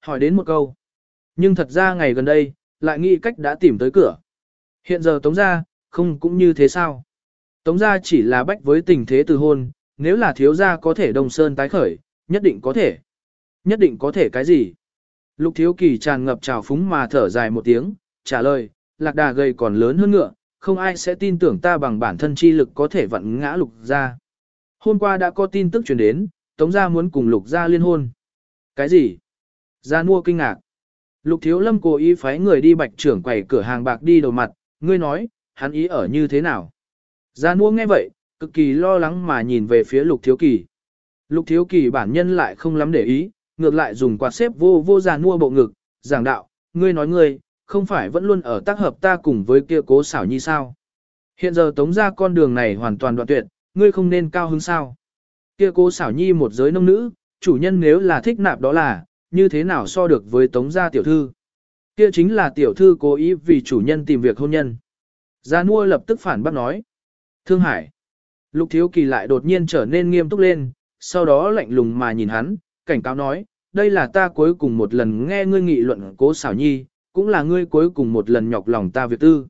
Hỏi đến một câu. Nhưng thật ra ngày gần đây, lại nghĩ cách đã tìm tới cửa. Hiện giờ Tống gia, không cũng như thế sao? Tống gia chỉ là bách với tình thế từ hôn, nếu là thiếu gia có thể đồng sơn tái khởi, nhất định có thể. Nhất định có thể cái gì? Lục thiếu kỳ tràn ngập trào phúng mà thở dài một tiếng, trả lời, lạc đà gầy còn lớn hơn ngựa, không ai sẽ tin tưởng ta bằng bản thân chi lực có thể vặn ngã lục gia. Hôm qua đã có tin tức truyền đến, Tống gia muốn cùng lục gia liên hôn. Cái gì? Gia mua kinh ngạc. Lục thiếu lâm cố ý phái người đi bạch trưởng quầy cửa hàng bạc đi đầu mặt, ngươi nói, hắn ý ở như thế nào? Gia mua nghe vậy, cực kỳ lo lắng mà nhìn về phía lục thiếu kỳ. Lục thiếu kỳ bản nhân lại không lắm để ý, ngược lại dùng quạt xếp vô vô gia mua bộ ngực, giảng đạo, ngươi nói ngươi, không phải vẫn luôn ở tác hợp ta cùng với kia cố xảo nhi sao? Hiện giờ tống ra con đường này hoàn toàn đoạn tuyệt, ngươi không nên cao hứng sao? Kia cố xảo nhi một giới nông nữ, chủ nhân nếu là thích nạp đó là, như thế nào so được với tống gia tiểu thư? Kia chính là tiểu thư cố ý vì chủ nhân tìm việc hôn nhân. Gia Nua lập tức phản bác nói. Thương Hải. Lục Thiếu Kỳ lại đột nhiên trở nên nghiêm túc lên, sau đó lạnh lùng mà nhìn hắn, cảnh cáo nói, đây là ta cuối cùng một lần nghe ngươi nghị luận cố xảo nhi, cũng là ngươi cuối cùng một lần nhọc lòng ta việc tư.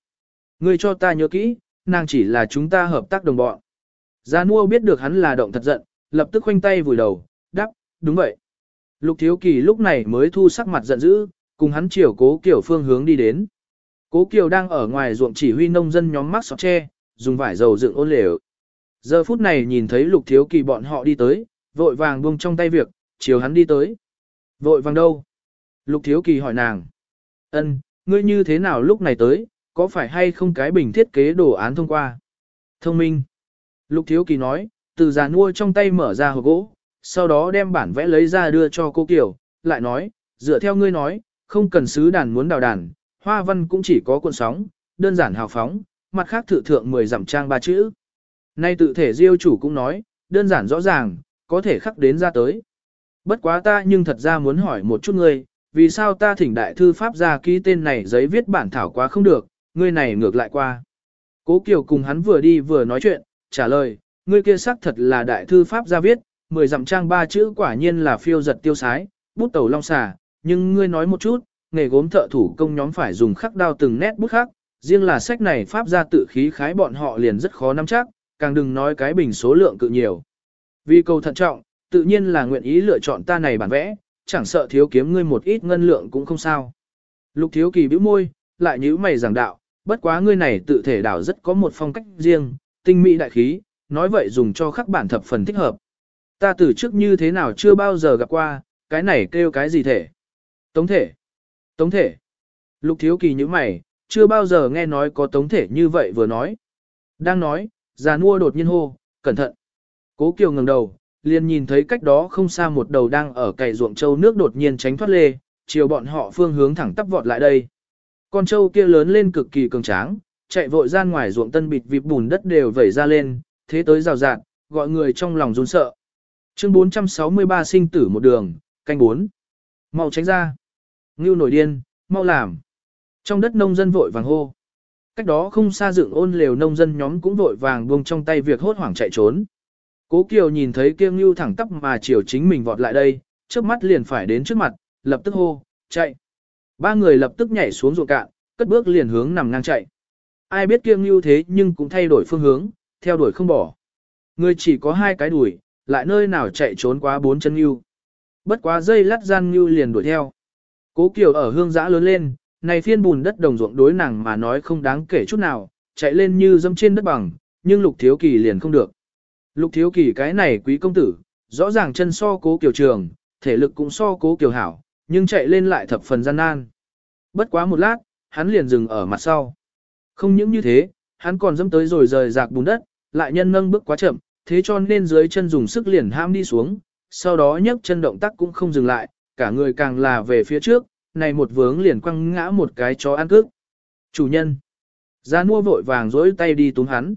Ngươi cho ta nhớ kỹ, nàng chỉ là chúng ta hợp tác đồng bọn. Gia Nua biết được hắn là động thật giận, lập tức khoanh tay vùi đầu, đáp, đúng vậy. Lục Thiếu Kỳ lúc này mới thu sắc mặt giận dữ, cùng hắn chiều cố Kiều phương hướng đi đến. Cố Kiều đang ở ngoài ruộng chỉ huy nông dân nhóm mắc sọt tre, dùng vải dầu dựng ôn lều. Giờ phút này nhìn thấy Lục Thiếu Kỳ bọn họ đi tới, vội vàng buông trong tay việc, chiều hắn đi tới. Vội vàng đâu? Lục Thiếu Kỳ hỏi nàng. Ân, ngươi như thế nào lúc này tới, có phải hay không cái bình thiết kế đồ án thông qua? Thông minh. Lục Thiếu Kỳ nói, từ già nuôi trong tay mở ra hộp gỗ, sau đó đem bản vẽ lấy ra đưa cho cô Kiều, lại nói, dựa theo ngươi nói, không cần sứ đàn muốn đào đàn, hoa văn cũng chỉ có cuộn sóng, đơn giản hào phóng, mặt khác thử thượng 10 dặm trang ba chữ. Nay tự thể diêu chủ cũng nói, đơn giản rõ ràng, có thể khắc đến ra tới. Bất quá ta nhưng thật ra muốn hỏi một chút ngươi, vì sao ta thỉnh đại thư pháp ra ký tên này giấy viết bản thảo quá không được, ngươi này ngược lại qua. Cố Kiều cùng hắn vừa đi vừa nói chuyện, trả lời, ngươi kia xác thật là đại thư pháp ra viết, mười dặm trang ba chữ quả nhiên là phiêu giật tiêu sái, bút tẩu long xà, nhưng ngươi nói một chút, nghề gốm thợ thủ công nhóm phải dùng khắc đao từng nét bút khắc, riêng là sách này pháp ra tự khí khái bọn họ liền rất khó nắm chắc, càng đừng nói cái bình số lượng cự nhiều. Vì câu thận trọng, tự nhiên là nguyện ý lựa chọn ta này bản vẽ, chẳng sợ thiếu kiếm ngươi một ít ngân lượng cũng không sao. Lục thiếu kỳ bĩu môi, lại nhíu mày giảng đạo, bất quá ngươi này tự thể đảo rất có một phong cách riêng, tinh mỹ đại khí, nói vậy dùng cho khắc bản thập phần thích hợp. Ta từ trước như thế nào chưa bao giờ gặp qua, cái này kêu cái gì thể? Tống thể. Tống thể. Lục thiếu kỳ như mày, chưa bao giờ nghe nói có tống thể như vậy vừa nói. Đang nói, già nua đột nhiên hô, cẩn thận. Cố kiều ngẩng đầu, liền nhìn thấy cách đó không xa một đầu đang ở cày ruộng châu nước đột nhiên tránh thoát lê, chiều bọn họ phương hướng thẳng tắp vọt lại đây. Con trâu kia lớn lên cực kỳ cường tráng, chạy vội ra ngoài ruộng tân bịt vịp bùn đất đều vẩy ra lên, thế tới rào rạt, gọi người trong lòng run sợ. Chương 463 sinh tử một đường, canh 4. Mau tránh ra. Ngưu nổi điên, mau làm. Trong đất nông dân vội vàng hô. Cách đó không xa dựng ôn lều nông dân nhóm cũng vội vàng buông trong tay việc hốt hoảng chạy trốn. Cố Kiều nhìn thấy kiêng Ngưu thẳng tắp mà chiều chính mình vọt lại đây, trước mắt liền phải đến trước mặt, lập tức hô, chạy. Ba người lập tức nhảy xuống ruộng cạn, cất bước liền hướng nằm ngang chạy. Ai biết kiêng Ngưu thế nhưng cũng thay đổi phương hướng, theo đuổi không bỏ. Người chỉ có hai cái đuổi, lại nơi nào chạy trốn quá bốn chân Ngưu. Bất quá dây lát gian Ngưu liền đuổi theo. Cố Kiều ở hương giã lớn lên, này phiên bùn đất đồng ruộng đối nàng mà nói không đáng kể chút nào, chạy lên như dâm trên đất bằng, nhưng lục thiếu kỳ liền không được. Lục thiếu kỳ cái này quý công tử, rõ ràng chân so cố Kiều trường, thể lực cũng so cố Kiều hảo, nhưng chạy lên lại thập phần gian nan. Bất quá một lát, hắn liền dừng ở mặt sau. Không những như thế, hắn còn dẫm tới rồi rời rạc bùn đất, lại nhân nâng bước quá chậm, thế cho nên dưới chân dùng sức liền ham đi xuống, sau đó nhấc chân động tác cũng không dừng lại, cả người càng là về phía trước, này một vướng liền quăng ngã một cái chó ăn cước. Chủ nhân. Gia mua vội vàng dối tay đi túm hắn.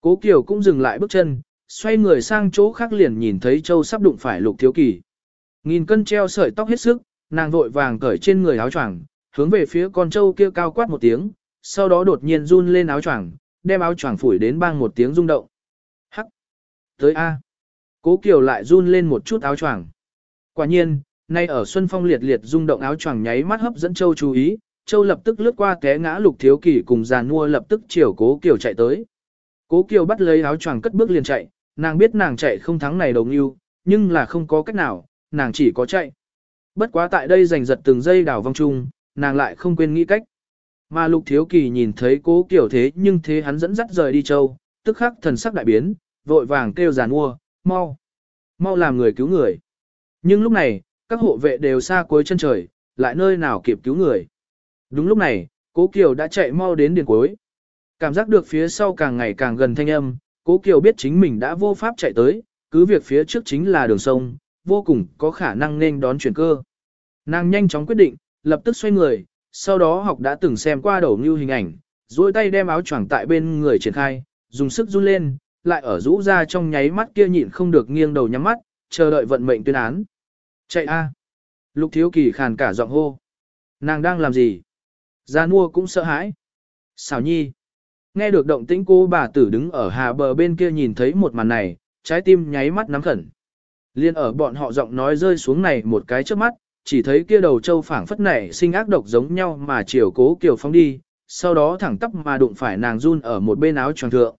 Cố Kiều cũng dừng lại bước chân, xoay người sang chỗ khác liền nhìn thấy Châu sắp đụng phải lục thiếu kỳ. Nghìn cân treo sợi tóc hết sức, nàng vội vàng cởi trên người áo choàng, hướng về phía con Châu kia cao quát một tiếng, sau đó đột nhiên run lên áo choàng, đem áo choàng phủi đến bang một tiếng rung động. Tới A! Cố Kiều lại run lên một chút áo choàng. Quả nhiên, Nay ở Xuân Phong liệt liệt rung động áo choàng nháy mắt hấp dẫn Châu chú ý, Châu lập tức lướt qua té ngã Lục Thiếu Kỳ cùng giàn nua lập tức chiều Cố Kiều chạy tới. Cố Kiều bắt lấy áo choàng cất bước liền chạy, nàng biết nàng chạy không thắng này đồng yêu, nhưng là không có cách nào, nàng chỉ có chạy. Bất quá tại đây giành giật từng giây đảo vong chung, nàng lại không quên nghĩ cách. Mà Lục Thiếu Kỳ nhìn thấy Cố Kiều thế nhưng thế hắn dẫn dắt rời đi Châu, tức khắc thần sắc đại biến, vội vàng kêu giàn mua, mau, mau làm người cứu người. Nhưng lúc này, các hộ vệ đều xa cuối chân trời, lại nơi nào kịp cứu người. Đúng lúc này, Cố Kiều đã chạy mau đến điền cuối. Cảm giác được phía sau càng ngày càng gần thanh âm, Cố Kiều biết chính mình đã vô pháp chạy tới, cứ việc phía trước chính là đường sông, vô cùng có khả năng nên đón chuyển cơ. Nàng nhanh chóng quyết định, lập tức xoay người, sau đó học đã từng xem qua đầu như hình ảnh, duỗi tay đem áo choàng tại bên người triển khai, dùng sức run lên, lại ở rũ ra trong nháy mắt kia nhịn không được nghiêng đầu nhắm mắt, chờ đợi vận mệnh tuyên án. Chạy a! Lục thiếu kỳ khàn cả giọng hô. Nàng đang làm gì? Gia Nua cũng sợ hãi. Xảo nhi. Nghe được động tĩnh cô bà tử đứng ở hà bờ bên kia nhìn thấy một màn này, trái tim nháy mắt nắm khẩn. Liên ở bọn họ giọng nói rơi xuống này một cái trước mắt, chỉ thấy kia đầu châu phảng phất nảy sinh ác độc giống nhau mà chiều cố kiều phong đi, sau đó thẳng tắp mà đụng phải nàng run ở một bên áo tròn thượng.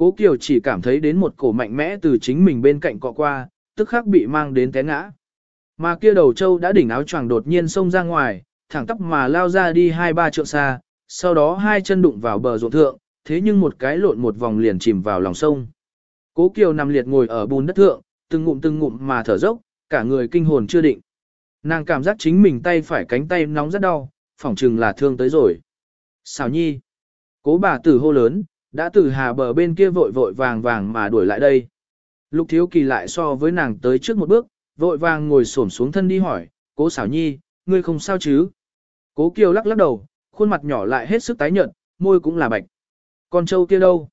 Cố kiều chỉ cảm thấy đến một cổ mạnh mẽ từ chính mình bên cạnh cọ qua, tức khắc bị mang đến té ngã. Mà kia đầu châu đã đỉnh áo choàng đột nhiên xông ra ngoài, thẳng tắp mà lao ra đi hai ba trượng xa, sau đó hai chân đụng vào bờ ruộng thượng, thế nhưng một cái lộn một vòng liền chìm vào lòng sông. Cố Kiều nằm liệt ngồi ở bùn đất thượng, từng ngụm từng ngụm mà thở dốc, cả người kinh hồn chưa định. Nàng cảm giác chính mình tay phải cánh tay nóng rất đau, phỏng chừng là thương tới rồi. Xào nhi. Cố bà tử hô lớn, đã từ hà bờ bên kia vội vội vàng vàng mà đuổi lại đây. Lục thiếu kỳ lại so với nàng tới trước một bước, vội vàng ngồi xổm xuống thân đi hỏi, cố xảo nhi, ngươi không sao chứ? Cố kiều lắc lắc đầu, khuôn mặt nhỏ lại hết sức tái nhợt, môi cũng là bạch. Con trâu kia đâu?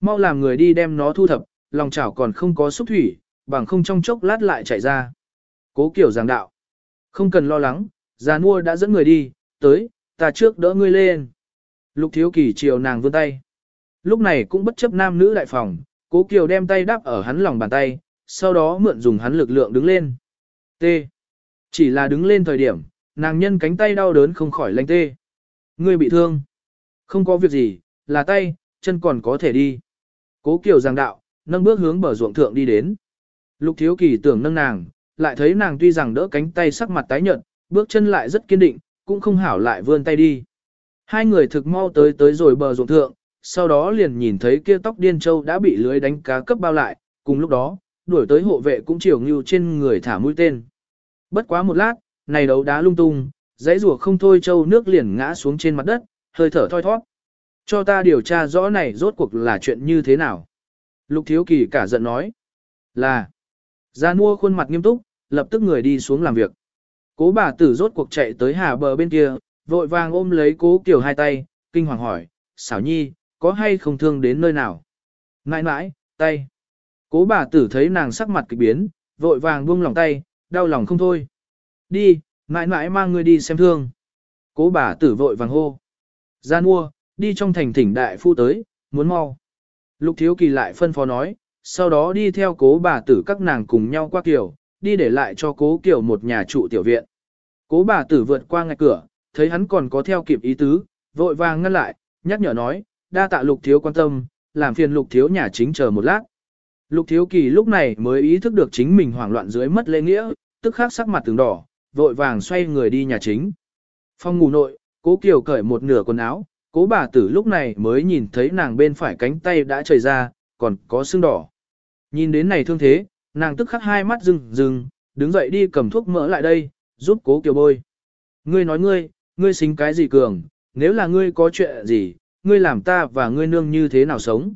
Mau làm người đi đem nó thu thập, lòng chảo còn không có xúc thủy, bằng không trong chốc lát lại chạy ra. Cố kiều giảng đạo. Không cần lo lắng, già mua đã dẫn người đi, tới, ta trước đỡ ngươi lên. Lục thiếu kỳ chiều nàng vươn tay. Lúc này cũng bất chấp nam nữ đại phòng, cố kiều đem tay đáp ở hắn lòng bàn tay, sau đó mượn dùng hắn lực lượng đứng lên. T. Chỉ là đứng lên thời điểm, nàng nhân cánh tay đau đớn không khỏi lanh tê. Ngươi bị thương. Không có việc gì, là tay, chân còn có thể đi. Cố Kiều giảng đạo, nâng bước hướng bờ ruộng thượng đi đến. Lục Thiếu Kỳ tưởng nâng nàng, lại thấy nàng tuy rằng đỡ cánh tay sắc mặt tái nhợt, bước chân lại rất kiên định, cũng không hảo lại vươn tay đi. Hai người thực mau tới tới rồi bờ ruộng thượng, sau đó liền nhìn thấy kia tóc điên châu đã bị lưới đánh cá cấp bao lại, cùng lúc đó, đuổi tới hộ vệ cũng chiều ngưu trên người thả mũi tên. Bất quá một lát, này đấu đá lung tung, dãy rùa không thôi châu nước liền ngã xuống trên mặt đất, hơi thở thoi thoát. Cho ta điều tra rõ này rốt cuộc là chuyện như thế nào. Lục thiếu kỳ cả giận nói. Là. Gia mua khuôn mặt nghiêm túc, lập tức người đi xuống làm việc. Cố bà tử rốt cuộc chạy tới hà bờ bên kia, vội vàng ôm lấy cố kiểu hai tay, kinh hoàng hỏi, xảo nhi, có hay không thương đến nơi nào? Nãi nãi, tay. Cố bà tử thấy nàng sắc mặt kỳ biến, vội vàng buông lòng tay, đau lòng không thôi. Đi, nãi nãi mang ngươi đi xem thương. Cố bà tử vội vàng hô. Gian mua, đi trong thành thỉnh đại phu tới, muốn mau. Lục thiếu kỳ lại phân phó nói, sau đó đi theo cố bà tử các nàng cùng nhau qua kiểu, đi để lại cho cố kiểu một nhà trụ tiểu viện. Cố bà tử vượt qua ngạch cửa, thấy hắn còn có theo kịp ý tứ, vội vàng ngăn lại, nhắc nhở nói, đa tạ lục thiếu quan tâm, làm phiền lục thiếu nhà chính chờ một lát. Lục thiếu kỳ lúc này mới ý thức được chính mình hoảng loạn dưới mất lễ nghĩa, tức khắc sắc mặt từng đỏ, vội vàng xoay người đi nhà chính. Phong ngủ nội, cố kiều cởi một nửa quần áo, cố bà tử lúc này mới nhìn thấy nàng bên phải cánh tay đã chảy ra, còn có sưng đỏ. Nhìn đến này thương thế, nàng tức khắc hai mắt rừng rừng, đứng dậy đi cầm thuốc mỡ lại đây, giúp cố kiều bôi. Ngươi nói ngươi, ngươi xính cái gì cường, nếu là ngươi có chuyện gì, ngươi làm ta và ngươi nương như thế nào sống.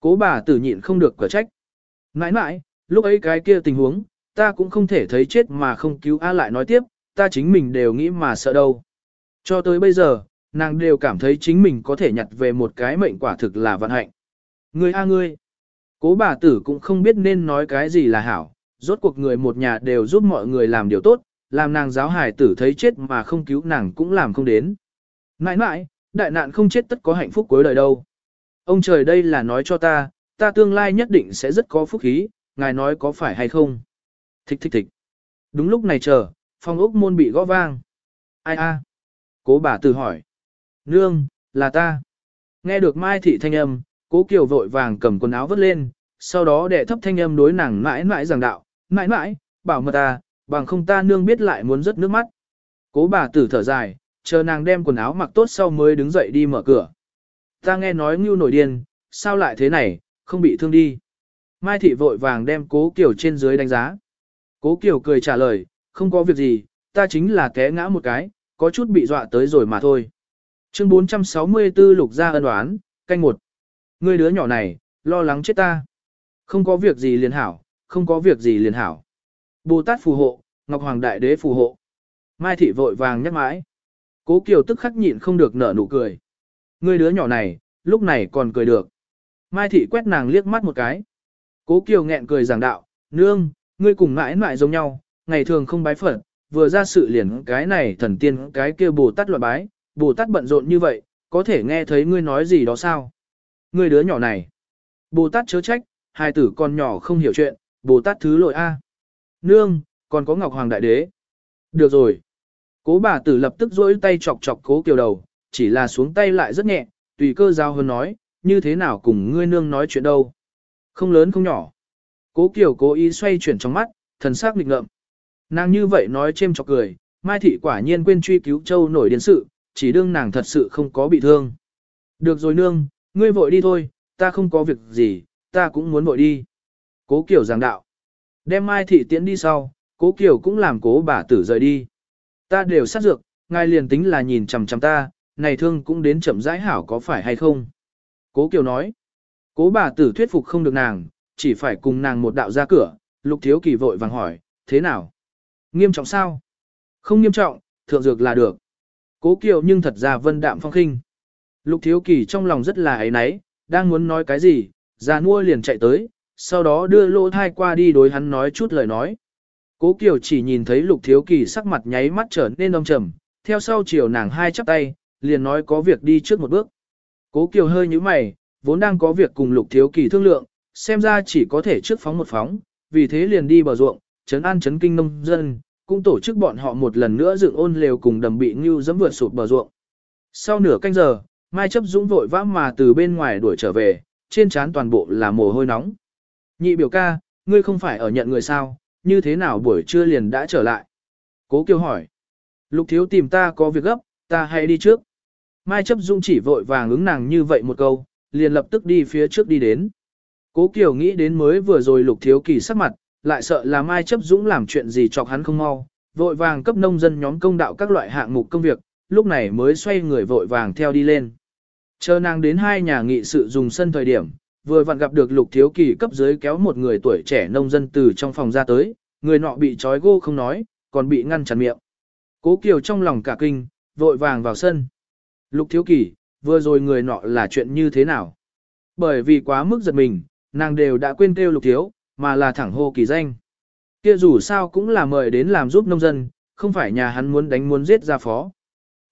Cố bà tử nhịn không được quả trách. Nãi nãi, lúc ấy cái kia tình huống, ta cũng không thể thấy chết mà không cứu A lại nói tiếp, ta chính mình đều nghĩ mà sợ đâu. Cho tới bây giờ, nàng đều cảm thấy chính mình có thể nhặt về một cái mệnh quả thực là vận hạnh. Ngươi a ngươi, cố bà tử cũng không biết nên nói cái gì là hảo, rốt cuộc người một nhà đều giúp mọi người làm điều tốt, làm nàng giáo hài tử thấy chết mà không cứu nàng cũng làm không đến. Nãi nãi, đại nạn không chết tất có hạnh phúc cuối đời đâu. Ông trời đây là nói cho ta, ta tương lai nhất định sẽ rất có phúc khí, ngài nói có phải hay không? Thích thích thích. Đúng lúc này chờ, phòng ốc môn bị gõ vang. Ai a? Cố bà tử hỏi. Nương, là ta. Nghe được Mai Thị thanh âm, cố Kiều vội vàng cầm quần áo vứt lên, sau đó đệ thấp thanh âm đối nàng mãi mãi giảng đạo, mãi mãi, bảo mật ta, bằng không ta nương biết lại muốn rớt nước mắt. Cố bà tử thở dài, chờ nàng đem quần áo mặc tốt sau mới đứng dậy đi mở cửa. Ta nghe nói ngưu nổi điên, sao lại thế này, không bị thương đi. Mai thị vội vàng đem cố Kiều trên dưới đánh giá. Cố Kiều cười trả lời, không có việc gì, ta chính là té ngã một cái, có chút bị dọa tới rồi mà thôi. Chương 464 lục gia ân đoán, canh một. Người đứa nhỏ này, lo lắng chết ta. Không có việc gì liền hảo, không có việc gì liền hảo. Bồ Tát phù hộ, Ngọc Hoàng Đại Đế phù hộ. Mai thị vội vàng nhắc mãi. Cố Kiều tức khắc nhịn không được nở nụ cười. Người đứa nhỏ này, lúc này còn cười được. Mai thị quét nàng liếc mắt một cái. Cố Kiều nghẹn cười giảng đạo, nương, ngươi cùng mãi mãi giống nhau, ngày thường không bái Phật, vừa ra sự liền cái này thần tiên cái kia Bồ Tát loại bái, Bồ Tát bận rộn như vậy, có thể nghe thấy ngươi nói gì đó sao? Ngươi đứa nhỏ này. Bồ Tát chớ trách, hai tử con nhỏ không hiểu chuyện, Bồ Tát thứ lỗi A. Nương, còn có Ngọc Hoàng Đại Đế. Được rồi. Cố bà tử lập tức rỗi tay chọc chọc cố kiều đầu, chỉ là xuống tay lại rất nhẹ, tùy cơ giao hơn nói, như thế nào cùng ngươi nương nói chuyện đâu. Không lớn không nhỏ. Cố kiều cố ý xoay chuyển trong mắt, thần sắc nghịch ngợm. Nàng như vậy nói chêm chọc cười, Mai Thị quả nhiên quên truy cứu châu nổi điên sự, chỉ đương nàng thật sự không có bị thương. Được rồi nương, ngươi vội đi thôi, ta không có việc gì, ta cũng muốn vội đi. Cố Kiều giảng đạo. Đem Mai Thị tiễn đi sau, Cố Kiều cũng làm cố bà tử rời đi. Ta đều sát dược, ngài liền tính là nhìn chằm chằm ta, này thương cũng đến chậm rãi hảo có phải hay không? Cố Kiều nói. Cố bà tử thuyết phục không được nàng, chỉ phải cùng nàng một đạo ra cửa, Lục Thiếu Kỳ vội vàng hỏi, thế nào? Nghiêm trọng sao? Không nghiêm trọng, thượng dược là được. Cố Kiều nhưng thật ra vân đạm phong khinh. Lục Thiếu Kỳ trong lòng rất là ấy náy, đang muốn nói cái gì, già mua liền chạy tới, sau đó đưa lỗ thai qua đi đối hắn nói chút lời nói. Cố Kiều chỉ nhìn thấy Lục Thiếu Kỳ sắc mặt nháy mắt trở nên âm trầm, theo sau chiều nàng hai chắp tay, liền nói có việc đi trước một bước. Cố Kiều hơi nhíu mày, vốn đang có việc cùng Lục Thiếu Kỳ thương lượng, xem ra chỉ có thể trước phóng một phóng, vì thế liền đi bờ ruộng, trấn an trấn kinh nông dân, cũng tổ chức bọn họ một lần nữa dựng ôn lều cùng đầm bị ngưu dẫm vượt sụt bờ ruộng. Sau nửa canh giờ, Mai chấp dũng vội vã mà từ bên ngoài đuổi trở về, trên trán toàn bộ là mồ hôi nóng. Nhị biểu ca, ngươi không phải ở nhận người sao, như thế nào buổi trưa liền đã trở lại? Cố Kiều hỏi. Lục thiếu tìm ta có việc gấp, ta hãy đi trước. Mai chấp dung chỉ vội vàng ứng nàng như vậy một câu, liền lập tức đi phía trước đi đến. Cố Kiều nghĩ đến mới vừa rồi lục thiếu kỳ sắc mặt, lại sợ là Mai chấp dũng làm chuyện gì chọc hắn không mau, vội vàng cấp nông dân nhóm công đạo các loại hạng mục công việc, lúc này mới xoay người vội vàng theo đi lên. Chờ nàng đến hai nhà nghị sự dùng sân thời điểm, vừa vặn gặp được lục thiếu kỳ cấp dưới kéo một người tuổi trẻ nông dân từ trong phòng ra tới, người nọ bị trói gô không nói, còn bị ngăn chặn miệng. Cố Kiều trong lòng cả kinh, vội vàng vào sân. Lục thiếu kỳ, vừa rồi người nọ là chuyện như thế nào? Bởi vì quá mức giật mình, nàng đều đã quên kêu lục thiếu, mà là thẳng hô kỳ danh. Kia dù sao cũng là mời đến làm giúp nông dân, không phải nhà hắn muốn đánh muốn giết ra phó.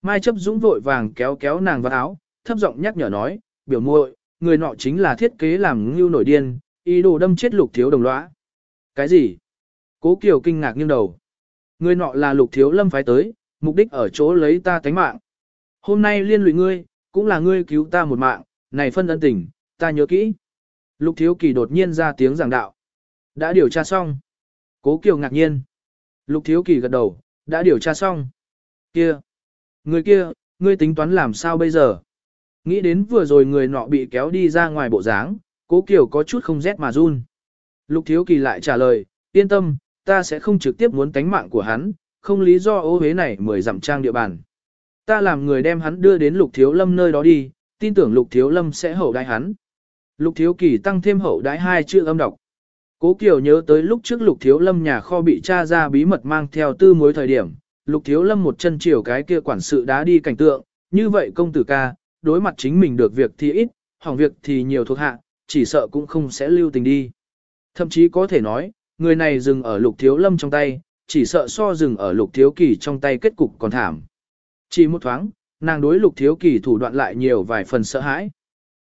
Mai chấp dũng vội vàng kéo kéo nàng vào áo, thấp giọng nhắc nhở nói, biểu muội, người nọ chính là thiết kế làm ngưu nổi điên, ý đồ đâm chết lục thiếu đồng lõa. Cái gì? Cố Kiều kinh ngạc nghiêng đầu. Người nọ là lục thiếu lâm phái tới, mục đích ở chỗ lấy ta tánh mạng. Hôm nay liên lụy ngươi, cũng là ngươi cứu ta một mạng, này phân ân tình, ta nhớ kỹ. Lục thiếu kỳ đột nhiên ra tiếng giảng đạo. Đã điều tra xong. Cố Kiều ngạc nhiên. Lục thiếu kỳ gật đầu, đã điều tra xong. Kia. Người kia, ngươi tính toán làm sao bây giờ? Nghĩ đến vừa rồi người nọ bị kéo đi ra ngoài bộ dáng, cố Kiều có chút không rét mà run. Lục thiếu kỳ lại trả lời, yên tâm, ta sẽ không trực tiếp muốn tánh mạng của hắn, không lý do ô hế này mời giảm trang địa bàn. Ta làm người đem hắn đưa đến lục thiếu lâm nơi đó đi, tin tưởng lục thiếu lâm sẽ hậu đái hắn. Lục thiếu kỳ tăng thêm hậu đái hai chữ âm đọc. Cố Kiều nhớ tới lúc trước lục thiếu lâm nhà kho bị tra ra bí mật mang theo tư mối thời điểm, lục thiếu lâm một chân chiều cái kia quản sự đá đi cảnh tượng, như vậy công tử ca, đối mặt chính mình được việc thì ít, hỏng việc thì nhiều thuộc hạ, chỉ sợ cũng không sẽ lưu tình đi. Thậm chí có thể nói, người này dừng ở lục thiếu lâm trong tay, chỉ sợ so dừng ở lục thiếu kỳ trong tay kết cục còn thảm. Chỉ một thoáng, nàng đối lục thiếu kỳ thủ đoạn lại nhiều vài phần sợ hãi.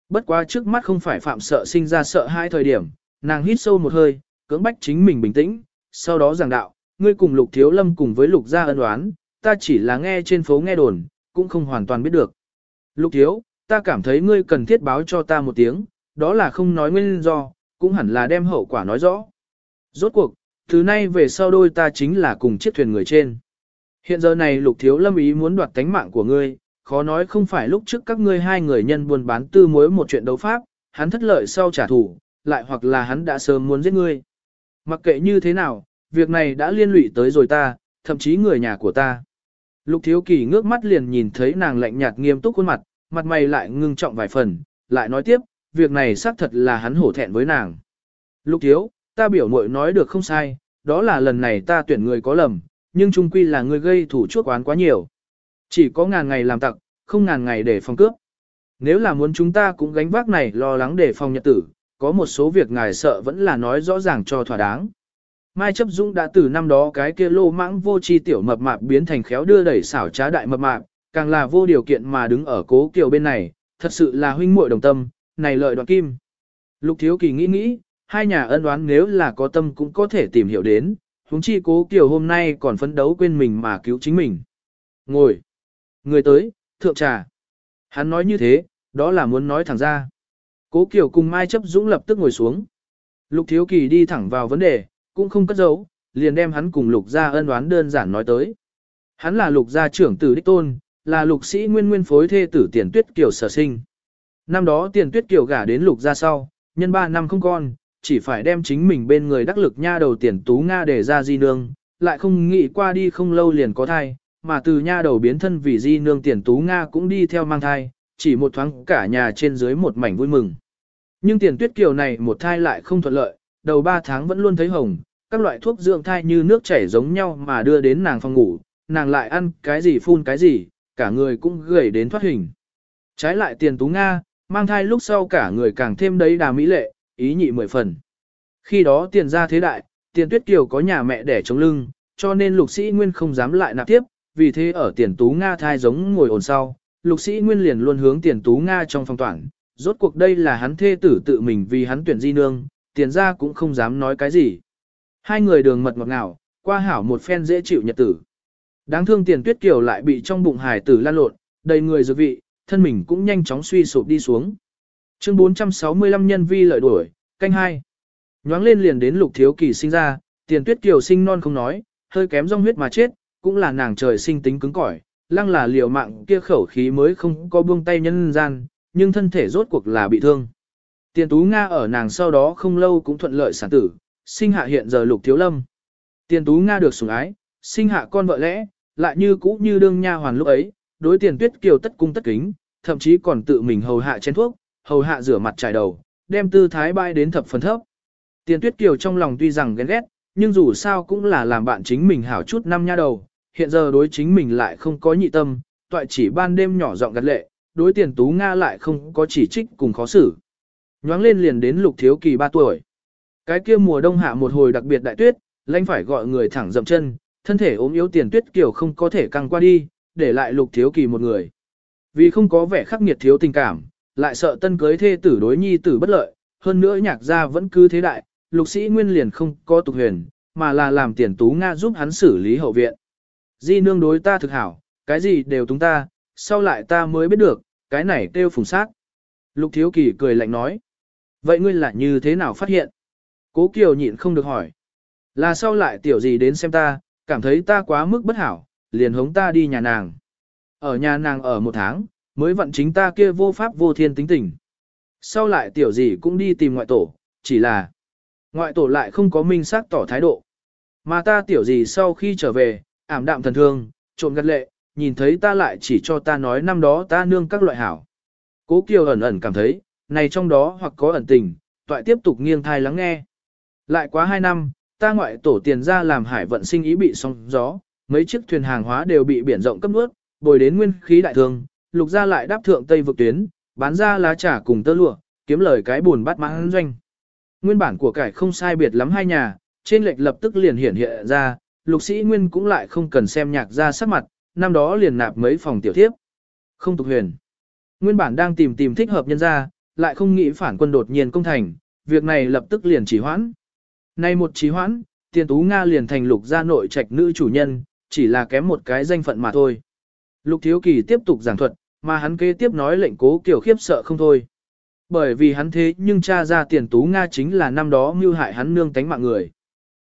Bất quá trước mắt không phải phạm sợ sinh ra sợ hai thời điểm, nàng hít sâu một hơi, cưỡng bách chính mình bình tĩnh, sau đó giảng đạo, ngươi cùng lục thiếu lâm cùng với lục gia ân oán, ta chỉ là nghe trên phố nghe đồn, cũng không hoàn toàn biết được. Lục thiếu, ta cảm thấy ngươi cần thiết báo cho ta một tiếng, đó là không nói nguyên do, cũng hẳn là đem hậu quả nói rõ. Rốt cuộc, từ nay về sau đôi ta chính là cùng chiếc thuyền người trên. Hiện giờ này lục thiếu lâm ý muốn đoạt tánh mạng của ngươi, khó nói không phải lúc trước các ngươi hai người nhân buôn bán tư mối một chuyện đấu pháp, hắn thất lợi sau trả thù, lại hoặc là hắn đã sớm muốn giết ngươi. Mặc kệ như thế nào, việc này đã liên lụy tới rồi ta, thậm chí người nhà của ta. Lục thiếu kỳ ngước mắt liền nhìn thấy nàng lạnh nhạt nghiêm túc khuôn mặt, mặt mày lại ngưng trọng vài phần, lại nói tiếp, việc này xác thật là hắn hổ thẹn với nàng. Lục thiếu, ta biểu muội nói được không sai, đó là lần này ta tuyển người có lầm, nhưng chung quy là người gây thủ chuốc oán quá nhiều. Chỉ có ngàn ngày làm tặc, không ngàn ngày để phòng cướp. Nếu là muốn chúng ta cũng gánh vác này lo lắng để phòng nhật tử, có một số việc ngài sợ vẫn là nói rõ ràng cho thỏa đáng. Mai chấp dũng đã từ năm đó cái kia lô mãng vô chi tiểu mập mạp biến thành khéo đưa đẩy xảo trá đại mập mạp, càng là vô điều kiện mà đứng ở cố kiều bên này, thật sự là huynh muội đồng tâm, này lợi đoạn kim. Lục thiếu kỳ nghĩ nghĩ, hai nhà ân oán nếu là có tâm cũng có thể tìm hiểu đến, huống chi cố kiều hôm nay còn phấn đấu quên mình mà cứu chính mình. Ngồi. Người tới, thượng trà. Hắn nói như thế, đó là muốn nói thẳng ra. Cố Kiều cùng Mai chấp dũng lập tức ngồi xuống. Lục Thiếu Kỳ đi thẳng vào vấn đề, cũng không cất giấu, liền đem hắn cùng Lục gia ân oán đơn giản nói tới. Hắn là Lục gia trưởng tử đích tôn, là Lục sĩ nguyên nguyên phối thê tử Tiền Tuyết Kiều sở sinh. Năm đó Tiền Tuyết Kiều gả đến Lục gia sau, nhân 3 năm không con, chỉ phải đem chính mình bên người đắc lực nha đầu Tiền Tú Nga để ra di nương, lại không nghĩ qua đi không lâu liền có thai, mà từ nha đầu biến thân vì di nương Tiền Tú Nga cũng đi theo mang thai, chỉ một thoáng cả nhà trên dưới một mảnh vui mừng. Nhưng tiền tuyết kiều này một thai lại không thuận lợi, đầu 3 tháng vẫn luôn thấy hồng, các loại thuốc dưỡng thai như nước chảy giống nhau mà đưa đến nàng phòng ngủ, nàng lại ăn cái gì phun cái gì, cả người cũng gầy đến thoát hình. Trái lại tiền tú Nga, mang thai lúc sau cả người càng thêm đấy đà mỹ lệ, ý nhị mười phần. Khi đó tiền ra thế đại, tiền tuyết kiều có nhà mẹ đẻ chống lưng, cho nên lục sĩ nguyên không dám lại nạp tiếp, vì thế ở tiền tú Nga thai giống ngồi ổn sau, lục sĩ nguyên liền luôn hướng tiền tú Nga trong phòng toàn, rốt cuộc đây là hắn thê tử tự mình vì hắn tuyển di nương, tiền ra cũng không dám nói cái gì. Hai người đường mật ngọt ngào, qua hảo một phen dễ chịu nhật tử. Đáng thương tiền tuyết kiều lại bị trong bụng hải tử lan lộn, đầy người dược vị, thân mình cũng nhanh chóng suy sụp đi xuống. Chương 465 nhân vi lợi đuổi, canh hai Nhoáng lên liền đến lục thiếu kỳ sinh ra, tiền tuyết kiều sinh non không nói, hơi kém rong huyết mà chết, cũng là nàng trời sinh tính cứng cỏi, lăng là liều mạng kia khẩu khí mới không có buông tay nhân gian, nhưng thân thể rốt cuộc là bị thương. Tiền tú Nga ở nàng sau đó không lâu cũng thuận lợi sản tử, sinh hạ hiện giờ lục thiếu lâm. Tiền tú Nga được sủng ái, sinh hạ con vợ lẽ, lại như cũ như đương nha hoàn lúc ấy, đối tiền tuyết kiều tất cung tất kính, thậm chí còn tự mình hầu hạ chén thuốc, hầu hạ rửa mặt trải đầu, đem tư thái bay đến thập phần thấp. Tiền tuyết kiều trong lòng tuy rằng ghen ghét, nhưng dù sao cũng là làm bạn chính mình hảo chút năm nha đầu, hiện giờ đối chính mình lại không có nhị tâm, toại chỉ ban đêm nhỏ giọng gật lệ, đối tiền tú Nga lại không có chỉ trích cùng khó xử. Nhoáng lên liền đến lục thiếu kỳ 3 tuổi. Cái kia mùa đông hạ một hồi đặc biệt đại tuyết, lãnh phải gọi người thẳng dậm chân, thân thể ốm yếu tiền tuyết kiểu không có thể căng qua đi, để lại lục thiếu kỳ một người. Vì không có vẻ khắc nghiệt thiếu tình cảm, lại sợ tân cưới thê tử đối nhi tử bất lợi, hơn nữa nhạc gia vẫn cứ thế đại, lục sĩ nguyên liền không có tục huyền, mà là làm tiền tú Nga giúp hắn xử lý hậu viện. Di nương đối ta thực hảo, cái gì đều chúng ta, sau lại ta mới biết được, cái này kêu phùng sát. Lục Thiếu Kỳ cười lạnh nói. Vậy ngươi là như thế nào phát hiện? Cố Kiều nhịn không được hỏi. Là sau lại tiểu gì đến xem ta, cảm thấy ta quá mức bất hảo, liền hống ta đi nhà nàng. Ở nhà nàng ở một tháng, mới vận chính ta kia vô pháp vô thiên tính tình. Sau lại tiểu gì cũng đi tìm ngoại tổ, chỉ là ngoại tổ lại không có minh xác tỏ thái độ. Mà ta tiểu gì sau khi trở về, ảm đạm thần thương, trộn gắt lệ, nhìn thấy ta lại chỉ cho ta nói năm đó ta nương các loại hảo. Cố Kiều ẩn ẩn cảm thấy, này trong đó hoặc có ẩn tình, toại tiếp tục nghiêng thai lắng nghe. Lại quá hai năm, ta ngoại tổ tiền ra làm hải vận sinh ý bị sóng gió, mấy chiếc thuyền hàng hóa đều bị biển rộng cấp nước, bồi đến nguyên khí đại thương, lục ra lại đáp thượng tây vực tuyến, bán ra lá trà cùng tơ lụa, kiếm lời cái buồn bắt mãn doanh. Nguyên bản của cải không sai biệt lắm hai nhà, trên lệch lập tức liền hiển hiện ra, lục sĩ nguyên cũng lại không cần xem nhạc ra sắc mặt, năm đó liền nạp mấy phòng tiểu thiếp. Không tục huyền. Nguyên bản đang tìm tìm thích hợp nhân ra, lại không nghĩ phản quân đột nhiên công thành, việc này lập tức liền chỉ hoãn. Nay một chỉ hoãn, tiền tú Nga liền thành lục gia nội trạch nữ chủ nhân, chỉ là kém một cái danh phận mà thôi. Lục Thiếu Kỳ tiếp tục giảng thuật, mà hắn kế tiếp nói lệnh cố kiểu khiếp sợ không thôi. Bởi vì hắn thế nhưng cha ra tiền tú Nga chính là năm đó mưu hại hắn nương tánh mạng người.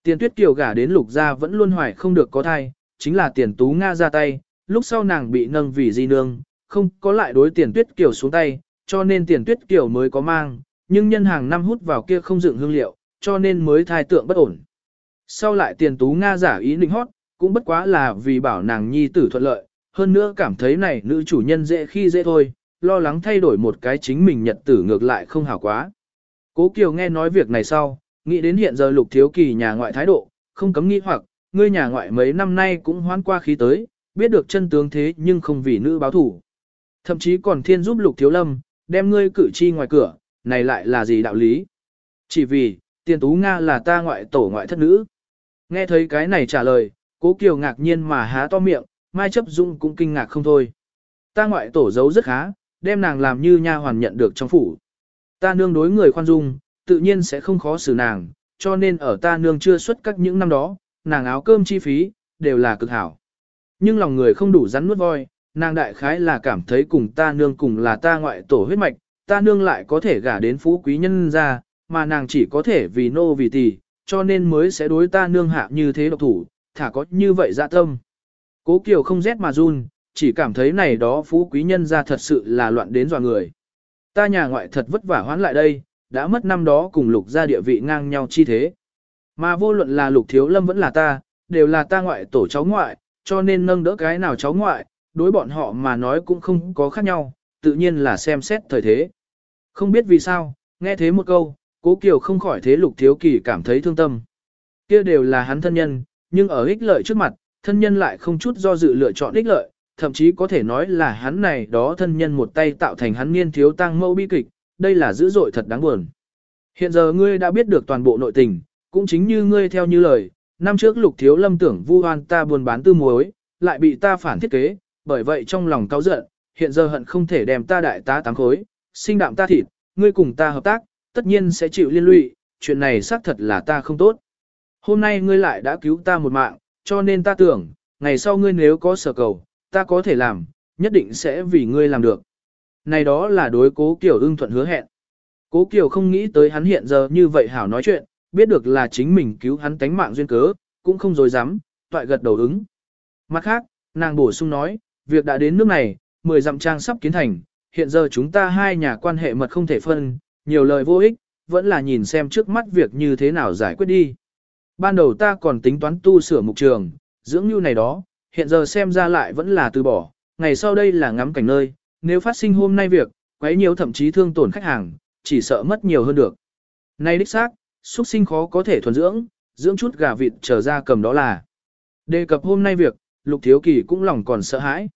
Tiền tuyết kiều gả đến lục gia vẫn luôn hoài không được có thai, chính là tiền tú Nga ra tay, lúc sau nàng bị nâng vì di nương, không có lại đối tiền tuyết kiều xuống tay, cho nên tiền tuyết kiều mới có mang, nhưng nhân hàng năm hút vào kia không dựng hương liệu, cho nên mới thai tượng bất ổn. Sau lại tiền tú Nga giả ý định hót, cũng bất quá là vì bảo nàng nhi tử thuận lợi, hơn nữa cảm thấy này nữ chủ nhân dễ khi dễ thôi, lo lắng thay đổi một cái chính mình nhật tử ngược lại không hảo quá. Cố Kiều nghe nói việc này sau, nghĩ đến hiện giờ lục thiếu kỳ nhà ngoại thái độ, không cấm nghĩ hoặc, ngươi nhà ngoại mấy năm nay cũng hoán qua khí tới, biết được chân tướng thế nhưng không vì nữ báo thủ. Thậm chí còn thiên giúp lục thiếu lâm, đem ngươi cử chi ngoài cửa, này lại là gì đạo lý? Chỉ vì, tiền tú Nga là ta ngoại tổ ngoại thất nữ. Nghe thấy cái này trả lời, cố kiều ngạc nhiên mà há to miệng, Mai chấp dung cũng kinh ngạc không thôi. Ta ngoại tổ giấu rất khá, đem nàng làm như nha hoàn nhận được trong phủ. Ta nương đối người khoan dung, tự nhiên sẽ không khó xử nàng, cho nên ở ta nương chưa xuất các những năm đó, nàng áo cơm chi phí, đều là cực hảo. Nhưng lòng người không đủ rắn nuốt voi, nàng đại khái là cảm thấy cùng ta nương cùng là ta ngoại tổ huyết mạch, ta nương lại có thể gả đến phú quý nhân ra, mà nàng chỉ có thể vì nô vì tỷ, cho nên mới sẽ đối ta nương hạ như thế độc thủ, thả có như vậy dạ tâm. Cố Kiều không rét mà run, chỉ cảm thấy này đó phú quý nhân ra thật sự là loạn đến dọa người. Ta nhà ngoại thật vất vả hoán lại đây, đã mất năm đó cùng lục ra địa vị ngang nhau chi thế. Mà vô luận là lục thiếu lâm vẫn là ta, đều là ta ngoại tổ cháu ngoại, cho nên nâng đỡ cái nào cháu ngoại, đối bọn họ mà nói cũng không có khác nhau, tự nhiên là xem xét thời thế. Không biết vì sao, nghe thế một câu, cố Kiều không khỏi thế lục thiếu kỳ cảm thấy thương tâm. kia đều là hắn thân nhân, nhưng ở ích lợi trước mặt, thân nhân lại không chút do dự lựa chọn ích lợi, thậm chí có thể nói là hắn này đó thân nhân một tay tạo thành hắn niên thiếu tăng mâu bi kịch, đây là dữ dội thật đáng buồn. Hiện giờ ngươi đã biết được toàn bộ nội tình, cũng chính như ngươi theo như lời, năm trước lục thiếu lâm tưởng vu oan ta buôn bán tư muối, lại bị ta phản thiết kế, bởi vậy trong lòng cáu giận, hiện giờ hận không thể đem ta đại tá tám khối, sinh đạm ta thịt, ngươi cùng ta hợp tác, tất nhiên sẽ chịu liên lụy, chuyện này xác thật là ta không tốt. Hôm nay ngươi lại đã cứu ta một mạng, cho nên ta tưởng, ngày sau ngươi nếu có sở cầu, ta có thể làm, nhất định sẽ vì ngươi làm được. Này đó là đối cố Kiều ưng thuận hứa hẹn. Cố Kiều không nghĩ tới hắn hiện giờ như vậy hảo nói chuyện, biết được là chính mình cứu hắn tánh mạng duyên cớ, cũng không dối dám, toại gật đầu ứng. Mặt khác, nàng bổ sung nói, việc đã đến nước này, mười dặm trang sắp kiến thành, hiện giờ chúng ta hai nhà quan hệ mật không thể phân, nhiều lời vô ích, vẫn là nhìn xem trước mắt việc như thế nào giải quyết đi. Ban đầu ta còn tính toán tu sửa mục trường, dưỡng như này đó, hiện giờ xem ra lại vẫn là từ bỏ, ngày sau đây là ngắm cảnh nơi, nếu phát sinh hôm nay việc, quấy nhiều thậm chí thương tổn khách hàng, chỉ sợ mất nhiều hơn được. Nay đích xác, xuất sinh khó có thể thuần dưỡng, dưỡng chút gà vịt trở ra cầm đó là. Đề cập hôm nay việc, Lục Thiếu Kỳ cũng lòng còn sợ hãi.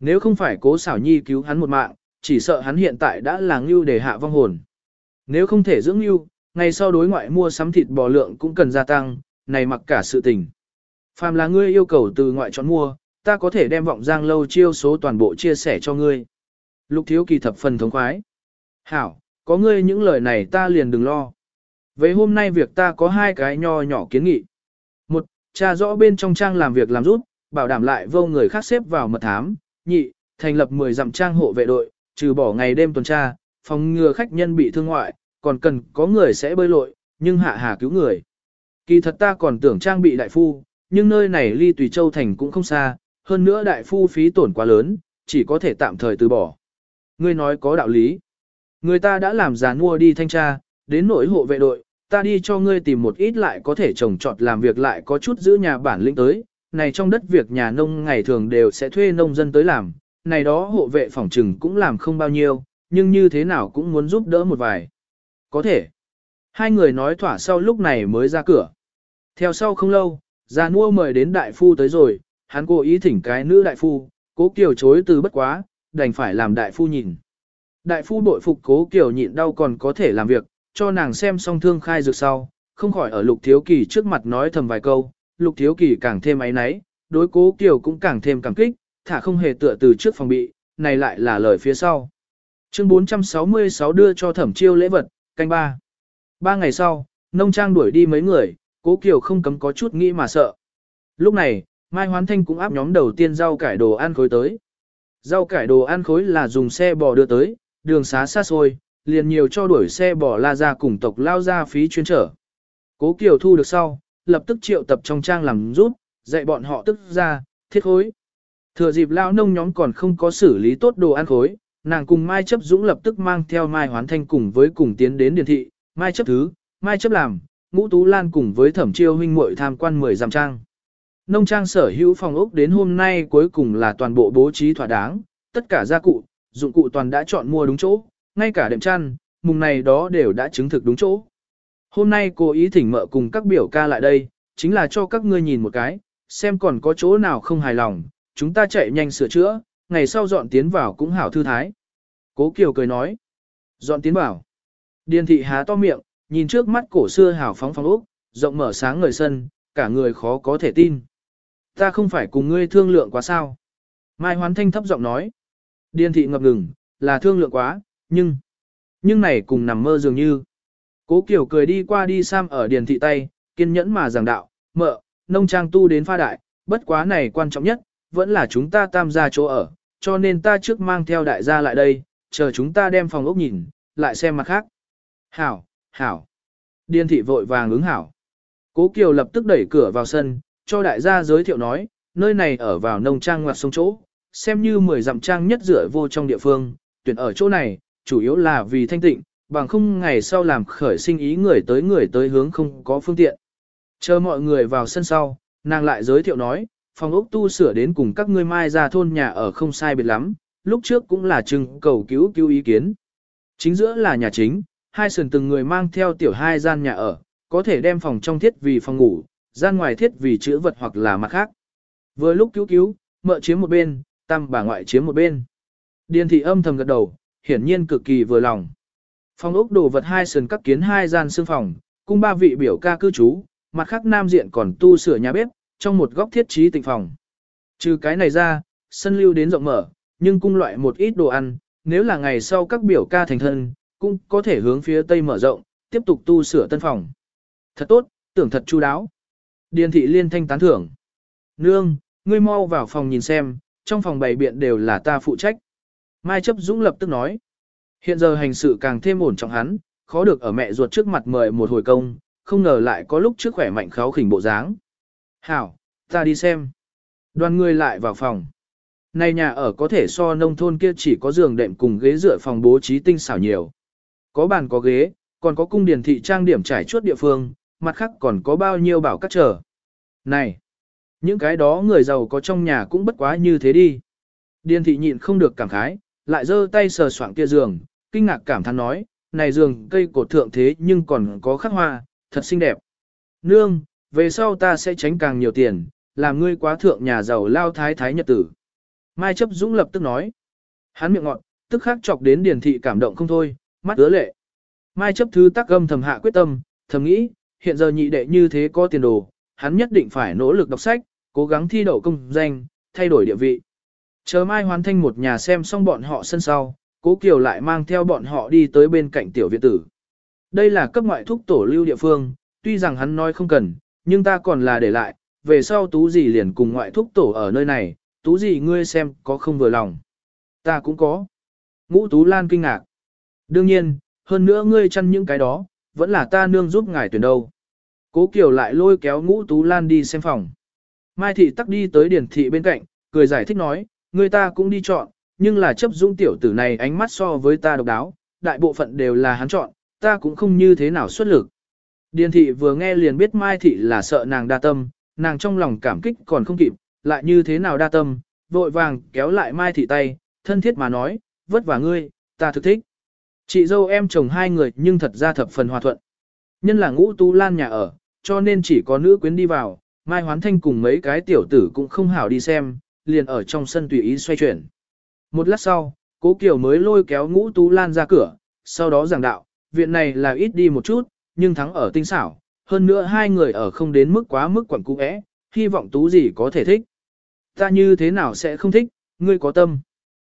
Nếu không phải cố xảo nhi cứu hắn một mạng, chỉ sợ hắn hiện tại đã là ngưu để hạ vong hồn. Nếu không thể dưỡng ngưu, ngày sau đối ngoại mua sắm thịt bò lượng cũng cần gia tăng, này mặc cả sự tình. Phàm là ngươi yêu cầu từ ngoại chọn mua, ta có thể đem vọng giang lâu chiêu số toàn bộ chia sẻ cho ngươi. Lục thiếu kỳ thập phần thống khoái. Hảo, có ngươi những lời này ta liền đừng lo. với hôm nay việc ta có hai cái nho nhỏ kiến nghị. Một, tra rõ bên trong trang làm việc làm rút, bảo đảm lại vô người khác xếp vào mật thám. Nhị, thành lập 10 dặm trang hộ vệ đội, trừ bỏ ngày đêm tuần tra, phòng ngừa khách nhân bị thương ngoại, còn cần có người sẽ bơi lội, nhưng hạ hà cứu người. Kỳ thật ta còn tưởng trang bị đại phu, nhưng nơi này ly Tùy Châu Thành cũng không xa, hơn nữa đại phu phí tổn quá lớn, chỉ có thể tạm thời từ bỏ. Ngươi nói có đạo lý. Người ta đã làm giàn mua đi thanh tra, đến nỗi hộ vệ đội, ta đi cho ngươi tìm một ít lại có thể trồng trọt làm việc lại có chút giữ nhà bản lĩnh tới. Này trong đất việc nhà nông ngày thường đều sẽ thuê nông dân tới làm, này đó hộ vệ phòng trừng cũng làm không bao nhiêu, nhưng như thế nào cũng muốn giúp đỡ một vài. Có thể. Hai người nói thỏa sau lúc này mới ra cửa. Theo sau không lâu, Gia Nua mời đến đại phu tới rồi, hắn cố ý thỉnh cái nữ đại phu, cố kiều chối từ bất quá, đành phải làm đại phu nhìn. Đại phu bội phục cố kiều nhịn đau còn có thể làm việc, cho nàng xem xong thương khai dược sau, không khỏi ở lục thiếu kỳ trước mặt nói thầm vài câu, lục thiếu kỳ càng thêm ấy náy, đối cố kiều cũng càng thêm cảm kích, thả không hề tựa từ trước phòng bị, này lại là lời phía sau. Chương 466 đưa cho thẩm chiêu lễ vật, canh ba. Ba ngày sau, nông trang đuổi đi mấy người, Cố Kiều không cấm có chút nghĩ mà sợ. Lúc này, Mai Hoán Thanh cũng áp nhóm đầu tiên rau cải đồ ăn khối tới. Rau cải đồ ăn khối là dùng xe bò đưa tới, đường xá xa xôi, liền nhiều cho đuổi xe bò la ra cùng tộc lao ra phí chuyên trở. Cố Kiều thu được sau, lập tức triệu tập trong trang làm rút, dạy bọn họ tức ra, thiết khối. Thừa dịp lao nông nhóm còn không có xử lý tốt đồ ăn khối, nàng cùng Mai chấp dũng lập tức mang theo Mai hoán thanh cùng với cùng tiến đến điền thị, Mai chấp thứ, Mai chấp làm, ngũ tú lan cùng với thẩm chiêu huynh muội tham quan 10 dặm trang. Nông trang sở hữu phòng ốc đến hôm nay cuối cùng là toàn bộ bố trí thỏa đáng, tất cả gia cụ, dụng cụ toàn đã chọn mua đúng chỗ, ngay cả đệm chăn, mùng này đó đều đã chứng thực đúng chỗ. Hôm nay cô ý thỉnh mợ cùng các biểu ca lại đây, chính là cho các ngươi nhìn một cái, xem còn có chỗ nào không hài lòng, chúng ta chạy nhanh sửa chữa, ngày sau dọn tiến vào cũng hảo thư thái. Cố Kiều cười nói, dọn tiến vào. Điền thị há to miệng, nhìn trước mắt cổ xưa hảo phóng phong ốc, rộng mở sáng người sân, cả người khó có thể tin. Ta không phải cùng ngươi thương lượng quá sao. Mai Hoán Thanh thấp giọng nói. Điền thị ngập ngừng, là thương lượng quá, nhưng... Nhưng này cùng nằm mơ dường như. Cố Kiều cười đi qua đi Sam ở điền thị tay, kiên nhẫn mà giảng đạo, mợ, nông trang tu đến pha đại, bất quá này quan trọng nhất, vẫn là chúng ta tam gia chỗ ở, cho nên ta trước mang theo đại gia lại đây, chờ chúng ta đem phòng ốc nhìn, lại xem mặt khác. Hảo, hảo. Điền thị vội vàng ứng hảo. Cố Kiều lập tức đẩy cửa vào sân, cho đại gia giới thiệu nói, nơi này ở vào nông trang ngoặt sông chỗ, xem như 10 dặm trang nhất rửa vô trong địa phương, tuyển ở chỗ này, chủ yếu là vì thanh tịnh, bằng không ngày sau làm khởi sinh ý người tới người tới hướng không có phương tiện. Chờ mọi người vào sân sau, nàng lại giới thiệu nói, phòng ốc tu sửa đến cùng các ngươi mai ra thôn nhà ở không sai biệt lắm, lúc trước cũng là trưng cầu cứu cứu ý kiến. Chính giữa là nhà chính, hai sườn từng người mang theo tiểu hai gian nhà ở, có thể đem phòng trong thiết vì phòng ngủ, gian ngoài thiết vì chữ vật hoặc là mặt khác. Vừa lúc cứu cứu, mợ chiếm một bên, tam bà ngoại chiếm một bên. Điền thị âm thầm gật đầu, hiển nhiên cực kỳ vừa lòng. Phòng ốc đồ vật hai sườn các kiến hai gian xương phòng, cùng ba vị biểu ca cư trú, mặt khác nam diện còn tu sửa nhà bếp, trong một góc thiết trí tịnh phòng. Trừ cái này ra, sân lưu đến rộng mở, nhưng cung loại một ít đồ ăn, nếu là ngày sau các biểu ca thành thân, cũng có thể hướng phía tây mở rộng, tiếp tục tu sửa tân phòng. Thật tốt, tưởng thật chu đáo. Điền thị liên thanh tán thưởng. Nương, ngươi mau vào phòng nhìn xem, trong phòng bày biện đều là ta phụ trách. Mai chấp dũng lập tức nói. Hiện giờ hành sự càng thêm ổn trọng hắn, khó được ở mẹ ruột trước mặt mời một hồi công, không ngờ lại có lúc trước khỏe mạnh kháo khỉnh bộ dáng. Hảo, ta đi xem. Đoàn người lại vào phòng. Này nhà ở có thể so nông thôn kia chỉ có giường đệm cùng ghế dựa phòng bố trí tinh xảo nhiều. Có bàn có ghế, còn có cung điển thị trang điểm trải chuốt địa phương, mặt khác còn có bao nhiêu bảo cắt trở. Này, những cái đó người giàu có trong nhà cũng bất quá như thế đi. Điền thị nhịn không được cảm khái, lại giơ tay sờ soạng kia giường, kinh ngạc cảm thán nói, này giường cây cột thượng thế nhưng còn có khắc hoa, thật xinh đẹp. Nương, về sau ta sẽ tránh càng nhiều tiền, làm ngươi quá thượng nhà giàu lao thái thái nhật tử. Mai chấp dũng lập tức nói. Hắn miệng ngọn, tức khắc chọc đến điền thị cảm động không thôi, mắt ứa lệ. Mai chấp thứ tác gâm thầm hạ quyết tâm, thầm nghĩ, hiện giờ nhị đệ như thế có tiền đồ, hắn nhất định phải nỗ lực đọc sách, cố gắng thi đậu công danh, thay đổi địa vị. Chờ mai hoàn thanh một nhà xem xong bọn họ sân sau, cố kiều lại mang theo bọn họ đi tới bên cạnh tiểu viện tử. Đây là cấp ngoại thúc tổ lưu địa phương, tuy rằng hắn nói không cần, nhưng ta còn là để lại, về sau tú gì liền cùng ngoại thúc tổ ở nơi này, tú gì ngươi xem có không vừa lòng. Ta cũng có. Ngũ tú lan kinh ngạc. Đương nhiên, hơn nữa ngươi chăn những cái đó, vẫn là ta nương giúp ngài tuyển đâu. Cố Kiều lại lôi kéo ngũ tú lan đi xem phòng. Mai thị tắc đi tới điển thị bên cạnh, cười giải thích nói, người ta cũng đi chọn, nhưng là chấp dũng tiểu tử này ánh mắt so với ta độc đáo, đại bộ phận đều là hắn chọn, ta cũng không như thế nào xuất lực. Điền thị vừa nghe liền biết Mai thị là sợ nàng đa tâm, nàng trong lòng cảm kích còn không kịp, lại như thế nào đa tâm, vội vàng kéo lại Mai thị tay, thân thiết mà nói, vất vả ngươi, ta thực thích. Chị dâu em chồng hai người nhưng thật ra thập phần hòa thuận. Nhân là ngũ tu lan nhà ở, cho nên chỉ có nữ quyến đi vào, Mai Hoán Thanh cùng mấy cái tiểu tử cũng không hảo đi xem, liền ở trong sân tùy ý xoay chuyển. Một lát sau, Cố Kiều mới lôi kéo ngũ tú lan ra cửa, sau đó giảng đạo, viện này là ít đi một chút, nhưng thắng ở tinh xảo, hơn nữa hai người ở không đến mức quá mức quẩn cũ ẽ, hy vọng tú gì có thể thích. Ta như thế nào sẽ không thích, ngươi có tâm.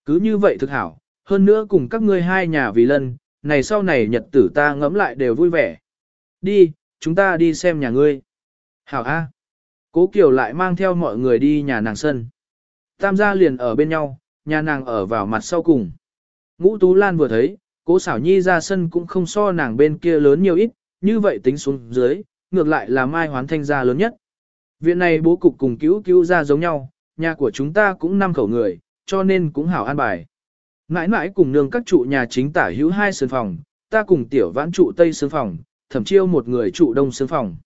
Cứ như vậy thực hảo, hơn nữa cùng các ngươi hai nhà vì lần này sau này nhật tử ta ngẫm lại đều vui vẻ. Đi, chúng ta đi xem nhà ngươi. Hảo A. Cố Kiều lại mang theo mọi người đi nhà nàng sân. Tam gia liền ở bên nhau, nhà nàng ở vào mặt sau cùng. Ngũ Tú Lan vừa thấy, cố xảo nhi ra sân cũng không so nàng bên kia lớn nhiều ít, như vậy tính xuống dưới, ngược lại là mai hoán thanh gia lớn nhất. Viện này bố cục cùng cứu cứu ra giống nhau, nhà của chúng ta cũng năm khẩu người, cho nên cũng hảo an bài. Mãi mãi cùng nương các trụ nhà chính tả hữu hai sân phòng, ta cùng tiểu vãn trụ tây sân phòng, thẩm chiêu một người trụ đông sân phòng.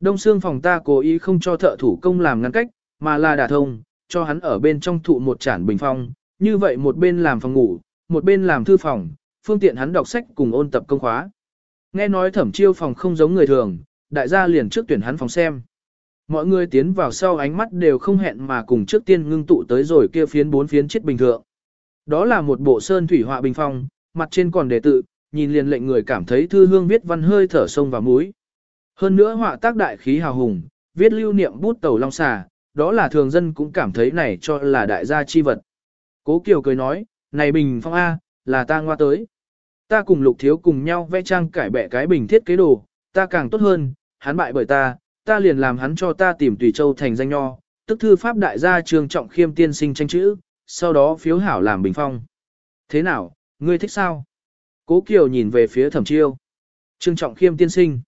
Đông sương phòng ta cố ý không cho thợ thủ công làm ngăn cách, mà là đả thông, cho hắn ở bên trong thụ một chản bình phong, như vậy một bên làm phòng ngủ, một bên làm thư phòng, phương tiện hắn đọc sách cùng ôn tập công khóa. Nghe nói thẩm chiêu phòng không giống người thường, đại gia liền trước tuyển hắn phòng xem. Mọi người tiến vào sau ánh mắt đều không hẹn mà cùng trước tiên ngưng tụ tới rồi kia phiến bốn phiến chết bình thượng. Đó là một bộ sơn thủy họa bình phong, mặt trên còn đề tự, nhìn liền lệnh người cảm thấy thư hương viết văn hơi thở sông và muối. Hơn nữa họa tác đại khí hào hùng, viết lưu niệm bút tàu long xà, đó là thường dân cũng cảm thấy này cho là đại gia chi vật. Cố Kiều cười nói, này bình phong A, là ta ngoa tới. Ta cùng lục thiếu cùng nhau vẽ trang cải bẻ cái bình thiết kế đồ, ta càng tốt hơn, hắn bại bởi ta, ta liền làm hắn cho ta tìm tùy châu thành danh nho, tức thư pháp đại gia trường trọng khiêm tiên sinh tranh chữ, sau đó phiếu hảo làm bình phong. Thế nào, ngươi thích sao? Cố Kiều nhìn về phía thẩm chiêu. Trương Trọng Khiêm tiên sinh.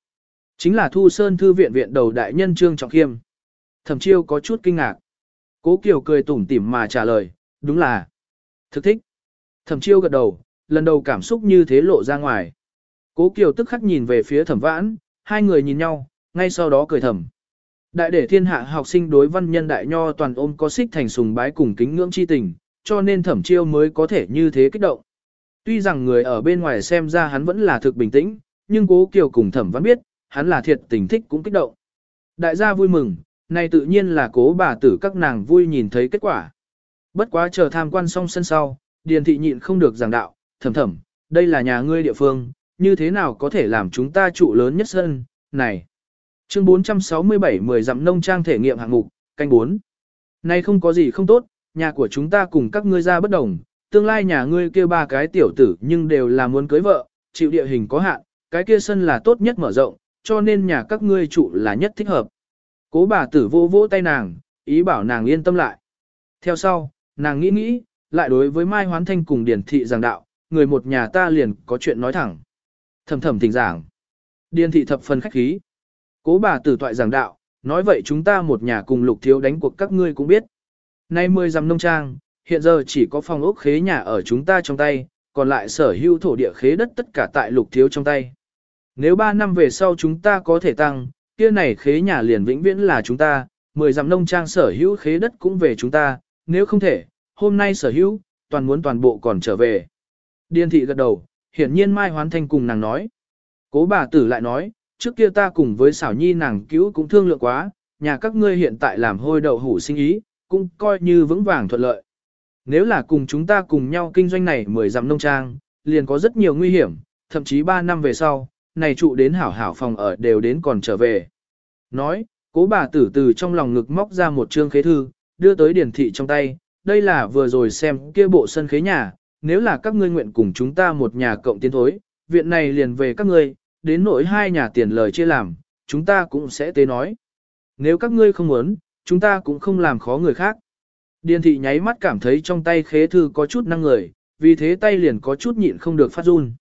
Chính là Thu Sơn Thư viện viện đầu đại nhân Trương Trọng Khiêm. Thẩm chiêu có chút kinh ngạc. Cố Kiều cười tủm tỉm mà trả lời, đúng là. Thực thích. Thẩm chiêu gật đầu, lần đầu cảm xúc như thế lộ ra ngoài. Cố Kiều tức khắc nhìn về phía thẩm vãn, hai người nhìn nhau, ngay sau đó cười thầm. Đại để thiên hạ học sinh đối văn nhân đại nho toàn ôm có xích thành sùng bái cùng kính ngưỡng chi tình, cho nên thẩm chiêu mới có thể như thế kích động. Tuy rằng người ở bên ngoài xem ra hắn vẫn là thực bình tĩnh, nhưng cố kiều cùng thẩm vẫn biết, hắn là thiệt tình thích cũng kích động. Đại gia vui mừng, này tự nhiên là cố bà tử các nàng vui nhìn thấy kết quả. Bất quá chờ tham quan xong sân sau, điền thị nhịn không được giảng đạo, thầm thầm, đây là nhà ngươi địa phương, như thế nào có thể làm chúng ta trụ lớn nhất sân, này. Chương 467 10 dặm nông trang thể nghiệm hạng mục, canh 4. Này không có gì không tốt, nhà của chúng ta cùng các ngươi ra bất đồng, tương lai nhà ngươi kia ba cái tiểu tử nhưng đều là muốn cưới vợ, chịu địa hình có hạn, cái kia sân là tốt nhất mở rộng, cho nên nhà các ngươi trụ là nhất thích hợp. Cố bà tử vô vỗ tay nàng, ý bảo nàng yên tâm lại. Theo sau, nàng nghĩ nghĩ, lại đối với Mai Hoán Thanh cùng Điền Thị giảng đạo, người một nhà ta liền có chuyện nói thẳng. Thầm thầm tình giảng. Điền Thị thập phần khách khí. Cố bà tử toại giảng đạo, nói vậy chúng ta một nhà cùng lục thiếu đánh cuộc các ngươi cũng biết. Nay mười dằm nông trang, hiện giờ chỉ có phòng ốc khế nhà ở chúng ta trong tay, còn lại sở hữu thổ địa khế đất tất cả tại lục thiếu trong tay. Nếu 3 năm về sau chúng ta có thể tăng, kia này khế nhà liền vĩnh viễn là chúng ta, 10 dặm nông trang sở hữu khế đất cũng về chúng ta, nếu không thể, hôm nay sở hữu, toàn muốn toàn bộ còn trở về. Điên thị gật đầu, hiển nhiên Mai Hoán Thanh cùng nàng nói. Cố bà tử lại nói, trước kia ta cùng với xảo nhi nàng cứu cũng thương lượng quá, nhà các ngươi hiện tại làm hôi đậu hủ sinh ý, cũng coi như vững vàng thuận lợi. Nếu là cùng chúng ta cùng nhau kinh doanh này mười dặm nông trang, liền có rất nhiều nguy hiểm, thậm chí 3 năm về sau, này trụ đến hảo hảo phòng ở đều đến còn trở về. Nói, cố bà tử từ trong lòng ngực móc ra một trương khế thư, đưa tới điển thị trong tay, đây là vừa rồi xem kia bộ sân khế nhà, nếu là các ngươi nguyện cùng chúng ta một nhà cộng tiến thối, viện này liền về các ngươi, đến nỗi hai nhà tiền lời chia làm, chúng ta cũng sẽ tế nói. Nếu các ngươi không muốn, chúng ta cũng không làm khó người khác. Điền thị nháy mắt cảm thấy trong tay khế thư có chút năng người, vì thế tay liền có chút nhịn không được phát run.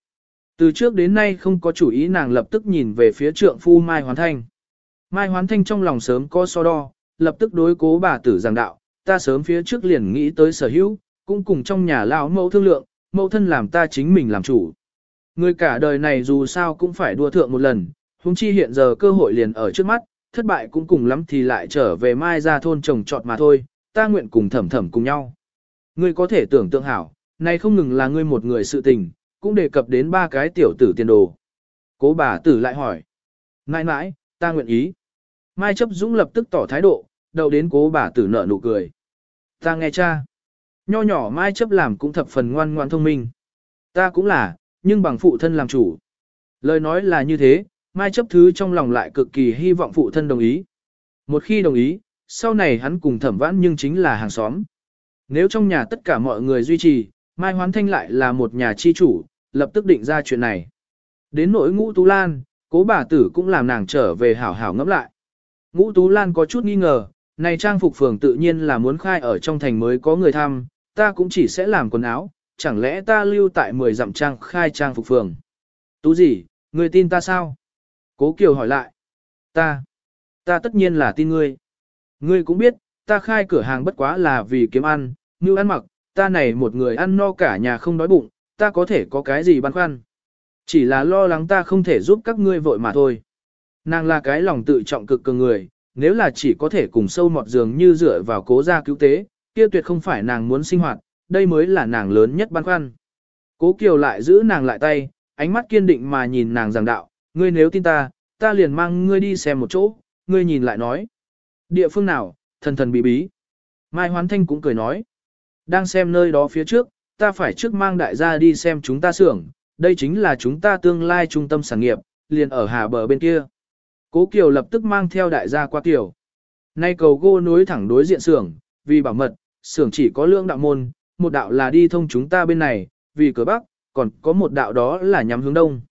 Từ trước đến nay không có chủ ý nàng lập tức nhìn về phía trượng phu Mai Hoán Thanh. Mai Hoán Thanh trong lòng sớm có so đo, lập tức đối cố bà tử giảng đạo, ta sớm phía trước liền nghĩ tới sở hữu, cũng cùng trong nhà lão mẫu thương lượng, mẫu thân làm ta chính mình làm chủ. Người cả đời này dù sao cũng phải đua thượng một lần, huống chi hiện giờ cơ hội liền ở trước mắt, thất bại cũng cùng lắm thì lại trở về mai ra thôn trồng trọt mà thôi, ta nguyện cùng thẩm thẩm cùng nhau. Ngươi có thể tưởng tượng hảo, này không ngừng là ngươi một người sự tình, cũng đề cập đến ba cái tiểu tử tiền đồ. Cố bà tử lại hỏi. Nãi nãi, ta nguyện ý. Mai chấp dũng lập tức tỏ thái độ, đầu đến cố bà tử nở nụ cười. Ta nghe cha. Nho nhỏ mai chấp làm cũng thập phần ngoan ngoan thông minh. Ta cũng là, nhưng bằng phụ thân làm chủ. Lời nói là như thế, mai chấp thứ trong lòng lại cực kỳ hy vọng phụ thân đồng ý. Một khi đồng ý, sau này hắn cùng thẩm vãn nhưng chính là hàng xóm. Nếu trong nhà tất cả mọi người duy trì, Mai Hoán Thanh lại là một nhà chi chủ, lập tức định ra chuyện này. Đến nỗi ngũ Tú Lan, cố bà tử cũng làm nàng trở về hảo hảo ngẫm lại. Ngũ Tú Lan có chút nghi ngờ, này trang phục phường tự nhiên là muốn khai ở trong thành mới có người thăm, ta cũng chỉ sẽ làm quần áo, chẳng lẽ ta lưu tại 10 dặm trang khai trang phục phường. Tú gì, người tin ta sao? Cố Kiều hỏi lại. Ta, ta tất nhiên là tin ngươi. Ngươi cũng biết, ta khai cửa hàng bất quá là vì kiếm ăn, như ăn mặc, ta này một người ăn no cả nhà không đói bụng, ta có thể có cái gì băn khoăn. Chỉ là lo lắng ta không thể giúp các ngươi vội mà thôi. Nàng là cái lòng tự trọng cực cường người, nếu là chỉ có thể cùng sâu mọt giường như dựa vào cố gia cứu tế, kia tuyệt không phải nàng muốn sinh hoạt, đây mới là nàng lớn nhất băn khoăn. Cố Kiều lại giữ nàng lại tay, ánh mắt kiên định mà nhìn nàng giảng đạo, ngươi nếu tin ta, ta liền mang ngươi đi xem một chỗ, ngươi nhìn lại nói. Địa phương nào, thần thần bí bí. Mai Hoán Thanh cũng cười nói. Đang xem nơi đó phía trước, ta phải trước mang đại gia đi xem chúng ta xưởng, đây chính là chúng ta tương lai trung tâm sản nghiệp, liền ở hà bờ bên kia. Cố Kiều lập tức mang theo đại gia qua Kiều. Nay cầu gô nối thẳng đối diện xưởng, vì bảo mật, xưởng chỉ có lương đạo môn, một đạo là đi thông chúng ta bên này, vì cửa bắc, còn có một đạo đó là nhắm hướng đông.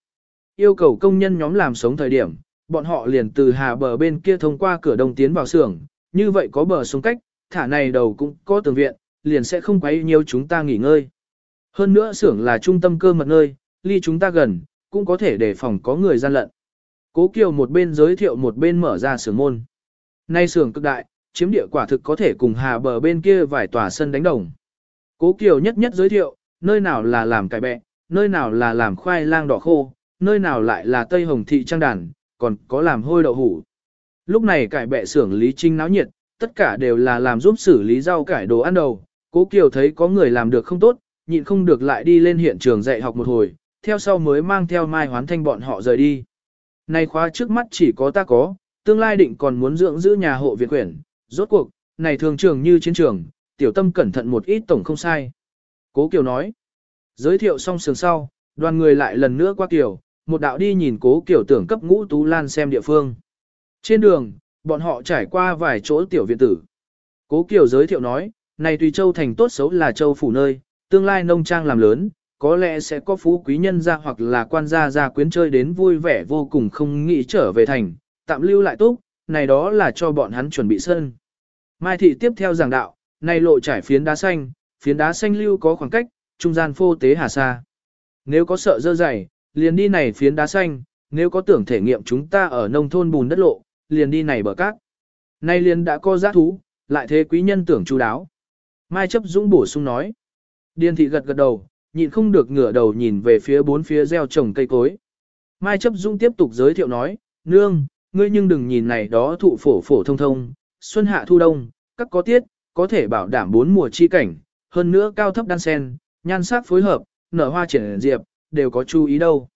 Yêu cầu công nhân nhóm làm sống thời điểm, bọn họ liền từ hà bờ bên kia thông qua cửa đông tiến vào xưởng, như vậy có bờ xuống cách, thả này đầu cũng có tường viện, liền sẽ không quấy nhiều chúng ta nghỉ ngơi. Hơn nữa xưởng là trung tâm cơ mật nơi, ly chúng ta gần, cũng có thể để phòng có người gian lận. Cố Kiều một bên giới thiệu một bên mở ra xưởng môn. Nay xưởng cực đại, chiếm địa quả thực có thể cùng hà bờ bên kia vài tòa sân đánh đồng. Cố Kiều nhất nhất giới thiệu, nơi nào là làm cải bẹ, nơi nào là làm khoai lang đỏ khô, nơi nào lại là Tây Hồng thị trang đàn, còn có làm hôi đậu hủ. Lúc này cải bẹ xưởng lý trinh náo nhiệt, tất cả đều là làm giúp xử lý rau cải đồ ăn đầu. Cố Kiều thấy có người làm được không tốt, nhịn không được lại đi lên hiện trường dạy học một hồi, theo sau mới mang theo Mai Hoán Thanh bọn họ rời đi. Này khóa trước mắt chỉ có ta có, tương lai định còn muốn dưỡng giữ nhà hộ viện quyển, rốt cuộc, này thường trường như chiến trường, tiểu tâm cẩn thận một ít tổng không sai. Cố Kiều nói, giới thiệu xong sườn sau, đoàn người lại lần nữa qua Kiều, một đạo đi nhìn Cố Kiều tưởng cấp ngũ tú lan xem địa phương. Trên đường, bọn họ trải qua vài chỗ tiểu viện tử. Cố Kiều giới thiệu nói, này tùy châu thành tốt xấu là châu phủ nơi, tương lai nông trang làm lớn, có lẽ sẽ có phú quý nhân ra hoặc là quan gia gia quyến chơi đến vui vẻ vô cùng không nghĩ trở về thành, tạm lưu lại túc này đó là cho bọn hắn chuẩn bị sân. Mai thị tiếp theo giảng đạo, này lộ trải phiến đá xanh, phiến đá xanh lưu có khoảng cách, trung gian phô tế hà xa. Nếu có sợ dơ dày, liền đi này phiến đá xanh, nếu có tưởng thể nghiệm chúng ta ở nông thôn bùn đất lộ, liền đi này bờ cát. Nay liền đã có giá thú, lại thế quý nhân tưởng chú đáo. Mai chấp dũng bổ sung nói. Điền thị gật gật đầu, nhịn không được ngửa đầu nhìn về phía bốn phía gieo trồng cây cối. Mai chấp Dung tiếp tục giới thiệu nói, nương, ngươi nhưng đừng nhìn này đó thụ phổ phổ thông thông, xuân hạ thu đông, các có tiết, có thể bảo đảm bốn mùa chi cảnh, hơn nữa cao thấp đan sen, nhan sắc phối hợp, nở hoa triển diệp, đều có chú ý đâu.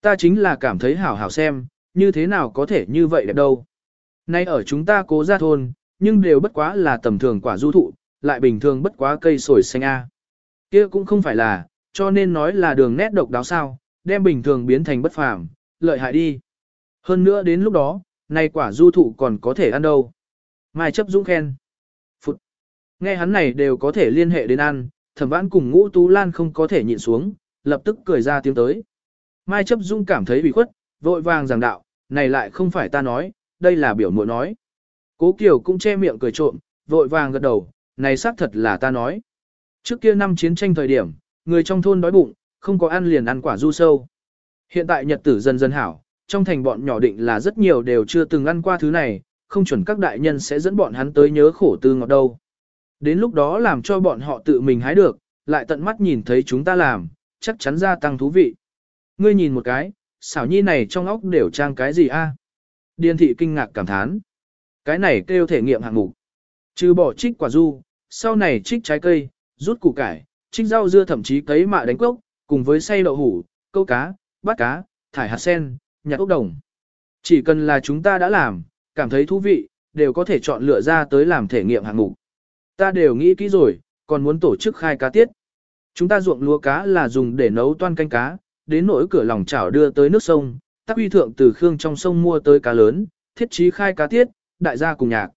Ta chính là cảm thấy hảo hảo xem, như thế nào có thể như vậy đẹp đâu. Nay ở chúng ta cố ra thôn, nhưng đều bất quá là tầm thường quả du thụ, lại bình thường bất quá cây sồi xanh A. kia cũng không phải là, cho nên nói là đường nét độc đáo sao, đem bình thường biến thành bất phàm, lợi hại đi. Hơn nữa đến lúc đó, nay quả du thụ còn có thể ăn đâu. Mai chấp dũng khen. Phụt. Nghe hắn này đều có thể liên hệ đến ăn, thẩm vãn cùng ngũ tú lan không có thể nhịn xuống, lập tức cười ra tiếng tới. Mai chấp dũng cảm thấy bị khuất, vội vàng giảng đạo, này lại không phải ta nói, đây là biểu muội nói. Cố Kiều cũng che miệng cười trộm, vội vàng gật đầu, này xác thật là ta nói. Trước kia năm chiến tranh thời điểm, người trong thôn đói bụng, không có ăn liền ăn quả du sâu. Hiện tại nhật tử dần dần hảo, trong thành bọn nhỏ định là rất nhiều đều chưa từng ăn qua thứ này, không chuẩn các đại nhân sẽ dẫn bọn hắn tới nhớ khổ tư ngọt đâu. Đến lúc đó làm cho bọn họ tự mình hái được, lại tận mắt nhìn thấy chúng ta làm, chắc chắn gia tăng thú vị. Ngươi nhìn một cái, xảo nhi này trong óc đều trang cái gì a? À? Điền thị kinh ngạc cảm thán. Cái này kêu thể nghiệm hạng mục. Trừ bỏ trích quả du, sau này trích trái cây, rút củ cải, trích rau dưa thậm chí cấy mạ đánh cốc, cùng với xay đậu hủ, câu cá, bắt cá, thải hạt sen, nhặt ốc đồng. Chỉ cần là chúng ta đã làm, cảm thấy thú vị, đều có thể chọn lựa ra tới làm thể nghiệm hạng mục. Ta đều nghĩ kỹ rồi, còn muốn tổ chức khai cá tiết. Chúng ta ruộng lúa cá là dùng để nấu toan canh cá, đến nỗi cửa lòng chảo đưa tới nước sông, tác uy thượng từ khương trong sông mua tới cá lớn, thiết trí khai cá tiết, đại gia cùng nhạc.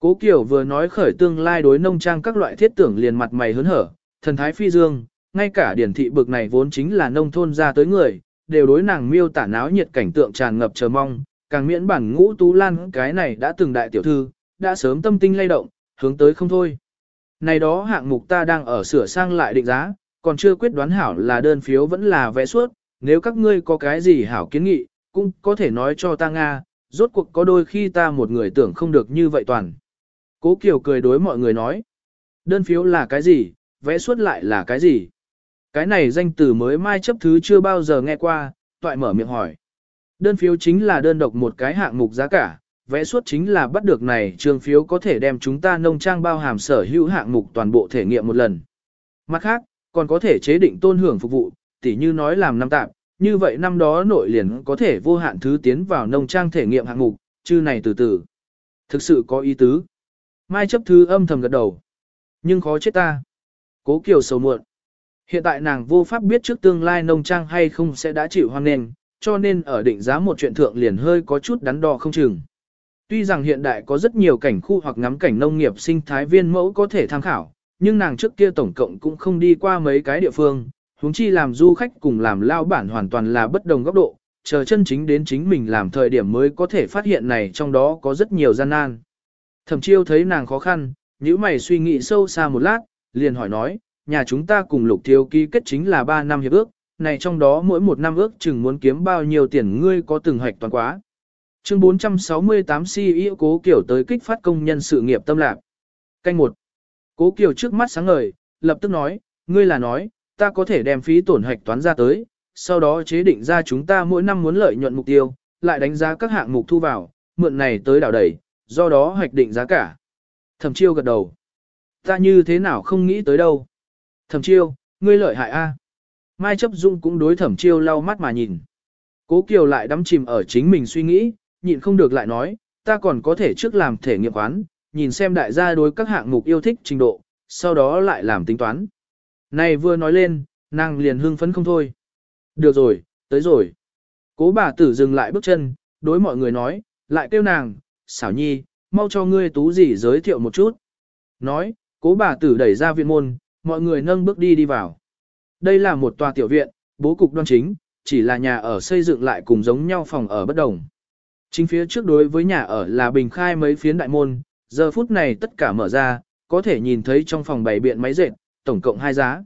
Cố Kiều vừa nói khởi tương lai đối nông trang các loại thiết tưởng liền mặt mày hớn hở, thần thái phi dương, ngay cả điển thị bực này vốn chính là nông thôn ra tới người, đều đối nàng miêu tả náo nhiệt cảnh tượng tràn ngập chờ mong, càng miễn bản ngũ tú lan cái này đã từng đại tiểu thư, đã sớm tâm tinh lay động, hướng tới không thôi. Này đó hạng mục ta đang ở sửa sang lại định giá, còn chưa quyết đoán hảo là đơn phiếu vẫn là vẽ suốt, nếu các ngươi có cái gì hảo kiến nghị, cũng có thể nói cho ta Nga, rốt cuộc có đôi khi ta một người tưởng không được như vậy toàn. Cố Kiều cười đối mọi người nói, đơn phiếu là cái gì, vẽ suốt lại là cái gì. Cái này danh từ mới mai chấp thứ chưa bao giờ nghe qua, toại mở miệng hỏi. Đơn phiếu chính là đơn độc một cái hạng mục giá cả, vẽ suốt chính là bắt được này trường phiếu có thể đem chúng ta nông trang bao hàm sở hữu hạng mục toàn bộ thể nghiệm một lần. Mặt khác, còn có thể chế định tôn hưởng phục vụ, tỉ như nói làm năm tạm, như vậy năm đó nội liền có thể vô hạn thứ tiến vào nông trang thể nghiệm hạng mục, chứ này từ từ. Thực sự có ý tứ. Mai chấp thứ âm thầm gật đầu. Nhưng khó chết ta. Cố Kiều sầu muộn. Hiện tại nàng vô pháp biết trước tương lai nông trang hay không sẽ đã chịu hoang nền, cho nên ở định giá một chuyện thượng liền hơi có chút đắn đo không chừng. Tuy rằng hiện đại có rất nhiều cảnh khu hoặc ngắm cảnh nông nghiệp sinh thái viên mẫu có thể tham khảo, nhưng nàng trước kia tổng cộng cũng không đi qua mấy cái địa phương, huống chi làm du khách cùng làm lao bản hoàn toàn là bất đồng góc độ, chờ chân chính đến chính mình làm thời điểm mới có thể phát hiện này trong đó có rất nhiều gian nan. Thẩm chiêu thấy nàng khó khăn, nếu mày suy nghĩ sâu xa một lát, liền hỏi nói, nhà chúng ta cùng lục thiếu ký kết chính là 3 năm hiệp ước, này trong đó mỗi một năm ước chừng muốn kiếm bao nhiêu tiền ngươi có từng hoạch toàn quá. Chương 468 CEO Cố Kiều tới kích phát công nhân sự nghiệp tâm lạc. Canh 1. Cố Kiều trước mắt sáng ngời, lập tức nói, ngươi là nói, ta có thể đem phí tổn hoạch toán ra tới, sau đó chế định ra chúng ta mỗi năm muốn lợi nhuận mục tiêu, lại đánh giá các hạng mục thu vào, mượn này tới đảo đẩy, do đó hoạch định giá cả. Thẩm chiêu gật đầu. Ta như thế nào không nghĩ tới đâu. Thẩm chiêu, ngươi lợi hại a. Mai chấp dung cũng đối thẩm chiêu lau mắt mà nhìn. Cố Kiều lại đắm chìm ở chính mình suy nghĩ, nhịn không được lại nói, ta còn có thể trước làm thể nghiệm quán, nhìn xem đại gia đối các hạng mục yêu thích trình độ, sau đó lại làm tính toán. Này vừa nói lên, nàng liền hưng phấn không thôi. Được rồi, tới rồi. Cố bà tử dừng lại bước chân, đối mọi người nói, lại kêu nàng, xảo nhi, mau cho ngươi tú gì giới thiệu một chút. Nói, cố bà tử đẩy ra viện môn, mọi người nâng bước đi đi vào. Đây là một tòa tiểu viện, bố cục đoan chính, chỉ là nhà ở xây dựng lại cùng giống nhau phòng ở bất đồng. Chính phía trước đối với nhà ở là bình khai mấy phiến đại môn, giờ phút này tất cả mở ra, có thể nhìn thấy trong phòng bày biện máy dệt, tổng cộng hai giá.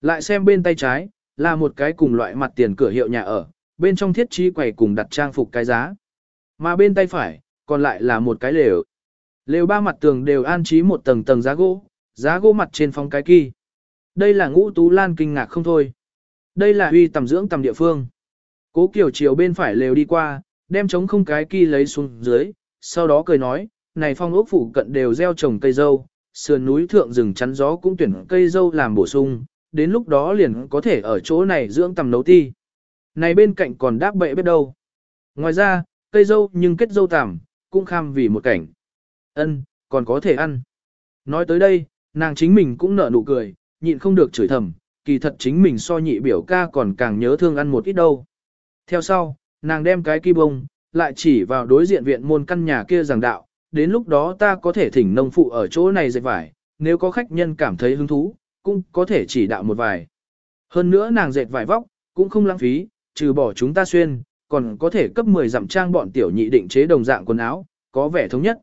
Lại xem bên tay trái, là một cái cùng loại mặt tiền cửa hiệu nhà ở, bên trong thiết trí quầy cùng đặt trang phục cái giá. Mà bên tay phải, còn lại là một cái lều. Lều ba mặt tường đều an trí một tầng tầng giá gỗ, giá gỗ mặt trên phong cái kỳ. Đây là ngũ tú lan kinh ngạc không thôi. Đây là huy tầm dưỡng tầm địa phương. Cố kiểu chiều bên phải lều đi qua, đem trống không cái kỳ lấy xuống dưới, sau đó cười nói, này phong ốc phủ cận đều gieo trồng cây dâu, sườn núi thượng rừng chắn gió cũng tuyển cây dâu làm bổ sung, đến lúc đó liền có thể ở chỗ này dưỡng tầm nấu ti. Này bên cạnh còn đáp bệ biết đâu. Ngoài ra, cây dâu nhưng kết dâu tằm, cũng kham vì một cảnh. Ân, còn có thể ăn. Nói tới đây, nàng chính mình cũng nở nụ cười, nhịn không được chửi thầm, kỳ thật chính mình so nhị biểu ca còn càng nhớ thương ăn một ít đâu. Theo sau, nàng đem cái kỳ bông, lại chỉ vào đối diện viện môn căn nhà kia giảng đạo, đến lúc đó ta có thể thỉnh nông phụ ở chỗ này dệt vải, nếu có khách nhân cảm thấy hứng thú, cũng có thể chỉ đạo một vài. Hơn nữa nàng dệt vải vóc, cũng không lãng phí, trừ bỏ chúng ta xuyên, còn có thể cấp 10 dặm trang bọn tiểu nhị định chế đồng dạng quần áo, có vẻ thống nhất.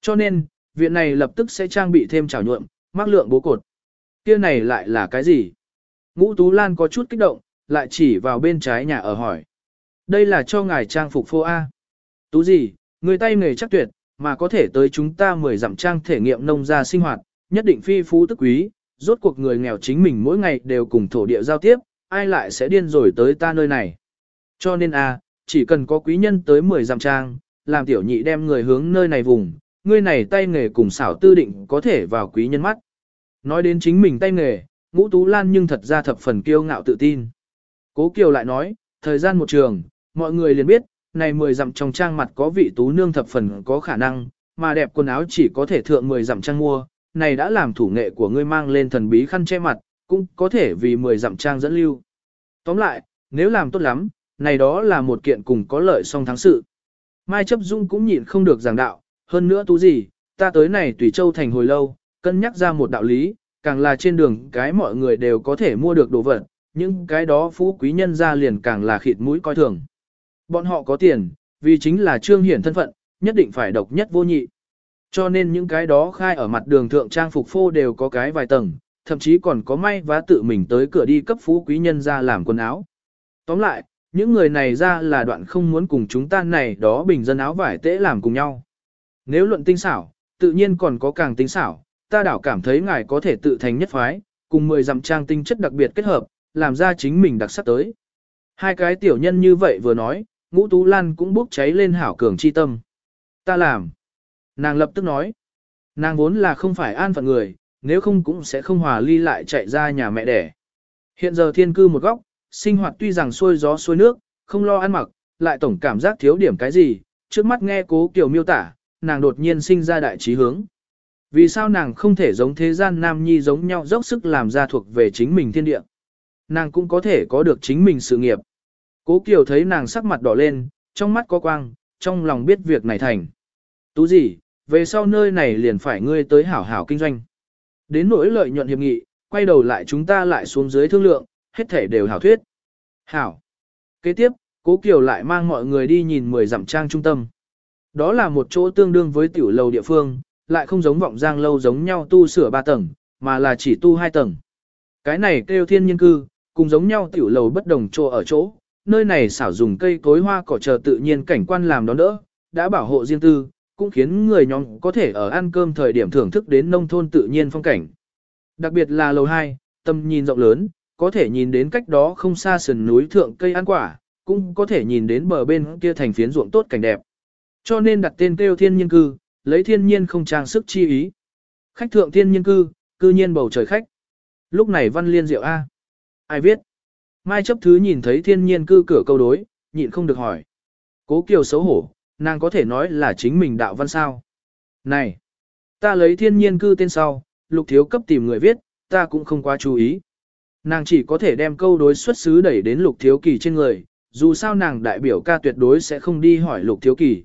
Cho nên, viện này lập tức sẽ trang bị thêm trào nhuộm, mắc lượng bố cột. Kia này lại là cái gì? Ngũ Tú Lan có chút kích động, lại chỉ vào bên trái nhà ở hỏi. Đây là cho ngài trang phục phô A. Tú gì, người tay nghề chắc tuyệt, mà có thể tới chúng ta mười dặm trang thể nghiệm nông gia sinh hoạt, nhất định phi phú tức quý, rốt cuộc người nghèo chính mình mỗi ngày đều cùng thổ địa giao tiếp, ai lại sẽ điên rồi tới ta nơi này. Cho nên a, chỉ cần có quý nhân tới 10 dặm trang, làm tiểu nhị đem người hướng nơi này vùng, người này tay nghề cùng xảo tư định có thể vào quý nhân mắt. Nói đến chính mình tay nghề, ngũ tú lan nhưng thật ra thập phần kiêu ngạo tự tin. Cố Kiều lại nói, thời gian một trường, mọi người liền biết, này 10 dặm trong trang mặt có vị tú nương thập phần có khả năng, mà đẹp quần áo chỉ có thể thượng 10 dặm trang mua, này đã làm thủ nghệ của ngươi mang lên thần bí khăn che mặt, cũng có thể vì 10 dặm trang dẫn lưu. Tóm lại, nếu làm tốt lắm, này đó là một kiện cùng có lợi song thắng sự. Mai chấp dung cũng nhịn không được giảng đạo, hơn nữa tú gì, ta tới này tùy châu thành hồi lâu, cân nhắc ra một đạo lý, càng là trên đường cái mọi người đều có thể mua được đồ vật, những cái đó phú quý nhân ra liền càng là khịt mũi coi thường. Bọn họ có tiền, vì chính là trương hiển thân phận, nhất định phải độc nhất vô nhị. Cho nên những cái đó khai ở mặt đường thượng trang phục phô đều có cái vài tầng, thậm chí còn có may vá tự mình tới cửa đi cấp phú quý nhân ra làm quần áo. Tóm lại, những người này ra là đoạn không muốn cùng chúng ta này đó bình dân áo vải tễ làm cùng nhau. Nếu luận tinh xảo, tự nhiên còn có càng tinh xảo, ta đảo cảm thấy ngài có thể tự thành nhất phái, cùng 10 dặm trang tinh chất đặc biệt kết hợp, làm ra chính mình đặc sắc tới. Hai cái tiểu nhân như vậy vừa nói, ngũ tú lan cũng bốc cháy lên hảo cường chi tâm. Ta làm. Nàng lập tức nói. Nàng vốn là không phải an phận người, nếu không cũng sẽ không hòa ly lại chạy ra nhà mẹ đẻ. Hiện giờ thiên cư một góc, sinh hoạt tuy rằng xuôi gió xuôi nước, không lo ăn mặc, lại tổng cảm giác thiếu điểm cái gì, trước mắt nghe cố kiểu miêu tả, nàng đột nhiên sinh ra đại trí hướng. Vì sao nàng không thể giống thế gian nam nhi giống nhau dốc sức làm ra thuộc về chính mình thiên địa? Nàng cũng có thể có được chính mình sự nghiệp. Cố Kiều thấy nàng sắc mặt đỏ lên, trong mắt có quang, trong lòng biết việc này thành. Tú gì, về sau nơi này liền phải ngươi tới hảo hảo kinh doanh. Đến nỗi lợi nhuận hiệp nghị, quay đầu lại chúng ta lại xuống dưới thương lượng, hết thể đều hảo thuyết. Hảo. Kế tiếp, Cố Kiều lại mang mọi người đi nhìn 10 dặm trang trung tâm. Đó là một chỗ tương đương với tiểu lầu địa phương, lại không giống vọng giang lâu giống nhau tu sửa 3 tầng, mà là chỉ tu 2 tầng. Cái này kêu thiên nhiên cư, cùng giống nhau tiểu lầu bất đồng chỗ ở chỗ, nơi này xảo dùng cây cối hoa cỏ chờ tự nhiên cảnh quan làm đón đỡ, đã bảo hộ riêng tư, cũng khiến người nhóm có thể ở ăn cơm thời điểm thưởng thức đến nông thôn tự nhiên phong cảnh. Đặc biệt là lầu 2, tầm nhìn rộng lớn, có thể nhìn đến cách đó không xa sườn núi thượng cây ăn quả, cũng có thể nhìn đến bờ bên kia thành phiến ruộng tốt cảnh đẹp. Cho nên đặt tên kêu thiên nhiên cư, lấy thiên nhiên không trang sức chi ý. Khách thượng thiên nhiên cư, cư nhiên bầu trời khách. Lúc này văn liên diệu A. Ai viết? Mai chấp thứ nhìn thấy thiên nhiên cư cửa câu đối, nhịn không được hỏi. Cố kiều xấu hổ, nàng có thể nói là chính mình đạo văn sao. Này! Ta lấy thiên nhiên cư tên sau, lục thiếu cấp tìm người viết, ta cũng không quá chú ý. Nàng chỉ có thể đem câu đối xuất xứ đẩy đến lục thiếu kỳ trên người, dù sao nàng đại biểu ca tuyệt đối sẽ không đi hỏi lục thiếu kỳ.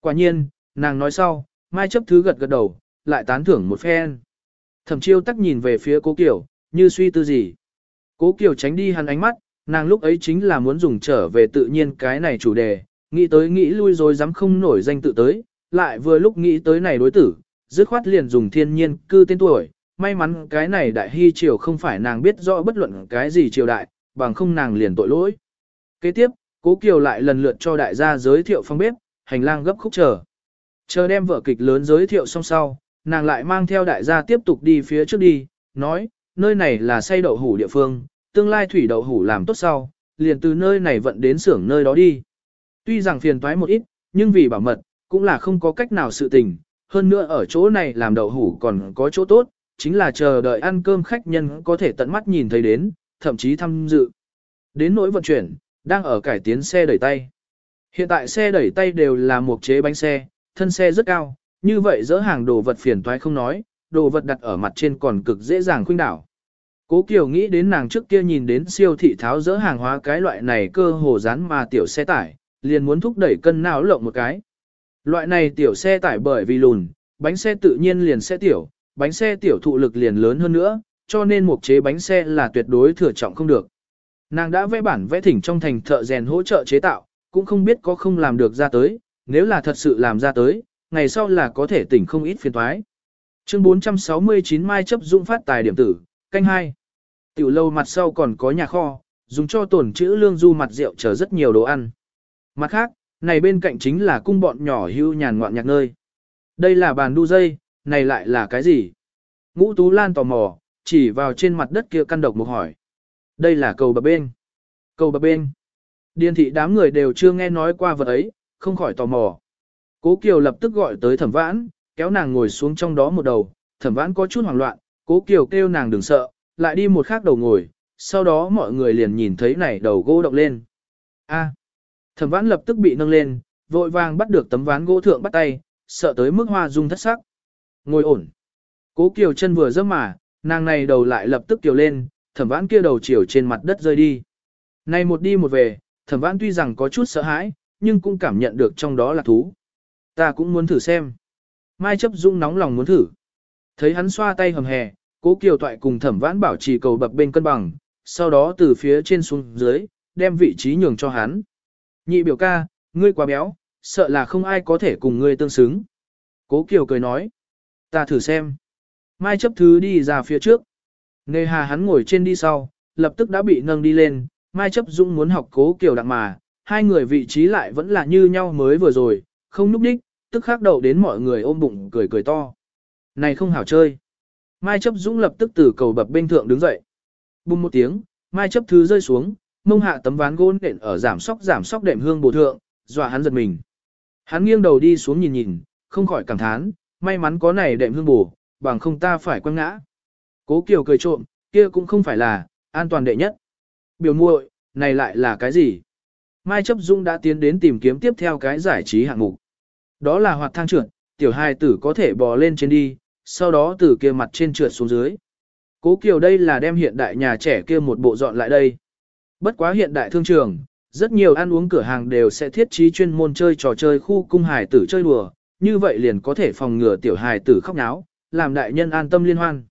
Quả nhiên, nàng nói sau, mai chấp thứ gật gật đầu, lại tán thưởng một phen. Thẩm chiêu tắc nhìn về phía cố Kiều, như suy tư gì. Cố Kiều tránh đi hắn ánh mắt, nàng lúc ấy chính là muốn dùng trở về tự nhiên cái này chủ đề, nghĩ tới nghĩ lui rồi dám không nổi danh tự tới, lại vừa lúc nghĩ tới này đối tử, dứt khoát liền dùng thiên nhiên cư tên tuổi, may mắn cái này đại hy triều không phải nàng biết rõ bất luận cái gì triều đại, bằng không nàng liền tội lỗi. Kế tiếp, Cố Kiều lại lần lượt cho đại gia giới thiệu phong bếp, hành lang gấp khúc chờ. Chờ đem vở kịch lớn giới thiệu xong sau, nàng lại mang theo đại gia tiếp tục đi phía trước đi, nói, nơi này là xây đậu hủ địa phương, tương lai thủy đậu hủ làm tốt sau, liền từ nơi này vận đến xưởng nơi đó đi. Tuy rằng phiền toái một ít, nhưng vì bảo mật, cũng là không có cách nào sự tình, hơn nữa ở chỗ này làm đậu hủ còn có chỗ tốt, chính là chờ đợi ăn cơm khách nhân có thể tận mắt nhìn thấy đến, thậm chí tham dự. Đến nỗi vận chuyển, đang ở cải tiến xe đẩy tay. Hiện tại xe đẩy tay đều là một chế bánh xe, thân xe rất cao, như vậy dỡ hàng đồ vật phiền toái không nói, đồ vật đặt ở mặt trên còn cực dễ dàng khuynh đảo. Cố Kiều nghĩ đến nàng trước kia nhìn đến siêu thị tháo dỡ hàng hóa cái loại này cơ hồ rán mà tiểu xe tải, liền muốn thúc đẩy cân não lộng một cái. Loại này tiểu xe tải bởi vì lùn, bánh xe tự nhiên liền sẽ tiểu, bánh xe tiểu thụ lực liền lớn hơn nữa, cho nên một chế bánh xe là tuyệt đối thừa trọng không được. Nàng đã vẽ bản vẽ thỉnh trong thành thợ rèn hỗ trợ chế tạo, cũng không biết có không làm được ra tới, nếu là thật sự làm ra tới, ngày sau là có thể tỉnh không ít phiền thoái. Chương 469 Mai chấp dụng phát tài điểm tử, canh 2. Tiểu lâu mặt sau còn có nhà kho, dùng cho tổn chữ lương du mặt rượu chờ rất nhiều đồ ăn. Mặt khác, này bên cạnh chính là cung bọn nhỏ hưu nhàn ngoạn nhạc nơi. Đây là bàn đu dây, này lại là cái gì? Ngũ Tú Lan tò mò, chỉ vào trên mặt đất kia căn độc một hỏi. Đây là cầu bập bên. Cầu bập bên. Điền thị đám người đều chưa nghe nói qua vật ấy, không khỏi tò mò. Cố Kiều lập tức gọi tới thẩm vãn, kéo nàng ngồi xuống trong đó một đầu, thẩm vãn có chút hoảng loạn, cố Kiều kêu nàng đừng sợ, lại đi một khác đầu ngồi, sau đó mọi người liền nhìn thấy này đầu gỗ động lên. A. Thẩm vãn lập tức bị nâng lên, vội vàng bắt được tấm ván gỗ thượng bắt tay, sợ tới mức hoa dung thất sắc. Ngồi ổn. Cố Kiều chân vừa dâm mà, nàng này đầu lại lập tức kiều lên, thẩm vãn kia đầu chiều trên mặt đất rơi đi. Này một đi một về, thẩm vãn tuy rằng có chút sợ hãi, nhưng cũng cảm nhận được trong đó là thú. Ta cũng muốn thử xem. Mai chấp dung nóng lòng muốn thử. Thấy hắn xoa tay hầm hè, cố kiều toại cùng thẩm vãn bảo trì cầu bập bên cân bằng, sau đó từ phía trên xuống dưới, đem vị trí nhường cho hắn. Nhị biểu ca, ngươi quá béo, sợ là không ai có thể cùng ngươi tương xứng. Cố Kiều cười nói, ta thử xem. Mai chấp thứ đi ra phía trước. Nề hà hắn ngồi trên đi sau, lập tức đã bị nâng đi lên, Mai chấp Dũng muốn học cố Kiều đặng mà, hai người vị trí lại vẫn là như nhau mới vừa rồi, không núp đích, tức khắc đầu đến mọi người ôm bụng cười cười to. Này không hảo chơi. Mai chấp Dũng lập tức từ cầu bập bên thượng đứng dậy. Bùm một tiếng, Mai chấp thứ rơi xuống, mông hạ tấm ván gôn đện ở giảm sóc giảm sóc đệm hương bổ thượng, dọa hắn giật mình. Hắn nghiêng đầu đi xuống nhìn nhìn, không khỏi cảm thán, may mắn có này đệm hương bổ, bằng không ta phải quăng ngã. Cố Kiều cười trộm, kia cũng không phải là, an toàn đệ nhất. Biểu muội, này lại là cái gì? Mai chấp Dung đã tiến đến tìm kiếm tiếp theo cái giải trí hạng mục. Đó là hoạt thang trượt, tiểu hài tử có thể bò lên trên đi, sau đó từ kia mặt trên trượt xuống dưới. Cố Kiều đây là đem hiện đại nhà trẻ kia một bộ dọn lại đây. Bất quá hiện đại thương trường, rất nhiều ăn uống cửa hàng đều sẽ thiết trí chuyên môn chơi trò chơi khu cung hài tử chơi đùa, như vậy liền có thể phòng ngừa tiểu hài tử khóc náo, làm đại nhân an tâm liên hoan.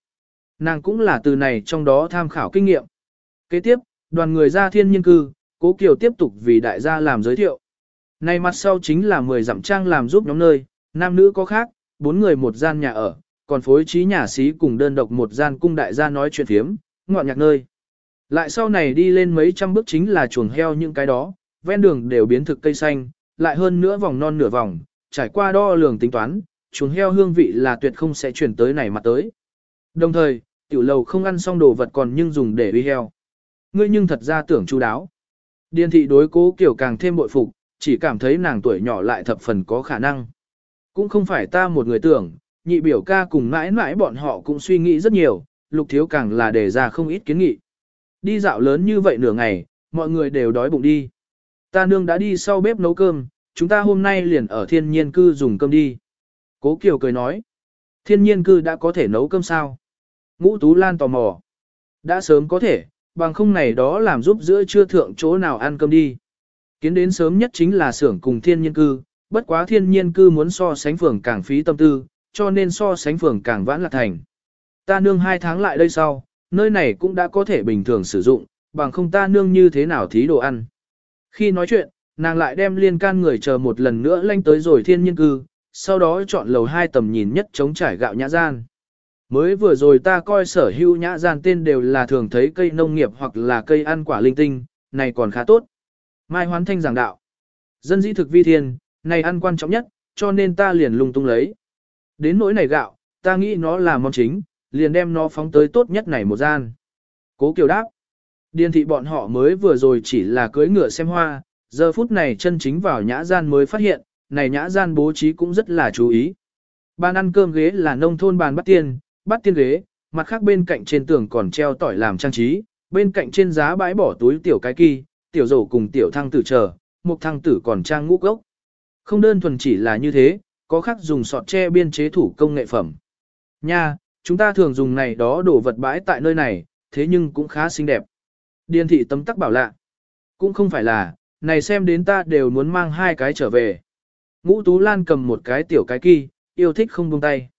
Nàng cũng là từ này trong đó tham khảo kinh nghiệm. Kế tiếp, đoàn người ra thiên nhiên cư, Cố Kiều tiếp tục vì đại gia làm giới thiệu. Này mặt sau chính là 10 dặm trang làm giúp nhóm nơi, nam nữ có khác, bốn người một gian nhà ở, còn phối trí nhà xí cùng đơn độc một gian cung đại gia nói chuyện phiếm, ngọn nhạc nơi. Lại sau này đi lên mấy trăm bước chính là chuồng heo những cái đó, ven đường đều biến thực cây xanh, lại hơn nữa vòng non nửa vòng, trải qua đo lường tính toán, chuồng heo hương vị là tuyệt không sẽ chuyển tới này mặt tới. Đồng thời, tiểu lầu không ăn xong đồ vật còn nhưng dùng để uy heo. Ngươi nhưng thật ra tưởng chu đáo. Điền thị đối cố kiểu càng thêm bội phục, chỉ cảm thấy nàng tuổi nhỏ lại thập phần có khả năng. Cũng không phải ta một người tưởng, nhị biểu ca cùng mãi mãi bọn họ cũng suy nghĩ rất nhiều, lục thiếu càng là đề ra không ít kiến nghị. Đi dạo lớn như vậy nửa ngày, mọi người đều đói bụng đi. Ta nương đã đi sau bếp nấu cơm, chúng ta hôm nay liền ở thiên nhiên cư dùng cơm đi. Cố Kiều cười nói, thiên nhiên cư đã có thể nấu cơm sao? Ngũ Tú Lan tò mò. Đã sớm có thể, bằng không này đó làm giúp giữa trưa thượng chỗ nào ăn cơm đi. Kiến đến sớm nhất chính là xưởng cùng thiên nhiên cư, bất quá thiên nhiên cư muốn so sánh phường càng phí tâm tư, cho nên so sánh phường càng vãn là thành. Ta nương hai tháng lại đây sau, nơi này cũng đã có thể bình thường sử dụng, bằng không ta nương như thế nào thí đồ ăn. Khi nói chuyện, nàng lại đem liên can người chờ một lần nữa lanh tới rồi thiên nhiên cư, sau đó chọn lầu hai tầm nhìn nhất chống trải gạo nhã gian. Mới vừa rồi ta coi sở hữu nhã gian tên đều là thường thấy cây nông nghiệp hoặc là cây ăn quả linh tinh, này còn khá tốt. Mai hoán thanh giảng đạo. Dân dĩ thực vi thiên, này ăn quan trọng nhất, cho nên ta liền lung tung lấy. Đến nỗi này gạo, ta nghĩ nó là món chính, liền đem nó phóng tới tốt nhất này một gian. Cố Kiều đáp. Điền thị bọn họ mới vừa rồi chỉ là cưới ngựa xem hoa, giờ phút này chân chính vào nhã gian mới phát hiện, này nhã gian bố trí cũng rất là chú ý. Bàn ăn cơm ghế là nông thôn bàn bắt tiền, bắt tiên ghế, mặt khác bên cạnh trên tường còn treo tỏi làm trang trí, bên cạnh trên giá bãi bỏ túi tiểu cái kỳ, tiểu rổ cùng tiểu thăng tử chờ, một thăng tử còn trang ngũ gốc. Không đơn thuần chỉ là như thế, có khác dùng sọt tre biên chế thủ công nghệ phẩm. Nha, chúng ta thường dùng này đó đổ vật bãi tại nơi này, thế nhưng cũng khá xinh đẹp. Điền thị tấm tắc bảo lạ. Cũng không phải là, này xem đến ta đều muốn mang hai cái trở về. Ngũ Tú Lan cầm một cái tiểu cái kỳ, yêu thích không buông tay.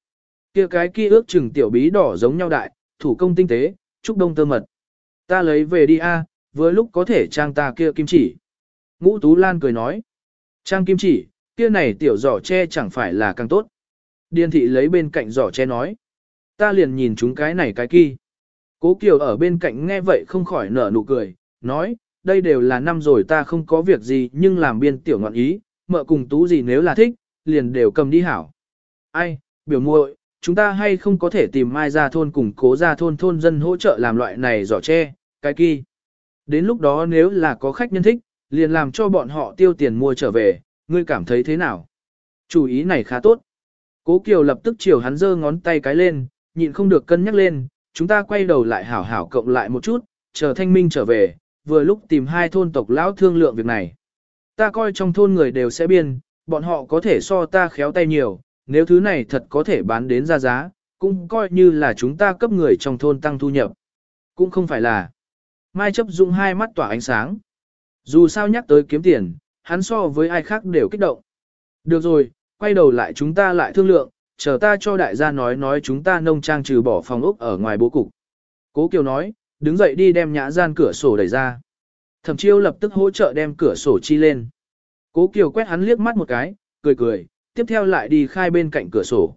Kia cái kia ước chừng tiểu bí đỏ giống nhau đại, thủ công tinh tế, trúc đông tơ mật. Ta lấy về đi a, vừa lúc có thể trang ta kia kim chỉ. Ngũ Tú Lan cười nói. Trang kim chỉ, kia này tiểu giỏ tre chẳng phải là càng tốt. Điền thị lấy bên cạnh giỏ tre nói. Ta liền nhìn chúng cái này cái kia. Cố Kiều ở bên cạnh nghe vậy không khỏi nở nụ cười, nói, đây đều là năm rồi ta không có việc gì nhưng làm biên tiểu ngọn ý, mợ cùng tú gì nếu là thích, liền đều cầm đi hảo. Ai, biểu muội, chúng ta hay không có thể tìm mai ra thôn cùng cố ra thôn thôn dân hỗ trợ làm loại này giỏ tre, cái kia. Đến lúc đó nếu là có khách nhân thích, liền làm cho bọn họ tiêu tiền mua trở về, ngươi cảm thấy thế nào? Chủ ý này khá tốt. Cố Kiều lập tức chiều hắn giơ ngón tay cái lên, nhịn không được cân nhắc lên, chúng ta quay đầu lại hảo hảo cộng lại một chút, chờ thanh minh trở về, vừa lúc tìm hai thôn tộc lão thương lượng việc này. Ta coi trong thôn người đều sẽ biên, bọn họ có thể so ta khéo tay nhiều, nếu thứ này thật có thể bán đến ra giá, cũng coi như là chúng ta cấp người trong thôn tăng thu nhập. Cũng không phải là. Mai chấp dụng hai mắt tỏa ánh sáng. Dù sao nhắc tới kiếm tiền, hắn so với ai khác đều kích động. Được rồi, quay đầu lại chúng ta lại thương lượng, chờ ta cho đại gia nói nói chúng ta nông trang trừ bỏ phòng ốc ở ngoài bố cục. Cố Kiều nói, đứng dậy đi đem nhã gian cửa sổ đẩy ra. Thẩm chiêu lập tức hỗ trợ đem cửa sổ chi lên. Cố Kiều quét hắn liếc mắt một cái, cười cười, tiếp theo lại đi khai bên cạnh cửa sổ.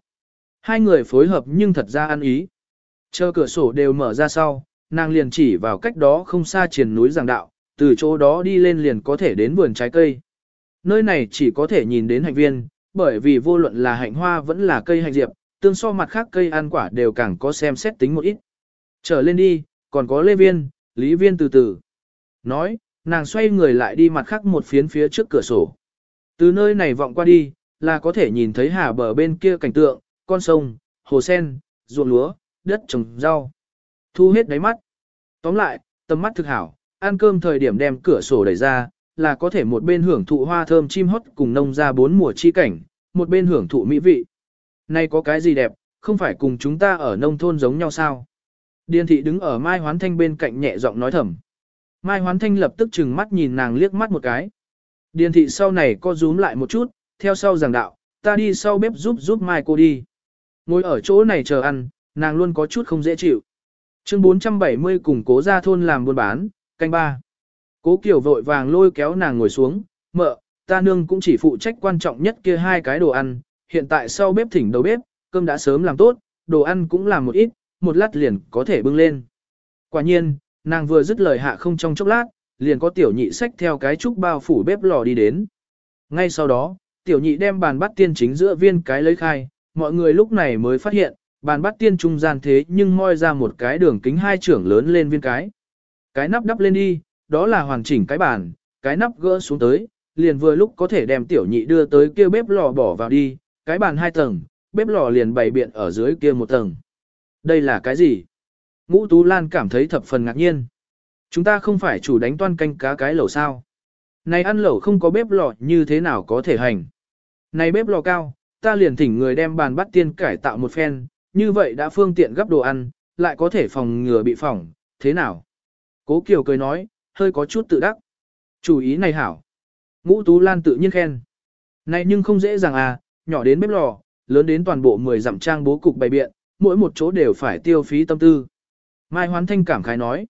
Hai người phối hợp nhưng thật ra ăn ý. Chờ cửa sổ đều mở ra sau, nàng liền chỉ vào cách đó không xa triền núi giảng đạo, từ chỗ đó đi lên liền có thể đến vườn trái cây. Nơi này chỉ có thể nhìn đến hạnh viên, bởi vì vô luận là hạnh hoa vẫn là cây hạnh diệp, tương so mặt khác cây ăn quả đều càng có xem xét tính một ít. Trở lên đi, còn có lê viên, lý viên từ từ. Nói, nàng xoay người lại đi mặt khác một phiến phía trước cửa sổ. Từ nơi này vọng qua đi, là có thể nhìn thấy hà bờ bên kia cảnh tượng, con sông, hồ sen, ruộng lúa, đất trồng rau. Thu hết đáy mắt. Tóm lại, tầm mắt thực hảo, ăn cơm thời điểm đem cửa sổ đẩy ra, là có thể một bên hưởng thụ hoa thơm chim hót cùng nông ra bốn mùa chi cảnh, một bên hưởng thụ mỹ vị. Này có cái gì đẹp, không phải cùng chúng ta ở nông thôn giống nhau sao? Điền thị đứng ở Mai Hoán Thanh bên cạnh nhẹ giọng nói thầm. Mai Hoán Thanh lập tức chừng mắt nhìn nàng liếc mắt một cái. Điền thị sau này co rúm lại một chút, theo sau giảng đạo, ta đi sau bếp giúp giúp Mai cô đi. Ngồi ở chỗ này chờ ăn, nàng luôn có chút không dễ chịu. Chương 470 cùng cố ra thôn làm buôn bán, canh ba. Cố Kiều vội vàng lôi kéo nàng ngồi xuống, mợ, ta nương cũng chỉ phụ trách quan trọng nhất kia hai cái đồ ăn, hiện tại sau bếp thỉnh đầu bếp, cơm đã sớm làm tốt, đồ ăn cũng làm một ít, một lát liền có thể bưng lên. Quả nhiên, nàng vừa dứt lời hạ không trong chốc lát, liền có tiểu nhị xách theo cái trúc bao phủ bếp lò đi đến. Ngay sau đó, tiểu nhị đem bàn bắt tiên chính giữa viên cái lấy khai, mọi người lúc này mới phát hiện, bàn bắt tiên trung gian thế nhưng moi ra một cái đường kính hai trưởng lớn lên viên cái. Cái nắp đắp lên đi, đó là hoàn chỉnh cái bàn, cái nắp gỡ xuống tới, liền vừa lúc có thể đem tiểu nhị đưa tới kia bếp lò bỏ vào đi, cái bàn hai tầng, bếp lò liền bày biện ở dưới kia một tầng. Đây là cái gì? Ngũ Tú Lan cảm thấy thập phần ngạc nhiên. Chúng ta không phải chủ đánh toan canh cá cái lẩu sao? Này ăn lẩu không có bếp lò như thế nào có thể hành? Này bếp lò cao, ta liền thỉnh người đem bàn bắt tiên cải tạo một phen, như vậy đã phương tiện gấp đồ ăn, lại có thể phòng ngừa bị phỏng, thế nào? Cố Kiều cười nói, hơi có chút tự đắc. Chủ ý này hảo. Ngũ Tú Lan tự nhiên khen. Này nhưng không dễ dàng à, nhỏ đến bếp lò, lớn đến toàn bộ 10 dặm trang bố cục bày biện, mỗi một chỗ đều phải tiêu phí tâm tư. Mai Hoán Thanh cảm khái nói.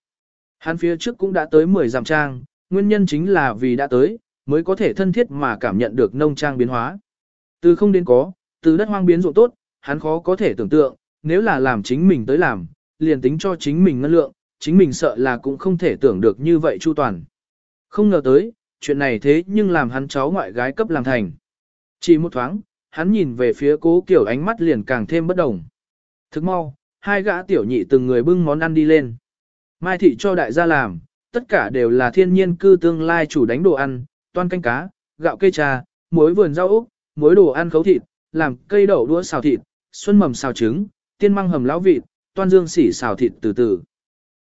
Hắn phía trước cũng đã tới 10 dặm trang, nguyên nhân chính là vì đã tới, mới có thể thân thiết mà cảm nhận được nông trang biến hóa. Từ không đến có, từ đất hoang biến ruộng tốt, hắn khó có thể tưởng tượng, nếu là làm chính mình tới làm, liền tính cho chính mình ngân lượng, chính mình sợ là cũng không thể tưởng được như vậy chu toàn. Không ngờ tới, chuyện này thế nhưng làm hắn cháu ngoại gái cấp làm thành. Chỉ một thoáng, hắn nhìn về phía cố kiểu ánh mắt liền càng thêm bất đồng. Thức mau, hai gã tiểu nhị từng người bưng món ăn đi lên. Mai thị cho đại gia làm, tất cả đều là thiên nhiên cư tương lai chủ đánh đồ ăn, toan canh cá, gạo cây trà, muối vườn rau úc, muối đồ ăn khấu thịt, làm cây đậu đũa xào thịt, xuân mầm xào trứng, tiên măng hầm lão vịt, toan dương xỉ xào thịt từ từ.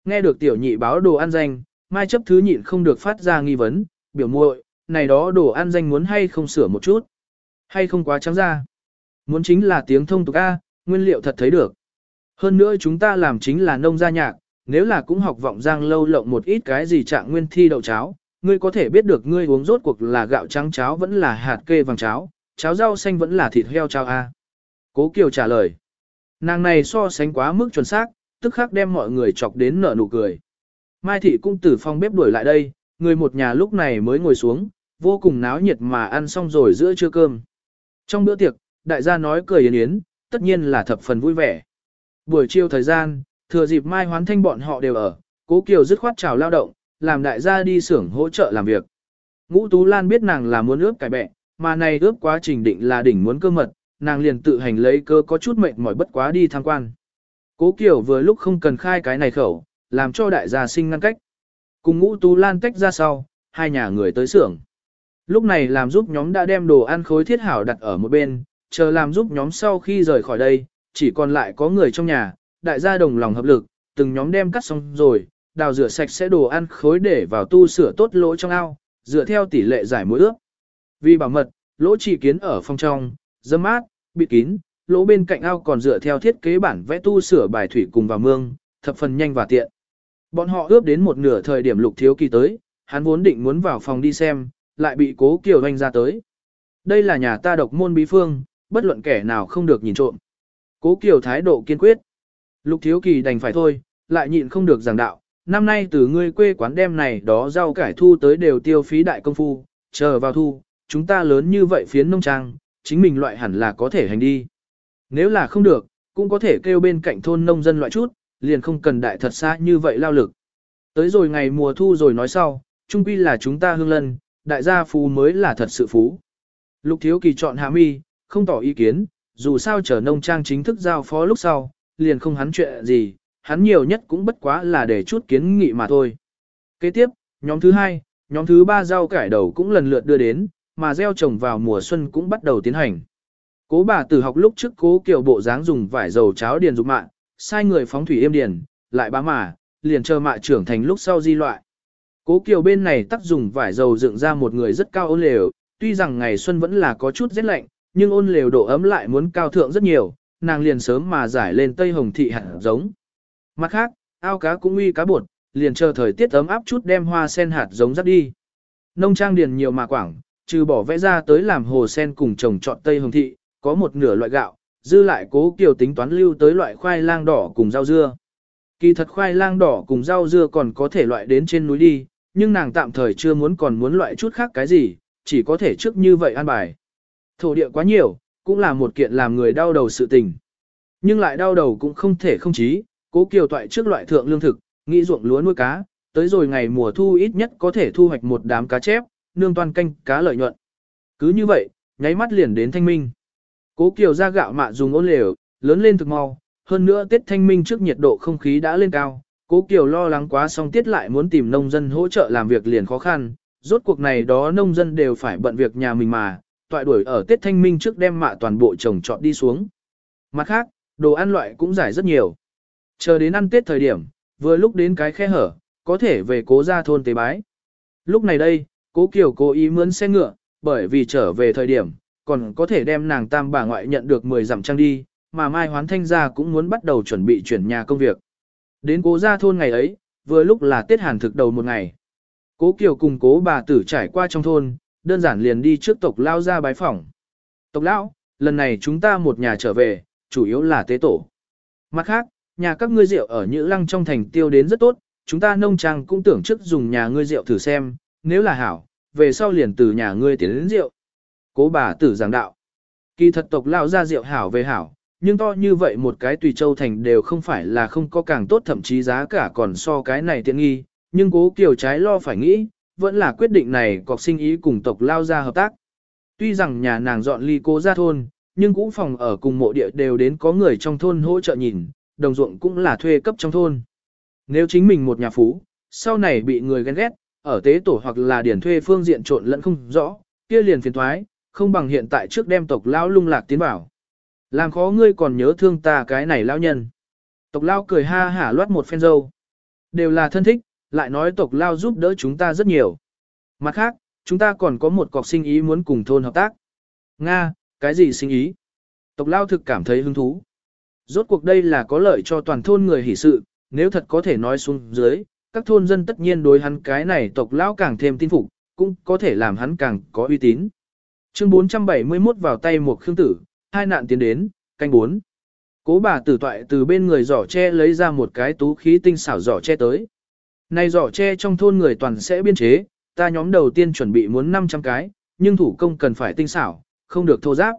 Nghe được tiểu nhị báo đồ ăn danh, mai chấp thứ nhịn không được phát ra nghi vấn, biểu muội, này đó đồ ăn danh muốn hay không sửa một chút, hay không quá trắng ra. Muốn chính là tiếng thông tục A, nguyên liệu thật thấy được. Hơn nữa chúng ta làm chính là nông gia nhạc, nếu là cũng học vọng giang lâu lộng một ít cái gì trạng nguyên thi đậu cháo, ngươi có thể biết được ngươi uống rốt cuộc là gạo trắng cháo vẫn là hạt kê vàng cháo, cháo rau xanh vẫn là thịt heo cháo A. Cố Kiều trả lời. Nàng này so sánh quá mức chuẩn xác, tức khắc đem mọi người chọc đến nở nụ cười. Mai thị cũng từ phòng bếp đuổi lại đây, người một nhà lúc này mới ngồi xuống, vô cùng náo nhiệt mà ăn xong rồi giữa trưa cơm. Trong bữa tiệc, đại gia nói cười yến yến, tất nhiên là thập phần vui vẻ. Buổi chiều thời gian, thừa dịp mai hoán thanh bọn họ đều ở, cố kiều dứt khoát chào lao động, làm đại gia đi xưởng hỗ trợ làm việc. Ngũ Tú Lan biết nàng là muốn ướp cải bẹ, mà này ướp quá trình định là đỉnh muốn cơ mật, nàng liền tự hành lấy cơ có chút mệt mỏi bất quá đi tham quan. Cố Kiều vừa lúc không cần khai cái này khẩu, làm cho đại gia sinh ngăn cách. Cùng ngũ tú lan tách ra sau, hai nhà người tới xưởng. Lúc này làm giúp nhóm đã đem đồ ăn khối thiết hảo đặt ở một bên, chờ làm giúp nhóm sau khi rời khỏi đây, chỉ còn lại có người trong nhà, đại gia đồng lòng hợp lực, từng nhóm đem cắt xong rồi, đào rửa sạch sẽ đồ ăn khối để vào tu sửa tốt lỗ trong ao, dựa theo tỷ lệ giải mỗi ướp. Vì bảo mật, lỗ chỉ kiến ở phòng trong, dâm mát, bị kín, lỗ bên cạnh ao còn dựa theo thiết kế bản vẽ tu sửa bài thủy cùng vào mương, thập phần nhanh và tiện. Bọn họ ướp đến một nửa thời điểm lục thiếu kỳ tới, hắn vốn định muốn vào phòng đi xem, lại bị cố kiều doanh ra tới. Đây là nhà ta độc môn bí phương, bất luận kẻ nào không được nhìn trộm. Cố kiều thái độ kiên quyết. Lục thiếu kỳ đành phải thôi, lại nhịn không được giảng đạo. Năm nay từ ngươi quê quán đem này đó rau cải thu tới đều tiêu phí đại công phu, chờ vào thu, chúng ta lớn như vậy phiến nông trang, chính mình loại hẳn là có thể hành đi. Nếu là không được, cũng có thể kêu bên cạnh thôn nông dân loại chút, liền không cần đại thật xa như vậy lao lực. Tới rồi ngày mùa thu rồi nói sau, trung quy là chúng ta hương lân, đại gia phú mới là thật sự phú. Lục thiếu kỳ chọn hạ mi, không tỏ ý kiến, dù sao trở nông trang chính thức giao phó lúc sau, liền không hắn chuyện gì, hắn nhiều nhất cũng bất quá là để chút kiến nghị mà thôi. Kế tiếp, nhóm thứ hai, nhóm thứ ba rau cải đầu cũng lần lượt đưa đến, mà gieo trồng vào mùa xuân cũng bắt đầu tiến hành. Cố bà tử học lúc trước cố kiểu bộ dáng dùng vải dầu cháo điền dục mạ, sai người phóng thủy êm điền, lại bá mà, liền chờ mạ trưởng thành lúc sau di loại. Cố kiều bên này tác dùng vải dầu dựng ra một người rất cao ôn lều, tuy rằng ngày xuân vẫn là có chút rét lạnh, nhưng ôn lều độ ấm lại muốn cao thượng rất nhiều, nàng liền sớm mà giải lên tây hồng thị hạt giống. Mặt khác, ao cá cũng uy cá bột, liền chờ thời tiết ấm áp chút đem hoa sen hạt giống dắt đi. Nông trang điền nhiều mà quảng, trừ bỏ vẽ ra tới làm hồ sen cùng trồng trọt tây hồng thị, có một nửa loại gạo, dư lại cố kiều tính toán lưu tới loại khoai lang đỏ cùng rau dưa. Kỳ thật khoai lang đỏ cùng rau dưa còn có thể loại đến trên núi đi, nhưng nàng tạm thời chưa muốn còn muốn loại chút khác cái gì, chỉ có thể trước như vậy an bài. Thổ địa quá nhiều, cũng là một kiện làm người đau đầu sự tình. Nhưng lại đau đầu cũng không thể không chí, cố kiều toại trước loại thượng lương thực, nghĩ ruộng lúa nuôi cá, tới rồi ngày mùa thu ít nhất có thể thu hoạch một đám cá chép, nương toàn canh cá lợi nhuận. Cứ như vậy, nháy mắt liền đến thanh minh. Cố kiều ra gạo mạ dùng ôn lều, lớn lên thực mau, hơn nữa tiết thanh minh trước nhiệt độ không khí đã lên cao, cố kiều lo lắng quá xong tiết lại muốn tìm nông dân hỗ trợ làm việc liền khó khăn, rốt cuộc này đó nông dân đều phải bận việc nhà mình mà, toại đuổi ở tiết thanh minh trước đem mạ toàn bộ trồng trọt đi xuống. Mặt khác, đồ ăn loại cũng giải rất nhiều. Chờ đến ăn tết thời điểm, vừa lúc đến cái khe hở, có thể về cố ra thôn tế bái. Lúc này đây, cố kiều cố ý mướn xe ngựa, bởi vì trở về thời điểm, còn có thể đem nàng tam bà ngoại nhận được 10 dặm trang đi, mà Mai Hoán Thanh gia cũng muốn bắt đầu chuẩn bị chuyển nhà công việc. Đến cố gia thôn ngày ấy, vừa lúc là Tết Hàn thực đầu một ngày. Cố Kiều cùng cố bà tử trải qua trong thôn, đơn giản liền đi trước tộc lao ra bái phỏng. Tộc lão, lần này chúng ta một nhà trở về, chủ yếu là tế tổ. Mặt khác, nhà các ngươi rượu ở Nhữ Lăng trong thành tiêu đến rất tốt, chúng ta nông trang cũng tưởng trước dùng nhà ngươi rượu thử xem, nếu là hảo, về sau liền từ nhà ngươi tiến đến rượu. Cố bà tử giảng đạo. Kỳ thật tộc lao ra rượu hảo về hảo, nhưng to như vậy một cái tùy châu thành đều không phải là không có càng tốt thậm chí giá cả còn so cái này tiện nghi, nhưng cố kiều trái lo phải nghĩ, vẫn là quyết định này cọc sinh ý cùng tộc lao ra hợp tác. Tuy rằng nhà nàng dọn ly cố ra thôn, nhưng cũ phòng ở cùng mộ địa đều đến có người trong thôn hỗ trợ nhìn, đồng ruộng cũng là thuê cấp trong thôn. Nếu chính mình một nhà phú, sau này bị người ghen ghét, ở tế tổ hoặc là điển thuê phương diện trộn lẫn không rõ, kia liền phiền thoái, không bằng hiện tại trước đem tộc lao lung lạc tiến bảo. Làm khó ngươi còn nhớ thương ta cái này lão nhân. Tộc lao cười ha hả loát một phen dâu. Đều là thân thích, lại nói tộc lao giúp đỡ chúng ta rất nhiều. Mặt khác, chúng ta còn có một cọc sinh ý muốn cùng thôn hợp tác. Nga, cái gì sinh ý? Tộc lao thực cảm thấy hứng thú. Rốt cuộc đây là có lợi cho toàn thôn người hỷ sự, nếu thật có thể nói xuống dưới, các thôn dân tất nhiên đối hắn cái này tộc lão càng thêm tin phục, cũng có thể làm hắn càng có uy tín. Chương 471 vào tay một khương tử, hai nạn tiến đến, canh bốn. Cố bà tử toại từ bên người giỏ tre lấy ra một cái tú khí tinh xảo giỏ tre tới. Này giỏ tre trong thôn người toàn sẽ biên chế, ta nhóm đầu tiên chuẩn bị muốn 500 cái, nhưng thủ công cần phải tinh xảo, không được thô giáp.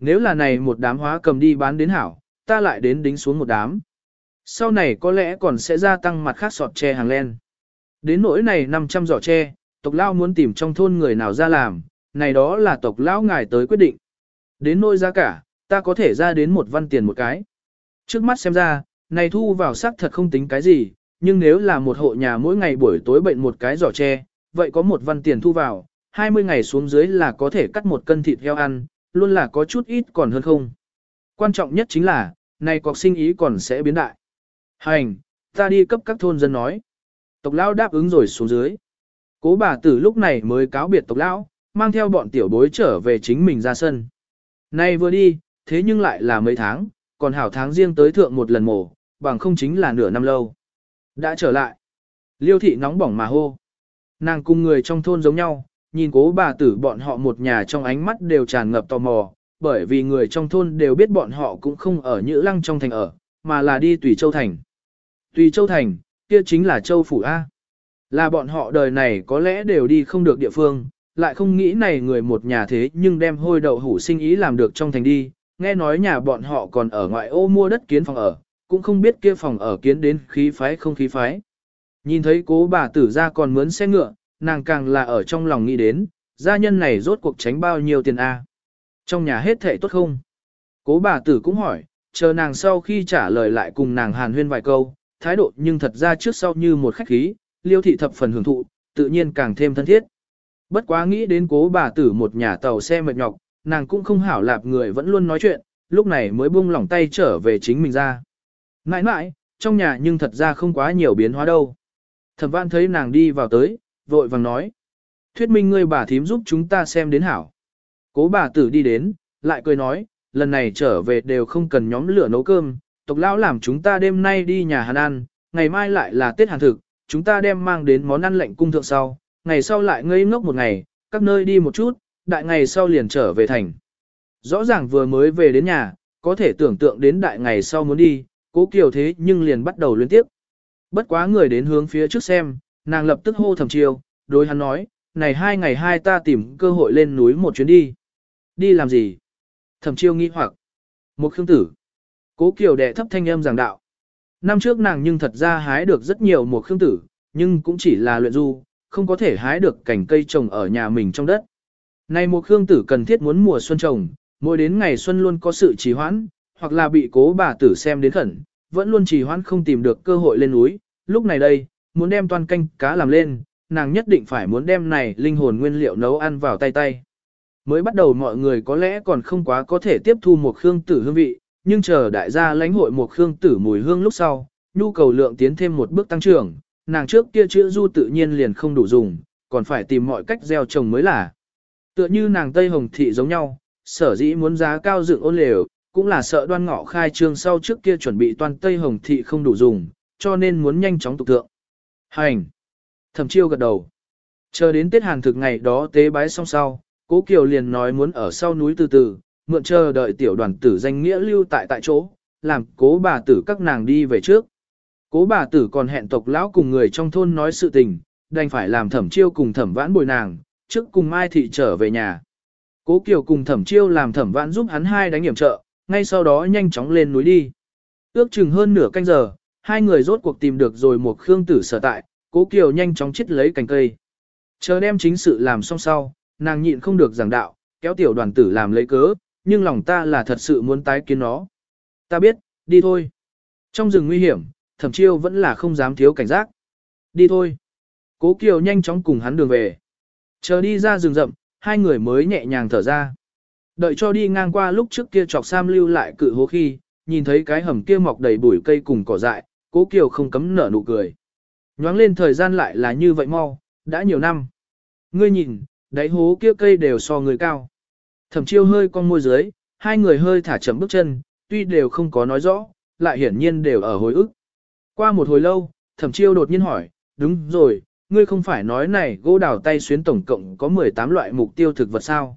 Nếu là này một đám hóa cầm đi bán đến hảo, ta lại đến đính xuống một đám. Sau này có lẽ còn sẽ gia tăng mặt khác sọt tre hàng len. Đến nỗi này 500 giỏ tre, tộc lao muốn tìm trong thôn người nào ra làm, này đó là tộc lão ngài tới quyết định. Đến nỗi giá cả, ta có thể ra đến một văn tiền một cái. Trước mắt xem ra, này thu vào sắc thật không tính cái gì, nhưng nếu là một hộ nhà mỗi ngày buổi tối bệnh một cái giỏ tre, vậy có một văn tiền thu vào, 20 ngày xuống dưới là có thể cắt một cân thịt heo ăn, luôn là có chút ít còn hơn không. Quan trọng nhất chính là, này cọc sinh ý còn sẽ biến đại. Hành, ta đi cấp các thôn dân nói. Tộc lão đáp ứng rồi xuống dưới. Cố bà tử lúc này mới cáo biệt tộc lão, mang theo bọn tiểu bối trở về chính mình ra sân. Nay vừa đi, thế nhưng lại là mấy tháng, còn hảo tháng riêng tới thượng một lần mổ, bằng không chính là nửa năm lâu. Đã trở lại. Liêu thị nóng bỏng mà hô. Nàng cùng người trong thôn giống nhau, nhìn cố bà tử bọn họ một nhà trong ánh mắt đều tràn ngập tò mò, bởi vì người trong thôn đều biết bọn họ cũng không ở Nhữ Lăng trong thành ở, mà là đi Tùy Châu Thành. Tùy Châu Thành, kia chính là Châu Phủ A. Là bọn họ đời này có lẽ đều đi không được địa phương, lại không nghĩ này người một nhà thế nhưng đem hôi đậu hủ sinh ý làm được trong thành đi, nghe nói nhà bọn họ còn ở ngoại ô mua đất kiến phòng ở, cũng không biết kia phòng ở kiến đến khí phái không khí phái. Nhìn thấy cố bà tử ra còn mướn xe ngựa, nàng càng là ở trong lòng nghĩ đến, gia nhân này rốt cuộc tránh bao nhiêu tiền a? Trong nhà hết thệ tốt không? Cố bà tử cũng hỏi, chờ nàng sau khi trả lời lại cùng nàng hàn huyên vài câu, thái độ nhưng thật ra trước sau như một khách khí, liêu thị thập phần hưởng thụ, tự nhiên càng thêm thân thiết. Bất quá nghĩ đến cố bà tử một nhà tàu xe mệt nhọc, nàng cũng không hảo lạp người vẫn luôn nói chuyện, lúc này mới buông lỏng tay trở về chính mình ra. Nãi nãi, trong nhà nhưng thật ra không quá nhiều biến hóa đâu. Thẩm văn thấy nàng đi vào tới, vội vàng nói. Thuyết minh ngươi bà thím giúp chúng ta xem đến hảo. Cố bà tử đi đến, lại cười nói, lần này trở về đều không cần nhóm lửa nấu cơm, tộc lão làm chúng ta đêm nay đi nhà Hàn ăn, ngày mai lại là Tết Hàn thực, chúng ta đem mang đến món ăn lệnh cung thượng sau, ngày sau lại ngây ngốc một ngày, các nơi đi một chút, đại ngày sau liền trở về thành. Rõ ràng vừa mới về đến nhà, có thể tưởng tượng đến đại ngày sau muốn đi, cố kiều thế nhưng liền bắt đầu liên tiếp. Bất quá người đến hướng phía trước xem, nàng lập tức hô thầm chiêu, đối hắn nói, này hai ngày hai ta tìm cơ hội lên núi một chuyến đi. Đi làm gì? Thẩm chiêu nghi hoặc. Một khương tử. Cố kiều đệ thấp thanh âm giảng đạo. Năm trước nàng nhưng thật ra hái được rất nhiều một khương tử, nhưng cũng chỉ là luyện du, không có thể hái được cảnh cây trồng ở nhà mình trong đất. Này một khương tử cần thiết muốn mùa xuân trồng, mỗi đến ngày xuân luôn có sự trì hoãn, hoặc là bị cố bà tử xem đến khẩn, vẫn luôn trì hoãn không tìm được cơ hội lên núi. Lúc này đây, muốn đem toàn canh cá làm lên, nàng nhất định phải muốn đem này linh hồn nguyên liệu nấu ăn vào tay tay. Mới bắt đầu mọi người có lẽ còn không quá có thể tiếp thu một khương tử hương vị, nhưng chờ đại gia lãnh hội một khương tử mùi hương lúc sau, nhu cầu lượng tiến thêm một bước tăng trưởng, nàng trước kia chữa du tự nhiên liền không đủ dùng, còn phải tìm mọi cách gieo trồng mới là. Tựa như nàng Tây Hồng Thị giống nhau, sở dĩ muốn giá cao dựng ôn lều, cũng là sợ đoan ngọ khai trương sau trước kia chuẩn bị toàn Tây Hồng Thị không đủ dùng, cho nên muốn nhanh chóng tục thượng. Hành! Thẩm chiêu gật đầu. Chờ đến Tết Hàn thực ngày đó tế bái xong sau, Cố Kiều liền nói muốn ở sau núi từ từ, mượn chờ đợi tiểu đoàn tử danh nghĩa lưu tại tại chỗ, làm cố bà tử các nàng đi về trước. Cố bà tử còn hẹn tộc lão cùng người trong thôn nói sự tình, đành phải làm thẩm chiêu cùng thẩm vãn bồi nàng, trước cùng Mai Thị trở về nhà. Cố Kiều cùng thẩm chiêu làm thẩm vãn giúp hắn hai đánh hiểm trợ, ngay sau đó nhanh chóng lên núi đi. Ước chừng hơn nửa canh giờ, hai người rốt cuộc tìm được rồi một khương tử sở tại, cố Kiều nhanh chóng chít lấy cành cây. Chờ đem chính sự làm xong sau, nàng nhịn không được giảng đạo, kéo tiểu đoàn tử làm lấy cớ, nhưng lòng ta là thật sự muốn tái kiến nó. Ta biết, đi thôi. Trong rừng nguy hiểm, thẩm chiêu vẫn là không dám thiếu cảnh giác. Đi thôi. Cố Kiều nhanh chóng cùng hắn đường về. Chờ đi ra rừng rậm, hai người mới nhẹ nhàng thở ra. Đợi cho đi ngang qua lúc trước kia chọc sam lưu lại cự hố khi, nhìn thấy cái hầm kia mọc đầy bụi cây cùng cỏ dại, cố Kiều không cấm nở nụ cười. Nhoáng lên thời gian lại là như vậy mau, đã nhiều năm. Ngươi nhìn, đáy hố kia cây đều so người cao. Thẩm chiêu hơi con môi dưới, hai người hơi thả chậm bước chân, tuy đều không có nói rõ, lại hiển nhiên đều ở hồi ức. Qua một hồi lâu, thẩm chiêu đột nhiên hỏi, đúng rồi, ngươi không phải nói này gỗ đào tay xuyến tổng cộng có 18 loại mục tiêu thực vật sao?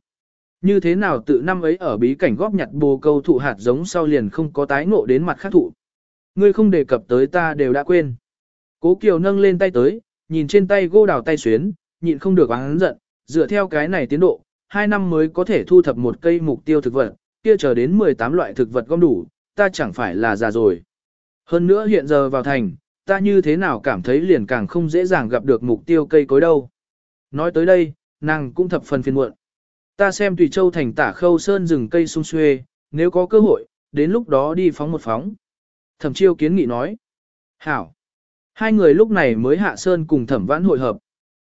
Như thế nào tự năm ấy ở bí cảnh góp nhặt bồ câu thụ hạt giống sau liền không có tái ngộ đến mặt khác thụ? Ngươi không đề cập tới ta đều đã quên. Cố Kiều nâng lên tay tới, nhìn trên tay gỗ đào tay xuyến, nhịn không được oán giận, dựa theo cái này tiến độ, 2 năm mới có thể thu thập một cây mục tiêu thực vật, kia chờ đến 18 loại thực vật gom đủ, ta chẳng phải là già rồi. Hơn nữa hiện giờ vào thành, ta như thế nào cảm thấy liền càng không dễ dàng gặp được mục tiêu cây cối đâu. Nói tới đây, nàng cũng thập phần phiền muộn. Ta xem Tùy Châu thành tả khâu sơn rừng cây sung xuê, nếu có cơ hội, đến lúc đó đi phóng một phóng. Thẩm chiêu kiến nghị nói. Hảo. Hai người lúc này mới hạ sơn cùng thẩm vãn hội hợp.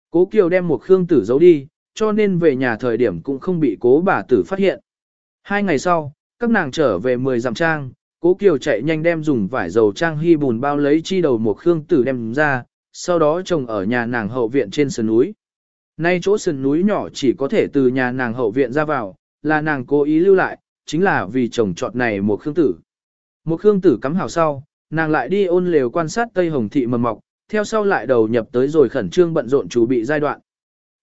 Cố Kiều đem một khương tử giấu đi, cho nên về nhà thời điểm cũng không bị cố bà tử phát hiện. Hai ngày sau, các nàng trở về 10 dặm trang, cố Kiều chạy nhanh đem dùng vải dầu trang hy bùn bao lấy chi đầu một khương tử đem ra, sau đó trồng ở nhà nàng hậu viện trên sườn núi. Nay chỗ sườn núi nhỏ chỉ có thể từ nhà nàng hậu viện ra vào, là nàng cố ý lưu lại, chính là vì trồng trọt này một khương tử. Một khương tử cắm hào sau, nàng lại đi ôn lều quan sát Tây Hồng Thị mầm mọc, theo sau lại đầu nhập tới rồi khẩn trương bận rộn chuẩn bị giai đoạn.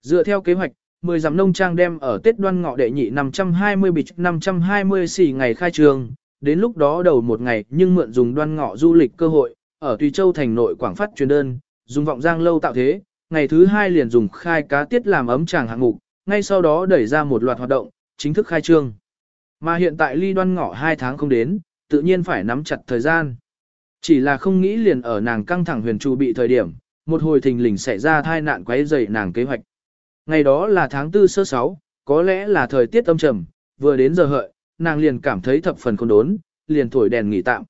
Dựa theo kế hoạch, 10 dặm nông trang đem ở Tết đoan ngọ đệ nhị 520 bịch 520 xỉ ngày khai trường, đến lúc đó đầu một ngày nhưng mượn dùng đoan ngọ du lịch cơ hội, ở Tùy Châu thành nội quảng phát truyền đơn, dùng vọng giang lâu tạo thế, ngày thứ hai liền dùng khai cá tiết làm ấm tràng hạng mục, ngay sau đó đẩy ra một loạt hoạt động, chính thức khai trương. Mà hiện tại ly đoan ngọ 2 tháng không đến, tự nhiên phải nắm chặt thời gian. Chỉ là không nghĩ liền ở nàng căng thẳng huyền trụ bị thời điểm, một hồi thình lình xảy ra thai nạn quấy rầy nàng kế hoạch. Ngày đó là tháng tư sơ sáu, có lẽ là thời tiết âm trầm, vừa đến giờ hợi, nàng liền cảm thấy thập phần khôn đốn, liền thổi đèn nghỉ tạm.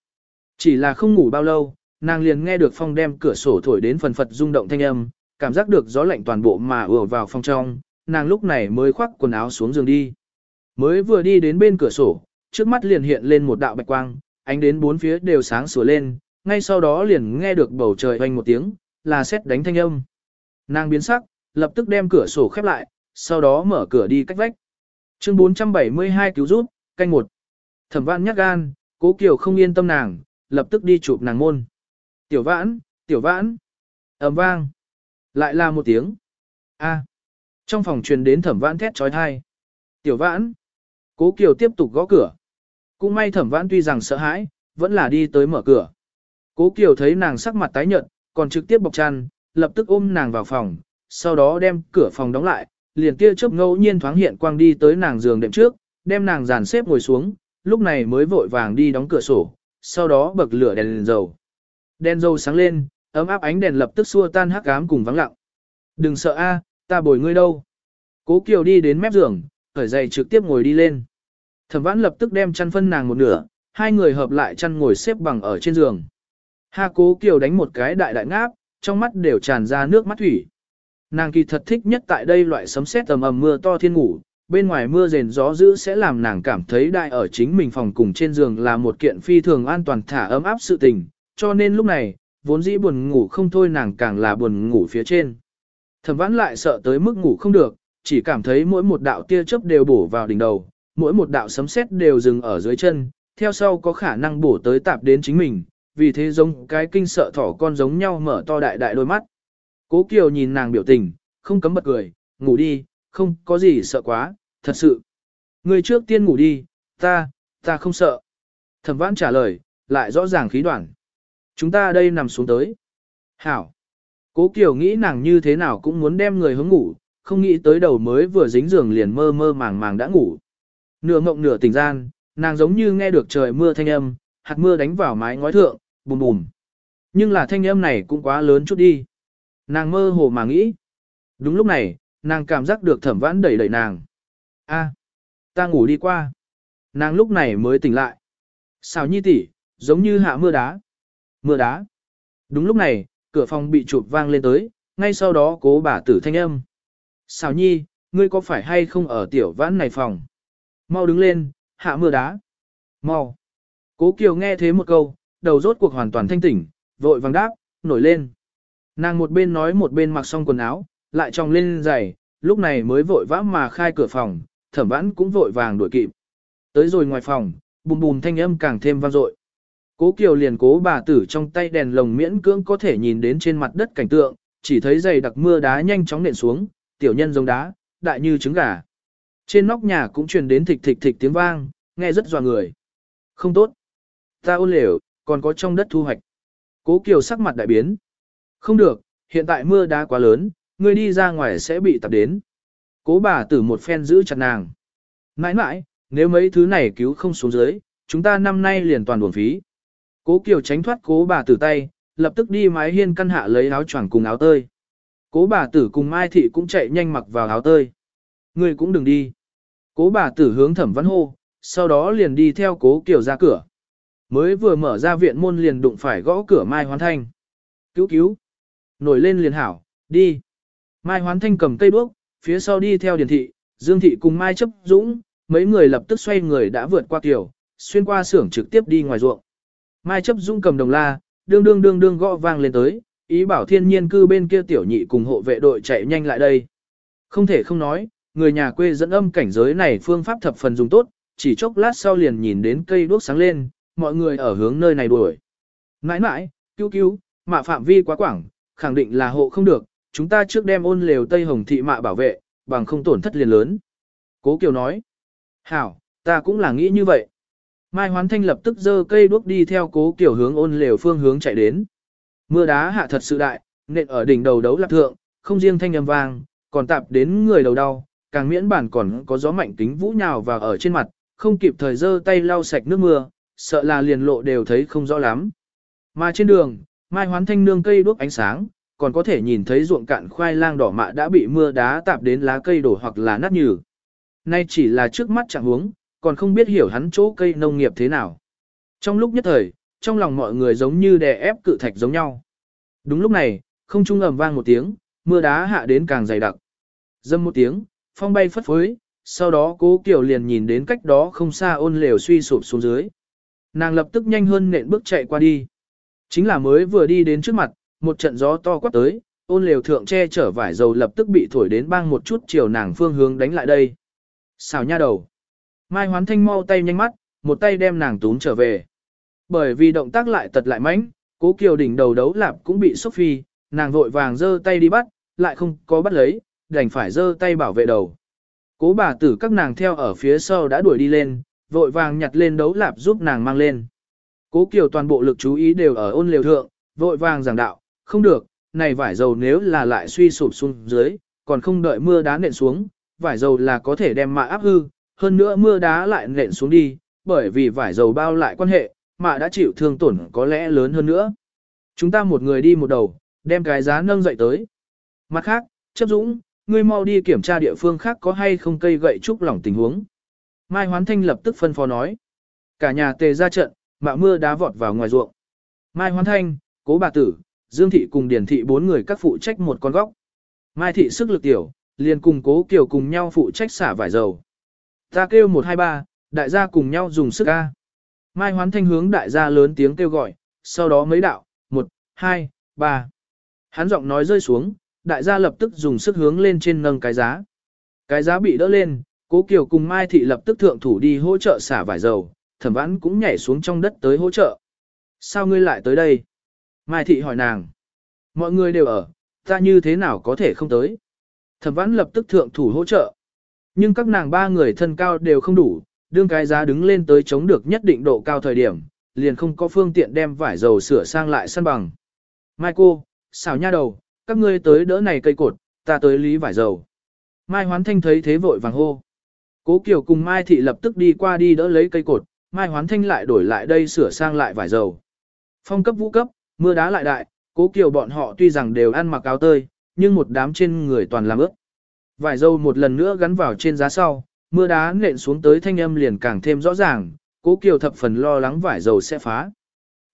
Chỉ là không ngủ bao lâu, nàng liền nghe được phong đem cửa sổ thổi đến phần phật rung động thanh âm, cảm giác được gió lạnh toàn bộ mà ùa vào phòng trong, nàng lúc này mới khoác quần áo xuống giường đi. Mới vừa đi đến bên cửa sổ, trước mắt liền hiện lên một đạo bạch quang, ánh đến bốn phía đều sáng sủa lên, ngay sau đó liền nghe được bầu trời vang một tiếng, là sét đánh thanh âm. Nàng biến sắc, lập tức đem cửa sổ khép lại, sau đó mở cửa đi cách vách. Chương 472 cứu giúp, canh một. Thẩm vãn nhắc gan, cố kiều không yên tâm nàng, lập tức đi chụp nàng môn. Tiểu vãn, tiểu vãn. ầm vang. Lại là một tiếng. A. Trong phòng truyền đến thẩm vãn thét chói tai Tiểu vãn. Cố kiều tiếp tục gõ cửa. Cũng may thẩm vãn tuy rằng sợ hãi, vẫn là đi tới mở cửa. Cố kiều thấy nàng sắc mặt tái nhợt, còn trực tiếp bọc chăn, lập tức ôm nàng vào phòng, sau đó đem cửa phòng đóng lại, liền tia chớp ngẫu nhiên thoáng hiện quang đi tới nàng giường đệm trước, đem nàng dàn xếp ngồi xuống, lúc này mới vội vàng đi đóng cửa sổ, sau đó bật lửa đèn, đèn dầu. Đèn dầu sáng lên, ấm áp ánh đèn lập tức xua tan hắc ám cùng vắng lặng. Đừng sợ a, ta bồi ngươi đâu. Cố Kiều đi đến mép giường, khởi giày trực tiếp ngồi đi lên. Thẩm Vãn lập tức đem chăn phân nàng một nửa, hai người hợp lại chăn ngồi xếp bằng ở trên giường. Ha Cố Kiều đánh một cái đại đại ngáp, trong mắt đều tràn ra nước mắt thủy. Nàng kỳ thật thích nhất tại đây loại sấm sét tầm ầm mưa to thiên ngủ, bên ngoài mưa rền gió dữ sẽ làm nàng cảm thấy đại ở chính mình phòng cùng trên giường là một kiện phi thường an toàn thả ấm áp sự tình, cho nên lúc này, vốn dĩ buồn ngủ không thôi nàng càng là buồn ngủ phía trên. Thẩm vãn lại sợ tới mức ngủ không được, chỉ cảm thấy mỗi một đạo tia chớp đều bổ vào đỉnh đầu, mỗi một đạo sấm sét đều dừng ở dưới chân, theo sau có khả năng bổ tới tạp đến chính mình, vì thế giống cái kinh sợ thỏ con giống nhau mở to đại đại đôi mắt. Cố Kiều nhìn nàng biểu tình, không cấm bật cười, ngủ đi, không có gì sợ quá, thật sự. Người trước tiên ngủ đi, ta, ta không sợ. Thẩm vãn trả lời, lại rõ ràng khí đoạn. Chúng ta đây nằm xuống tới. Hảo. Cố Kiều nghĩ nàng như thế nào cũng muốn đem người hướng ngủ, không nghĩ tới đầu mới vừa dính giường liền mơ mơ màng màng đã ngủ. Nửa mộng nửa tỉnh gian, nàng giống như nghe được trời mưa thanh âm, hạt mưa đánh vào mái ngói thượng, bùm bùm. Nhưng là thanh âm này cũng quá lớn chút đi. Nàng mơ hồ mà nghĩ. Đúng lúc này, nàng cảm giác được thẩm vãn đẩy đẩy nàng. a ta ngủ đi qua. Nàng lúc này mới tỉnh lại. Xào nhi tỷ, giống như hạ mưa đá. Mưa đá. Đúng lúc này, cửa phòng bị chụp vang lên tới, ngay sau đó cố bà tử thanh âm. Xào nhi, ngươi có phải hay không ở tiểu vãn này phòng? Mau đứng lên, hạ mưa đá. Mau. Cố Kiều nghe thế một câu, đầu rốt cuộc hoàn toàn thanh tỉnh, vội vàng đáp, nổi lên. Nàng một bên nói một bên mặc xong quần áo, lại tròng lên giày, lúc này mới vội vã mà khai cửa phòng, thẩm vãn cũng vội vàng đuổi kịp. Tới rồi ngoài phòng, bùm bùm thanh âm càng thêm vang dội. Cố Kiều liền cố bà tử trong tay đèn lồng miễn cưỡng có thể nhìn đến trên mặt đất cảnh tượng, chỉ thấy giày đặc mưa đá nhanh chóng nện xuống, tiểu nhân giống đá, đại như trứng gà. Trên nóc nhà cũng truyền đến thịch thịch thịch tiếng vang, nghe rất dọa người. Không tốt. Ta ôn lều, còn có trong đất thu hoạch. Cố Kiều sắc mặt đại biến. Không được, hiện tại mưa đá quá lớn, ngươi đi ra ngoài sẽ bị tập đến. Cố bà tử một phen giữ chặt nàng. Mãi mãi, nếu mấy thứ này cứu không xuống dưới, chúng ta năm nay liền toàn buồn phí. Cố Kiều tránh thoát cố bà tử tay, lập tức đi mái hiên căn hạ lấy áo choàng cùng áo tơi. Cố bà tử cùng Mai Thị cũng chạy nhanh mặc vào áo tơi. Ngươi cũng đừng đi. Cố bà tử hướng thẩm văn hô, sau đó liền đi theo cố Kiều ra cửa. Mới vừa mở ra viện môn liền đụng phải gõ cửa Mai Hoán Thanh. Cứu cứu. Nổi lên liền hảo, đi. Mai Hoán Thanh cầm cây đuốc, phía sau đi theo Điền Thị, Dương Thị cùng Mai chấp dũng, mấy người lập tức xoay người đã vượt qua tiểu xuyên qua xưởng trực tiếp đi ngoài ruộng. Mai chấp dũng cầm đồng la, đương đương đương đương gõ vang lên tới, ý bảo thiên nhiên cư bên kia tiểu nhị cùng hộ vệ đội chạy nhanh lại đây. Không thể không nói, người nhà quê dẫn âm cảnh giới này phương pháp thập phần dùng tốt, chỉ chốc lát sau liền nhìn đến cây đuốc sáng lên, mọi người ở hướng nơi này đuổi. Nãi nãi, cứu cứu, mạ phạm vi quá quảng, khẳng định là hộ không được, chúng ta trước đem ôn lều Tây Hồng thị mạ bảo vệ, bằng không tổn thất liền lớn. Cố Kiều nói, hảo, ta cũng là nghĩ như vậy. Mai Hoán Thanh lập tức giơ cây đuốc đi theo Cố Kiều hướng ôn lều phương hướng chạy đến. Mưa đá hạ thật sự đại, nện ở đỉnh đầu đấu lạc thượng, không riêng thanh âm vang, còn tạp đến người đầu đau, càng miễn bản còn có gió mạnh tính vũ nhào vào ở trên mặt, không kịp thời giơ tay lau sạch nước mưa, sợ là liền lộ đều thấy không rõ lắm. Mà trên đường, Mai Hoán Thanh nương cây đuốc ánh sáng, còn có thể nhìn thấy ruộng cạn khoai lang đỏ mạ đã bị mưa đá tạp đến lá cây đổ hoặc là nát nhừ. Nay chỉ là trước mắt chẳng huống, còn không biết hiểu hắn chỗ cây nông nghiệp thế nào. Trong lúc nhất thời, trong lòng mọi người giống như đè ép cự thạch giống nhau. Đúng lúc này, không trung ầm vang một tiếng, mưa đá hạ đến càng dày đặc. Dâm một tiếng, phong bay phất phới, sau đó cố Kiều liền nhìn đến cách đó không xa ôn lều suy sụp xuống dưới. Nàng lập tức nhanh hơn nện bước chạy qua đi. Chính là mới vừa đi đến trước mặt, một trận gió to quát tới, ôn lều thượng che chở vải dầu lập tức bị thổi đến bang một chút chiều nàng phương hướng đánh lại đây. Xào nha đầu. Mai hoán thanh mau tay nhanh mắt, một tay đem nàng túm trở về. Bởi vì động tác lại tật lại mãnh, cố kiều đỉnh đầu đấu lạp cũng bị sốc phi, nàng vội vàng giơ tay đi bắt, lại không có bắt lấy, đành phải giơ tay bảo vệ đầu. Cố bà tử các nàng theo ở phía sau đã đuổi đi lên, vội vàng nhặt lên đấu lạp giúp nàng mang lên. Cố Kiều toàn bộ lực chú ý đều ở ôn liều thượng, vội vàng giảng đạo, không được, này vải dầu nếu là lại suy sụp xuống dưới, còn không đợi mưa đá nện xuống, vải dầu là có thể đem mạ áp hư, hơn nữa mưa đá lại nện xuống đi, bởi vì vải dầu bao lại quan hệ, mạ đã chịu thương tổn có lẽ lớn hơn nữa. Chúng ta một người đi một đầu, đem cái giá nâng dậy tới. Mặt khác, chấp dũng, ngươi mau đi kiểm tra địa phương khác có hay không cây gậy trúc lỏng tình huống. Mai Hoán Thanh lập tức phân phó nói. Cả nhà tề ra trận, mạo mưa đá vọt vào ngoài ruộng. Mai hoan Thanh, Cố Bà Tử, Dương Thị cùng Điển Thị bốn người các phụ trách một con góc. Mai Thị sức lực tiểu, liền cùng Cố Kiều cùng nhau phụ trách xả vải dầu. Ta kêu 123, đại gia cùng nhau dùng sức A. Mai Hoán Thanh hướng đại gia lớn tiếng kêu gọi, sau đó mấy đạo, 1, 2, 3. Hắn giọng nói rơi xuống, đại gia lập tức dùng sức hướng lên trên nâng cái giá. Cái giá bị đỡ lên, Cố Kiều cùng Mai Thị lập tức thượng thủ đi hỗ trợ xả vải dầu, thẩm vãn cũng nhảy xuống trong đất tới hỗ trợ. Sao ngươi lại tới đây? Mai Thị hỏi nàng. Mọi người đều ở, ta như thế nào có thể không tới? Thẩm vãn lập tức thượng thủ hỗ trợ. Nhưng các nàng ba người thân cao đều không đủ, đương cái giá đứng lên tới chống được nhất định độ cao thời điểm, liền không có phương tiện đem vải dầu sửa sang lại săn bằng. Mai cô, xào nha đầu, các ngươi tới đỡ này cây cột, ta tới lý vải dầu. Mai hoán thanh thấy thế vội vàng hô. Cố Kiều cùng Mai Thị lập tức đi qua đi đỡ lấy cây cột, Mai hoán thanh lại đổi lại đây sửa sang lại vải dầu. Phong cấp vũ cấp, mưa đá lại đại, Cố Kiều bọn họ tuy rằng đều ăn mặc áo tơi, nhưng một đám trên người toàn làm ướt. Vải dầu một lần nữa gắn vào trên giá sau, mưa đá nện xuống tới thanh âm liền càng thêm rõ ràng, Cố Kiều thập phần lo lắng vải dầu sẽ phá.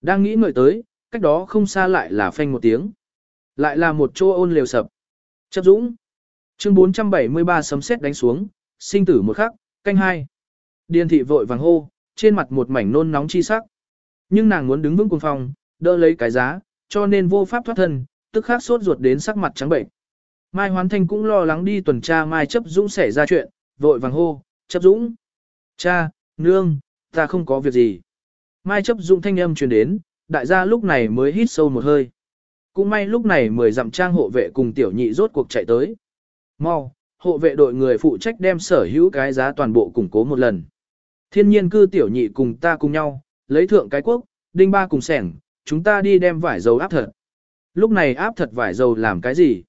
Đang nghĩ ngợi tới, cách đó không xa lại là phanh một tiếng. Lại là một chỗ ôn liều sập. Chấp dũng. Chương 473 sấm sét đánh xuống, sinh tử một khắc, canh hai. Điền thị vội vàng hô, trên mặt một mảnh nôn nóng chi sắc. Nhưng nàng muốn đứng vững cuồng phòng, đỡ lấy cái giá, cho nên vô pháp thoát thân, tức khắc sốt ruột đến sắc mặt trắng bệnh. Mai Hoán Thanh cũng lo lắng đi tuần tra Mai Chấp Dũng xảy ra chuyện, vội vàng hô, Chấp Dũng. Cha, nương, ta không có việc gì. Mai Chấp Dũng thanh âm truyền đến, đại gia lúc này mới hít sâu một hơi. Cũng may lúc này mười dặm trang hộ vệ cùng tiểu nhị rốt cuộc chạy tới. Mau, hộ vệ đội người phụ trách đem sở hữu cái giá toàn bộ củng cố một lần. Thiên nhiên cư tiểu nhị cùng ta cùng nhau, lấy thượng cái quốc, đinh ba cùng sẻng, chúng ta đi đem vải dầu áp thật. Lúc này áp thật vải dầu làm cái gì?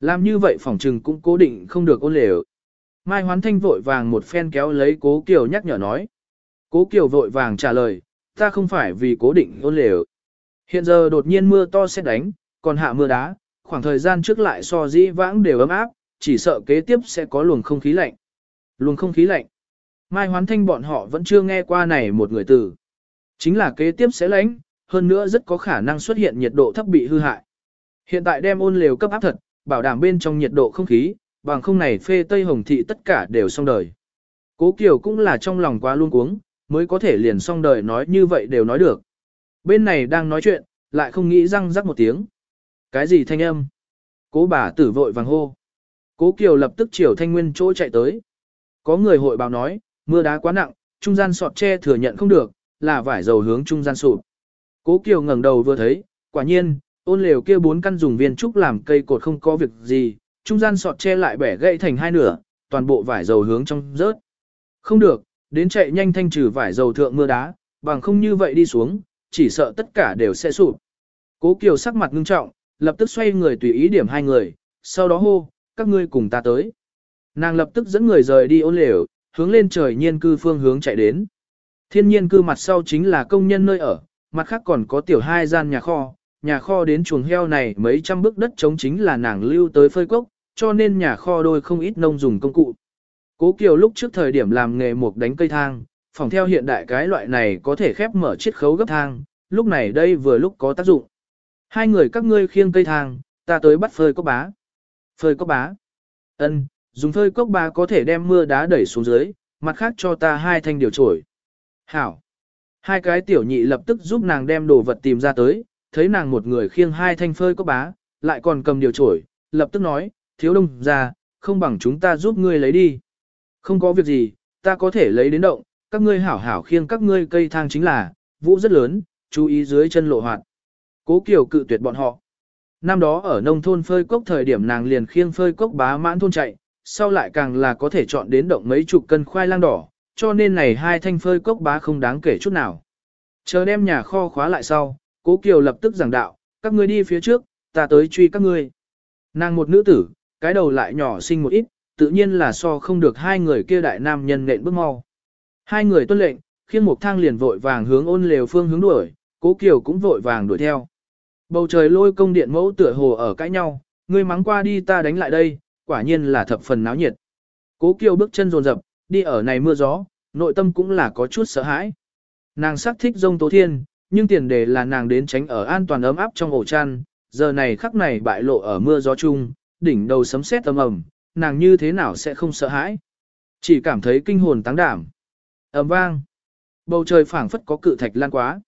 Làm như vậy phòng trừng cũng cố định không được ôn lều. Mai hoán thanh vội vàng một phen kéo lấy cố kiều nhắc nhở nói. Cố kiều vội vàng trả lời, ta không phải vì cố định ôn lều. Hiện giờ đột nhiên mưa to sẽ đánh, còn hạ mưa đá, khoảng thời gian trước lại so dĩ vãng đều ấm áp, chỉ sợ kế tiếp sẽ có luồng không khí lạnh. Luồng không khí lạnh. Mai Hoán Thanh bọn họ vẫn chưa nghe qua này một người từ. Chính là kế tiếp sẽ lánh, hơn nữa rất có khả năng xuất hiện nhiệt độ thấp bị hư hại. Hiện tại đem ôn lều cấp áp thật, bảo đảm bên trong nhiệt độ không khí, bằng không này phê Tây Hồng Thị tất cả đều xong đời. Cố Kiều cũng là trong lòng quá luôn cuống, mới có thể liền xong đời nói như vậy đều nói được. Bên này đang nói chuyện, lại không nghĩ răng rắc một tiếng. Cái gì thanh âm? Cố bà tử vội vàng hô. Cố Kiều lập tức chiều thanh nguyên chỗ chạy tới. Có người hội báo nói, mưa đá quá nặng, trung gian sọt tre thừa nhận không được, là vải dầu hướng trung gian sụp. Cố Kiều ngẩng đầu vừa thấy, quả nhiên, ôn lều kia bốn căn dùng viên trúc làm cây cột không có việc gì, trung gian sọt tre lại bẻ gãy thành hai nửa, toàn bộ vải dầu hướng trong rớt. Không được, đến chạy nhanh thanh trừ vải dầu thượng mưa đá, bằng không như vậy đi xuống, chỉ sợ tất cả đều sẽ sụp. Cố Kiều sắc mặt ngưng trọng, lập tức xoay người tùy ý điểm hai người, sau đó hô, các ngươi cùng ta tới. Nàng lập tức dẫn người rời đi ôn lều, hướng lên trời nhiên cư phương hướng chạy đến. Thiên nhiên cư mặt sau chính là công nhân nơi ở, mặt khác còn có tiểu hai gian nhà kho, nhà kho đến chuồng heo này mấy trăm bước đất trống chính là nàng lưu tới phơi cốc, cho nên nhà kho đôi không ít nông dùng công cụ. Cố Kiều lúc trước thời điểm làm nghề mục đánh cây thang, phòng theo hiện đại cái loại này có thể khép mở chiết khấu gấp thang, lúc này đây vừa lúc có tác dụng. Hai người các ngươi khiêng cây thang, ta tới bắt phơi cốc bá. Phơi cốc bá. Ân, dùng phơi cốc bà có thể đem mưa đá đẩy xuống dưới, mặt khác cho ta hai thanh điều trổi. Hảo. Hai cái tiểu nhị lập tức giúp nàng đem đồ vật tìm ra tới, thấy nàng một người khiêng hai thanh phơi cốc bá, lại còn cầm điều trổi, lập tức nói, thiếu đông ra, không bằng chúng ta giúp ngươi lấy đi. Không có việc gì, ta có thể lấy đến động, các ngươi hảo hảo khiêng các ngươi cây thang chính là, vũ rất lớn, chú ý dưới chân lộ hoạt. Cố Kiều cự tuyệt bọn họ. Năm đó ở nông thôn phơi cốc thời điểm nàng liền khiêng phơi cốc bá mãn thôn chạy, sau lại càng là có thể chọn đến động mấy chục cân khoai lang đỏ, cho nên này hai thanh phơi cốc bá không đáng kể chút nào. Chờ đem nhà kho khóa lại sau, Cố Kiều lập tức giảng đạo, các ngươi đi phía trước, ta tới truy các ngươi. Nàng một nữ tử, cái đầu lại nhỏ xinh một ít, tự nhiên là so không được hai người kia đại nam nhân nện bước mau. Hai người tuân lệnh, khiến một thang liền vội vàng hướng ôn lều phương hướng đuổi, cố kiều cũng vội vàng đuổi theo. Bầu trời lôi công điện mẫu tựa hồ ở cãi nhau, ngươi mắng qua đi ta đánh lại đây, quả nhiên là thập phần náo nhiệt. Cố kiều bước chân rồn rập, đi ở này mưa gió, nội tâm cũng là có chút sợ hãi. Nàng sắc thích Dung tố thiên, nhưng tiền đề là nàng đến tránh ở an toàn ấm áp trong ổ chăn, giờ này khắc này bại lộ ở mưa gió chung, đỉnh đầu sấm sét âm ầm, nàng như thế nào sẽ không sợ hãi. Chỉ cảm thấy kinh hồn táng đảm. ầm vang. Bầu trời phảng phất có cự thạch lan quá.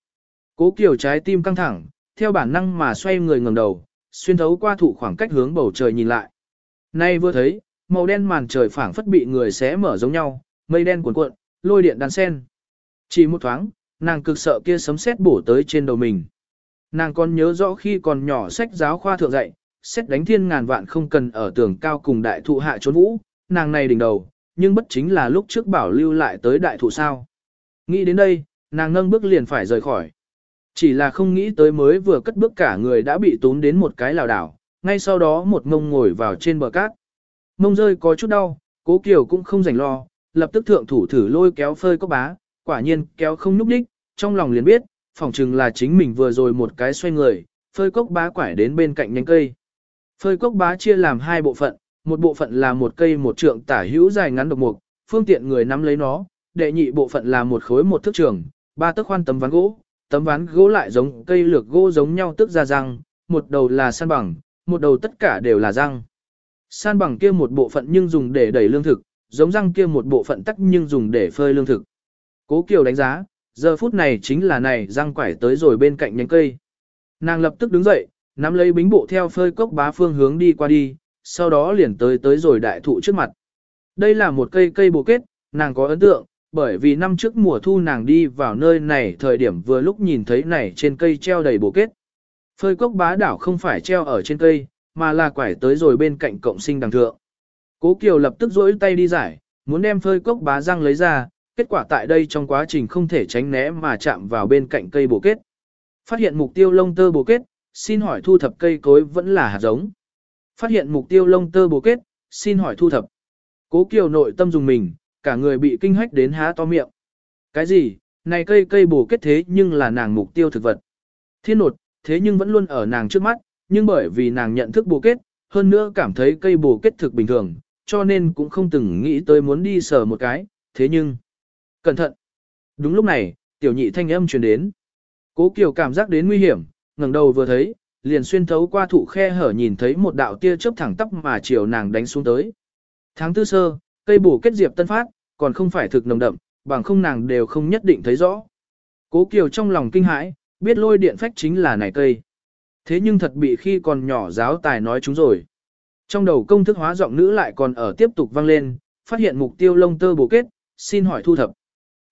Cố Kiều trái tim căng thẳng, theo bản năng mà xoay người ngẩng đầu, xuyên thấu qua thụ khoảng cách hướng bầu trời nhìn lại. Nay vừa thấy, màu đen màn trời phảng phất bị người xé mở giống nhau, mây đen cuộn cuộn, lôi điện đan sen. Chỉ một thoáng, nàng cực sợ kia sấm sét bổ tới trên đầu mình. Nàng còn nhớ rõ khi còn nhỏ sách giáo khoa thượng dạy, xét đánh thiên ngàn vạn không cần ở tường cao cùng đại thụ hạ trốn vũ, nàng này đỉnh đầu, nhưng bất chính là lúc trước bảo lưu lại tới đại thụ sao. Nghĩ đến đây, nàng nâng bước liền phải rời khỏi. Chỉ là không nghĩ tới mới vừa cất bước cả người đã bị tốn đến một cái lào đảo, ngay sau đó một mông ngồi vào trên bờ cát. Mông rơi có chút đau, cố kiều cũng không rảnh lo, lập tức thượng thủ thử lôi kéo phơi có bá, quả nhiên kéo không nhúc đích, trong lòng liền biết, phỏng chừng là chính mình vừa rồi một cái xoay người, phơi cốc bá quải đến bên cạnh nhánh cây. Phơi cốc bá chia làm hai bộ phận, một bộ phận là một cây một trượng tả hữu dài ngắn độc mục, phương tiện người nắm lấy nó, đệ nhị bộ phận là một khối một thước trường, ba tấc khoan tấm ván gỗ, tấm ván gỗ lại giống cây lược gỗ giống nhau tức ra răng, một đầu là san bằng, một đầu tất cả đều là răng. San bằng kia một bộ phận nhưng dùng để đẩy lương thực, giống răng kia một bộ phận tắc nhưng dùng để phơi lương thực. Cố Kiều đánh giá, giờ phút này chính là này răng quải tới rồi bên cạnh nhánh cây. Nàng lập tức đứng dậy, nắm lấy bính bộ theo phơi cốc bá phương hướng đi qua đi, sau đó liền tới tới rồi đại thụ trước mặt. Đây là một cây cây bồ kết, nàng có ấn tượng, bởi vì năm trước mùa thu nàng đi vào nơi này thời điểm vừa lúc nhìn thấy này trên cây treo đầy bồ kết. Phơi cốc bá đảo không phải treo ở trên cây, mà là quải tới rồi bên cạnh cộng sinh đằng thượng. Cố Kiều lập tức rỗi tay đi giải, muốn đem phơi cốc bá răng lấy ra, kết quả tại đây trong quá trình không thể tránh né mà chạm vào bên cạnh cây bổ kết. Phát hiện mục tiêu lông tơ bổ kết, xin hỏi thu thập cây cối vẫn là hạt giống. Phát hiện mục tiêu lông tơ bổ kết, xin hỏi thu thập. Cố Kiều nội tâm dùng mình, cả người bị kinh hách đến há to miệng. Cái gì, này cây cây bổ kết thế nhưng là nàng mục tiêu thực vật. Thiên nột, thế nhưng vẫn luôn ở nàng trước mắt, nhưng bởi vì nàng nhận thức bồ kết, hơn nữa cảm thấy cây bồ kết thực bình thường, cho nên cũng không từng nghĩ tới muốn đi sờ một cái, thế nhưng... Cẩn thận! Đúng lúc này, tiểu nhị thanh âm truyền đến. Cố Kiều cảm giác đến nguy hiểm, ngẩng đầu vừa thấy, liền xuyên thấu qua thụ khe hở nhìn thấy một đạo tia chớp thẳng tắp mà chiều nàng đánh xuống tới. Tháng tư sơ, cây bổ kết diệp tân phát, còn không phải thực nồng đậm, bằng không nàng đều không nhất định thấy rõ. Cố Kiều trong lòng kinh hãi, biết lôi điện phách chính là này cây. Thế nhưng thật bị khi còn nhỏ giáo tài nói chúng rồi. Trong đầu công thức hóa giọng nữ lại còn ở tiếp tục vang lên, phát hiện mục tiêu lông tơ bổ kết, xin hỏi thu thập.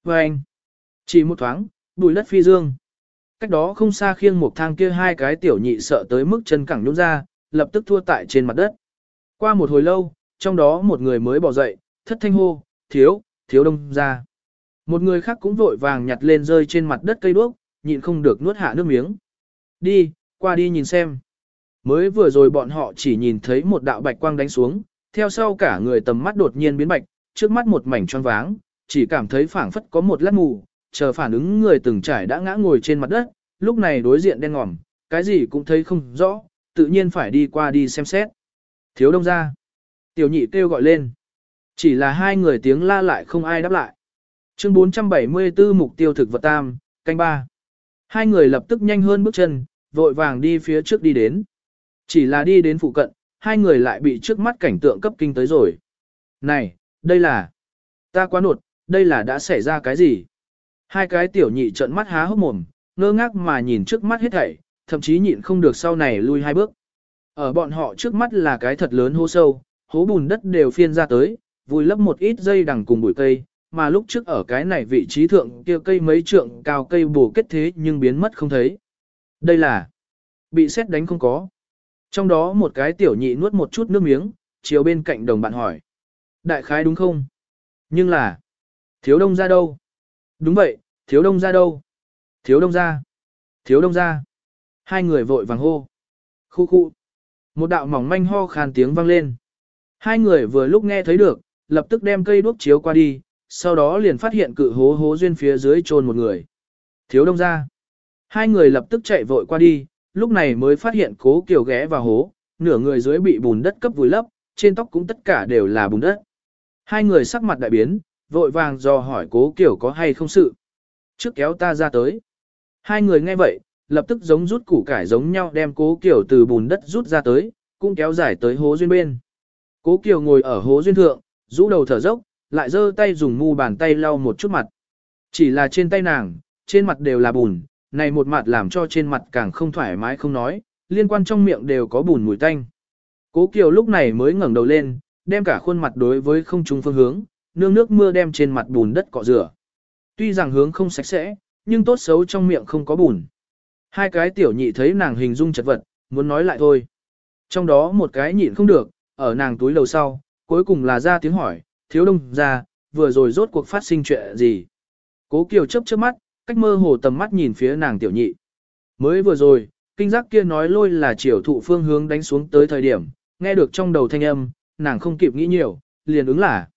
Và anh, chỉ một thoáng, bùi đất phi dương. Cách đó không xa khiêng một thang kia hai cái tiểu nhị sợ tới mức chân cẳng nhún ra, lập tức thua tại trên mặt đất. Qua một hồi lâu, trong đó một người mới bỏ dậy, thất thanh hô, thiếu, thiếu đông ra. Một người khác cũng vội vàng nhặt lên rơi trên mặt đất cây đuốc, nhịn không được nuốt hạ nước miếng. Đi, qua đi nhìn xem. Mới vừa rồi bọn họ chỉ nhìn thấy một đạo bạch quang đánh xuống, theo sau cả người tầm mắt đột nhiên biến bạch, trước mắt một mảnh tròn váng, chỉ cảm thấy phảng phất có một lát mù, chờ phản ứng người từng trải đã ngã ngồi trên mặt đất, lúc này đối diện đen ngòm, cái gì cũng thấy không rõ, tự nhiên phải đi qua đi xem xét. Thiếu đông ra. Tiểu nhị kêu gọi lên. Chỉ là hai người tiếng la lại không ai đáp lại. Chương 474 mục tiêu thực vật tam, canh ba. Hai người lập tức nhanh hơn bước chân, vội vàng đi phía trước đi đến. Chỉ là đi đến phụ cận, hai người lại bị trước mắt cảnh tượng cấp kinh tới rồi. Này, đây là... Ta quá nột, đây là đã xảy ra cái gì? Hai cái tiểu nhị trợn mắt há hốc mồm, ngơ ngác mà nhìn trước mắt hết thảy, thậm chí nhịn không được sau này lui hai bước. Ở bọn họ trước mắt là cái thật lớn hố sâu, hố bùn đất đều phiên ra tới, vùi lấp một ít dây đằng cùng bụi cây, mà lúc trước ở cái này vị trí thượng kia cây mấy trượng cao cây bổ kết thế nhưng biến mất không thấy. Đây là bị xét đánh không có. Trong đó một cái tiểu nhị nuốt một chút nước miếng, chiều bên cạnh đồng bạn hỏi. Đại khái đúng không? Nhưng là, thiếu đông ra đâu? Đúng vậy, thiếu đông ra đâu? Thiếu đông ra. Thiếu đông ra. Hai người vội vàng hô. Khu khu. Một đạo mỏng manh ho khàn tiếng vang lên. Hai người vừa lúc nghe thấy được, lập tức đem cây đuốc chiếu qua đi, sau đó liền phát hiện cự hố hố duyên phía dưới chôn một người. Thiếu đông ra. Hai người lập tức chạy vội qua đi, lúc này mới phát hiện cố kiều ghé vào hố, nửa người dưới bị bùn đất cấp vùi lấp, trên tóc cũng tất cả đều là bùn đất. Hai người sắc mặt đại biến, vội vàng do hỏi cố kiều có hay không sự. Trước kéo ta ra tới. Hai người nghe vậy, lập tức giống rút củ cải giống nhau đem cố kiều từ bùn đất rút ra tới, cũng kéo dài tới hố duyên bên. Cố kiều ngồi ở hố duyên thượng, rũ đầu thở dốc, lại giơ tay dùng mu bàn tay lau một chút mặt. Chỉ là trên tay nàng, trên mặt đều là bùn, này một mặt làm cho trên mặt càng không thoải mái không nói, liên quan trong miệng đều có bùn mùi tanh. Cố Kiều lúc này mới ngẩng đầu lên, đem cả khuôn mặt đối với không trung phương hướng, nương nước mưa đem trên mặt bùn đất cọ rửa. Tuy rằng hướng không sạch sẽ, nhưng tốt xấu trong miệng không có bùn. Hai cái tiểu nhị thấy nàng hình dung chật vật, muốn nói lại thôi. Trong đó một cái nhịn không được, ở nàng túi lầu sau, cuối cùng là ra tiếng hỏi, thiếu đông ra, vừa rồi rốt cuộc phát sinh chuyện gì. Cố Kiều chớp chớp mắt, cách mơ hồ tầm mắt nhìn phía nàng tiểu nhị. Mới vừa rồi, kinh giác kia nói lôi là chiều thụ phương hướng đánh xuống tới thời điểm, nghe được trong đầu thanh âm, nàng không kịp nghĩ nhiều, liền ứng là.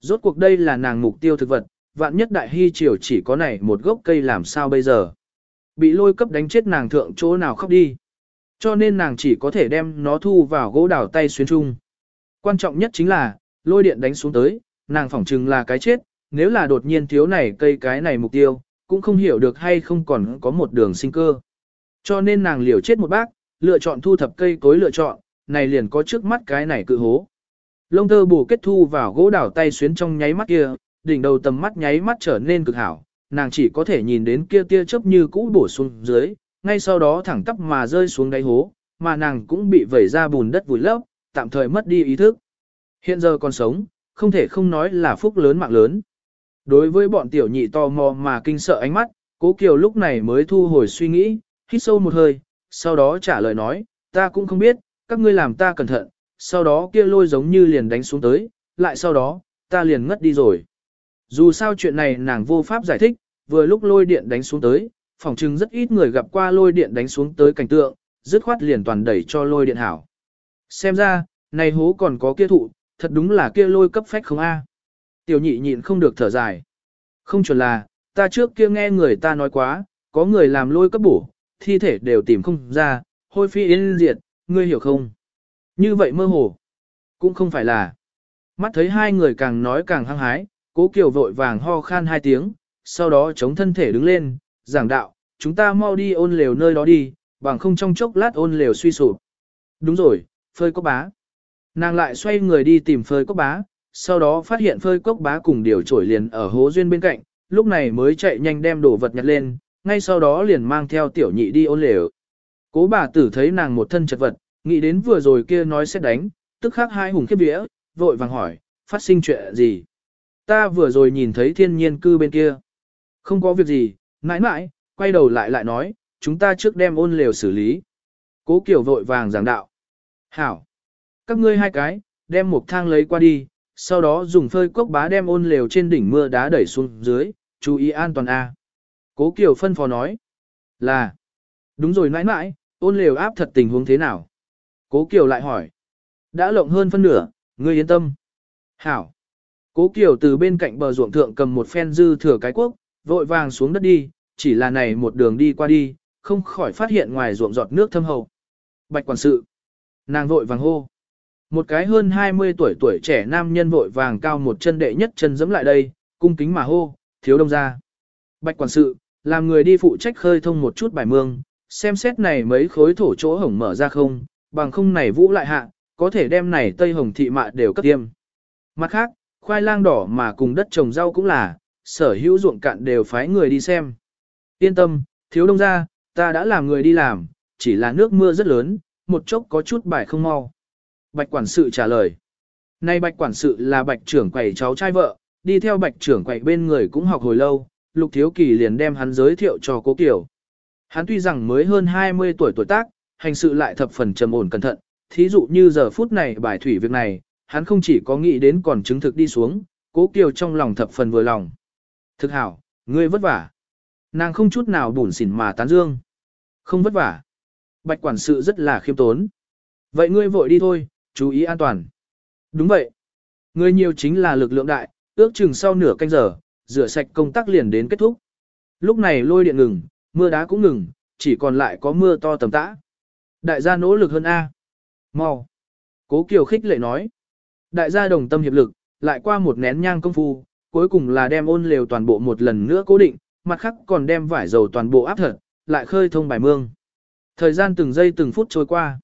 Rốt cuộc đây là nàng mục tiêu thực vật, vạn nhất đại hy triều chỉ có này một gốc cây làm sao bây giờ. Bị lôi cấp đánh chết nàng thượng chỗ nào khóc đi. Cho nên nàng chỉ có thể đem nó thu vào gỗ đào tay xuyên trung. Quan trọng nhất chính là, lôi điện đánh xuống tới, nàng phỏng chừng là cái chết, nếu là đột nhiên thiếu này cây cái này mục tiêu, cũng không hiểu được hay không còn có một đường sinh cơ. Cho nên nàng liều chết một bác, lựa chọn thu thập cây cối lựa chọn, này liền có trước mắt cái này cự hố. Lông tơ bù kết thu vào gỗ đảo tay xuyến trong nháy mắt kia, đỉnh đầu tầm mắt nháy mắt trở nên cực hảo, nàng chỉ có thể nhìn đến kia tia chớp như cũ bổ xuống dưới, ngay sau đó thẳng tắp mà rơi xuống đáy hố, mà nàng cũng bị vẩy ra bùn đất vùi lấp, tạm thời mất đi ý thức. Hiện giờ còn sống, không thể không nói là phúc lớn mạng lớn. Đối với bọn tiểu nhị tò mò mà kinh sợ ánh mắt, cố Kiều lúc này mới thu hồi suy nghĩ, hít sâu một hơi, sau đó trả lời nói, ta cũng không biết, các ngươi làm ta cẩn thận, sau đó kia lôi giống như liền đánh xuống tới, lại sau đó, ta liền ngất đi rồi. Dù sao chuyện này nàng vô pháp giải thích, vừa lúc lôi điện đánh xuống tới, phòng chừng rất ít người gặp qua lôi điện đánh xuống tới cảnh tượng, dứt khoát liền toàn đẩy cho lôi điện hảo. Xem ra, này hố còn có kia thụ, thật đúng là kia lôi cấp phách không a. Tiểu nhị nhịn không được thở dài. Không chuẩn là, ta trước kia nghe người ta nói quá, có người làm lôi cấp bổ, thi thể đều tìm không ra, hôi phi yên diệt, ngươi hiểu không? Như vậy mơ hồ, cũng không phải là. Mắt thấy hai người càng nói càng hăng hái, cố kiều vội vàng ho khan hai tiếng, sau đó chống thân thể đứng lên, giảng đạo, chúng ta mau đi ôn lều nơi đó đi, bằng không trong chốc lát ôn lều suy sụp. Đúng rồi, phơi có bá. Nàng lại xoay người đi tìm phơi cốc bá, sau đó phát hiện phơi cốc bá cùng điều trổi liền ở hố duyên bên cạnh, lúc này mới chạy nhanh đem đồ vật nhặt lên, ngay sau đó liền mang theo tiểu nhị đi ôn lều. Cố bà tử thấy nàng một thân chật vật, nghĩ đến vừa rồi kia nói sẽ đánh, tức khắc hai hùng khiếp vía, vội vàng hỏi, phát sinh chuyện gì? Ta vừa rồi nhìn thấy thiên nhiên cư bên kia. Không có việc gì, mãi mãi, quay đầu lại lại nói, chúng ta trước đem ôn lều xử lý. Cố Kiều vội vàng giảng đạo. Hảo. Các ngươi hai cái, đem một thang lấy qua đi, sau đó dùng phơi cốc bá đem ôn lều trên đỉnh mưa đá đẩy xuống dưới, chú ý an toàn A. Cố Kiều phân phó nói. Là. Đúng rồi mãi mãi, ôn lều áp thật tình huống thế nào? Cố Kiều lại hỏi. Đã lộng hơn phân nửa, Ngươi yên tâm. Hảo. Cố Kiều từ bên cạnh bờ ruộng thượng cầm một phen dư thừa cái quốc, vội vàng xuống đất đi, chỉ là này một đường đi qua đi, không khỏi phát hiện ngoài ruộng giọt nước thâm hậu. Bạch quản sự. Nàng vội vàng hô. Một cái hơn 20 tuổi tuổi trẻ nam nhân vội vàng cao một chân đệ nhất chân dẫm lại đây, cung kính mà hô, thiếu đông ra. Bạch quản sự, làm người đi phụ trách khơi thông một chút bài mương, xem xét này mấy khối thổ chỗ hổng mở ra không, bằng không này vũ lại hạ, có thể đem này tây hồng thị mạ đều cấp tiêm. Mặt khác, khoai lang đỏ mà cùng đất trồng rau cũng là, sở hữu ruộng cạn đều phái người đi xem. Yên tâm, thiếu đông ra, ta đã làm người đi làm, chỉ là nước mưa rất lớn, một chốc có chút bài không mau. Bạch quản sự trả lời. Nay bạch quản sự là bạch trưởng quầy cháu trai vợ, đi theo bạch trưởng quầy bên người cũng học hồi lâu, lục thiếu kỳ liền đem hắn giới thiệu cho cố Kiều. Hắn tuy rằng mới hơn 20 tuổi tuổi tác, hành sự lại thập phần trầm ổn cẩn thận, thí dụ như giờ phút này bài thủy việc này, hắn không chỉ có nghĩ đến còn chứng thực đi xuống, cố Kiều trong lòng thập phần vừa lòng. Thực hảo, ngươi vất vả. Nàng không chút nào bủn xỉn mà tán dương. Không vất vả. Bạch quản sự rất là khiêm tốn. Vậy ngươi vội đi thôi, chú ý an toàn. Đúng vậy. người nhiều chính là lực lượng đại, ước chừng sau nửa canh giờ, rửa sạch công tác liền đến kết thúc. Lúc này lôi điện ngừng, mưa đá cũng ngừng, chỉ còn lại có mưa to tầm tã. Đại gia nỗ lực hơn A. Mau. Cố Kiều khích lệ nói. Đại gia đồng tâm hiệp lực, lại qua một nén nhang công phu, cuối cùng là đem ôn lều toàn bộ một lần nữa cố định, mặt khác còn đem vải dầu toàn bộ áp thật, lại khơi thông bài mương. Thời gian từng giây từng phút trôi qua.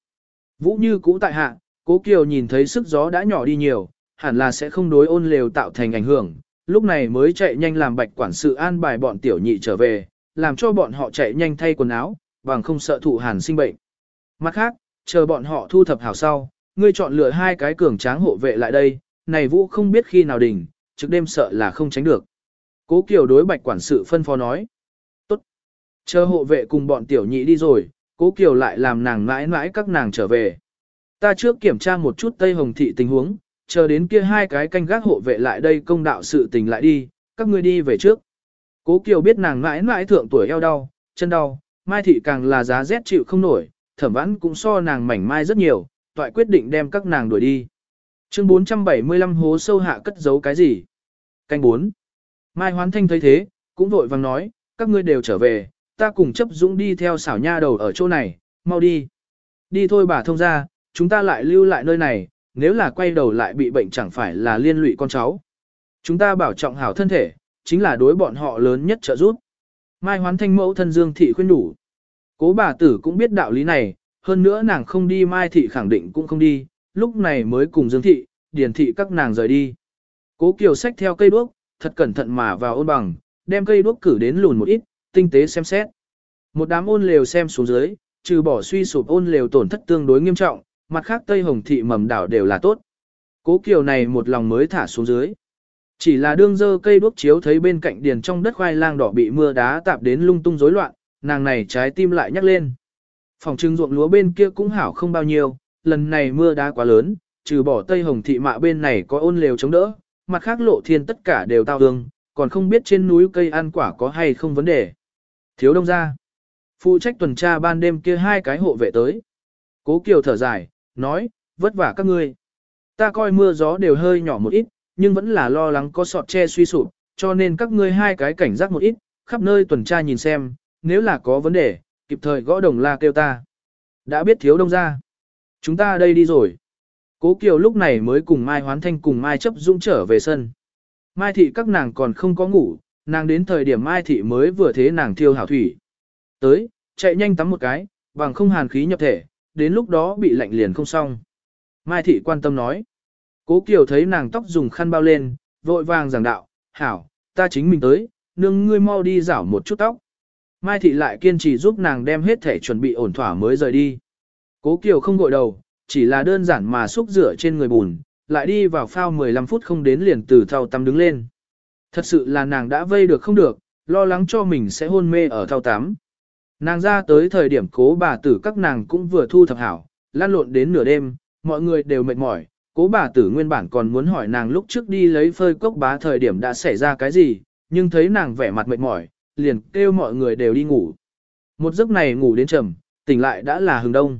Vũ như cũ tại hạ, cố Kiều nhìn thấy sức gió đã nhỏ đi nhiều, hẳn là sẽ không đối ôn lều tạo thành ảnh hưởng, lúc này mới chạy nhanh làm bạch quản sự an bài bọn tiểu nhị trở về, làm cho bọn họ chạy nhanh thay quần áo, bằng không sợ thụ hàn sinh bệnh. Mặt khác, chờ bọn họ thu thập hảo sau, ngươi chọn lựa hai cái cường tráng hộ vệ lại đây, này vũ không biết khi nào đỉnh, trước đêm sợ là không tránh được. Cố Kiều đối bạch quản sự phân phó nói. Tốt. Chờ hộ vệ cùng bọn tiểu nhị đi rồi, Cố Kiều lại làm nàng mãi mãi các nàng trở về. Ta trước kiểm tra một chút Tây Hồng Thị tình huống, chờ đến kia hai cái canh gác hộ vệ lại đây công đạo sự tình lại đi, các ngươi đi về trước. Cố Kiều biết nàng mãi mãi thượng tuổi eo đau, chân đau, Mai Thị càng là giá rét chịu không nổi, thẩm vãn cũng so nàng mảnh mai rất nhiều, toại quyết định đem các nàng đuổi đi. Chương 475 hố sâu hạ cất giấu cái gì? Canh 4. Mai Hoán Thanh thấy thế, cũng vội vàng nói, các ngươi đều trở về, ta cùng chấp dũng đi theo xảo nha đầu ở chỗ này, mau đi. Đi thôi bà thông ra, chúng ta lại lưu lại nơi này, nếu là quay đầu lại bị bệnh chẳng phải là liên lụy con cháu. Chúng ta bảo trọng hảo thân thể, chính là đối bọn họ lớn nhất trợ giúp. Mai hoán thanh mẫu thân Dương Thị khuyên đủ. Cố bà tử cũng biết đạo lý này, hơn nữa nàng không đi Mai Thị khẳng định cũng không đi, lúc này mới cùng Dương Thị, Điền Thị các nàng rời đi. Cố Kiều xách theo cây đuốc, thật cẩn thận mà vào ôn bằng, đem cây đuốc cử đến lùn một ít, tinh tế xem xét. Một đám ôn lều xem xuống dưới, trừ bỏ suy sụp ôn lều tổn thất tương đối nghiêm trọng, mặt khác Tây Hồng thị mầm đảo đều là tốt. Cố Kiều này một lòng mới thả xuống dưới. Chỉ là đương dơ cây đuốc chiếu thấy bên cạnh điền trong đất khoai lang đỏ bị mưa đá tạp đến lung tung rối loạn, nàng này trái tim lại nhắc lên. Phòng trưng ruộng lúa bên kia cũng hảo không bao nhiêu, lần này mưa đá quá lớn, trừ bỏ Tây Hồng thị mạ bên này có ôn lều chống đỡ, mặt khác lộ thiên tất cả đều tao hương, còn không biết trên núi cây ăn quả có hay không vấn đề. Thiếu đông ra. Phụ trách tuần tra ban đêm kia hai cái hộ vệ tới. Cố Kiều thở dài, nói, vất vả các ngươi. Ta coi mưa gió đều hơi nhỏ một ít, nhưng vẫn là lo lắng có sọt che suy sụp, cho nên các ngươi hai cái cảnh giác một ít, khắp nơi tuần tra nhìn xem, nếu là có vấn đề, kịp thời gõ đồng la kêu ta. Đã biết thiếu đông ra. Chúng ta đây đi rồi. Cố Kiều lúc này mới cùng Mai Hoán Thanh cùng Mai chấp dũng trở về sân. Mai thị các nàng còn không có ngủ, nàng đến thời điểm Mai thị mới vừa thế nàng thiêu hảo thủy. Tới, chạy nhanh tắm một cái, bằng không hàn khí nhập thể, đến lúc đó bị lạnh liền không xong. Mai thị quan tâm nói. Cố Kiều thấy nàng tóc dùng khăn bao lên, vội vàng giảng đạo, hảo, ta chính mình tới, nương ngươi mau đi rảo một chút tóc. Mai thị lại kiên trì giúp nàng đem hết thể chuẩn bị ổn thỏa mới rời đi. Cố Kiều không gội đầu, chỉ là đơn giản mà xúc rửa trên người bùn, lại đi vào phao 15 phút không đến liền từ thao tắm đứng lên. Thật sự là nàng đã vây được không được, lo lắng cho mình sẽ hôn mê ở thao tắm. Nàng ra tới thời điểm cố bà tử các nàng cũng vừa thu thập hảo, lan lộn đến nửa đêm, mọi người đều mệt mỏi. Cố bà tử nguyên bản còn muốn hỏi nàng lúc trước đi lấy phơi cốc bá thời điểm đã xảy ra cái gì, nhưng thấy nàng vẻ mặt mệt mỏi, liền kêu mọi người đều đi ngủ. Một giấc này ngủ đến trầm, tỉnh lại đã là hừng đông.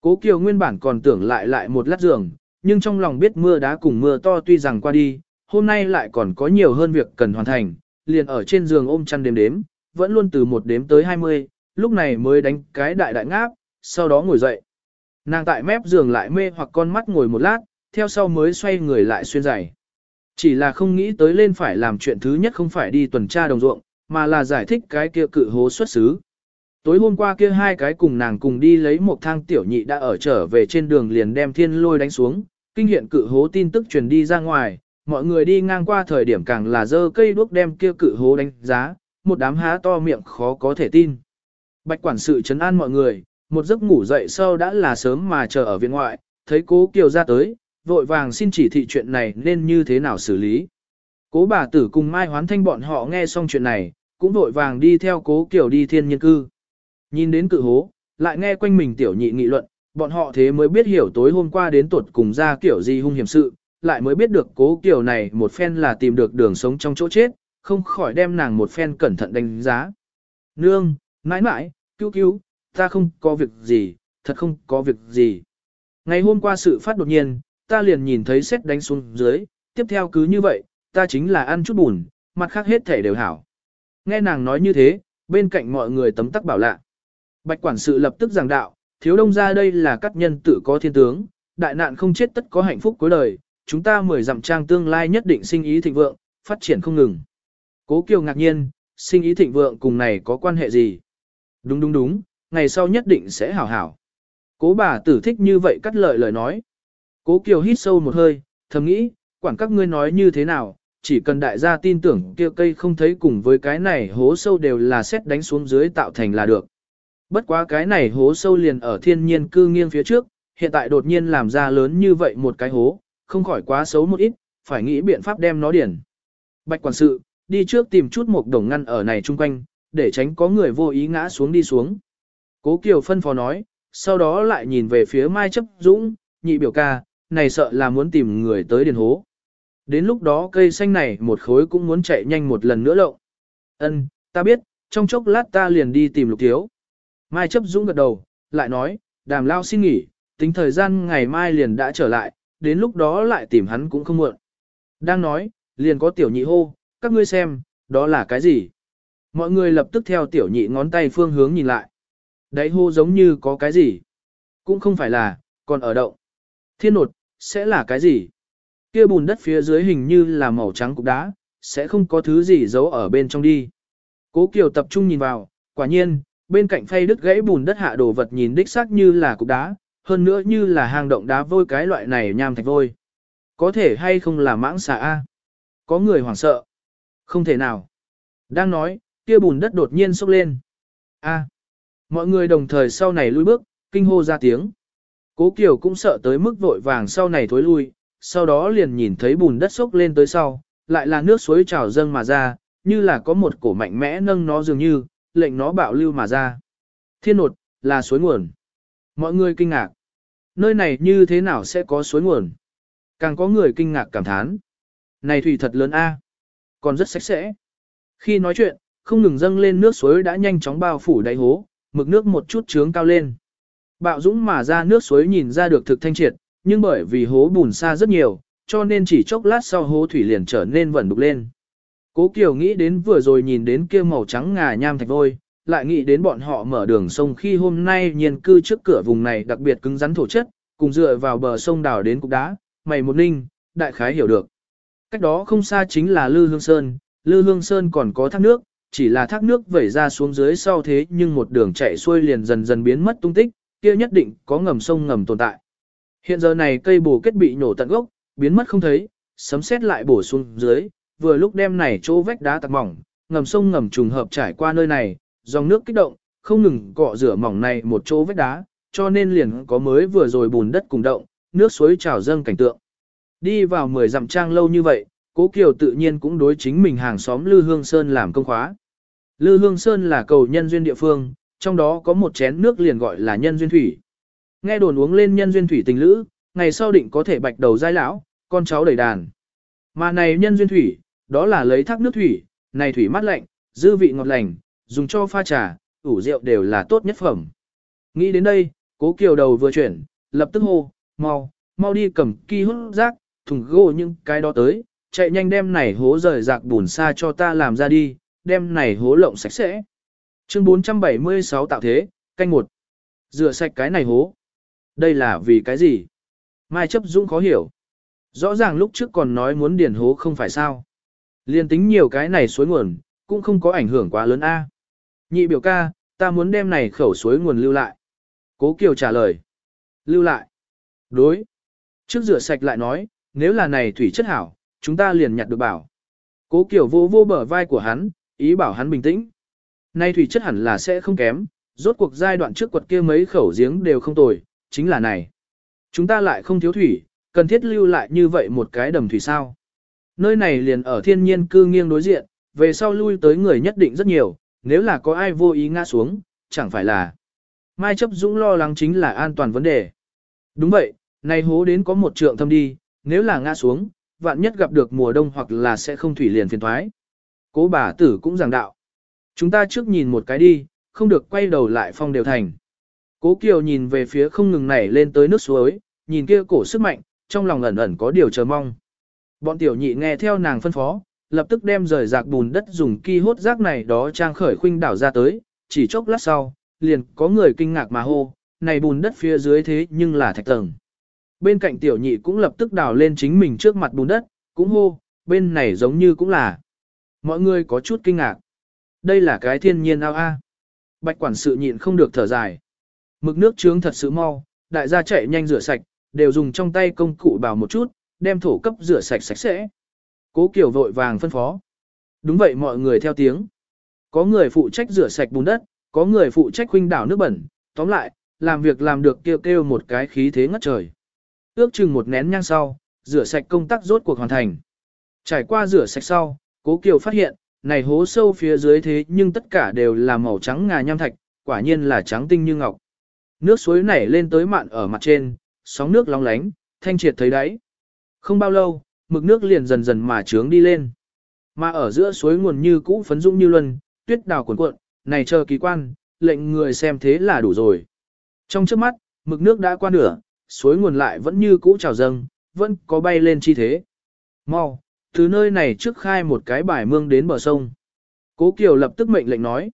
Cố Kiều nguyên bản còn tưởng lại lại một lát giường, nhưng trong lòng biết mưa đá cùng mưa to tuy rằng qua đi, hôm nay lại còn có nhiều hơn việc cần hoàn thành, liền ở trên giường ôm chăn đếm đếm, vẫn luôn từ một đếm tới 20, lúc này mới đánh cái đại đại ngáp, sau đó ngồi dậy. Nàng tại mép giường lại mê hoặc con mắt ngồi một lát, theo sau mới xoay người lại xuyên giày. Chỉ là không nghĩ tới lên phải làm chuyện thứ nhất không phải đi tuần tra đồng ruộng, mà là giải thích cái kia cự hố xuất xứ. Tối hôm qua kia hai cái cùng nàng cùng đi lấy một thang tiểu nhị đã ở trở về trên đường liền đem thiên lôi đánh xuống, kinh hiện cự hố tin tức truyền đi ra ngoài, mọi người đi ngang qua thời điểm càng là dơ cây đuốc đem kia cự hố đánh giá, một đám há to miệng khó có thể tin. Bạch quản sự chấn an mọi người, một giấc ngủ dậy sau đã là sớm mà chờ ở viện ngoại, thấy cố Kiều ra tới, vội vàng xin chỉ thị chuyện này nên như thế nào xử lý. Cố bà tử cùng Mai Hoán Thanh bọn họ nghe xong chuyện này, cũng vội vàng đi theo cố Kiều đi thiên nhân cư. Nhìn đến cự hố, lại nghe quanh mình tiểu nhị nghị luận, bọn họ thế mới biết hiểu tối hôm qua đến tuột cùng ra kiểu gì hung hiểm sự, lại mới biết được cố Kiều này một phen là tìm được đường sống trong chỗ chết, không khỏi đem nàng một phen cẩn thận đánh giá. Nương, mãi mãi, cứu cứu, ta không có việc gì, thật không có việc gì. Ngày hôm qua sự phát đột nhiên, ta liền nhìn thấy xét đánh xuống dưới, tiếp theo cứ như vậy, ta chính là ăn chút bùn, mặt khác hết thể đều hảo. Nghe nàng nói như thế, bên cạnh mọi người tấm tắc bảo lạ. Bạch quản sự lập tức giảng đạo, thiếu đông ra đây là các nhân tự có thiên tướng, đại nạn không chết tất có hạnh phúc cuối đời, chúng ta mười dặm trang tương lai nhất định sinh ý thịnh vượng, phát triển không ngừng. Cố Kiều ngạc nhiên, sinh ý thịnh vượng cùng này có quan hệ gì? Đúng đúng đúng, ngày sau nhất định sẽ hảo hảo. Cố bà tử thích như vậy cắt lợi lời nói. Cố Kiều hít sâu một hơi, thầm nghĩ, quản các ngươi nói như thế nào, chỉ cần đại gia tin tưởng kia cây không thấy cùng với cái này hố sâu đều là xét đánh xuống dưới tạo thành là được. Bất quá cái này hố sâu liền ở thiên nhiên cư nghiêng phía trước, hiện tại đột nhiên làm ra lớn như vậy một cái hố, không khỏi quá xấu một ít, phải nghĩ biện pháp đem nó điển. Bạch quản sự, đi trước tìm chút một đồng ngăn ở này chung quanh, để tránh có người vô ý ngã xuống đi xuống. Cố Kiều phân phó nói, sau đó lại nhìn về phía Mai Chấp Dũng, nhị biểu ca, này sợ là muốn tìm người tới điền hố. Đến lúc đó cây xanh này một khối cũng muốn chạy nhanh một lần nữa lộng. Ân, ta biết, trong chốc lát ta liền đi tìm lục thiếu. Mai chấp dũng gật đầu, lại nói, đàm lao xin nghỉ, tính thời gian ngày mai liền đã trở lại, đến lúc đó lại tìm hắn cũng không muộn. Đang nói, liền có tiểu nhị hô, các ngươi xem, đó là cái gì? Mọi người lập tức theo tiểu nhị ngón tay phương hướng nhìn lại. Đấy hô giống như có cái gì? Cũng không phải là, còn ở động. Thiên nột, sẽ là cái gì? Kia bùn đất phía dưới hình như là màu trắng cục đá, sẽ không có thứ gì giấu ở bên trong đi. Cố Kiều tập trung nhìn vào, quả nhiên, bên cạnh phay đứt gãy bùn đất hạ đồ vật nhìn đích xác như là cục đá, hơn nữa như là hang động đá vôi cái loại này nham thạch vôi. Có thể hay không là mãng xà A? Có người hoảng sợ. Không thể nào. Đang nói, kia bùn đất đột nhiên sốc lên. A. Mọi người đồng thời sau này lui bước, kinh hô ra tiếng. Cố Kiều cũng sợ tới mức vội vàng sau này thối lui, sau đó liền nhìn thấy bùn đất sốc lên tới sau, lại là nước suối trào dâng mà ra, như là có một cổ mạnh mẽ nâng nó dường như, lệnh nó bạo lưu mà ra. Thiên nột, là suối nguồn. Mọi người kinh ngạc. Nơi này như thế nào sẽ có suối nguồn? Càng có người kinh ngạc cảm thán. Này thủy thật lớn a, còn rất sạch sẽ. Khi nói chuyện, không ngừng dâng lên nước suối đã nhanh chóng bao phủ đáy hố, mực nước một chút trướng cao lên. Bạo dũng mà ra nước suối nhìn ra được thực thanh triệt, nhưng bởi vì hố bùn xa rất nhiều, cho nên chỉ chốc lát sau hố thủy liền trở nên vẩn đục lên. Cố Kiều nghĩ đến vừa rồi nhìn đến kia màu trắng ngà nham thạch vôi, lại nghĩ đến bọn họ mở đường sông khi hôm nay nhiên cư trước cửa vùng này đặc biệt cứng rắn thổ chất, cùng dựa vào bờ sông đào đến cục đá, mày một ninh, đại khái hiểu được. Cách đó không xa chính là Lư Hương Sơn, Lư Hương Sơn còn có thác nước, chỉ là thác nước vẩy ra xuống dưới sau thế nhưng một đường chạy xuôi liền dần dần biến mất tung tích, kia nhất định có ngầm sông ngầm tồn tại. Hiện giờ này cây bổ kết bị nổ tận gốc, biến mất không thấy, sấm sét lại bổ xuống dưới, vừa lúc đem này chỗ vách đá tạc mỏng, ngầm sông ngầm trùng hợp trải qua nơi này, dòng nước kích động, không ngừng cọ rửa mỏng này một chỗ vách đá, cho nên liền có mới vừa rồi bùn đất cùng động, nước suối trào dâng cảnh tượng. Đi vào 10 dặm trang lâu như vậy, Cố Kiều tự nhiên cũng đối chính mình hàng xóm Lư Hương Sơn làm công khóa. Lư Hương Sơn là cầu nhân duyên địa phương, trong đó có một chén nước liền gọi là nhân duyên thủy. Nghe đồn uống lên nhân duyên thủy tình lữ, ngày sau định có thể bạch đầu giai lão, con cháu đầy đàn. Mà này nhân duyên thủy, đó là lấy thác nước thủy, này thủy mát lạnh, dư vị ngọt lành, dùng cho pha trà, ủ rượu đều là tốt nhất phẩm. Nghĩ đến đây, cố kiều đầu vừa chuyển, lập tức hô, mau, mau đi cầm ki hút rác, thùng gỗ những cái đó tới, chạy nhanh đem này hố rời rạc bùn xa cho ta làm ra đi, đem này hố lộng sạch sẽ. Chương 476 tạo thế, canh một. Rửa sạch cái này hố. Đây là vì cái gì? Mai chấp dũng khó hiểu. Rõ ràng lúc trước còn nói muốn điền hố không phải sao. Liên tính nhiều cái này suối nguồn, cũng không có ảnh hưởng quá lớn a. Nhị biểu ca, ta muốn đem này khẩu suối nguồn lưu lại. Cố Kiều trả lời. Lưu lại. Đối. Trước rửa sạch lại nói, nếu là này thủy chất hảo, chúng ta liền nhặt được bảo. Cố Kiều vô vô bờ vai của hắn, ý bảo hắn bình tĩnh. Nay thủy chất hẳn là sẽ không kém, rốt cuộc giai đoạn trước quật kia mấy khẩu giếng đều không tồi, chính là này. Chúng ta lại không thiếu thủy, cần thiết lưu lại như vậy một cái đầm thủy sao. Nơi này liền ở thiên nhiên cư nghiêng đối diện, về sau lui tới người nhất định rất nhiều, nếu là có ai vô ý ngã xuống, chẳng phải là. Mai chấp dũng lo lắng chính là an toàn vấn đề. Đúng vậy, này hố đến có một trượng thâm đi, nếu là ngã xuống, vạn nhất gặp được mùa đông hoặc là sẽ không thủy liền phiền thoái. Cố bà tử cũng giảng đạo. Chúng ta trước nhìn một cái đi, không được quay đầu lại phong đều thành. Cố Kiều nhìn về phía không ngừng nảy lên tới nước suối, nhìn kia cổ sức mạnh, trong lòng ẩn ẩn có điều chờ mong. Bọn tiểu nhị nghe theo nàng phân phó, lập tức đem rời rạc bùn đất dùng ki hốt rác này đó trang khởi khuynh đảo ra tới, chỉ chốc lát sau, liền có người kinh ngạc mà hô, này bùn đất phía dưới thế nhưng là thạch tầng. Bên cạnh tiểu nhị cũng lập tức đào lên chính mình trước mặt bùn đất, cũng hô, bên này giống như cũng là. Mọi người có chút kinh ngạc. Đây là cái thiên nhiên ao a. Bạch quản sự nhịn không được thở dài. Mực nước trướng thật sự mau, đại gia chạy nhanh rửa sạch, đều dùng trong tay công cụ bào một chút, đem thổ cấp rửa sạch sạch sẽ. Cố Kiều vội vàng phân phó. Đúng vậy mọi người theo tiếng. Có người phụ trách rửa sạch bùn đất, có người phụ trách huynh đảo nước bẩn, tóm lại, làm việc làm được kêu kêu một cái khí thế ngất trời. Ước chừng một nén nhang sau, rửa sạch công tác rốt cuộc hoàn thành. Trải qua rửa sạch sau, Cố Kiều phát hiện, này hố sâu phía dưới thế nhưng tất cả đều là màu trắng ngà nham thạch, quả nhiên là trắng tinh như ngọc. Nước suối nảy lên tới mạn ở mặt trên, sóng nước long lánh, thanh triệt thấy đáy. Không bao lâu, mực nước liền dần dần mà trướng đi lên. Mà ở giữa suối nguồn như cũ phấn dũng như luân, tuyết đào cuộn cuộn, này chờ kỳ quan, lệnh người xem thế là đủ rồi. Trong trước mắt, mực nước đã qua nửa, suối nguồn lại vẫn như cũ trào dâng, vẫn có bay lên chi thế. Mau, từ nơi này trước khai một cái bài mương đến bờ sông. Cố Kiều lập tức mệnh lệnh nói.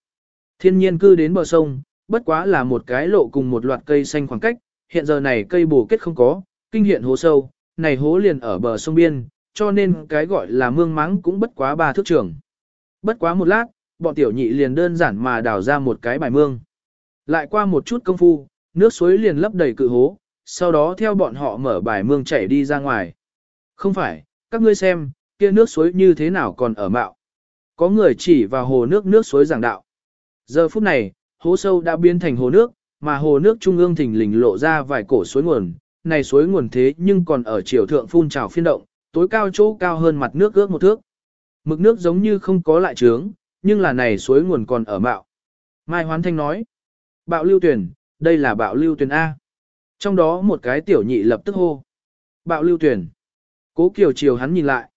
Thiên nhiên cư đến bờ sông, bất quá là một cái lộ cùng một loạt cây xanh khoảng cách, hiện giờ này cây bổ kết không có, kinh hiện hố sâu, này hố liền ở bờ sông biên, cho nên cái gọi là mương mắng cũng bất quá ba thước trường. Bất quá một lát, bọn tiểu nhị liền đơn giản mà đào ra một cái bài mương. Lại qua một chút công phu, nước suối liền lấp đầy cự hố, sau đó theo bọn họ mở bài mương chảy đi ra ngoài. Không phải, các ngươi xem, kia nước suối như thế nào còn ở mạo. Có người chỉ vào hồ nước nước suối giảng đạo. Giờ phút này, hố sâu đã biến thành hồ nước, mà hồ nước trung ương thình lình lộ ra vài cổ suối nguồn, này suối nguồn thế nhưng còn ở chiều thượng phun trào phiên động, tối cao chỗ cao hơn mặt nước ước một thước. Mực nước giống như không có lại trướng, nhưng là này suối nguồn còn ở mạo. Mai Hoán Thanh nói, bạo lưu tuyển, đây là bạo lưu tuyển A. Trong đó một cái tiểu nhị lập tức hô. Bạo lưu tuyển. Cố Kiều chiều hắn nhìn lại.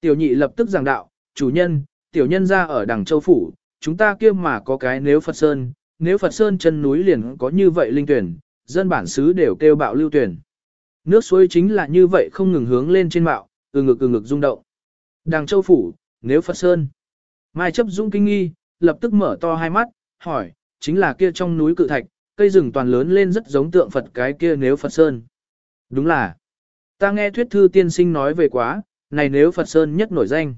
Tiểu nhị lập tức giảng đạo, chủ nhân, tiểu nhân ra ở đằng châu phủ, chúng ta kia mà có cái nếu Phật Sơn, nếu Phật Sơn chân núi liền có như vậy linh tuyển, dân bản xứ đều kêu bạo lưu tuyển. Nước suối chính là như vậy không ngừng hướng lên trên mạo, từ ngực từ ngực rung động. Đằng châu phủ, nếu Phật Sơn. Mai chấp dũng kinh nghi, lập tức mở to hai mắt, hỏi, chính là kia trong núi cự thạch, cây rừng toàn lớn lên rất giống tượng Phật cái kia nếu Phật Sơn. Đúng là, ta nghe thuyết thư tiên sinh nói về quá, này nếu Phật Sơn nhất nổi danh.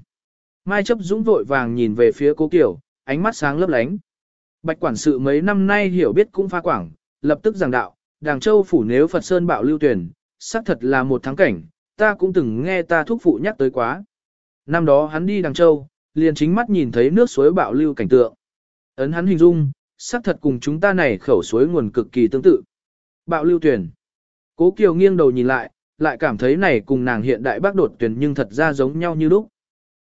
Mai chấp dũng vội vàng nhìn về phía cố kiểu, ánh mắt sáng lấp lánh. Bạch quản sự mấy năm nay hiểu biết cũng pha quảng, lập tức giảng đạo, Đàng Châu phủ nếu Phật Sơn bạo lưu tuyển, xác thật là một thắng cảnh, ta cũng từng nghe ta thúc phụ nhắc tới quá. Năm đó hắn đi Đàng Châu, liền chính mắt nhìn thấy nước suối bạo lưu cảnh tượng. Ấn hắn hình dung, xác thật cùng chúng ta này khẩu suối nguồn cực kỳ tương tự. Bạo lưu tuyển. Cố Kiều nghiêng đầu nhìn lại, lại cảm thấy này cùng nàng hiện đại bác đột tuyển nhưng thật ra giống nhau như lúc.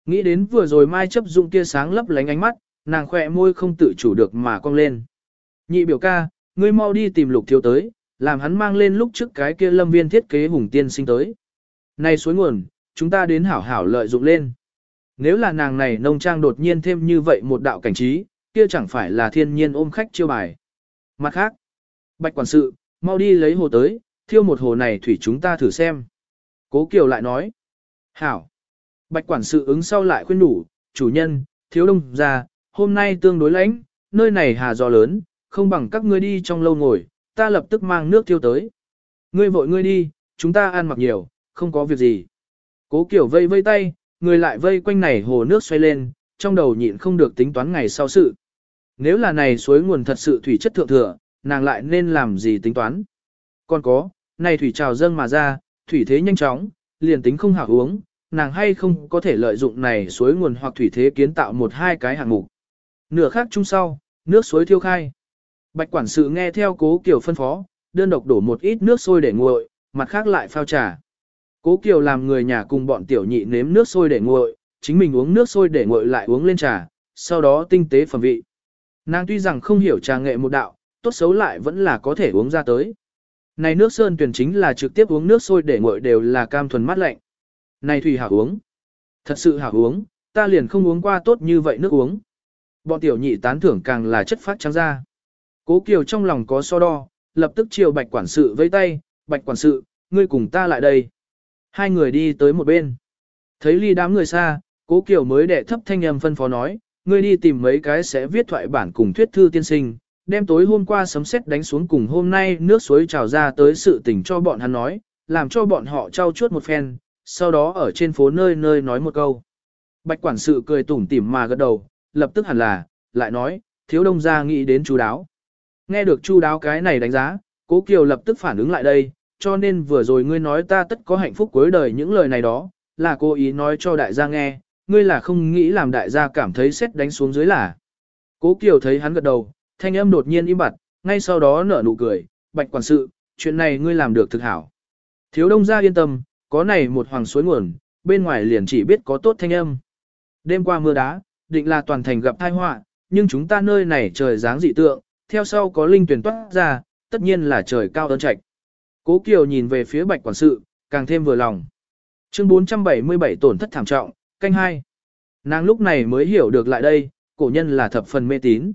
Nghĩ đến vừa rồi mai chấp dụng kia sáng lấp lánh ánh mắt, nàng khỏe môi không tự chủ được mà cong lên. Nhị biểu ca, ngươi mau đi tìm lục thiếu tới, làm hắn mang lên lúc trước cái kia lâm viên thiết kế hùng tiên sinh tới. Này suối nguồn, chúng ta đến hảo hảo lợi dụng lên. Nếu là nàng này nông trang đột nhiên thêm như vậy một đạo cảnh trí, kia chẳng phải là thiên nhiên ôm khách chiêu bài. Mặt khác, bạch quản sự, mau đi lấy hồ tới, thiêu một hồ này thủy chúng ta thử xem. Cố Kiều lại nói. Hảo. Bạch quản sự ứng sau lại khuyên đủ, chủ nhân, thiếu đông ra, hôm nay tương đối lãnh, nơi này hà gió lớn, không bằng các ngươi đi trong lâu ngồi, ta lập tức mang nước thiêu tới. Ngươi vội ngươi đi, chúng ta ăn mặc nhiều, không có việc gì. Cố Kiều vây vây tay, người lại vây quanh này hồ nước xoay lên, trong đầu nhịn không được tính toán ngày sau sự. Nếu là này suối nguồn thật sự thủy chất thượng thừa, nàng lại nên làm gì tính toán. Còn có, này thủy trào dâng mà ra, thủy thế nhanh chóng, liền tính không hảo uống, nàng hay không có thể lợi dụng này suối nguồn hoặc thủy thế kiến tạo một hai cái hạng mục. Nửa khác chung sau, nước suối thiêu khai. Bạch quản sự nghe theo cố kiểu phân phó, đơn độc đổ một ít nước sôi để nguội, mặt khác lại phao trà. Cố Kiều làm người nhà cùng bọn tiểu nhị nếm nước sôi để nguội, chính mình uống nước sôi để nguội lại uống lên trà, sau đó tinh tế phẩm vị. Nàng tuy rằng không hiểu trà nghệ một đạo, tốt xấu lại vẫn là có thể uống ra tới. Này nước sơn tuyển chính là trực tiếp uống nước sôi để nguội đều là cam thuần mát lạnh. Này thủy hảo uống. Thật sự hảo uống, ta liền không uống qua tốt như vậy nước uống. Bọn tiểu nhị tán thưởng càng là chất phát trắng ra. Cố Kiều trong lòng có so đo, lập tức chiều bạch quản sự vây tay, bạch quản sự, ngươi cùng ta lại đây. Hai người đi tới một bên. Thấy ly đám người xa, cố Kiều mới đệ thấp thanh âm phân phó nói, ngươi đi tìm mấy cái sẽ viết thoại bản cùng thuyết thư tiên sinh, đem tối hôm qua sấm sét đánh xuống cùng hôm nay nước suối trào ra tới sự tình cho bọn hắn nói, làm cho bọn họ trao chuốt một phen, sau đó ở trên phố nơi nơi nói một câu. Bạch quản sự cười tủm tỉm mà gật đầu, lập tức hẳn là, lại nói, thiếu đông gia nghĩ đến chú đáo. Nghe được chú đáo cái này đánh giá, cố Kiều lập tức phản ứng lại đây, cho nên vừa rồi ngươi nói ta tất có hạnh phúc cuối đời những lời này đó, là cố ý nói cho đại gia nghe, ngươi là không nghĩ làm đại gia cảm thấy xét đánh xuống dưới là. Cố Kiều thấy hắn gật đầu, thanh âm đột nhiên im bặt, ngay sau đó nở nụ cười, bạch quản sự, chuyện này ngươi làm được thực hảo. Thiếu đông gia yên tâm, có này một hoàng suối nguồn, bên ngoài liền chỉ biết có tốt thanh âm. Đêm qua mưa đá, định là toàn thành gặp tai họa, nhưng chúng ta nơi này trời dáng dị tượng, theo sau có linh tuyển toát ra, tất nhiên là trời cao ơn trạch. Cố Kiều nhìn về phía bạch quản sự, càng thêm vừa lòng. Chương 477 tổn thất thảm trọng, canh hai. Nàng lúc này mới hiểu được lại đây, cổ nhân là thập phần mê tín.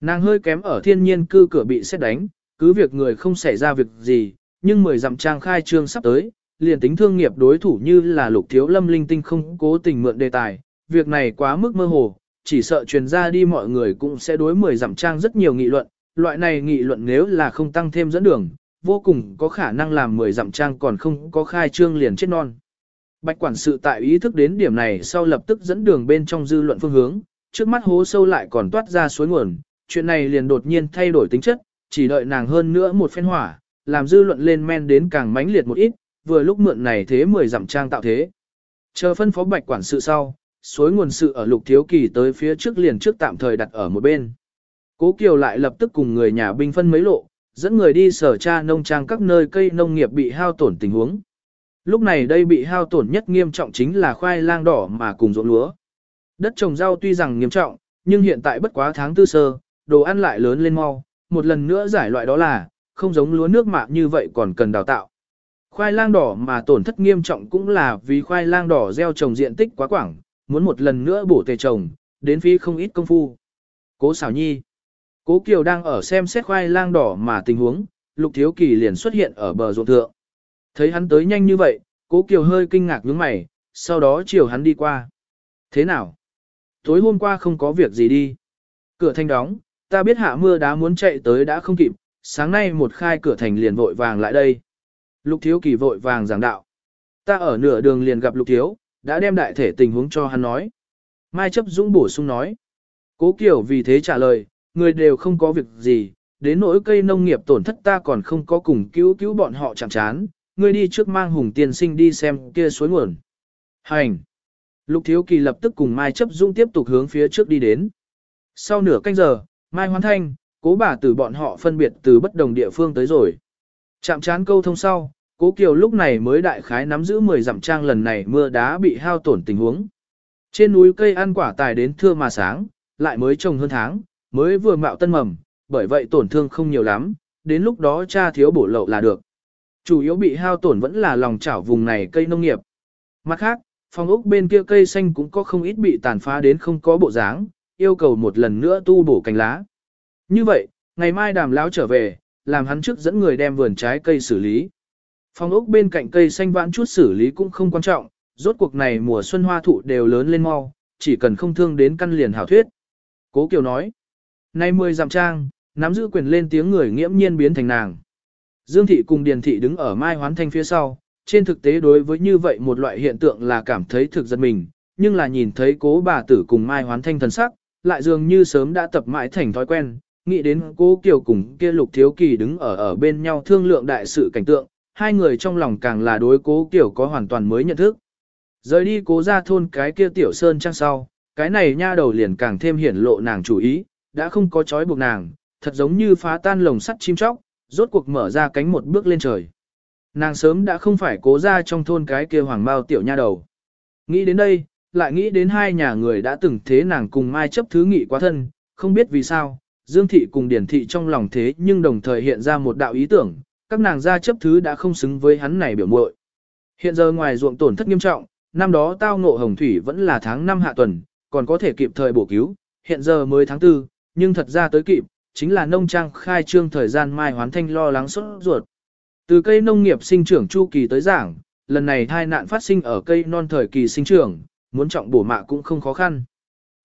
Nàng hơi kém ở thiên nhiên cư cửa bị xét đánh, cứ việc người không xảy ra việc gì, nhưng mười dặm trang khai trương sắp tới, liền tính thương nghiệp đối thủ như là lục thiếu lâm linh tinh không cố tình mượn đề tài, việc này quá mức mơ hồ, chỉ sợ truyền ra đi mọi người cũng sẽ đối mười dặm trang rất nhiều nghị luận, loại này nghị luận nếu là không tăng thêm dẫn đường, vô cùng có khả năng làm mười dặm trang còn không có khai trương liền chết non. Bạch quản sự tại ý thức đến điểm này sau lập tức dẫn đường bên trong dư luận phương hướng, trước mắt hố sâu lại còn toát ra suối nguồn, chuyện này liền đột nhiên thay đổi tính chất, chỉ đợi nàng hơn nữa một phen hỏa, làm dư luận lên men đến càng mãnh liệt một ít, vừa lúc mượn này thế mười dặm trang tạo thế. Chờ phân phó bạch quản sự sau, suối nguồn sự ở lục thiếu kỳ tới phía trước liền trước tạm thời đặt ở một bên. Cố Kiều lại lập tức cùng người nhà binh phân mấy lộ, dẫn người đi sở tra nông trang các nơi cây nông nghiệp bị hao tổn tình huống. Lúc này đây bị hao tổn nhất nghiêm trọng chính là khoai lang đỏ mà cùng ruộng lúa. Đất trồng rau tuy rằng nghiêm trọng, nhưng hiện tại bất quá tháng tư sơ, đồ ăn lại lớn lên mau, một lần nữa giải loại đó là, không giống lúa nước mạ như vậy còn cần đào tạo. Khoai lang đỏ mà tổn thất nghiêm trọng cũng là vì khoai lang đỏ gieo trồng diện tích quá quảng, muốn một lần nữa bổ tề trồng, đến phí không ít công phu. Cố xảo nhi. Cố Kiều đang ở xem xét khoai lang đỏ mà tình huống, Lục Thiếu Kỳ liền xuất hiện ở bờ ruộng thượng. Thấy hắn tới nhanh như vậy, Cố Kiều hơi kinh ngạc nhướng mày, sau đó chiều hắn đi qua. Thế nào? Tối hôm qua không có việc gì đi. Cửa thanh đóng, ta biết hạ mưa đá muốn chạy tới đã không kịp, sáng nay một khai cửa thành liền vội vàng lại đây. Lục Thiếu Kỳ vội vàng giảng đạo. Ta ở nửa đường liền gặp Lục Thiếu, đã đem đại thể tình huống cho hắn nói. Mai chấp dũng bổ sung nói. Cố Kiều vì thế trả lời, người đều không có việc gì, đến nỗi cây nông nghiệp tổn thất ta còn không có cùng cứu cứu bọn họ chẳng chán, ngươi đi trước mang hùng tiên sinh đi xem kia suối nguồn. Hành! Lục Thiếu Kỳ lập tức cùng Mai chấp dũng tiếp tục hướng phía trước đi đến. Sau nửa canh giờ, Mai Hoán Thanh, cố bà từ bọn họ phân biệt từ bất đồng địa phương tới rồi. Chạm chán câu thông sau, cố Kiều lúc này mới đại khái nắm giữ 10 dặm trang lần này mưa đá bị hao tổn tình huống. Trên núi cây ăn quả tài đến thưa mà sáng, lại mới trồng hơn tháng, mới vừa mạo tân mầm, bởi vậy tổn thương không nhiều lắm, đến lúc đó cha thiếu bổ lậu là được. Chủ yếu bị hao tổn vẫn là lòng chảo vùng này cây nông nghiệp. Mặt khác, phòng ốc bên kia cây xanh cũng có không ít bị tàn phá đến không có bộ dáng, yêu cầu một lần nữa tu bổ cành lá. Như vậy, ngày mai đàm lão trở về, làm hắn trước dẫn người đem vườn trái cây xử lý. Phòng ốc bên cạnh cây xanh vãn chút xử lý cũng không quan trọng, rốt cuộc này mùa xuân hoa thụ đều lớn lên mau, chỉ cần không thương đến căn liền hảo thuyết. Cố Kiều nói, nay mười dặm trang, nắm giữ quyền lên tiếng người nghiễm nhiên biến thành nàng. Dương thị cùng Điền thị đứng ở Mai Hoán Thanh phía sau, trên thực tế đối với như vậy một loại hiện tượng là cảm thấy thực giật mình, nhưng là nhìn thấy cố bà tử cùng Mai Hoán Thanh thần sắc, lại dường như sớm đã tập mãi thành thói quen, nghĩ đến cố Kiều cùng kia Lục Thiếu Kỳ đứng ở ở bên nhau thương lượng đại sự cảnh tượng, hai người trong lòng càng là đối cố Kiều có hoàn toàn mới nhận thức. Rời đi cố ra thôn cái kia tiểu sơn trang sau, cái này nha đầu liền càng thêm hiển lộ nàng chủ ý, đã không có chói buộc nàng, thật giống như phá tan lồng sắt chim chóc, rốt cuộc mở ra cánh một bước lên trời. Nàng sớm đã không phải cố ra trong thôn cái kia hoàng bao tiểu nha đầu. Nghĩ đến đây, lại nghĩ đến hai nhà người đã từng thế nàng cùng mai chấp thứ nghị quá thân, không biết vì sao, Dương Thị cùng Điển Thị trong lòng thế nhưng đồng thời hiện ra một đạo ý tưởng, các nàng gia chấp thứ đã không xứng với hắn này biểu muội. Hiện giờ ngoài ruộng tổn thất nghiêm trọng, năm đó tao ngộ hồng thủy vẫn là tháng 5 hạ tuần, còn có thể kịp thời bổ cứu, hiện giờ mới tháng 4, nhưng thật ra tới kịp, chính là nông trang khai trương thời gian mai hoán thanh lo lắng sốt ruột. Từ cây nông nghiệp sinh trưởng chu kỳ tới giảng, lần này thai nạn phát sinh ở cây non thời kỳ sinh trưởng, muốn trọng bổ mạ cũng không khó khăn.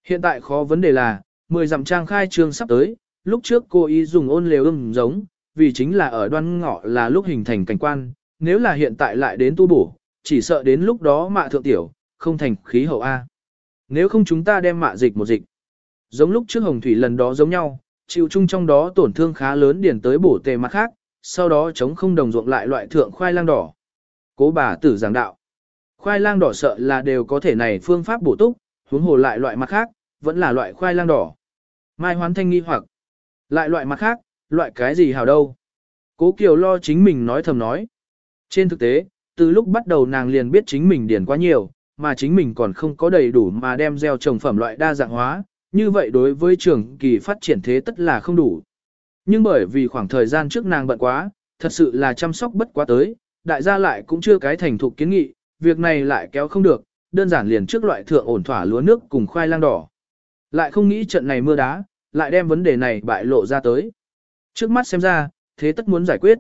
Hiện tại khó vấn đề là, 10 dặm trang khai trương sắp tới, lúc trước cô ý dùng ôn lều ưng giống, vì chính là ở đoan ngọ là lúc hình thành cảnh quan, nếu là hiện tại lại đến tu bổ, chỉ sợ đến lúc đó mạ thượng tiểu, không thành khí hậu A. Nếu không chúng ta đem mạ dịch một dịch. Giống lúc trước hồng thủy lần đó giống nhau, chịu chung trong đó tổn thương khá lớn điển tới bổ tề mặt khác, sau đó chống không đồng ruộng lại loại thượng khoai lang đỏ. Cố bà tử giảng đạo. Khoai lang đỏ sợ là đều có thể này phương pháp bổ túc, huống hồ lại loại mặt khác, vẫn là loại khoai lang đỏ. Mai hoán thanh nghi hoặc, lại loại mặt khác, loại cái gì hào đâu. Cố Kiều lo chính mình nói thầm nói. Trên thực tế, từ lúc bắt đầu nàng liền biết chính mình điển quá nhiều, mà chính mình còn không có đầy đủ mà đem gieo trồng phẩm loại đa dạng hóa, như vậy đối với trường kỳ phát triển thế tất là không đủ. Nhưng bởi vì khoảng thời gian trước nàng bận quá, thật sự là chăm sóc bất quá tới, đại gia lại cũng chưa cái thành thục kiến nghị, việc này lại kéo không được, đơn giản liền trước loại thượng ổn thỏa lúa nước cùng khoai lang đỏ. Lại không nghĩ trận này mưa đá, lại đem vấn đề này bại lộ ra tới. Trước mắt xem ra, thế tất muốn giải quyết.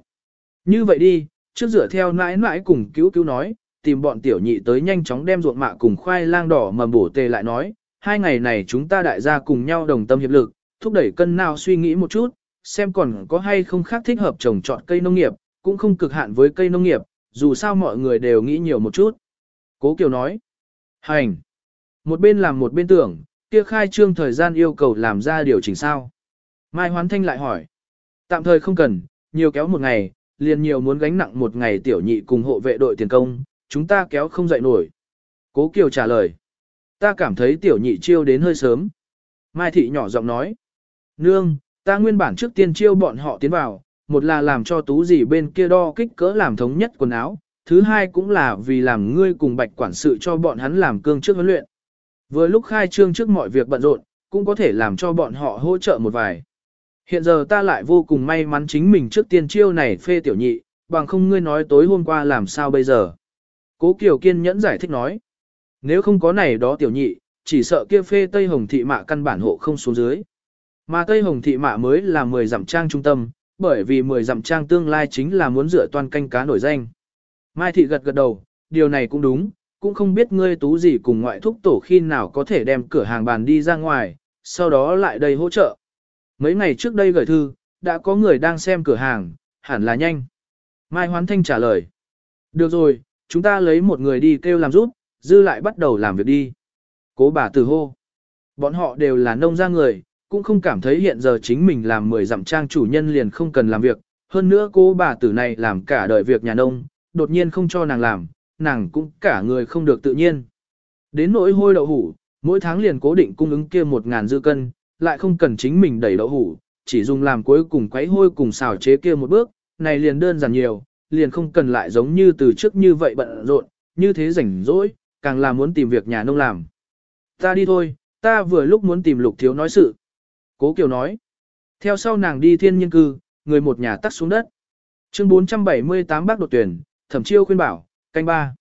Như vậy đi, trước dựa theo nãi nãi cùng cứu cứu nói, tìm bọn tiểu nhị tới nhanh chóng đem ruộng mạ cùng khoai lang đỏ mầm bổ tề lại nói, hai ngày này chúng ta đại gia cùng nhau đồng tâm hiệp lực, thúc đẩy cân nào suy nghĩ một chút, xem còn có hay không khác thích hợp trồng trọt cây nông nghiệp, cũng không cực hạn với cây nông nghiệp, dù sao mọi người đều nghĩ nhiều một chút. Cố Kiều nói, hành, một bên làm một bên tưởng, kia khai trương thời gian yêu cầu làm ra điều chỉnh sao. Mai Hoán Thanh lại hỏi, tạm thời không cần, nhiều kéo một ngày, liền nhiều muốn gánh nặng một ngày tiểu nhị cùng hộ vệ đội tiền công, chúng ta kéo không dậy nổi. Cố Kiều trả lời, ta cảm thấy tiểu nhị chiêu đến hơi sớm. Mai Thị nhỏ giọng nói, nương, ta nguyên bản trước tiên chiêu bọn họ tiến vào, một là làm cho tú gì bên kia đo kích cỡ làm thống nhất quần áo, thứ hai cũng là vì làm ngươi cùng bạch quản sự cho bọn hắn làm cương trước huấn luyện. Vừa lúc khai trương trước mọi việc bận rộn, cũng có thể làm cho bọn họ hỗ trợ một vài. Hiện giờ ta lại vô cùng may mắn chính mình trước tiên chiêu này phê tiểu nhị, bằng không ngươi nói tối hôm qua làm sao bây giờ. Cố Kiều kiên nhẫn giải thích nói. Nếu không có này đó tiểu nhị, chỉ sợ kia phê Tây Hồng thị mạ căn bản hộ không xuống dưới. Mà Tây Hồng thị mạ mới là 10 dặm trang trung tâm, bởi vì 10 dặm trang tương lai chính là muốn rửa toàn canh cá nổi danh. Mai thị gật gật đầu, điều này cũng đúng, cũng không biết ngươi tú gì cùng ngoại thúc tổ khi nào có thể đem cửa hàng bàn đi ra ngoài, sau đó lại đây hỗ trợ. Mấy ngày trước đây gửi thư, đã có người đang xem cửa hàng, hẳn là nhanh. Mai Hoán Thanh trả lời. Được rồi, chúng ta lấy một người đi kêu làm giúp, dư lại bắt đầu làm việc đi. Cố bà tử hô. Bọn họ đều là nông gia người, cũng không cảm thấy hiện giờ chính mình làm mười dặm trang chủ nhân liền không cần làm việc. Hơn nữa cô bà tử này làm cả đời việc nhà nông, đột nhiên không cho nàng làm, nàng cũng cả người không được tự nhiên. Đến nỗi hôi đậu hủ, mỗi tháng liền cố định cung ứng kia một ngàn dư cân, lại không cần chính mình đẩy đậu hủ, chỉ dùng làm cuối cùng quấy hôi cùng xào chế kia một bước, này liền đơn giản nhiều, liền không cần lại giống như từ trước như vậy bận rộn, như thế rảnh rỗi, càng là muốn tìm việc nhà nông làm. Ta đi thôi, ta vừa lúc muốn tìm lục thiếu nói sự. Cố Kiều nói. Theo sau nàng đi thiên nhân cư, người một nhà tắt xuống đất. Chương 478 bác đột tuyển, thẩm chiêu khuyên bảo, canh ba.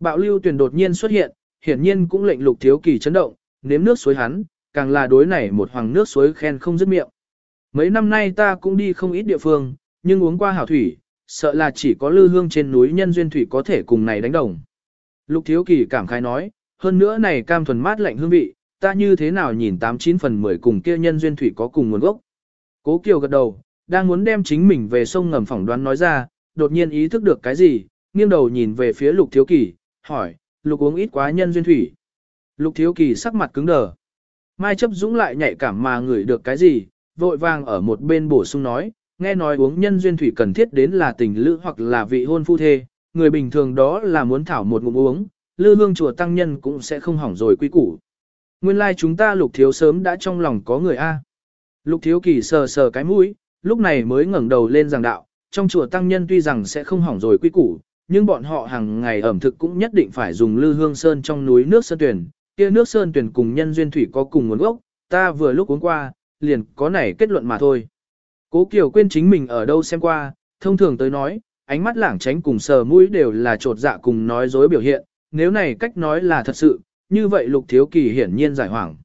Bạo lưu tuyển đột nhiên xuất hiện, hiển nhiên cũng lệnh lục thiếu kỳ chấn động, nếm nước suối hắn, càng là đối này một hoàng nước suối khen không dứt miệng. Mấy năm nay ta cũng đi không ít địa phương, nhưng uống qua hảo thủy, sợ là chỉ có lư hương trên núi nhân duyên thủy có thể cùng này đánh đồng. Lục Thiếu Kỳ cảm khái nói, hơn nữa này cam thuần mát lạnh hương vị, ta như thế nào nhìn 89 phần 10 cùng kia nhân duyên thủy có cùng nguồn gốc. Cố Kiều gật đầu, đang muốn đem chính mình về sông ngầm phỏng đoán nói ra, đột nhiên ý thức được cái gì, nghiêng đầu nhìn về phía Lục Thiếu Kỳ, hỏi, Lục uống ít quá nhân duyên thủy. Lục Thiếu Kỳ sắc mặt cứng đờ. Mai chấp dũng lại nhạy cảm mà ngửi được cái gì, vội vàng ở một bên bổ sung nói, nghe nói uống nhân duyên thủy cần thiết đến là tình lữ hoặc là vị hôn phu thê, người bình thường đó là muốn thảo một ngụm uống, lư hương chùa tăng nhân cũng sẽ không hỏng rồi quy củ. Nguyên lai like chúng ta lục thiếu sớm đã trong lòng có người A. Lục thiếu kỳ sờ sờ cái mũi, lúc này mới ngẩng đầu lên giảng đạo, trong chùa tăng nhân tuy rằng sẽ không hỏng rồi quy củ, nhưng bọn họ hàng ngày ẩm thực cũng nhất định phải dùng lư hương sơn trong núi nước sơn tuyển, kia nước sơn tuyển cùng nhân duyên thủy có cùng nguồn gốc, ta vừa lúc uống qua, liền có nảy kết luận mà thôi. Cố Kiều quên chính mình ở đâu xem qua, thông thường tới nói, ánh mắt lảng tránh cùng sờ mũi đều là trột dạ cùng nói dối biểu hiện, nếu này cách nói là thật sự, như vậy lục thiếu kỳ hiển nhiên giải hoảng.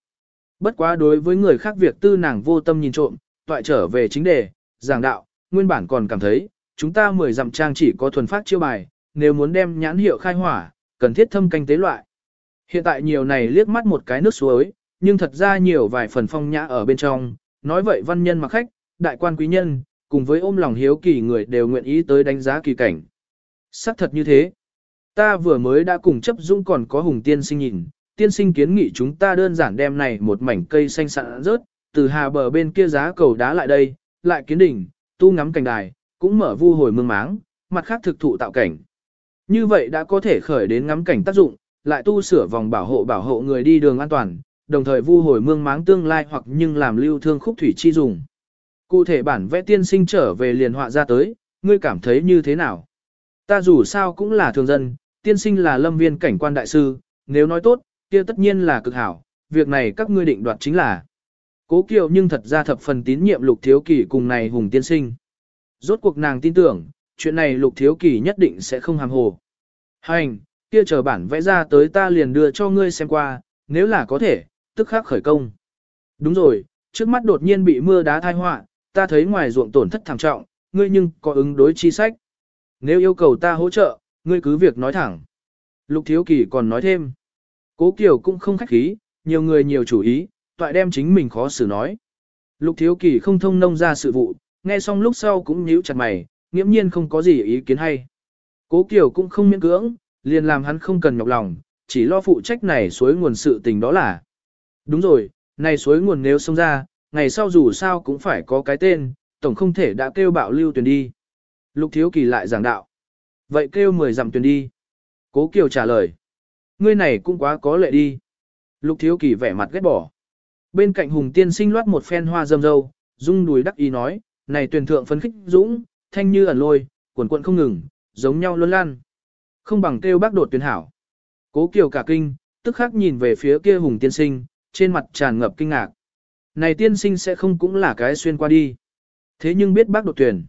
Bất quá đối với người khác việc tư nàng vô tâm nhìn trộm, toại trở về chính đề, giảng đạo, nguyên bản còn cảm thấy, chúng ta mười dặm trang chỉ có thuần phát chiêu bài, nếu muốn đem nhãn hiệu khai hỏa, cần thiết thâm canh tế loại. Hiện tại nhiều này liếc mắt một cái nước suối, nhưng thật ra nhiều vài phần phong nhã ở bên trong, nói vậy văn nhân mặc khách, đại quan quý nhân, cùng với ôm lòng hiếu kỳ người đều nguyện ý tới đánh giá kỳ cảnh. Sắc thật như thế. Ta vừa mới đã cùng chấp dũng còn có hùng tiên sinh nhìn, tiên sinh kiến nghị chúng ta đơn giản đem này một mảnh cây xanh sạn rớt, từ hà bờ bên kia giá cầu đá lại đây, lại kiến đỉnh, tu ngắm cảnh đài, cũng mở vu hồi mương máng, mặt khác thực thụ tạo cảnh. Như vậy đã có thể khởi đến ngắm cảnh tác dụng, lại tu sửa vòng bảo hộ bảo hộ người đi đường an toàn, đồng thời vu hồi mương máng tương lai hoặc nhưng làm lưu thương khúc thủy chi dùng. Cụ thể bản vẽ tiên sinh trở về liền họa ra tới, ngươi cảm thấy như thế nào? Ta dù sao cũng là thường dân, tiên sinh là lâm viên cảnh quan đại sư, nếu nói tốt, kia tất nhiên là cực hảo, việc này các ngươi định đoạt chính là. Cố Kiều nhưng thật ra thập phần tín nhiệm Lục Thiếu Kỳ cùng này Hùng tiên sinh. Rốt cuộc nàng tin tưởng, chuyện này Lục Thiếu Kỳ nhất định sẽ không hàm hồ. Hành, kia chờ bản vẽ ra tới ta liền đưa cho ngươi xem qua, nếu là có thể, tức khắc khởi công. Đúng rồi, trước mắt đột nhiên bị mưa đá thai họa, ta thấy ngoài ruộng tổn thất thảm trọng, ngươi nhưng có ứng đối chi sách. Nếu yêu cầu ta hỗ trợ, ngươi cứ việc nói thẳng. Lục Thiếu Kỳ còn nói thêm. Cố Kiều cũng không khách khí, nhiều người nhiều chủ ý, toại đem chính mình khó xử nói. Lục Thiếu Kỳ không thông nông ra sự vụ, nghe xong lúc sau cũng nhíu chặt mày, nghiễm nhiên không có gì ý kiến hay. Cố Kiều cũng không miễn cưỡng, liền làm hắn không cần nhọc lòng, chỉ lo phụ trách này suối nguồn sự tình đó là. Đúng rồi, này suối nguồn nếu xông ra, ngày sau dù sao cũng phải có cái tên, tổng không thể đã kêu bạo lưu tuyển đi. Lục Thiếu Kỳ lại giảng đạo. Vậy kêu mười dặm tuyển đi. Cố Kiều trả lời. Ngươi này cũng quá có lệ đi. Lục Thiếu Kỳ vẻ mặt ghét bỏ. Bên cạnh Hùng Tiên sinh loát một phen hoa dâm dâu, rung đùi đắc ý nói, này tuyển thượng phấn khích dũng, thanh như ẩn lôi, cuộn cuộn không ngừng, giống nhau luôn lan. Không bằng kêu bác đột tuyển hảo. Cố Kiều cả kinh, tức khắc nhìn về phía kia Hùng Tiên sinh, trên mặt tràn ngập kinh ngạc. Này tiên sinh sẽ không cũng là cái xuyên qua đi. Thế nhưng biết bác đột tuyển.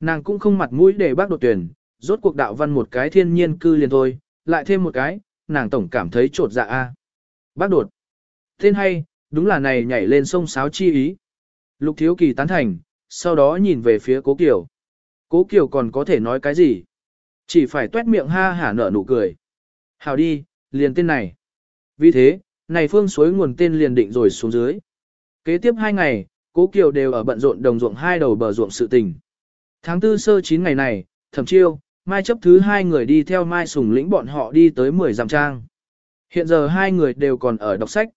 Nàng cũng không mặt mũi để bác đột tuyển, rốt cuộc đạo văn một cái thiên nhiên cư liền thôi, lại thêm một cái, nàng tổng cảm thấy trột dạ a. Bác đột. Tên hay, đúng là này nhảy lên sông sáo chi ý. Lục thiếu kỳ tán thành, sau đó nhìn về phía cố kiều. Cố kiều còn có thể nói cái gì? Chỉ phải tuét miệng ha hả nở nụ cười. Hào đi, liền tên này. Vì thế, này phương suối nguồn tên liền định rồi xuống dưới. Kế tiếp hai ngày, cố kiều đều ở bận rộn đồng ruộng hai đầu bờ ruộng sự tình. Tháng tư sơ chín ngày này, thẩm chiêu, mai chấp thứ hai người đi theo mai sùng lĩnh bọn họ đi tới 10 dặm trang. Hiện giờ hai người đều còn ở đọc sách.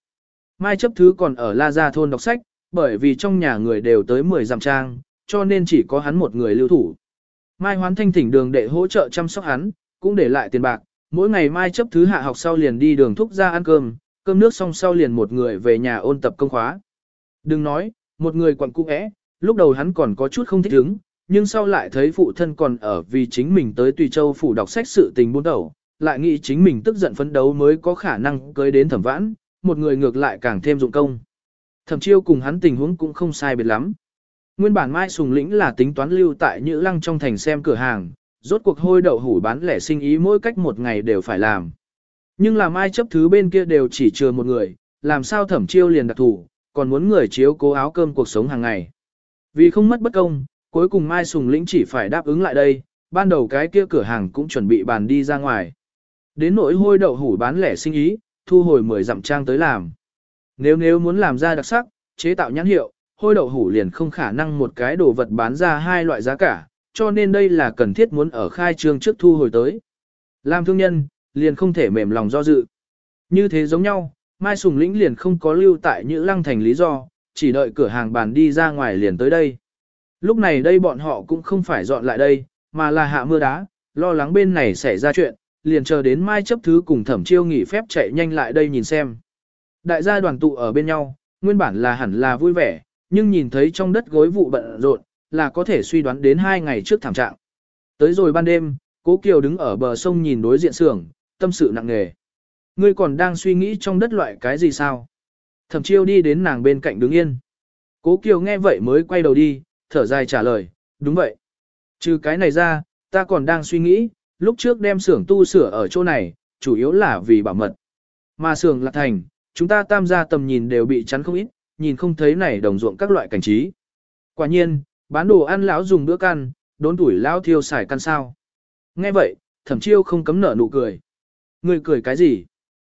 Mai chấp thứ còn ở La Gia thôn đọc sách, bởi vì trong nhà người đều tới 10 dặm trang, cho nên chỉ có hắn một người lưu thủ. Mai hoán thanh thỉnh đường để hỗ trợ chăm sóc hắn, cũng để lại tiền bạc, mỗi ngày mai chấp thứ hạ học sau liền đi đường thúc ra ăn cơm, cơm nước xong sau liền một người về nhà ôn tập công khóa. Đừng nói, một người quặn cung ẽ, lúc đầu hắn còn có chút không thích ứng, nhưng sau lại thấy phụ thân còn ở vì chính mình tới Tùy Châu phủ đọc sách sự tình buôn đầu, lại nghĩ chính mình tức giận phấn đấu mới có khả năng cưới đến thẩm vãn, một người ngược lại càng thêm dụng công. Thẩm chiêu cùng hắn tình huống cũng không sai biệt lắm. Nguyên bản Mai Sùng Lĩnh là tính toán lưu tại Nhữ Lăng trong thành xem cửa hàng, rốt cuộc hôi đậu hủ bán lẻ sinh ý mỗi cách một ngày đều phải làm. Nhưng làm Mai chấp thứ bên kia đều chỉ chừa một người, làm sao thẩm chiêu liền đặc thủ, còn muốn người chiếu cố áo cơm cuộc sống hàng ngày. Vì không mất bất công, Cuối cùng Mai Sùng Lĩnh chỉ phải đáp ứng lại đây, ban đầu cái kia cửa hàng cũng chuẩn bị bàn đi ra ngoài. Đến nỗi hôi đậu hủ bán lẻ sinh ý, thu hồi 10 dặm trang tới làm. Nếu nếu muốn làm ra đặc sắc, chế tạo nhãn hiệu, hôi đậu hủ liền không khả năng một cái đồ vật bán ra hai loại giá cả, cho nên đây là cần thiết muốn ở khai trương trước thu hồi tới. Làm thương nhân, liền không thể mềm lòng do dự. Như thế giống nhau, Mai Sùng Lĩnh liền không có lưu tại Nhữ Lăng Thành lý do, chỉ đợi cửa hàng bàn đi ra ngoài liền tới đây. Lúc này đây bọn họ cũng không phải dọn lại đây, mà là hạ mưa đá, lo lắng bên này xảy ra chuyện, liền chờ đến mai chấp thứ cùng thẩm chiêu nghỉ phép chạy nhanh lại đây nhìn xem. Đại gia đoàn tụ ở bên nhau, nguyên bản là hẳn là vui vẻ, nhưng nhìn thấy trong đất gối vụ bận rộn, là có thể suy đoán đến hai ngày trước thảm trạng. Tới rồi ban đêm, Cố Kiều đứng ở bờ sông nhìn đối diện sưởng, tâm sự nặng nề. Ngươi còn đang suy nghĩ trong đất loại cái gì sao? Thẩm chiêu đi đến nàng bên cạnh đứng yên. Cố Kiều nghe vậy mới quay đầu đi, thở dài trả lời, đúng vậy. Trừ cái này ra, ta còn đang suy nghĩ, lúc trước đem xưởng tu sửa ở chỗ này, chủ yếu là vì bảo mật. Mà xưởng lạc thành, chúng ta tam gia tầm nhìn đều bị chắn không ít, nhìn không thấy này đồng ruộng các loại cảnh trí. Quả nhiên, bán đồ ăn lão dùng bữa căn, đốn tuổi lão thiêu xài căn sao. Nghe vậy, thẩm chiêu không cấm nở nụ cười. Người cười cái gì?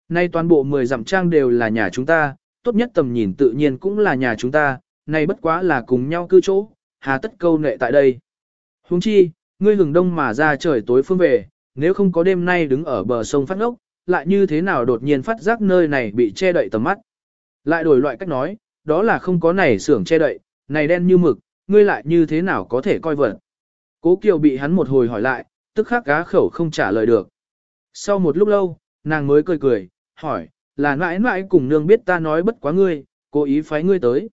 Nay toàn bộ 10 dặm trang đều là nhà chúng ta, tốt nhất tầm nhìn tự nhiên cũng là nhà chúng ta, nay bất quá là cùng nhau cư chỗ, hà tất câu nệ tại đây. Huống chi, ngươi hừng đông mà ra trời tối phương về, nếu không có đêm nay đứng ở bờ sông phát ngốc, lại như thế nào đột nhiên phát giác nơi này bị che đậy tầm mắt. Lại đổi loại cách nói, đó là không có này xưởng che đậy, này đen như mực, ngươi lại như thế nào có thể coi vật. Cố Kiều bị hắn một hồi hỏi lại, tức khắc gá khẩu không trả lời được. Sau một lúc lâu, nàng mới cười cười, hỏi, là mãi mãi cùng nương biết ta nói bất quá ngươi, cố ý phái ngươi tới.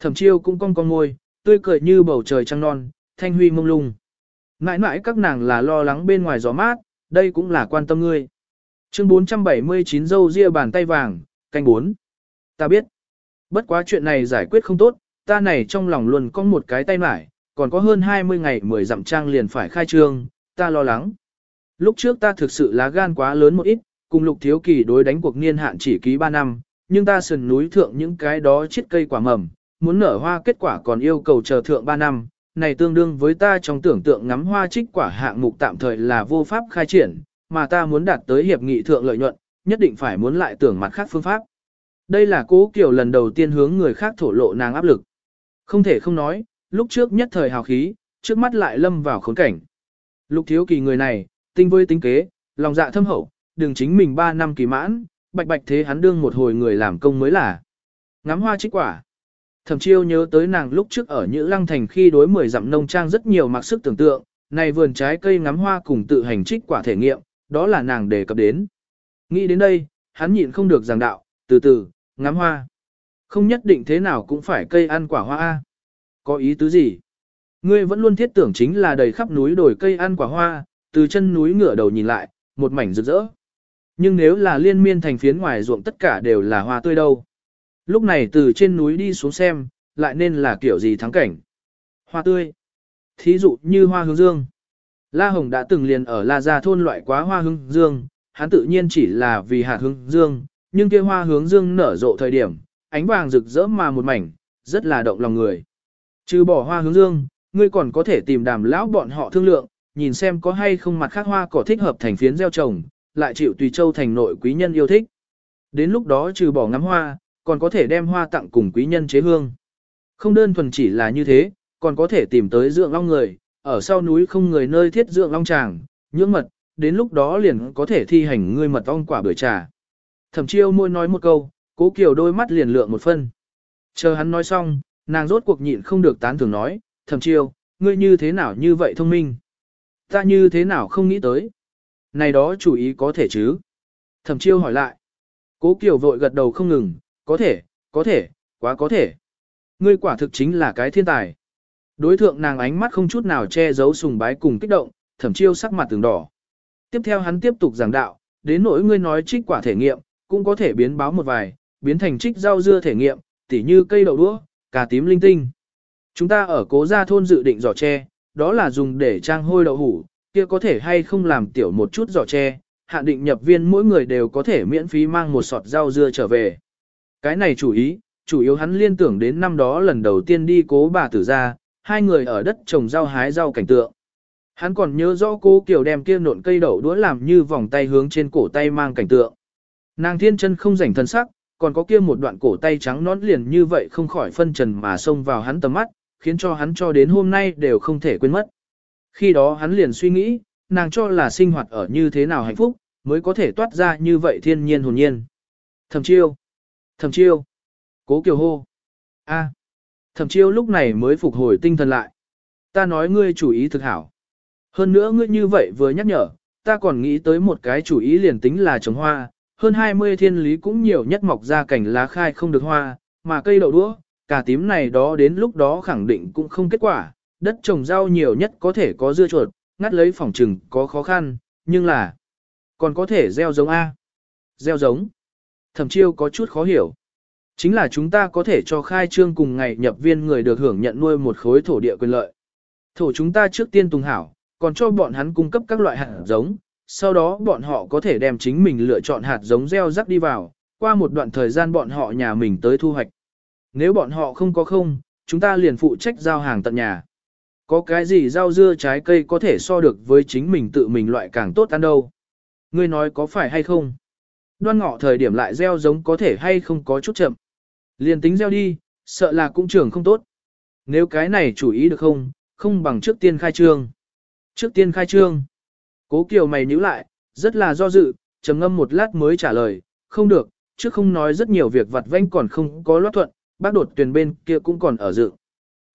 Thẩm chiêu cũng cong cong môi, tươi cười như bầu trời trăng non, thanh huy mông lung. Mãi mãi các nàng là lo lắng bên ngoài gió mát, đây cũng là quan tâm ngươi. Chương 479 dâu ria bàn tay vàng, canh 4. Ta biết. Bất quá chuyện này giải quyết không tốt, ta này trong lòng luôn có một cái tay mải, còn có hơn 20 ngày mười dặm trang liền phải khai trương, ta lo lắng. Lúc trước ta thực sự lá gan quá lớn một ít, cùng lục thiếu kỳ đối đánh cuộc niên hạn chỉ ký 3 năm, nhưng ta sườn núi thượng những cái đó chiết cây quả mầm, muốn nở hoa kết quả còn yêu cầu chờ thượng 3 năm, này tương đương với ta trong tưởng tượng ngắm hoa trích quả hạng mục tạm thời là vô pháp khai triển, mà ta muốn đạt tới hiệp nghị thượng lợi nhuận, nhất định phải muốn lại tưởng mặt khác phương pháp. Đây là cố kiểu lần đầu tiên hướng người khác thổ lộ nàng áp lực. Không thể không nói, lúc trước nhất thời hào khí, trước mắt lại lâm vào khốn cảnh. Lục thiếu kỳ người này, tinh với tính kế, lòng dạ thâm hậu, đường chính mình 3 năm kỳ mãn, bạch bạch thế hắn đương một hồi người làm công mới là. Ngắm hoa trích quả. Thẩm chiêu nhớ tới nàng lúc trước ở Nhữ Lăng Thành khi đối 10 dặm nông trang rất nhiều mặc sức tưởng tượng, này vườn trái cây ngắm hoa cùng tự hành trích quả thể nghiệm, đó là nàng đề cập đến. Nghĩ đến đây, hắn nhịn không được giảng đạo, từ từ, ngắm hoa. Không nhất định thế nào cũng phải cây ăn quả hoa A. Có ý tứ gì? Ngươi vẫn luôn thiết tưởng chính là đầy khắp núi đồi cây ăn quả hoa, từ chân núi ngửa đầu nhìn lại, một mảnh rực rỡ. Nhưng nếu là liên miên thành phiến ngoài ruộng tất cả đều là hoa tươi đâu. Lúc này từ trên núi đi xuống xem, lại nên là kiểu gì thắng cảnh. Hoa tươi. Thí dụ như hoa hướng dương. La Hồng đã từng liền ở La Gia thôn loại quá hoa hướng dương, hắn tự nhiên chỉ là vì hạt hướng dương, nhưng kia hoa hướng dương nở rộ thời điểm, ánh vàng rực rỡ mà một mảnh, rất là động lòng người. Trừ bỏ hoa hướng dương, ngươi còn có thể tìm đàm lão bọn họ thương lượng, nhìn xem có hay không mặt khác hoa cỏ thích hợp thành phiến gieo trồng, lại chịu tùy châu thành nội quý nhân yêu thích. Đến lúc đó trừ bỏ ngắm hoa, còn có thể đem hoa tặng cùng quý nhân chế hương. Không đơn thuần chỉ là như thế, còn có thể tìm tới dưỡng long người, ở sau núi không người nơi thiết dưỡng long tràng, nhưỡng mật, đến lúc đó liền có thể thi hành ngươi mật ong quả bưởi trà. Thẩm chiêu môi nói một câu, cố kiều đôi mắt liền lượng một phân. Chờ hắn nói xong, nàng rốt cuộc nhịn không được tán thưởng nói, thẩm chiêu, ngươi như thế nào như vậy thông minh? Ta như thế nào không nghĩ tới? Này đó chủ ý có thể chứ? Thẩm chiêu hỏi lại. Cố Kiều vội gật đầu không ngừng, có thể, có thể, quá có thể. Ngươi quả thực chính là cái thiên tài. Đối thượng nàng ánh mắt không chút nào che giấu sùng bái cùng kích động, thẩm chiêu sắc mặt từng đỏ. Tiếp theo hắn tiếp tục giảng đạo, đến nỗi ngươi nói trích quả thể nghiệm, cũng có thể biến báo một vài, biến thành trích rau dưa thể nghiệm, tỉ như cây đậu đũa, cà tím linh tinh. Chúng ta ở cố gia thôn dự định giỏ tre, đó là dùng để trang hôi đậu hủ, kia có thể hay không làm tiểu một chút giỏ tre, hạn định nhập viên mỗi người đều có thể miễn phí mang một sọt rau dưa trở về. Cái này chủ ý, chủ yếu hắn liên tưởng đến năm đó lần đầu tiên đi cố bà tử ra, hai người ở đất trồng rau hái rau cảnh tượng. Hắn còn nhớ rõ cô Kiều đem kia nộn cây đậu đũa làm như vòng tay hướng trên cổ tay mang cảnh tượng. Nàng thiên chân không rảnh thân sắc, còn có kia một đoạn cổ tay trắng nón liền như vậy không khỏi phân trần mà xông vào hắn tầm mắt, khiến cho hắn cho đến hôm nay đều không thể quên mất. Khi đó hắn liền suy nghĩ, nàng cho là sinh hoạt ở như thế nào hạnh phúc, mới có thể toát ra như vậy thiên nhiên hồn nhiên. Thẩm chiêu, thẩm chiêu, cố kiều hô. a thẩm chiêu lúc này mới phục hồi tinh thần lại. Ta nói ngươi chủ ý thực hảo. Hơn nữa ngươi như vậy vừa nhắc nhở, ta còn nghĩ tới một cái chủ ý liền tính là trồng hoa, hơn 20 thiên lý cũng nhiều nhất mọc ra cảnh lá khai không được hoa, mà cây đậu đũa, cả tím này đó đến lúc đó khẳng định cũng không kết quả, đất trồng rau nhiều nhất có thể có dưa chuột, ngắt lấy phòng trừng có khó khăn, nhưng là còn có thể gieo giống A. Gieo giống. Thẩm chiêu có chút khó hiểu. Chính là chúng ta có thể cho khai trương cùng ngày nhập viên người được hưởng nhận nuôi một khối thổ địa quyền lợi. Thổ chúng ta trước tiên tùng hảo, còn cho bọn hắn cung cấp các loại hạt giống, sau đó bọn họ có thể đem chính mình lựa chọn hạt giống gieo rắc đi vào, qua một đoạn thời gian bọn họ nhà mình tới thu hoạch. Nếu bọn họ không có không, chúng ta liền phụ trách giao hàng tận nhà. Có cái gì rau dưa trái cây có thể so được với chính mình tự mình loại càng tốt ăn đâu. Ngươi nói có phải hay không? Đoan ngọ thời điểm lại gieo giống có thể hay không có chút chậm. Liền tính gieo đi, sợ là cũng trưởng không tốt. Nếu cái này chủ ý được không, không bằng trước tiên khai trương. Trước tiên khai trương. Cố Kiều mày nhíu lại, rất là do dự, trầm ngâm một lát mới trả lời, không được, trước không nói rất nhiều việc vặt vãnh còn không có loát thuận, bác đột tuyển bên kia cũng còn ở dự.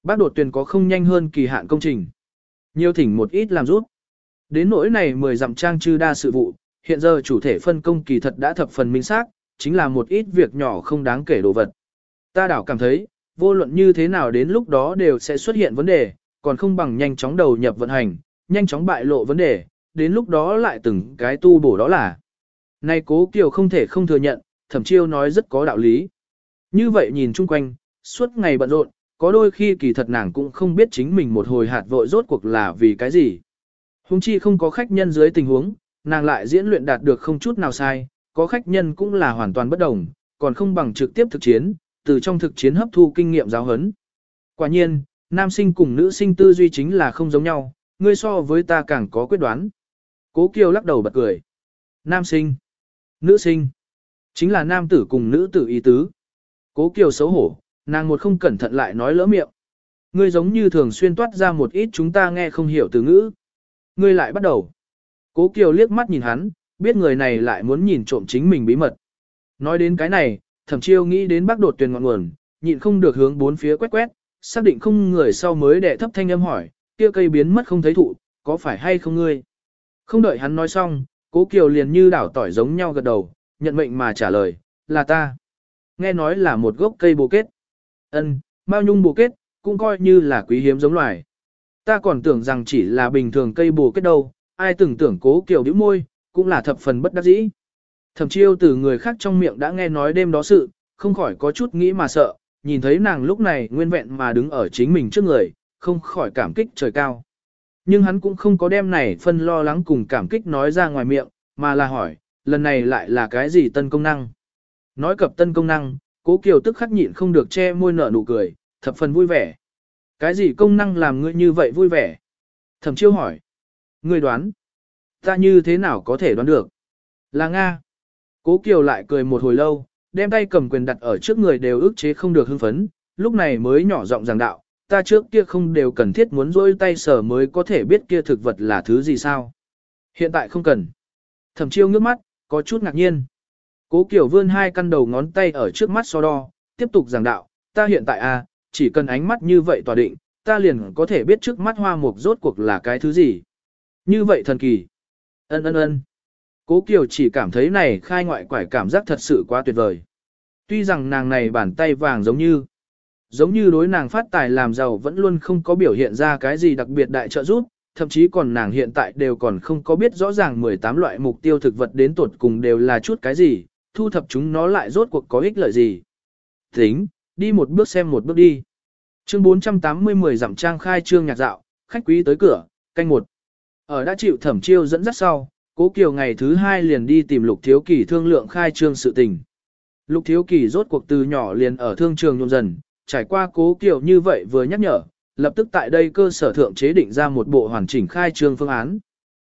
Bác đột tuyển có không nhanh hơn kỳ hạn công trình. Nhiều thỉnh một ít làm rút. Đến nỗi này mười dặm trang chư đa sự vụ, hiện giờ chủ thể phân công kỳ thật đã thập phần minh xác, chính là một ít việc nhỏ không đáng kể đồ vật. Ta đảo cảm thấy, vô luận như thế nào đến lúc đó đều sẽ xuất hiện vấn đề, còn không bằng nhanh chóng đầu nhập vận hành, nhanh chóng bại lộ vấn đề, đến lúc đó lại từng cái tu bổ đó là. Nay cố kiều không thể không thừa nhận, thẩm chiêu nói rất có đạo lý. Như vậy nhìn chung quanh, suốt ngày bận rộn, có đôi khi kỳ thật nàng cũng không biết chính mình một hồi hạt vội rốt cuộc là vì cái gì. Hùng chi không có khách nhân dưới tình huống, nàng lại diễn luyện đạt được không chút nào sai, có khách nhân cũng là hoàn toàn bất đồng, còn không bằng trực tiếp thực chiến, từ trong thực chiến hấp thu kinh nghiệm giáo huấn. Quả nhiên, nam sinh cùng nữ sinh tư duy chính là không giống nhau, ngươi so với ta càng có quyết đoán. Cố Kiều lắc đầu bật cười. Nam sinh, nữ sinh, chính là nam tử cùng nữ tử ý tứ. Cố Kiều xấu hổ, nàng một không cẩn thận lại nói lỡ miệng. Ngươi giống như thường xuyên toát ra một ít chúng ta nghe không hiểu từ ngữ. Ngươi lại bắt đầu. Cố Kiều liếc mắt nhìn hắn, biết người này lại muốn nhìn trộm chính mình bí mật. Nói đến cái này, thẩm chiêu nghĩ đến bác đột tuyển ngọn nguồn, nhịn không được hướng bốn phía quét quét, xác định không người sau mới đệ thấp thanh âm hỏi, kia cây biến mất không thấy thụ, có phải hay không ngươi? Không đợi hắn nói xong, cố kiều liền như đảo tỏi giống nhau gật đầu, nhận mệnh mà trả lời, là ta. Nghe nói là một gốc cây bồ kết. ân bao nhung bồ kết, cũng coi như là quý hiếm giống loài. Ta còn tưởng rằng chỉ là bình thường cây bồ kết đâu, ai từng tưởng cố kiều đĩu môi, cũng là thập phần bất đắc dĩ. Thẩm chiêu từ người khác trong miệng đã nghe nói đêm đó sự, không khỏi có chút nghĩ mà sợ, nhìn thấy nàng lúc này nguyên vẹn mà đứng ở chính mình trước người, không khỏi cảm kích trời cao. Nhưng hắn cũng không có đem này phân lo lắng cùng cảm kích nói ra ngoài miệng, mà là hỏi, lần này lại là cái gì tân công năng? Nói cập tân công năng, cố kiều tức khắc nhịn không được che môi nở nụ cười, thập phần vui vẻ. Cái gì công năng làm ngươi như vậy vui vẻ? Thẩm chiêu hỏi. Ngươi đoán. Ta như thế nào có thể đoán được? Là Nga. Cố Kiều lại cười một hồi lâu, đem tay cầm quyền đặt ở trước người đều ức chế không được hưng phấn, lúc này mới nhỏ giọng giảng đạo, ta trước kia không đều cần thiết muốn rôi tay sở mới có thể biết kia thực vật là thứ gì sao. Hiện tại không cần. Thẩm chiêu ngước mắt, có chút ngạc nhiên. Cố Kiều vươn hai căn đầu ngón tay ở trước mắt so đo, tiếp tục giảng đạo, ta hiện tại à, chỉ cần ánh mắt như vậy tòa định, ta liền có thể biết trước mắt hoa mục rốt cuộc là cái thứ gì. Như vậy thần kỳ. Ân ân ân. Cố Kiều chỉ cảm thấy này khai ngoại quải cảm giác thật sự quá tuyệt vời. Tuy rằng nàng này bàn tay vàng giống như, giống như đối nàng phát tài làm giàu vẫn luôn không có biểu hiện ra cái gì đặc biệt đại trợ giúp, thậm chí còn nàng hiện tại đều còn không có biết rõ ràng 18 loại mục tiêu thực vật đến tuột cùng đều là chút cái gì, thu thập chúng nó lại rốt cuộc có ích lợi gì. Tính, đi một bước xem một bước đi. Chương 480 10 dặm trang khai trương nhạc dạo, khách quý tới cửa, canh một. Ở đã chịu thẩm chiêu dẫn dắt sau, Cố Kiều ngày thứ hai liền đi tìm Lục Thiếu Kỳ thương lượng khai trương sự tình. Lục Thiếu Kỳ rốt cuộc từ nhỏ liền ở thương trường nhộn dần, trải qua Cố Kiều như vậy vừa nhắc nhở, lập tức tại đây cơ sở thượng chế định ra một bộ hoàn chỉnh khai trương phương án.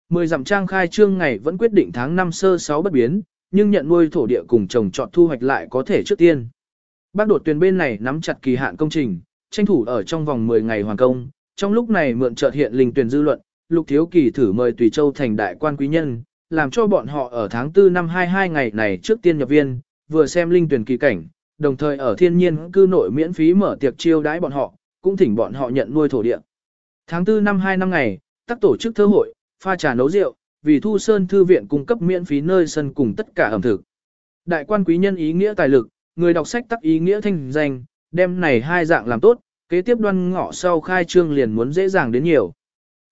Mười dặm trang khai trương ngày vẫn quyết định tháng 5 sơ 6 bất biến, nhưng nhận nuôi thổ địa cùng trồng trọt thu hoạch lại có thể trước tiên. Bác đột tuyển bên này nắm chặt kỳ hạn công trình, tranh thủ ở trong vòng 10 ngày hoàn công, trong lúc này mượn chợt hiện linh tuyển dư luận, Lục Thiếu Kỳ thử mời Tùy Châu thành đại quan quý nhân, làm cho bọn họ ở tháng 4 năm 22 ngày này trước tiên nhập viên, vừa xem linh tuyển kỳ cảnh, đồng thời ở thiên nhiên cư nội miễn phí mở tiệc chiêu đãi bọn họ, cũng thỉnh bọn họ nhận nuôi thổ địa. Tháng 4 năm 2 năm ngày, tác tổ chức thơ hội, pha trà nấu rượu, vì Thu Sơn Thư viện cung cấp miễn phí nơi sân cùng tất cả ẩm thực. Đại quan quý nhân ý nghĩa tài lực, người đọc sách tắc ý nghĩa thanh danh, đem này hai dạng làm tốt, kế tiếp đoan ngọ sau khai trương liền muốn dễ dàng đến nhiều.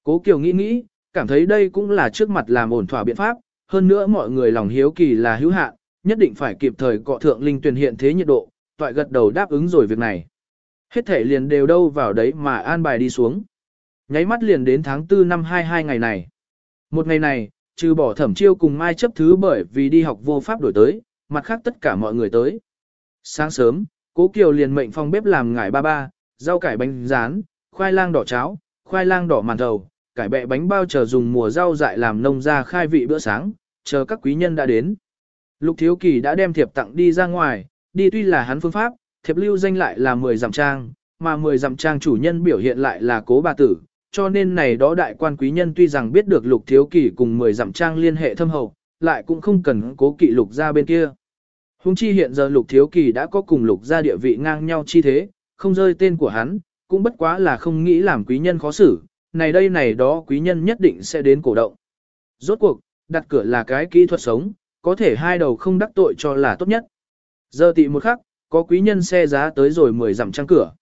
Cố Kiều nghĩ nghĩ, cảm thấy đây cũng là trước mặt làm ổn thỏa biện pháp, hơn nữa mọi người lòng hiếu kỳ là hữu hạn, nhất định phải kịp thời cọ thượng linh tuyển hiện thế nhiệt độ, toại gật đầu đáp ứng rồi việc này. Hết thể liền đều đâu vào đấy mà an bài đi xuống. Nháy mắt liền đến tháng 4 năm 22 ngày này. Một ngày này, trừ bỏ thẩm chiêu cùng mai chấp thứ bởi vì đi học vô pháp đổi tới, mặt khác tất cả mọi người tới. Sáng sớm, cố Kiều liền mệnh phòng bếp làm ngải ba ba, rau cải bánh rán, khoai lang đỏ cháo, khoai lang đỏ màn thầu, cải bẹ bánh bao chờ dùng mùa rau dại làm nông ra khai vị bữa sáng, chờ các quý nhân đã đến. Lục Thiếu Kỳ đã đem thiệp tặng đi ra ngoài, đi tuy là hắn phương pháp, thiệp lưu danh lại là 10 dặm trang, mà 10 dặm trang chủ nhân biểu hiện lại là cố bà tử, cho nên này đó đại quan quý nhân tuy rằng biết được Lục Thiếu Kỳ cùng 10 dặm trang liên hệ thâm hậu, lại cũng không cần cố kỵ Lục ra bên kia. Hùng chi hiện giờ Lục Thiếu Kỳ đã có cùng Lục ra địa vị ngang nhau chi thế, không rơi tên của hắn, cũng bất quá là không nghĩ làm quý nhân khó xử, này đây này đó quý nhân nhất định sẽ đến cổ động. Rốt cuộc, đặt cửa là cái kỹ thuật sống, có thể hai đầu không đắc tội cho là tốt nhất. Giờ tị một khắc, có quý nhân xe giá tới rồi mười dặm trang cửa.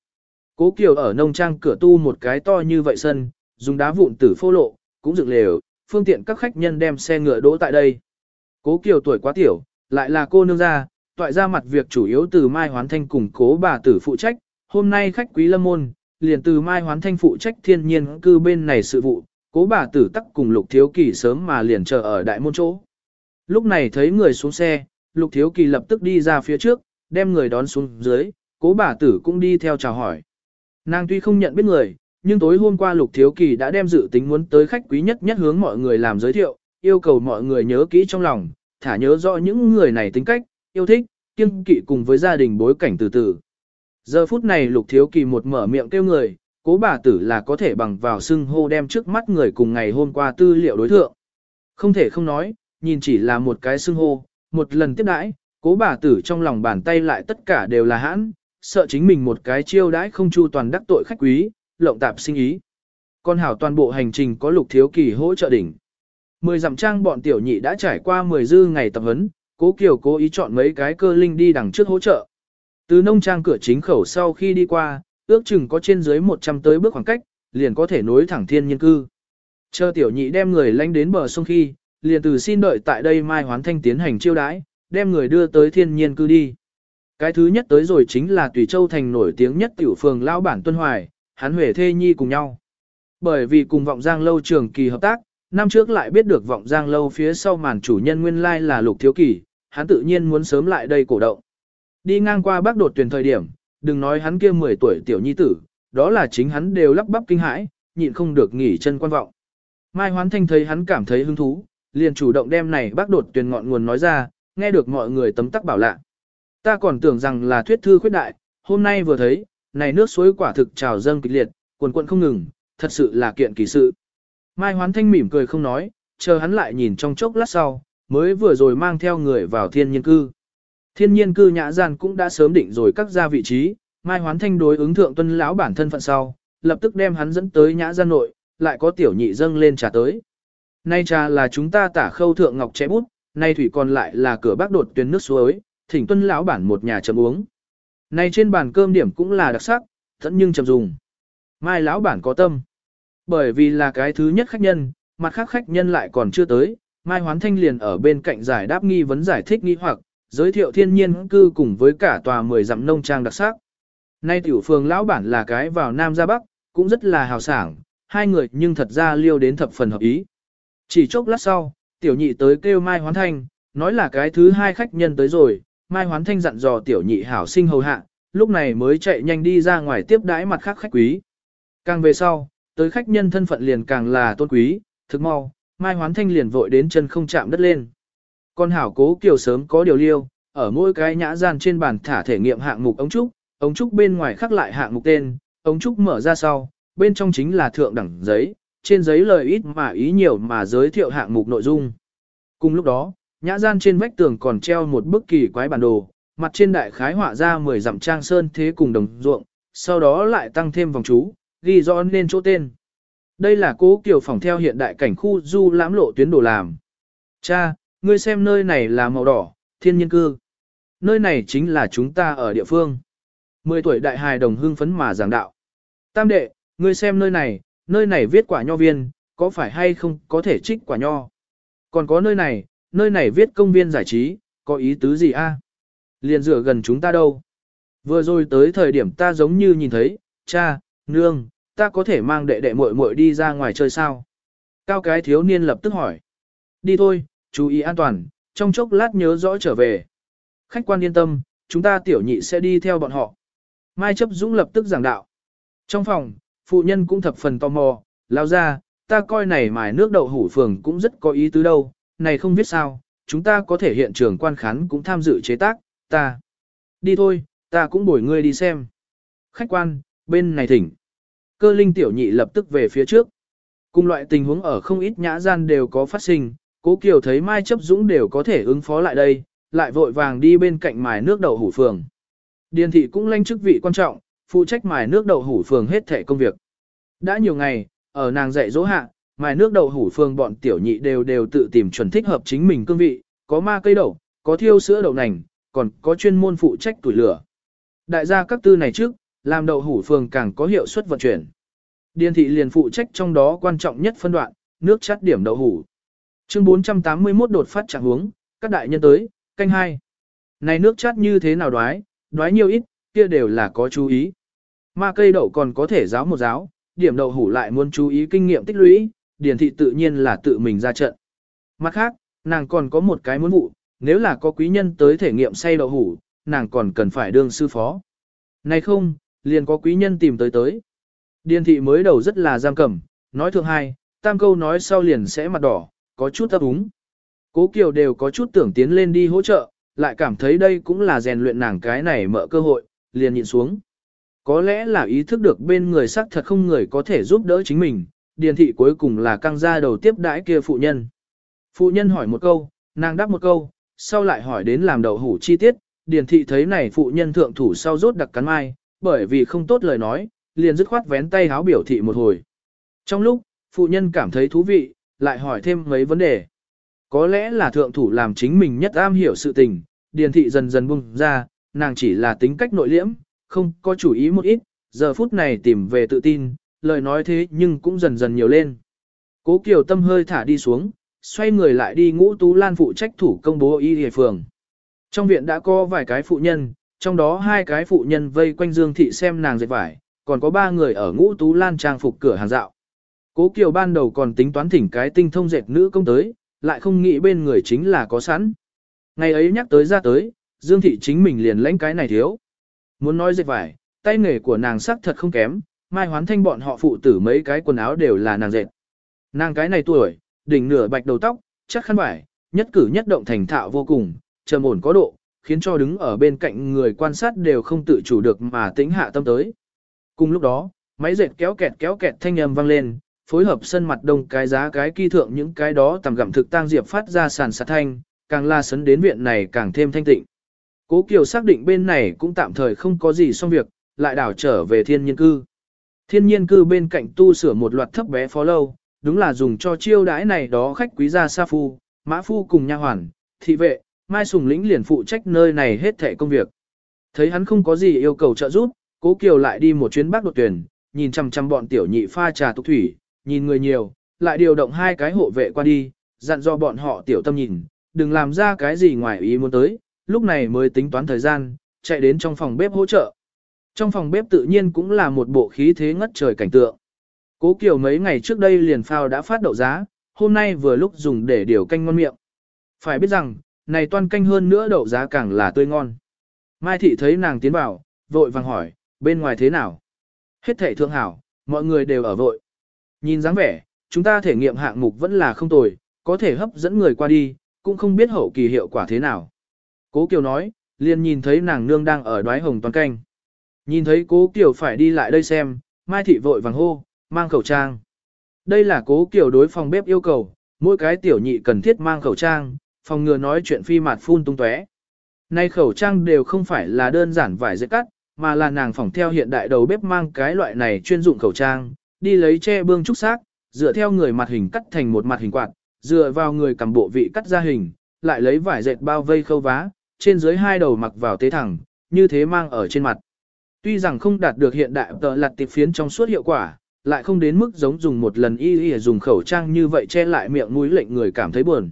Cố Kiều ở nông trang cửa tu một cái to như vậy sân, dùng đá vụn tử phô lộ, cũng dựng lều, phương tiện các khách nhân đem xe ngựa đỗ tại đây. Cố Kiều tuổi quá tiểu, lại là cô nương gia, toại ra mặt việc chủ yếu từ Mai Hoán Thanh cùng cố bà tử phụ trách, hôm nay khách quý lâm môn, liền từ Mai Hoán Thanh phụ trách thiên nhiên cư bên này sự vụ, cố bà tử tắc cùng Lục Thiếu Kỳ sớm mà liền chờ ở đại môn chỗ. Lúc này thấy người xuống xe, Lục Thiếu Kỳ lập tức đi ra phía trước, đem người đón xuống dưới, cố bà tử cũng đi theo chào hỏi. Nàng tuy không nhận biết người, nhưng tối hôm qua Lục Thiếu Kỳ đã đem dự tính muốn tới khách quý nhất nhất hướng mọi người làm giới thiệu, yêu cầu mọi người nhớ kỹ trong lòng, thả nhớ rõ những người này tính cách, yêu thích, kiêng kỵ cùng với gia đình bối cảnh từ từ. Giờ phút này Lục Thiếu Kỳ một mở miệng kêu người, cố bà tử là có thể bằng vào xưng hô đem trước mắt người cùng ngày hôm qua tư liệu đối thượng. Không thể không nói, nhìn chỉ là một cái xưng hô, một lần tiếp đãi, cố bà tử trong lòng bàn tay lại tất cả đều là hãn, sợ chính mình một cái chiêu đãi không chu toàn đắc tội khách quý, lộng tạp sinh ý. Con hảo toàn bộ hành trình có lục thiếu kỳ hỗ trợ đỉnh. Mười dặm trang bọn tiểu nhị đã trải qua mười dư ngày tập huấn, cố kiều cố ý chọn mấy cái cơ linh đi đằng trước hỗ trợ. Từ nông trang cửa chính khẩu sau khi đi qua, ước chừng có trên dưới 100 tới bước khoảng cách, liền có thể nối thẳng thiên nhân cư. Chờ tiểu nhị đem người lánh đến bờ sông khi, liền từ xin đợi tại đây Mai Hoán Thanh tiến hành chiêu đãi, đem người đưa tới thiên nhiên cư đi. Cái thứ nhất tới rồi chính là Tùy Châu Thành nổi tiếng nhất tiểu phường lão bản Tuân Hoài, hắn Huệ Thê Nhi cùng nhau. Bởi vì cùng Vọng Giang Lâu trường kỳ hợp tác, năm trước lại biết được Vọng Giang Lâu phía sau màn chủ nhân nguyên lai là Lục Thiếu Kỳ, hắn tự nhiên muốn sớm lại đây cổ động. Đi ngang qua bác đột tuyển thời điểm, đừng nói hắn kia 10 tuổi tiểu nhi tử, đó là chính hắn đều lắp bắp kinh hãi, nhịn không được nghỉ chân quan vọng. Mai Hoán Thanh thấy hắn cảm thấy hứng thú, liền chủ động đem này bác đột tuyển ngọn nguồn nói ra, nghe được mọi người tấm tắc bảo lạ. Ta còn tưởng rằng là thuyết thư khuyết đại, hôm nay vừa thấy, này nước suối quả thực trào dâng kịch liệt, quần quận không ngừng, thật sự là kiện kỳ sự. Mai Hoán Thanh mỉm cười không nói, chờ hắn lại nhìn trong chốc lát sau, mới vừa rồi mang theo người vào thiên nhiên cư. Thiên nhiên cư nhã gian cũng đã sớm định rồi các gia vị trí, Mai Hoán Thanh đối ứng thượng tuân lão bản thân phận sau, lập tức đem hắn dẫn tới nhã gian nội, lại có tiểu nhị dâng lên trà tới. Nay trà là chúng ta tả khâu thượng ngọc chẽ bút, nay thủy còn lại là cửa bác đột tuyến nước suối, thỉnh tuân lão bản một nhà chấm uống. Nay trên bàn cơm điểm cũng là đặc sắc, thẫn nhưng chậm dùng. Mai lão bản có tâm. Bởi vì là cái thứ nhất khách nhân, mặt khác khách nhân lại còn chưa tới, Mai Hoán Thanh liền ở bên cạnh giải đáp nghi vấn giải thích nghi hoặc, giới thiệu thiên nhiên cư cùng với cả tòa 10 dặm nông trang đặc sắc. Nay tiểu phường lão bản là cái vào Nam ra Bắc, cũng rất là hào sảng, hai người nhưng thật ra liêu đến thập phần hợp ý. Chỉ chốc lát sau, tiểu nhị tới kêu Mai Hoán Thanh, nói là cái thứ hai khách nhân tới rồi, Mai Hoán Thanh dặn dò tiểu nhị hảo sinh hầu hạ, lúc này mới chạy nhanh đi ra ngoài tiếp đãi mặt khác khách quý. Càng về sau, tới khách nhân thân phận liền càng là tôn quý, thực mau, Mai Hoán Thanh liền vội đến chân không chạm đất lên. Con hảo cố kiều sớm có điều liêu, ở mỗi cái nhã gian trên bàn thả thể nghiệm hạng mục ống trúc, ống trúc bên ngoài khắc lại hạng mục tên, ống trúc mở ra sau, bên trong chính là thượng đẳng giấy, trên giấy lời ít mà ý nhiều mà giới thiệu hạng mục nội dung. Cùng lúc đó, nhã gian trên vách tường còn treo một bức kỳ quái bản đồ, mặt trên đại khái họa ra 10 dặm trang sơn thế cùng đồng ruộng, sau đó lại tăng thêm vòng chú, ghi rõ nên chỗ tên. Đây là cố kiều phòng theo hiện đại cảnh khu du lãm lộ tuyến đồ làm. Cha, ngươi xem nơi này là màu đỏ, thiên nhiên cư. Nơi này chính là chúng ta ở địa phương. 10 tuổi đại hài đồng hưng phấn mà giảng đạo. Tam đệ, ngươi xem nơi này, nơi này viết quả nho viên, có phải hay không có thể trích quả nho. Còn có nơi này, nơi này viết công viên giải trí, có ý tứ gì a? Liền rửa gần chúng ta đâu. Vừa rồi tới thời điểm ta giống như nhìn thấy, cha, nương, ta có thể mang đệ đệ muội muội đi ra ngoài chơi sao? Cao cái thiếu niên lập tức hỏi. Đi thôi, chú ý an toàn, trong chốc lát nhớ rõ trở về. Khách quan yên tâm, chúng ta tiểu nhị sẽ đi theo bọn họ. Mai chấp dũng lập tức giảng đạo. Trong phòng, phụ nhân cũng thập phần tò mò, lao ra, ta coi này mài nước đậu hủ phường cũng rất có ý tứ đâu, này không biết sao, chúng ta có thể hiện trường quan khán cũng tham dự chế tác, ta. Đi thôi, ta cũng bồi ngươi đi xem. Khách quan, bên này thỉnh. Cơ linh tiểu nhị lập tức về phía trước. Cùng loại tình huống ở không ít nhã gian đều có phát sinh, cố kiều thấy Mai chấp dũng đều có thể ứng phó lại đây, lại vội vàng đi bên cạnh mài nước đậu hủ phường. Điền thị cũng lên chức vị quan trọng, phụ trách mài nước đậu hủ phường hết thể công việc. Đã nhiều ngày, ở nàng dạy dỗ hạ, mài nước đậu hủ phường bọn tiểu nhị đều đều tự tìm chuẩn thích hợp chính mình cương vị, có ma cây đậu, có thiêu sữa đậu nành, còn có chuyên môn phụ trách tuổi lửa. Đại gia các tư này trước, làm đậu hủ phường càng có hiệu suất vận chuyển. Điền thị liền phụ trách trong đó quan trọng nhất phân đoạn, nước chắt điểm đậu hủ. Chương 481 đột phát trạng huống, các đại nhân tới, canh hai. Này nước chát như thế nào đoái, đoái nhiều ít, kia đều là có chú ý. Ma cây đậu còn có thể giáo một giáo, điểm đậu hủ lại muốn chú ý kinh nghiệm tích lũy, điển thị tự nhiên là tự mình ra trận. Mặt khác, nàng còn có một cái muốn vụ, nếu là có quý nhân tới thể nghiệm say đậu hủ, nàng còn cần phải đương sư phó. Này không, liền có quý nhân tìm tới tới. Điền thị mới đầu rất là giam cầm, nói thường hai, tam câu nói sau liền sẽ mặt đỏ, có chút ấp úng. Cố Kiều đều có chút tưởng tiến lên đi hỗ trợ, lại cảm thấy đây cũng là rèn luyện nàng cái này mở cơ hội, liền nhịn xuống. Có lẽ là ý thức được bên người sắc thật không người có thể giúp đỡ chính mình, điền thị cuối cùng là căng ra đầu tiếp đãi kia phụ nhân. Phụ nhân hỏi một câu, nàng đáp một câu, sau lại hỏi đến làm đầu hủ chi tiết, điền thị thấy này phụ nhân thượng thủ sau rốt đặc cắn mai, bởi vì không tốt lời nói, liền dứt khoát vén tay háo biểu thị một hồi. Trong lúc, phụ nhân cảm thấy thú vị, lại hỏi thêm mấy vấn đề. Có lẽ là thượng thủ làm chính mình nhất am hiểu sự tình, điền thị dần dần bung ra, nàng chỉ là tính cách nội liễm, không có chủ ý một ít, giờ phút này tìm về tự tin, lời nói thế nhưng cũng dần dần nhiều lên. Cố Kiều Tâm hơi thả đi xuống, xoay người lại đi ngũ tú lan phụ trách thủ công bố y hề phường. Trong viện đã có vài cái phụ nhân, trong đó hai cái phụ nhân vây quanh Dương Thị xem nàng dệt vải, còn có ba người ở ngũ tú lan trang phục cửa hàng dạo. Cố Kiều ban đầu còn tính toán thỉnh cái tinh thông dệt nữ công tới, lại không nghĩ bên người chính là có sẵn. Ngày ấy nhắc tới ra tới, Dương Thị chính mình liền lãnh cái này thiếu. Muốn nói dệt vải, tay nghề của nàng sắc thật không kém, mai hoán thanh bọn họ phụ tử mấy cái quần áo đều là nàng dệt. Nàng cái này tuổi, đỉnh nửa bạch đầu tóc, chắc khăn vải, nhất cử nhất động thành thạo vô cùng, trầm ổn có độ, khiến cho đứng ở bên cạnh người quan sát đều không tự chủ được mà tĩnh hạ tâm tới. Cùng lúc đó, máy dệt kéo kẹt kéo kẹt thanh âm vang lên, phối hợp sân mặt đông cái giá cái kỳ thượng những cái đó tầm gặm thực tang diệp phát ra sàn sạt thanh, càng la sấn đến viện này càng thêm thanh tịnh. Cố Kiều xác định bên này cũng tạm thời không có gì xong việc, lại đảo trở về thiên nhiên cư. Thiên nhiên cư bên cạnh tu sửa một loạt thấp bé phó lâu, đúng là dùng cho chiêu đãi này đó khách quý gia sa phu, mã phu cùng nha hoàn, thị vệ, mai sùng lĩnh liền phụ trách nơi này hết thẻ công việc. Thấy hắn không có gì yêu cầu trợ giúp, cố Kiều lại đi một chuyến bác đột tuyển, nhìn chăm chăm bọn tiểu nhị pha trà tục thủy, nhìn người nhiều, lại điều động hai cái hộ vệ qua đi, dặn do bọn họ tiểu tâm nhìn, đừng làm ra cái gì ngoài ý muốn tới, lúc này mới tính toán thời gian, chạy đến trong phòng bếp hỗ trợ. Trong phòng bếp tự nhiên cũng là một bộ khí thế ngất trời cảnh tượng. Cố Kiều mấy ngày trước đây liền phao đã phát đậu giá, hôm nay vừa lúc dùng để điều canh ngon miệng. Phải biết rằng, này toan canh hơn nữa đậu giá càng là tươi ngon. Mai thị thấy nàng tiến vào, vội vàng hỏi, bên ngoài thế nào? Hết thể thương hảo, mọi người đều ở vội. Nhìn dáng vẻ, chúng ta thể nghiệm hạng mục vẫn là không tồi, có thể hấp dẫn người qua đi, cũng không biết hậu kỳ hiệu quả thế nào. Cố Kiều nói, liền nhìn thấy nàng nương đang ở đoái hồng toàn canh. Nhìn thấy cố Kiều phải đi lại đây xem, Mai Thị vội vàng hô, mang khẩu trang. Đây là cố Kiều đối phòng bếp yêu cầu, mỗi cái tiểu nhị cần thiết mang khẩu trang, phòng ngừa nói chuyện phi mạt phun tung tóe. Nay khẩu trang đều không phải là đơn giản vải dễ cắt, mà là nàng phỏng theo hiện đại đầu bếp mang cái loại này chuyên dụng khẩu trang, đi lấy che bương trúc xác, dựa theo người mặt hình cắt thành một mặt hình quạt, dựa vào người cầm bộ vị cắt ra hình, lại lấy vải dệt bao vây khâu vá, trên dưới hai đầu mặc vào tế thẳng, như thế mang ở trên mặt. Tuy rằng không đạt được hiện đại tờ lặt tiệp phiến trong suốt hiệu quả, lại không đến mức giống dùng một lần y y dùng khẩu trang như vậy che lại miệng mũi lệnh người cảm thấy buồn.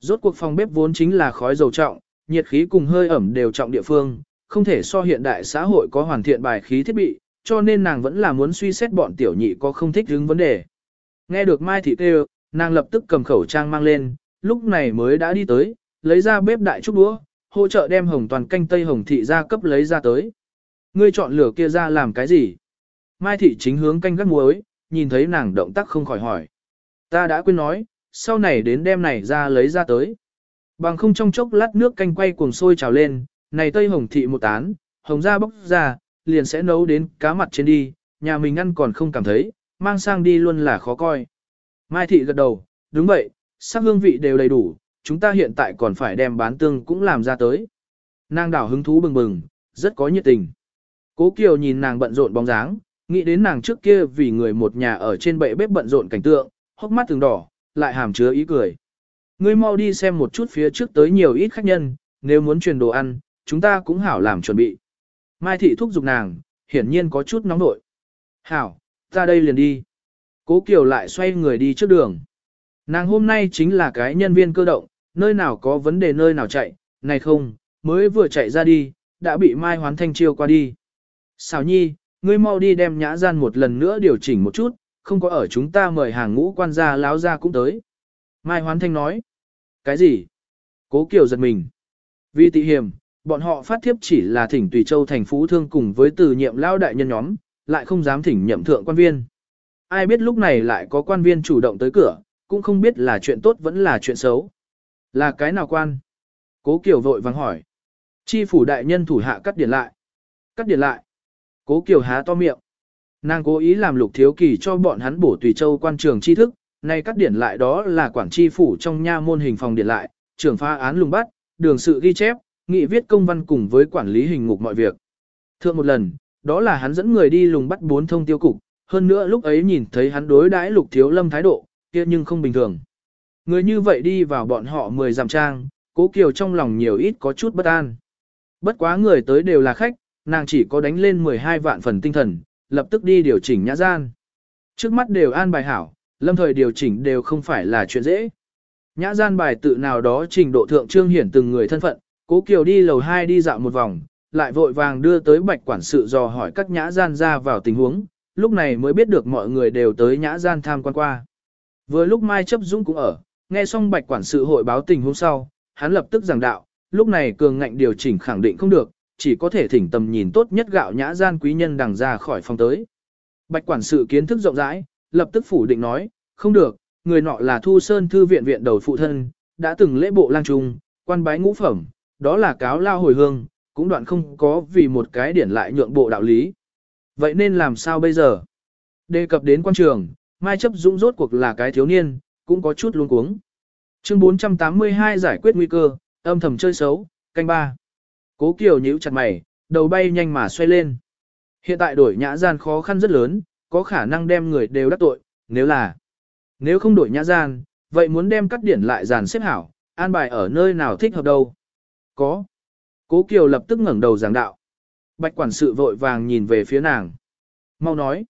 Rốt cuộc phòng bếp vốn chính là khói dầu trọng, nhiệt khí cùng hơi ẩm đều trọng địa phương, không thể so hiện đại xã hội có hoàn thiện bài khí thiết bị, cho nên nàng vẫn là muốn suy xét bọn tiểu nhị có không thích hứng vấn đề. Nghe được Mai Thị kêu, nàng lập tức cầm khẩu trang mang lên, lúc này mới đã đi tới, lấy ra bếp đại trúc đũa, hỗ trợ đem hồng toàn canh tây hồng thị ra cấp lấy ra tới. Ngươi chọn lửa kia ra làm cái gì? Mai Thị chính hướng canh gắt muối, nhìn thấy nàng động tác không khỏi hỏi. Ta đã quên nói, sau này đến đem này ra lấy ra tới. Bằng không trong chốc lát nước canh quay cuồng sôi trào lên, này tây hồng thị một tán, hồng ra bốc ra, liền sẽ nấu đến cá mặt trên đi, nhà mình ăn còn không cảm thấy, mang sang đi luôn là khó coi. Mai thị gật đầu, đúng vậy, sắc hương vị đều đầy đủ, chúng ta hiện tại còn phải đem bán tương cũng làm ra tới. Nàng đảo hứng thú bừng bừng, rất có nhiệt tình. Cố Kiều nhìn nàng bận rộn bóng dáng, nghĩ đến nàng trước kia vì người một nhà ở trên bệ bếp bận rộn cảnh tượng, hốc mắt từng đỏ, lại hàm chứa ý cười. Ngươi mau đi xem một chút phía trước tới nhiều ít khách nhân, nếu muốn truyền đồ ăn, chúng ta cũng hảo làm chuẩn bị. Mai thị thúc giục nàng, hiển nhiên có chút nóng nội. Hảo, ta đây liền đi. Cố Kiều lại xoay người đi trước đường. Nàng hôm nay chính là cái nhân viên cơ động, nơi nào có vấn đề nơi nào chạy, này không, mới vừa chạy ra đi, đã bị Mai Hoán Thanh chiêu qua đi. Xào nhi, ngươi mau đi đem nhã gian một lần nữa điều chỉnh một chút, không có ở chúng ta mời hàng ngũ quan gia láo ra cũng tới. Mai Hoán Thanh nói. Cái gì? Cố Kiều giật mình. Vì tị hiểm, bọn họ phát thiếp chỉ là thỉnh Tùy Châu thành phú thương cùng với từ nhiệm lao đại nhân nhóm, lại không dám thỉnh nhậm thượng quan viên. Ai biết lúc này lại có quan viên chủ động tới cửa, cũng không biết là chuyện tốt vẫn là chuyện xấu. Là cái nào quan? Cố Kiều vội vàng hỏi. Chi phủ đại nhân thủ hạ cắt điển lại. Cắt điển lại. Cố Kiều há to miệng. Nàng cố ý làm lục thiếu kỳ cho bọn hắn bổ tùy châu quan trường tri thức, nay cắt điển lại đó là quản tri phủ trong nha môn hình phòng điển lại, trưởng pha án lùng bắt, đường sự ghi chép, nghị viết công văn cùng với quản lý hình ngục mọi việc. Thượng một lần, đó là hắn dẫn người đi lùng bắt bốn thông tiêu cục, hơn nữa lúc ấy nhìn thấy hắn đối đãi lục thiếu lâm thái độ, kia nhưng không bình thường. Người như vậy đi vào bọn họ mười dặm trang, cố kiều trong lòng nhiều ít có chút bất an. Bất quá người tới đều là khách, nàng chỉ có đánh lên 12 vạn phần tinh thần, lập tức đi điều chỉnh nhã gian. Trước mắt đều an bài hảo, lâm thời điều chỉnh đều không phải là chuyện dễ. Nhã gian bài tự nào đó trình độ thượng trương hiển từng người thân phận, cố kiều đi lầu 2 đi dạo một vòng, lại vội vàng đưa tới bạch quản sự dò hỏi các nhã gian ra vào tình huống, lúc này mới biết được mọi người đều tới nhã gian tham quan qua. Vừa lúc Mai chấp dũng cũng ở, nghe xong bạch quản sự hội báo tình huống sau, hắn lập tức giảng đạo, lúc này cường ngạnh điều chỉnh khẳng định không được, chỉ có thể thỉnh tầm nhìn tốt nhất gạo nhã gian quý nhân đằng ra khỏi phòng tới. Bạch quản sự kiến thức rộng rãi, lập tức phủ định nói, không được, người nọ là Thu Sơn Thư viện viện đầu phụ thân, đã từng lễ bộ lang trung, quan bái ngũ phẩm, đó là cáo lao hồi hương, cũng đoạn không có vì một cái điển lại nhượng bộ đạo lý. Vậy nên làm sao bây giờ? Đề cập đến quan trường, Mai chấp dũng rốt cuộc là cái thiếu niên, cũng có chút luống cuống. Chương 482 giải quyết nguy cơ, âm thầm chơi xấu, canh ba. Cố Kiều nhíu chặt mày, đầu bay nhanh mà xoay lên. Hiện tại đổi nhã gian khó khăn rất lớn, có khả năng đem người đều đắc tội, nếu là nếu không đổi nhã gian, vậy muốn đem cắt điển lại dàn xếp hảo, an bài ở nơi nào thích hợp đâu. Có. Cố Kiều lập tức ngẩng đầu giảng đạo. Bạch quản sự vội vàng nhìn về phía nàng. Mau nói.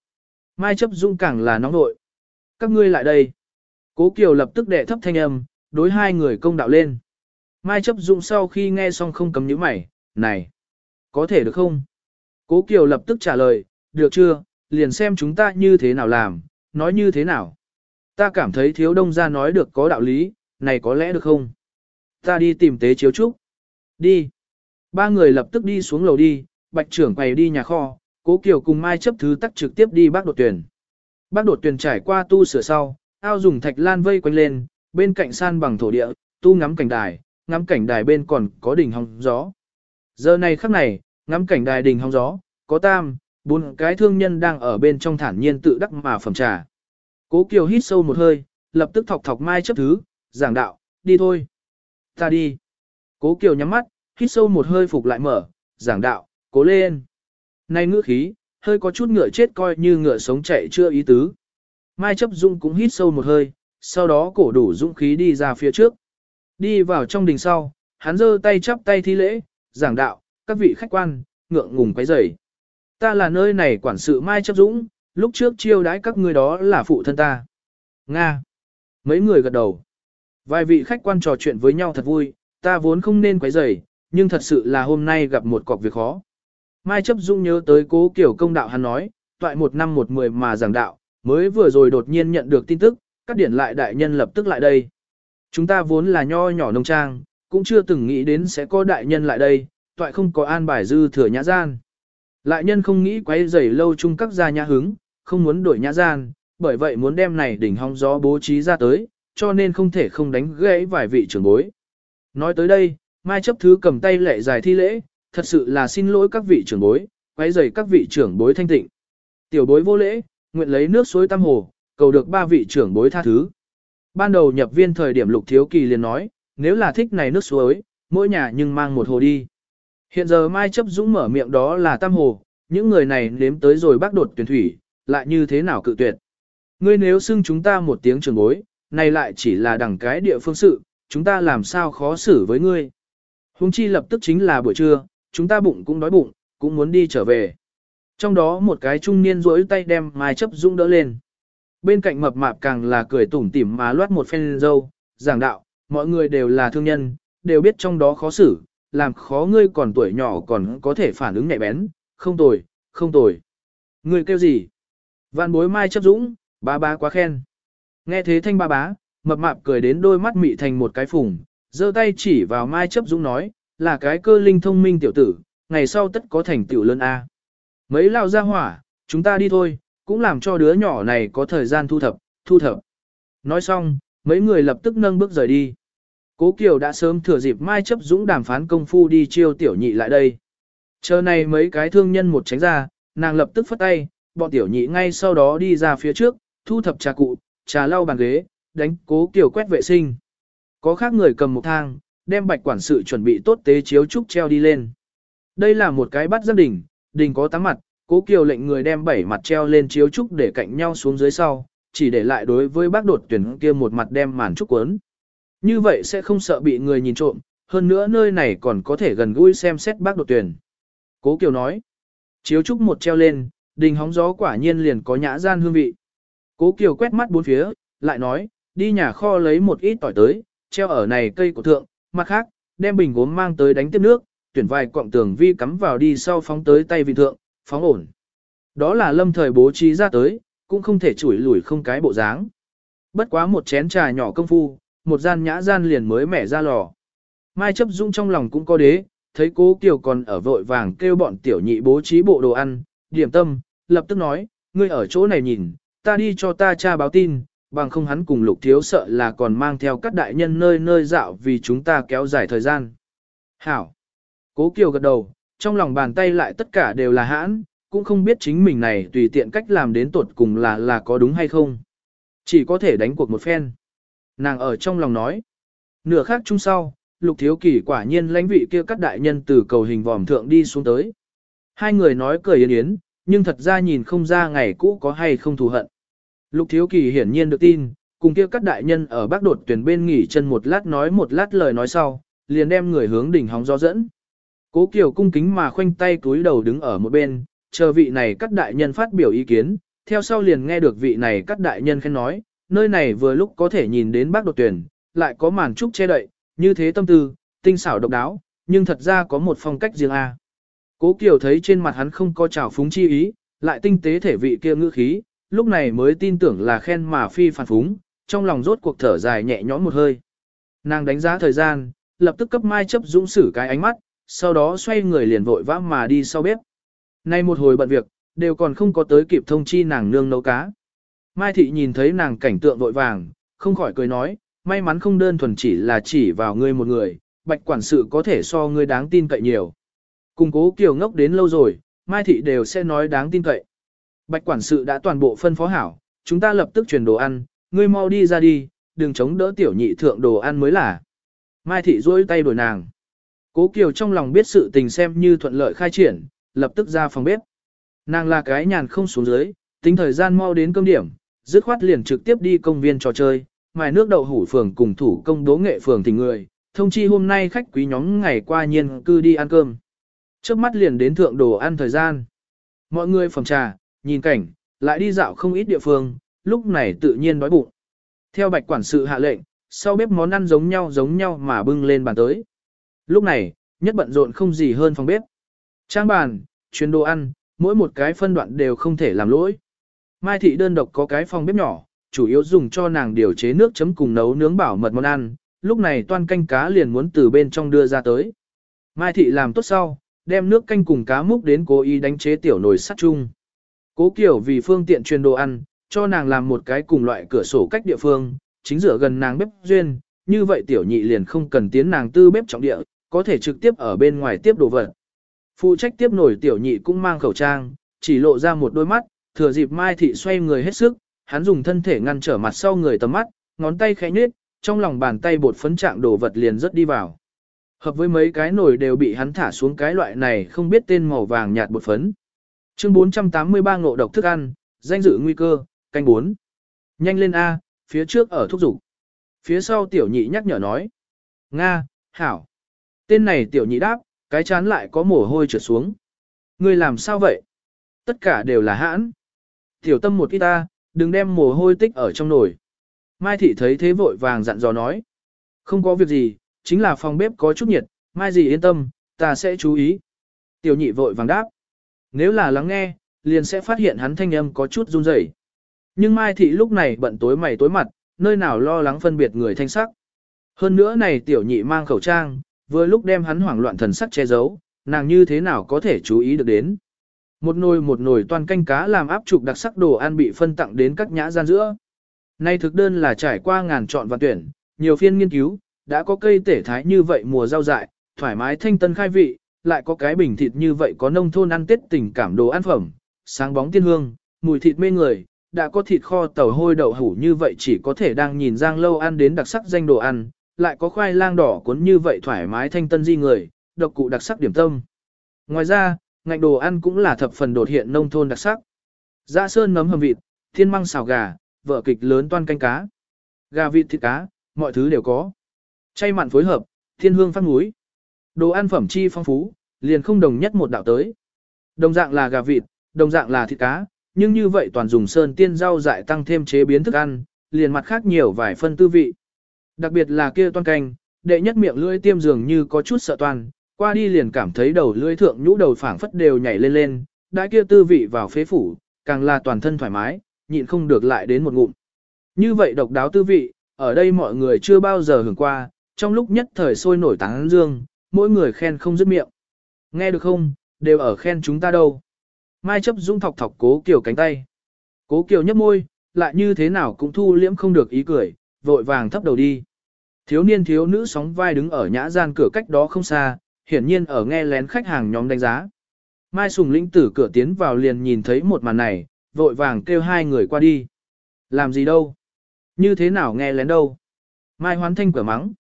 Mai chấp dung càng là nóng nội. Các ngươi lại đây. Cố Kiều lập tức đệ thấp thanh âm, đối hai người công đạo lên. Mai chấp dung sau khi nghe xong không cấm nhíu mày, này, có thể được không? Cố Kiều lập tức trả lời, được chưa, liền xem chúng ta như thế nào làm, nói như thế nào. Ta cảm thấy thiếu đông ra nói được có đạo lý, này có lẽ được không? Ta đi tìm tế chiếu trúc. Đi. Ba người lập tức đi xuống lầu đi, bạch trưởng quầy đi nhà kho, Cố Kiều cùng Mai chấp thứ tắc trực tiếp đi bác đột tuyển. Bác đột tuyển trải qua tu sửa sau, ao dùng thạch lan vây quanh lên, bên cạnh san bằng thổ địa, tu ngắm cảnh đài, ngắm cảnh đài bên còn có đỉnh hóng gió. Giờ này khắc này, ngắm cảnh đài đỉnh hóng gió, có tam, bốn cái thương nhân đang ở bên trong thản nhiên tự đắc mà phẩm trà. Cố Kiều hít sâu một hơi, lập tức thọc thọc mai chấp thứ, giảng đạo, đi thôi. Ta đi. Cố Kiều nhắm mắt, hít sâu một hơi phục lại mở, giảng đạo, cố lên. Này ngữ khí, hơi có chút ngựa chết coi như ngựa sống chạy chưa ý tứ. Mai chấp dung cũng hít sâu một hơi, sau đó cổ đủ dũng khí đi ra phía trước. Đi vào trong đình sau, hắn giơ tay chắp tay thi lễ, giảng đạo, các vị khách quan, ngượng ngùng quấy rầy. Ta là nơi này quản sự Mai chấp dũng, lúc trước chiêu đãi các ngươi đó là phụ thân ta. Nga. Mấy người gật đầu. Vài vị khách quan trò chuyện với nhau thật vui, ta vốn không nên quấy rầy, nhưng thật sự là hôm nay gặp một cọc việc khó. Mai chấp dung nhớ tới cố kiểu công đạo hắn nói, toại một năm một mười mà giảng đạo, mới vừa rồi đột nhiên nhận được tin tức, các điển lại đại nhân lập tức lại đây. Chúng ta vốn là nho nhỏ nông trang, cũng chưa từng nghĩ đến sẽ có đại nhân lại đây, toại không có an bài dư thừa nhã gian. Lại nhân không nghĩ quấy rầy lâu chung các gia nhã hứng, không muốn đổi nhã gian, bởi vậy muốn đem này đỉnh hong gió bố trí ra tới, cho nên không thể không đánh gãy vài vị trưởng bối. Nói tới đây, Mai chấp thứ cầm tay lệ dài thi lễ, thật sự là xin lỗi các vị trưởng bối, quấy rầy các vị trưởng bối thanh tịnh. Tiểu bối vô lễ, nguyện lấy nước suối tam hồ, cầu được ba vị trưởng bối tha thứ. Ban đầu nhập viên thời điểm lục thiếu kỳ liền nói, nếu là thích này nước suối, mỗi nhà nhưng mang một hồ đi. Hiện giờ Mai chấp dũng mở miệng đó là tam hồ, những người này nếm tới rồi bác đột tuyển thủy, lại như thế nào cự tuyệt. Ngươi nếu xưng chúng ta một tiếng trưởng bối, này lại chỉ là đẳng cái địa phương sự, chúng ta làm sao khó xử với ngươi. Hùng chi lập tức chính là buổi trưa, chúng ta bụng cũng đói bụng, cũng muốn đi trở về. Trong đó một cái trung niên rỗi tay đem Mai chấp dũng đỡ lên. Bên cạnh mập mạp càng là cười tủm tỉm mà loát một phen dâu, giảng đạo, mọi người đều là thương nhân, đều biết trong đó khó xử, làm khó ngươi còn tuổi nhỏ còn có thể phản ứng nhạy bén, không tồi, không tồi. Ngươi kêu gì? Vạn bối Mai chấp dũng, ba ba quá khen. Nghe thế thanh ba bá, mập mạp cười đến đôi mắt mị thành một cái phùng, giơ tay chỉ vào Mai chấp dũng nói, là cái cơ linh thông minh tiểu tử, ngày sau tất có thành tiểu lớn A. Mấy lao ra hỏa, chúng ta đi thôi, cũng làm cho đứa nhỏ này có thời gian thu thập, thu thập. Nói xong, mấy người lập tức nâng bước rời đi. Cố Kiều đã sớm thừa dịp Mai chấp dũng đàm phán công phu đi chiêu tiểu nhị lại đây. Chờ này mấy cái thương nhân một tránh ra, nàng lập tức phất tay, bọn tiểu nhị ngay sau đó đi ra phía trước, thu thập trà cụ, trà lau bàn ghế, đánh Cố Kiều quét vệ sinh. Có khác người cầm một thang, đem bạch quản sự chuẩn bị tốt tế chiếu trúc treo đi lên. Đây là một cái bắt gia đình, đình có tám mặt, Cố Kiều lệnh người đem bảy mặt treo lên chiếu trúc để cạnh nhau xuống dưới sau, chỉ để lại đối với bác đột tuyển kia một mặt đem màn trúc cuốn Như vậy sẽ không sợ bị người nhìn trộm, hơn nữa nơi này còn có thể gần gũi xem xét bác đột tuyển. Cố Kiều nói, chiếu trúc một treo lên, đình hóng gió quả nhiên liền có nhã gian hương vị. Cố Kiều quét mắt bốn phía, lại nói, đi nhà kho lấy một ít tỏi tới, treo ở này cây của thượng, mặt khác, đem bình gốm mang tới đánh tiếp nước, tuyển vài cọng tường vi cắm vào đi sau phóng tới tay vị thượng, phóng ổn. Đó là lâm thời bố trí ra tới, cũng không thể chủi lủi không cái bộ dáng. Bất quá một chén trà nhỏ công phu, một gian nhã gian liền mới mẻ ra lò. Mai chấp dung trong lòng cũng có đế, thấy cố Kiều còn ở vội vàng kêu bọn tiểu nhị bố trí bộ đồ ăn, điểm tâm, lập tức nói, ngươi ở chỗ này nhìn, ta đi cho ta cha báo tin, bằng không hắn cùng lục thiếu sợ là còn mang theo các đại nhân nơi nơi dạo vì chúng ta kéo dài thời gian. Hảo! Cố Kiều gật đầu, trong lòng bàn tay lại tất cả đều là hãn, cũng không biết chính mình này tùy tiện cách làm đến tột cùng là là có đúng hay không. Chỉ có thể đánh cuộc một phen. Nàng ở trong lòng nói. Nửa khác chung sau, lục thiếu kỳ quả nhiên lãnh vị kia các đại nhân từ cầu hình vòm thượng đi xuống tới. Hai người nói cười yến yến, nhưng thật ra nhìn không ra ngày cũ có hay không thù hận. Lục thiếu kỳ hiển nhiên được tin, cùng kia các đại nhân ở bác đột tuyển bên nghỉ chân một lát nói một lát lời nói sau, liền đem người hướng đỉnh hóng gió dẫn. Cố Kiều cung kính mà khoanh tay túi đầu đứng ở một bên, chờ vị này các đại nhân phát biểu ý kiến, theo sau liền nghe được vị này các đại nhân khen nói, nơi này vừa lúc có thể nhìn đến bác đột tuyển, lại có màn trúc che đậy, như thế tâm tư, tinh xảo độc đáo, nhưng thật ra có một phong cách riêng a. Cố Kiều thấy trên mặt hắn không có trào phúng chi ý, lại tinh tế thể vị kia ngữ khí, lúc này mới tin tưởng là khen mà phi phản phúng, trong lòng rốt cuộc thở dài nhẹ nhõm một hơi. Nàng đánh giá thời gian, lập tức cấp Mai chấp dũng sử cái ánh mắt, sau đó xoay người liền vội vã mà đi sau bếp. Nay một hồi bận việc, đều còn không có tới kịp thông chi nàng nương nấu cá. Mai thị nhìn thấy nàng cảnh tượng vội vàng, không khỏi cười nói, may mắn không đơn thuần chỉ là chỉ vào ngươi một người, bạch quản sự có thể so ngươi đáng tin cậy nhiều. Cùng cố kiều ngốc đến lâu rồi, Mai thị đều sẽ nói đáng tin cậy. Bạch quản sự đã toàn bộ phân phó hảo, chúng ta lập tức truyền đồ ăn, ngươi mau đi ra đi, đừng chống đỡ tiểu nhị thượng đồ ăn mới là. Mai thị duỗi tay đổi nàng. Cố Kiều trong lòng biết sự tình xem như thuận lợi khai triển, lập tức ra phòng bếp. Nàng là cái nhàn không xuống dưới, tính thời gian mau đến cơm điểm, dứt khoát liền trực tiếp đi công viên trò chơi, mài nước đậu hủ phường cùng thủ công đố nghệ phường tình người, thông chi hôm nay khách quý nhóm ngày qua nhiên cư đi ăn cơm. Trước mắt liền đến thượng đồ ăn thời gian. Mọi người phòng trà, nhìn cảnh, lại đi dạo không ít địa phương, lúc này tự nhiên đói bụng. Theo bạch quản sự hạ lệnh, sau bếp món ăn giống nhau giống nhau mà bưng lên bàn tới. Lúc này, nhất bận rộn không gì hơn phòng bếp. Trang bàn, chuyên đồ ăn, mỗi một cái phân đoạn đều không thể làm lỗi. Mai thị đơn độc có cái phòng bếp nhỏ, chủ yếu dùng cho nàng điều chế nước chấm cùng nấu nướng bảo mật món ăn, lúc này toan canh cá liền muốn từ bên trong đưa ra tới. Mai thị làm tốt sau, đem nước canh cùng cá múc đến cố ý đánh chế tiểu nồi sắt chung. Cố Kiều vì phương tiện truyền đồ ăn, cho nàng làm một cái cùng loại cửa sổ cách địa phương, chính giữa gần nàng bếp duyên, như vậy tiểu nhị liền không cần tiến nàng tư bếp trọng địa, có thể trực tiếp ở bên ngoài tiếp đồ vật. Phụ trách tiếp nổi tiểu nhị cũng mang khẩu trang, chỉ lộ ra một đôi mắt, thừa dịp Mai Thị xoay người hết sức, hắn dùng thân thể ngăn trở mặt sau người tầm mắt, ngón tay khẽ nhếch, trong lòng bàn tay bột phấn trạng đồ vật liền rất đi vào. Hợp với mấy cái nồi đều bị hắn thả xuống cái loại này không biết tên màu vàng nhạt bột phấn. Chương 483 ngộ độc thức ăn, danh dự nguy cơ, canh 4. Nhanh lên A, phía trước ở thúc dục Phía sau tiểu nhị nhắc nhở nói. Nga, hảo. Tên này tiểu nhị đáp, cái chán lại có mồ hôi trượt xuống. người làm sao vậy? Tất cả đều là hãn. Tiểu tâm một ít ta, đừng đem mồ hôi tích ở trong nồi. Mai thị thấy thế vội vàng dặn dò nói. Không có việc gì, chính là phòng bếp có chút nhiệt, mai gì yên tâm, ta sẽ chú ý. Tiểu nhị vội vàng đáp. Nếu là lắng nghe, liền sẽ phát hiện hắn thanh âm có chút run rẩy. Nhưng Mai thị lúc này bận tối mày tối mặt, nơi nào lo lắng phân biệt người thanh sắc. Hơn nữa này tiểu nhị mang khẩu trang, vừa lúc đem hắn hoảng loạn thần sắc che giấu, nàng như thế nào có thể chú ý được đến. Một nồi một nồi toàn canh cá làm áp trục đặc sắc đồ ăn bị phân tặng đến các nhã gian giữa. Nay thực đơn là trải qua ngàn chọn và tuyển, nhiều phiên nghiên cứu, đã có cây tể thái như vậy mùa rau dại, thoải mái thanh tân khai vị, lại có cái bình thịt như vậy có nông thôn ăn tết tình cảm đồ ăn phẩm, sáng bóng tiên hương, mùi thịt mê người, đã có thịt kho tàu hôi đậu hủ như vậy chỉ có thể đang nhìn giang lâu ăn đến đặc sắc danh đồ ăn, lại có khoai lang đỏ cuốn như vậy thoải mái thanh tân di người, độc cụ đặc sắc điểm tâm. Ngoài ra, ngạch đồ ăn cũng là thập phần đột hiện nông thôn đặc sắc. Dạ sơn nấm hầm vịt, thiên măng xào gà, vợ kịch lớn toan canh cá. Gà vịt thịt cá, mọi thứ đều có. Chay mặn phối hợp, thiên hương phát núi. Đồ ăn phẩm chi phong phú, liền không đồng nhất một đạo tới. Đồng dạng là gà vịt, đồng dạng là thịt cá, nhưng như vậy toàn dùng sơn tiên rau dại tăng thêm chế biến thức ăn, liền mặt khác nhiều vài phân tư vị. Đặc biệt là kia toan canh, đệ nhất miệng lưỡi tiêm dường như có chút sợ toàn, qua đi liền cảm thấy đầu lưỡi thượng nhũ đầu phảng phất đều nhảy lên lên, đã kia tư vị vào phế phủ, càng là toàn thân thoải mái, nhịn không được lại đến một ngụm. Như vậy độc đáo tư vị, ở đây mọi người chưa bao giờ hưởng qua, trong lúc nhất thời sôi nổi tán dương, mỗi người khen không dứt miệng. Nghe được không, đều ở khen chúng ta đâu. Mai chấp dũng thọc thọc cố kiều cánh tay. Cố kiều nhấp môi, lại như thế nào cũng thu liễm không được ý cười, vội vàng thấp đầu đi. Thiếu niên thiếu nữ sóng vai đứng ở nhã gian cửa cách đó không xa, hiển nhiên ở nghe lén khách hàng nhóm đánh giá. Mai Sùng Linh tử cửa tiến vào liền nhìn thấy một màn này, vội vàng kêu hai người qua đi. Làm gì đâu? Như thế nào nghe lén đâu? Mai hoán thanh cửa mắng.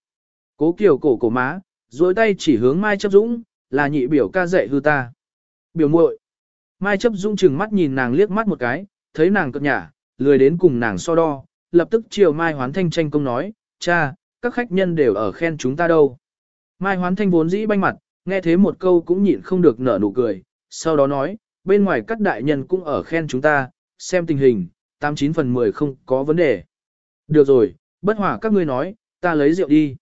Cố kiều cổ cổ má, duỗi tay chỉ hướng Mai chấp dũng, là nhị biểu ca dạy hư ta. Biểu muội. Mai chấp dũng chừng mắt nhìn nàng liếc mắt một cái, thấy nàng cất nhả, lười đến cùng nàng so đo, lập tức chiều Mai hoán thanh tranh công nói, cha, các khách nhân đều ở khen chúng ta đâu. Mai hoán thanh vốn dĩ banh mặt, nghe thế một câu cũng nhịn không được nở nụ cười, sau đó nói, bên ngoài các đại nhân cũng ở khen chúng ta, xem tình hình, 89 phần 10 không có vấn đề. Được rồi, bất hòa các ngươi nói, ta lấy rượu đi.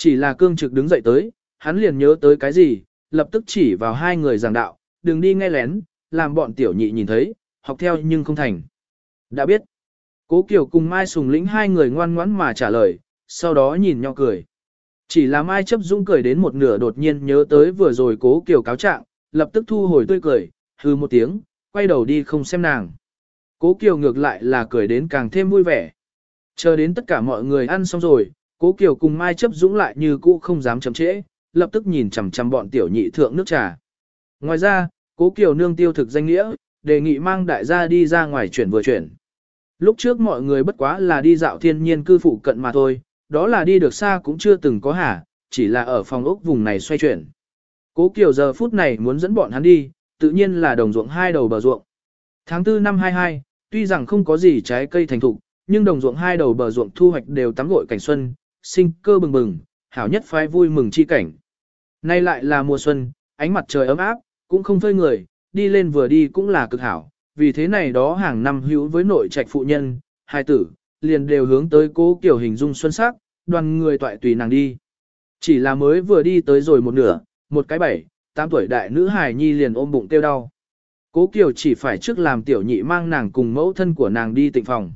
Chỉ là cương trực đứng dậy tới, hắn liền nhớ tới cái gì, lập tức chỉ vào hai người giảng đạo, đừng đi nghe lén, làm bọn tiểu nhị nhìn thấy, học theo nhưng không thành. Đã biết. Cố Kiều cùng Mai Sùng lĩnh hai người ngoan ngoãn mà trả lời, sau đó nhìn nhau cười. Chỉ là Mai chấp dũng cười đến một nửa đột nhiên nhớ tới vừa rồi Cố Kiều cáo trạng, lập tức thu hồi tươi cười, hư một tiếng, quay đầu đi không xem nàng. Cố Kiều ngược lại là cười đến càng thêm vui vẻ. Chờ đến tất cả mọi người ăn xong rồi, Cố Kiều cùng Mai chấp dũng lại như cũ không dám chậm trễ, lập tức nhìn chằm chằm bọn tiểu nhị thượng nước trà. Ngoài ra, Cố Kiều nương tiêu thực danh nghĩa, đề nghị mang đại gia đi ra ngoài chuyển vừa chuyển. Lúc trước mọi người bất quá là đi dạo thiên nhiên cư phụ cận mà thôi, đó là đi được xa cũng chưa từng có hả, chỉ là ở phòng ốc vùng này xoay chuyển. Cố Kiều giờ phút này muốn dẫn bọn hắn đi, tự nhiên là đồng ruộng hai đầu bờ ruộng. Tháng 4 năm 22, tuy rằng không có gì trái cây thành thục, nhưng đồng ruộng hai đầu bờ ruộng thu hoạch đều tắm gội cảnh xuân, sinh cơ bừng bừng, hảo nhất phái vui mừng chi cảnh. Nay lại là mùa xuân, ánh mặt trời ấm áp, cũng không phơi người, đi lên vừa đi cũng là cực hảo, vì thế này đó hàng năm hữu với nội trạch phụ nhân, hai tử, liền đều hướng tới cố kiểu hình dung xuân sắc, đoàn người toại tùy nàng đi. Chỉ là mới vừa đi tới rồi một nửa, một cái bảy, tám tuổi đại nữ hài nhi liền ôm bụng tiêu đau. Cố Kiều chỉ phải trước làm tiểu nhị mang nàng cùng mẫu thân của nàng đi tịnh phòng.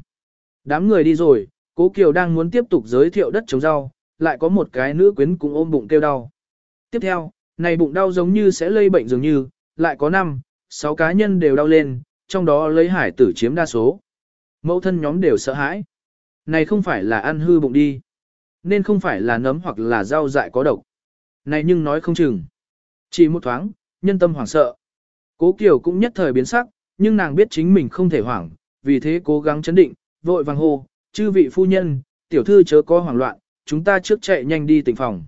Đám người đi rồi, Cố Kiều đang muốn tiếp tục giới thiệu đất trồng rau, lại có một cái nữ quyến cũng ôm bụng kêu đau. Tiếp theo, này bụng đau giống như sẽ lây bệnh dường như, lại có 5, 6 cá nhân đều đau lên, trong đó lấy hải tử chiếm đa số. Mẫu thân nhóm đều sợ hãi. Này không phải là ăn hư bụng đi. Nên không phải là nấm hoặc là rau dại có độc. Này nhưng nói không chừng. Chỉ một thoáng, nhân tâm hoảng sợ. Cố Kiều cũng nhất thời biến sắc, nhưng nàng biết chính mình không thể hoảng, vì thế cố gắng chấn định, vội vàng hô, chư vị phu nhân, tiểu thư chớ có hoảng loạn, chúng ta trước chạy nhanh đi tỉnh phòng.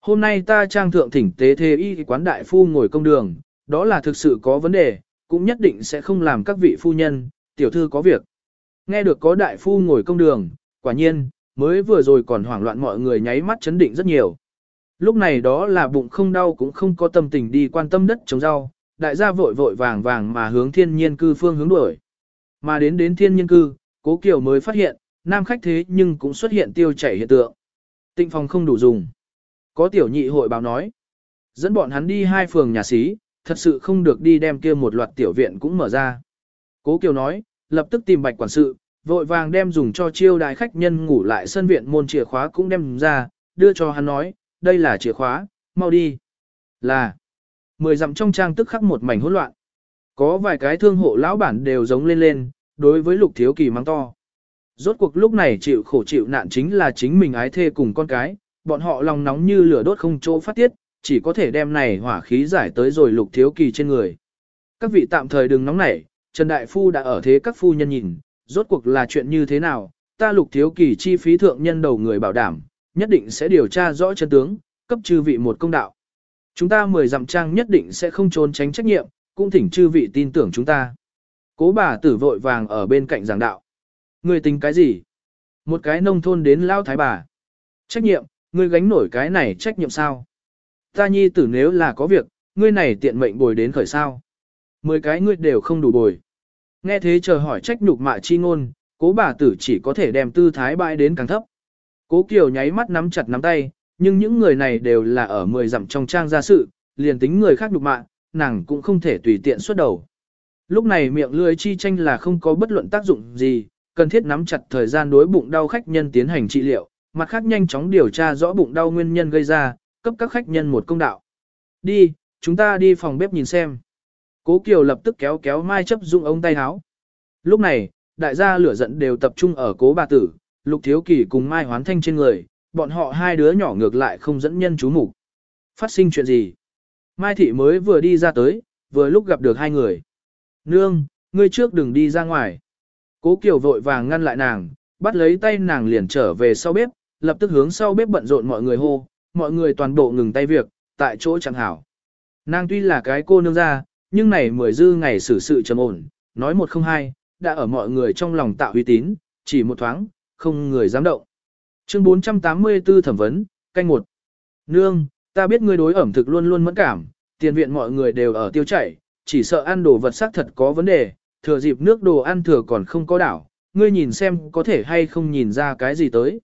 Hôm nay ta trang thượng thỉnh tế thế y quán đại phu ngồi công đường, đó là thực sự có vấn đề, cũng nhất định sẽ không làm các vị phu nhân, tiểu thư có việc. Nghe được có đại phu ngồi công đường, quả nhiên, mới vừa rồi còn hoảng loạn mọi người nháy mắt chấn định rất nhiều. Lúc này đó là bụng không đau cũng không có tâm tình đi quan tâm đất trồng rau, đại gia vội vội vàng vàng mà hướng thiên nhiên cư phương hướng đuổi. Mà đến đến thiên nhiên cư, cố kiều mới phát hiện, nam khách thế nhưng cũng xuất hiện tiêu chảy hiện tượng. Tịnh phòng không đủ dùng. Có tiểu nhị hội báo nói, dẫn bọn hắn đi hai phường nhà xí, thật sự không được đi đem kia một loạt tiểu viện cũng mở ra. Cố Kiều nói, lập tức tìm bạch quản sự, vội vàng đem dùng cho chiêu đại khách nhân ngủ lại sân viện môn chìa khóa cũng đem ra, đưa cho hắn nói, đây là chìa khóa, mau đi. Là, mười dặm trong trang tức khắc một mảnh hỗn loạn. Có vài cái thương hộ lão bản đều giống lên lên, đối với lục thiếu kỳ mang to. Rốt cuộc lúc này chịu khổ chịu nạn chính là chính mình ái thê cùng con cái, bọn họ lòng nóng như lửa đốt không chỗ phát tiết, chỉ có thể đem này hỏa khí giải tới rồi lục thiếu kỳ trên người. Các vị tạm thời đừng nóng nảy, Trần Đại Phu đã ở thế các phu nhân nhìn, rốt cuộc là chuyện như thế nào, ta lục thiếu kỳ chi phí thượng nhân đầu người bảo đảm, nhất định sẽ điều tra rõ chân tướng, cấp chư vị một công đạo. Chúng ta mười dặm trang nhất định sẽ không trốn tránh trách nhiệm, cũng thỉnh chư vị tin tưởng chúng ta. Cố bà tử vội vàng ở bên cạnh giảng đạo. Ngươi tính cái gì? Một cái nông thôn đến lao thái bà. Trách nhiệm, ngươi gánh nổi cái này trách nhiệm sao? Ta nhi tử nếu là có việc, ngươi này tiện mệnh bồi đến khởi sao. Mười cái ngươi đều không đủ bồi. Nghe thế chờ hỏi trách nhục mạ chi ngôn, cố bà tử chỉ có thể đem tư thái bãi đến càng thấp. Cố Kiều nháy mắt nắm chặt nắm tay, nhưng những người này đều là ở mười dặm trong trang gia sự, liền tính người khác nhục mạ, nàng cũng không thể tùy tiện xuất đầu. Lúc này miệng lưỡi chi tranh là không có bất luận tác dụng gì, cần thiết nắm chặt thời gian đối bụng đau khách nhân tiến hành trị liệu, mặt khác nhanh chóng điều tra rõ bụng đau nguyên nhân gây ra, cấp các khách nhân một công đạo. Đi, chúng ta đi phòng bếp nhìn xem. Cố Kiều lập tức kéo kéo Mai chấp dụng ống tay áo. Lúc này, đại gia lửa giận đều tập trung ở cố bà tử, Lục Thiếu Kỳ cùng Mai Hoán Thanh trên người, bọn họ hai đứa nhỏ ngược lại không dẫn nhân chú mục. Phát sinh chuyện gì? Mai Thị mới vừa đi ra tới, vừa lúc gặp được hai người. Nương, ngươi trước đừng đi ra ngoài. Cố Kiều vội vàng ngăn lại nàng, bắt lấy tay nàng liền trở về sau bếp, lập tức hướng sau bếp bận rộn mọi người hô, mọi người toàn bộ ngừng tay việc, tại chỗ chẳng hảo. Nàng tuy là cái cô nương ra, nhưng này mười dư ngày xử sự trầm ổn, nói một không hai, đã ở mọi người trong lòng tạo uy tín, chỉ một thoáng, không người dám động. Chương 484 thẩm vấn, canh một. Nương, ta biết ngươi đối ẩm thực luôn luôn mẫn cảm, tiền viện mọi người đều ở tiêu chảy, chỉ sợ ăn đồ vật xác thật có vấn đề, thừa dịp nước đồ ăn thừa còn không có đảo, ngươi nhìn xem có thể hay không nhìn ra cái gì tới.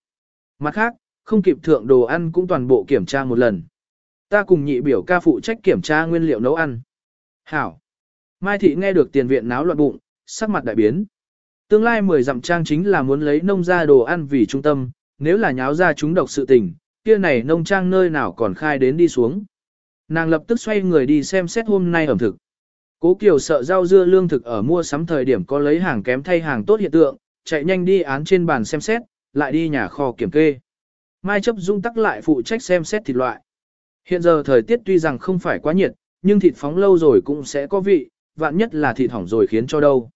Mặt khác, không kịp thượng đồ ăn cũng toàn bộ kiểm tra một lần. Ta cùng nhị biểu ca phụ trách kiểm tra nguyên liệu nấu ăn. Hảo. Mai thị nghe được tiền viện náo loạn bụng, sắc mặt đại biến. Tương lai mười dặm trang chính là muốn lấy nông ra đồ ăn vì trung tâm, nếu là nháo ra chúng độc sự tình, kia này nông trang nơi nào còn khai đến đi xuống. Nàng lập tức xoay người đi xem xét hôm nay ẩm thực. Cố Kiều sợ rau dưa lương thực ở mua sắm thời điểm có lấy hàng kém thay hàng tốt hiện tượng, chạy nhanh đi án trên bàn xem xét, lại đi nhà kho kiểm kê. Mai chấp dung tắc lại phụ trách xem xét thịt loại. Hiện giờ thời tiết tuy rằng không phải quá nhiệt, nhưng thịt phóng lâu rồi cũng sẽ có vị, vạn nhất là thịt hỏng rồi khiến cho đâu.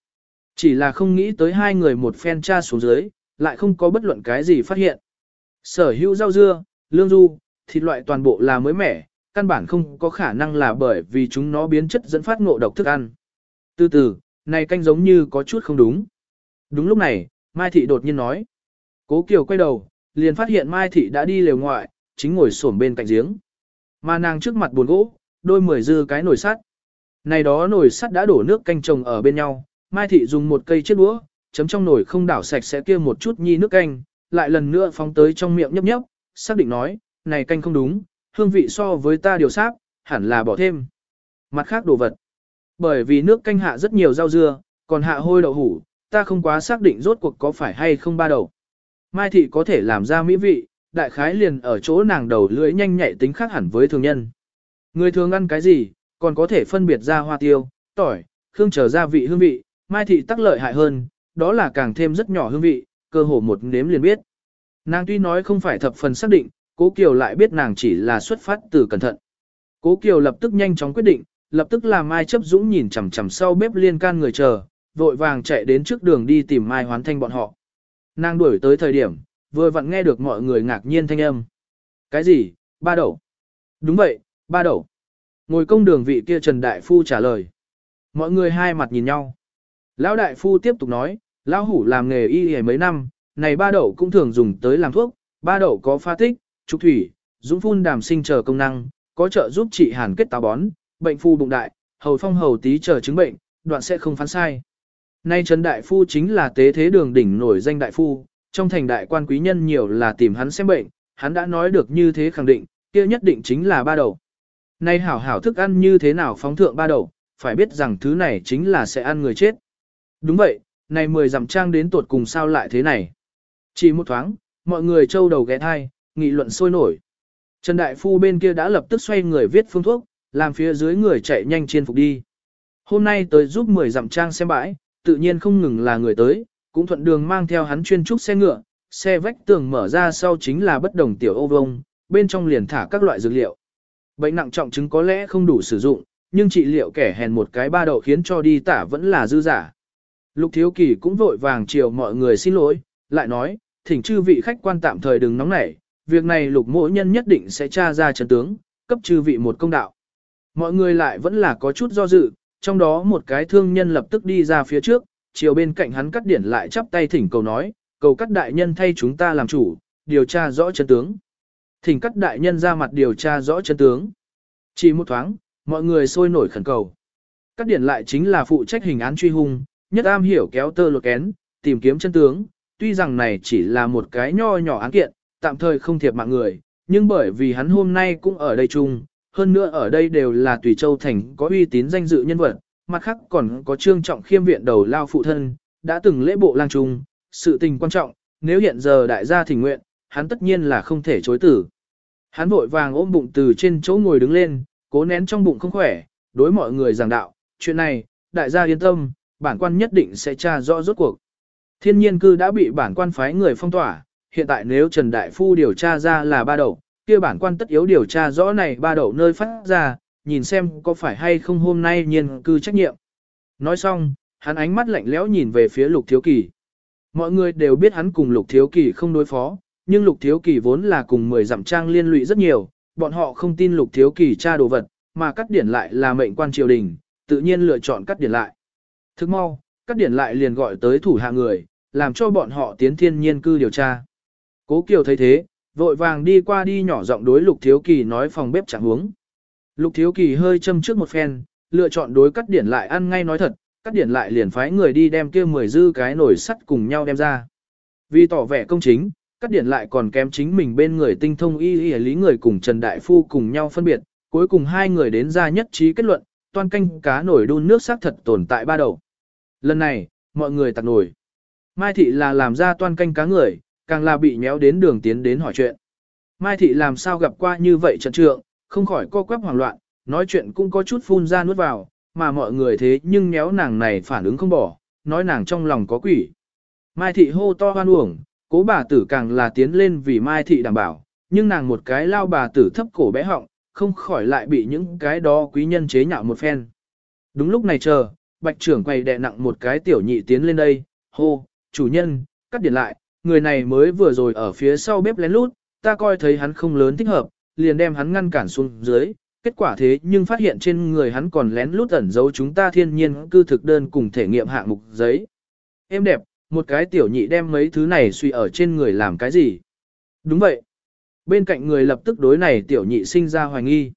Chỉ là không nghĩ tới hai người một phen tra xuống dưới, lại không có bất luận cái gì phát hiện. Sở hữu rau dưa, lương du, thịt loại toàn bộ là mới mẻ, căn bản không có khả năng là bởi vì chúng nó biến chất dẫn phát ngộ độc thức ăn. Từ từ, này canh giống như có chút không đúng. Đúng lúc này, Mai Thị đột nhiên nói. Cố Kiều quay đầu, liền phát hiện Mai Thị đã đi lều ngoại, chính ngồi xổm bên cạnh giếng. Mà nàng trước mặt buồn gỗ, đôi mười dư cái nồi sắt. Này đó nồi sắt đã đổ nước canh trồng ở bên nhau, Mai Thị dùng một cây chiếc đũa, chấm trong nồi không đảo sạch sẽ kia một chút nhi nước canh, lại lần nữa phóng tới trong miệng nhấp nhấp, xác định nói, này canh không đúng, hương vị so với ta điều sáp, hẳn là bỏ thêm. Mặt khác đồ vật. Bởi vì nước canh hạ rất nhiều rau dưa, còn hạ hôi đậu hủ, ta không quá xác định rốt cuộc có phải hay không ba đầu. Mai thị có thể làm ra mỹ vị, đại khái liền ở chỗ nàng đầu lưỡi nhanh nhạy tính khác hẳn với thường nhân. Người thường ăn cái gì, còn có thể phân biệt ra hoa tiêu, tỏi, khương trở gia vị hương vị, mai thị tắc lợi hại hơn, đó là càng thêm rất nhỏ hương vị, cơ hồ một nếm liền biết. Nàng tuy nói không phải thập phần xác định, Cố Kiều lại biết nàng chỉ là xuất phát từ cẩn thận. Cố Kiều lập tức nhanh chóng quyết định, lập tức làm Mai chấp dũng nhìn chằm chằm sau bếp liên can người chờ, vội vàng chạy đến trước đường đi tìm Mai hoán thanh bọn họ. Nàng đuổi tới thời điểm, vừa vặn nghe được mọi người ngạc nhiên thanh âm. Cái gì, ba đậu? Đúng vậy, ba đậu. Ngồi công đường vị kia Trần Đại Phu trả lời. Mọi người hai mặt nhìn nhau. Lão Đại Phu tiếp tục nói, Lão Hủ làm nghề y y mấy năm, này ba đậu cũng thường dùng tới làm thuốc, ba đậu có pha tích, trục thủy, dũng phun đàm sinh chờ công năng, có trợ giúp trị hàn kết táo bón, bệnh phu bụng đại, hầu phong hầu tí chờ chứng bệnh, đoạn sẽ không phán sai. Nay Trần Đại Phu chính là tế thế đường đỉnh nổi danh Đại Phu, trong thành đại quan quý nhân nhiều là tìm hắn xem bệnh, hắn đã nói được như thế khẳng định, kia nhất định chính là ba đầu. Nay hảo hảo thức ăn như thế nào phóng thượng ba đầu, phải biết rằng thứ này chính là sẽ ăn người chết. Đúng vậy, này mười dặm trang đến tuột cùng sao lại thế này. Chỉ một thoáng, mọi người trâu đầu ghé thai, nghị luận sôi nổi. Trần Đại Phu bên kia đã lập tức xoay người viết phương thuốc, làm phía dưới người chạy nhanh chiên phục đi. Hôm nay tới giúp 10 dặm trang xem bãi, tự nhiên không ngừng là người tới, cũng thuận đường mang theo hắn chuyên trúc xe ngựa, xe vách tường mở ra sau chính là bất đồng tiểu ô vông, bên trong liền thả các loại dược liệu. Bệnh nặng trọng chứng có lẽ không đủ sử dụng, nhưng trị liệu kẻ hèn một cái ba đậu khiến cho đi tả vẫn là dư giả. Lục Thiếu Kỳ cũng vội vàng chiều mọi người xin lỗi, lại nói, thỉnh chư vị khách quan tạm thời đừng nóng nảy, việc này lục mỗi nhân nhất định sẽ tra ra chân tướng, cấp chư vị một công đạo. Mọi người lại vẫn là có chút do dự, trong đó một cái thương nhân lập tức đi ra phía trước, chiều bên cạnh hắn cắt điển lại chắp tay thỉnh cầu nói, cầu cắt đại nhân thay chúng ta làm chủ, điều tra rõ chân tướng. Thỉnh cắt đại nhân ra mặt điều tra rõ chân tướng. Chỉ một thoáng, mọi người sôi nổi khẩn cầu. Cắt điển lại chính là phụ trách hình án truy hung, nhất am hiểu kéo tơ lột kén, tìm kiếm chân tướng, tuy rằng này chỉ là một cái nho nhỏ án kiện, tạm thời không thiệt mạng người, nhưng bởi vì hắn hôm nay cũng ở đây chung, hơn nữa ở đây đều là tùy châu thành có uy tín danh dự nhân vật, mặt khác còn có trương trọng khiêm viện đầu lao phụ thân, đã từng lễ bộ lang trung, sự tình quan trọng, nếu hiện giờ đại gia thỉnh nguyện, hắn tất nhiên là không thể chối tử. Hắn vội vàng ôm bụng từ trên chỗ ngồi đứng lên, cố nén trong bụng không khỏe, đối mọi người giảng đạo, chuyện này, đại gia yên tâm, bản quan nhất định sẽ tra rõ rốt cuộc. Thiên nhiên cư đã bị bản quan phái người phong tỏa, hiện tại nếu Trần Đại Phu điều tra ra là ba đậu, kia bản quan tất yếu điều tra rõ này ba đậu nơi phát ra, nhìn xem có phải hay không hôm nay nhiên cư trách nhiệm. Nói xong, hắn ánh mắt lạnh lẽo nhìn về phía Lục Thiếu Kỳ. Mọi người đều biết hắn cùng Lục Thiếu Kỳ không đối phó, nhưng Lục Thiếu Kỳ vốn là cùng 10 dặm trang liên lụy rất nhiều, bọn họ không tin Lục Thiếu Kỳ tra đồ vật, mà cắt điển lại là mệnh quan triều đình, tự nhiên lựa chọn cắt điển lại. Thức mau, cắt điển lại liền gọi tới thủ hạ người, làm cho bọn họ tiến thiên nhiên cư điều tra. Cố Kiều thấy thế, vội vàng đi qua đi nhỏ giọng đối Lục Thiếu Kỳ nói phòng bếp chẳng huống. Lục Thiếu Kỳ hơi châm trước một phen, lựa chọn đối cắt điển lại ăn ngay nói thật, cắt điển lại liền phái người đi đem kia mười dư cái nồi sắt cùng nhau đem ra. Vì tỏ vẻ công chính, cắt điển lại còn kém chính mình bên người tinh thông y y lý người cùng Trần Đại Phu cùng nhau phân biệt, cuối cùng hai người đến ra nhất trí kết luận, toan canh cá nổi đun nước xác thật tồn tại ba đầu. Lần này, mọi người tặc nổi. Mai thị là làm ra toan canh cá người, càng là bị méo đến đường tiến đến hỏi chuyện. Mai thị làm sao gặp qua như vậy trận trượng, không khỏi co quắp hoảng loạn, nói chuyện cũng có chút phun ra nuốt vào, mà mọi người thế nhưng méo nàng này phản ứng không bỏ, nói nàng trong lòng có quỷ. Mai thị hô to hoan uổng, cố bà tử càng là tiến lên vì Mai thị đảm bảo, nhưng nàng một cái lao bà tử thấp cổ bé họng, không khỏi lại bị những cái đó quý nhân chế nhạo một phen. Đúng lúc này chờ, bạch trưởng quay đè nặng một cái tiểu nhị tiến lên đây, hô, chủ nhân, cắt điện lại, người này mới vừa rồi ở phía sau bếp lén lút, ta coi thấy hắn không lớn thích hợp, liền đem hắn ngăn cản xuống dưới, kết quả thế nhưng phát hiện trên người hắn còn lén lút ẩn giấu chúng ta thiên nhiên cư thực đơn cùng thể nghiệm hạng mục giấy. Em đẹp, một cái tiểu nhị đem mấy thứ này suy ở trên người làm cái gì? Đúng vậy. Bên cạnh người lập tức đối này tiểu nhị sinh ra hoài nghi.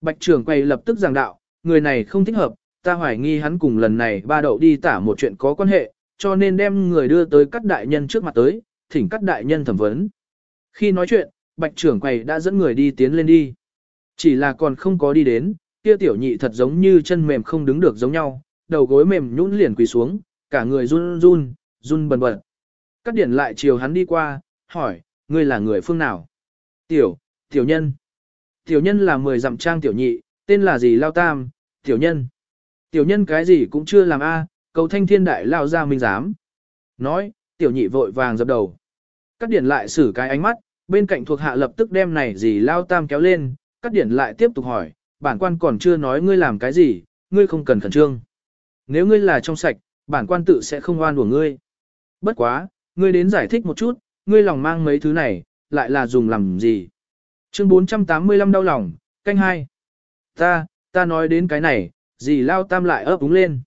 Bạch trưởng quay lập tức giảng đạo, người này không thích hợp, ta hoài nghi hắn cùng lần này ba đậu đi tả một chuyện có quan hệ, cho nên đem người đưa tới các đại nhân trước mặt tới, thỉnh các đại nhân thẩm vấn. Khi nói chuyện, bạch trưởng quầy đã dẫn người đi tiến lên đi. Chỉ là còn không có đi đến, kia tiểu nhị thật giống như chân mềm không đứng được giống nhau, đầu gối mềm nhũn liền quỳ xuống, cả người run run, run bần bật. các điển lại chiều hắn đi qua, hỏi, ngươi là người phương nào? Tiểu, tiểu nhân. Tiểu nhân là mười dặm trang tiểu nhị, tên là gì lao tam, tiểu nhân. Tiểu nhân cái gì cũng chưa làm a, cầu thanh thiên đại lao ra minh dám. Nói, tiểu nhị vội vàng dập đầu. Cắt điển lại xử cái ánh mắt, bên cạnh thuộc hạ lập tức đem này gì lao tam kéo lên, cắt điển lại tiếp tục hỏi, bản quan còn chưa nói ngươi làm cái gì, ngươi không cần khẩn trương. Nếu ngươi là trong sạch, bản quan tự sẽ không oan của ngươi. Bất quá, ngươi đến giải thích một chút, ngươi lòng mang mấy thứ này, lại là dùng làm gì? Chương 485 đau lòng, canh hai. Ta, ta nói đến cái này, gì lao tam lại ấp úng lên.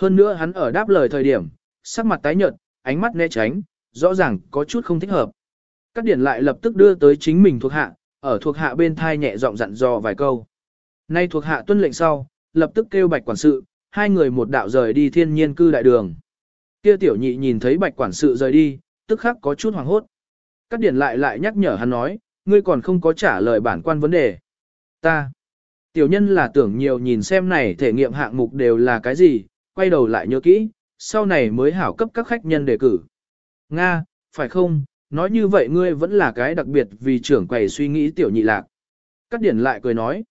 Hơn nữa hắn ở đáp lời thời điểm, sắc mặt tái nhợt, ánh mắt né tránh, rõ ràng có chút không thích hợp. Các điển lại lập tức đưa tới chính mình thuộc hạ, ở thuộc hạ bên thai nhẹ giọng dặn dò vài câu. Nay thuộc hạ tuân lệnh sau, lập tức kêu bạch quản sự, hai người một đạo rời đi thiên nhiên cư đại đường. Kia tiểu nhị nhìn thấy bạch quản sự rời đi, tức khắc có chút hoảng hốt. Các điển lại lại nhắc nhở hắn nói, ngươi còn không có trả lời bản quan vấn đề. Ta, tiểu nhân là tưởng nhiều nhìn xem này thể nghiệm hạng mục đều là cái gì, quay đầu lại nhớ kỹ, sau này mới hảo cấp các khách nhân đề cử. Nga, phải không, nói như vậy ngươi vẫn là cái đặc biệt vì trưởng quầy suy nghĩ tiểu nhị lạc. Cắt điển lại cười nói.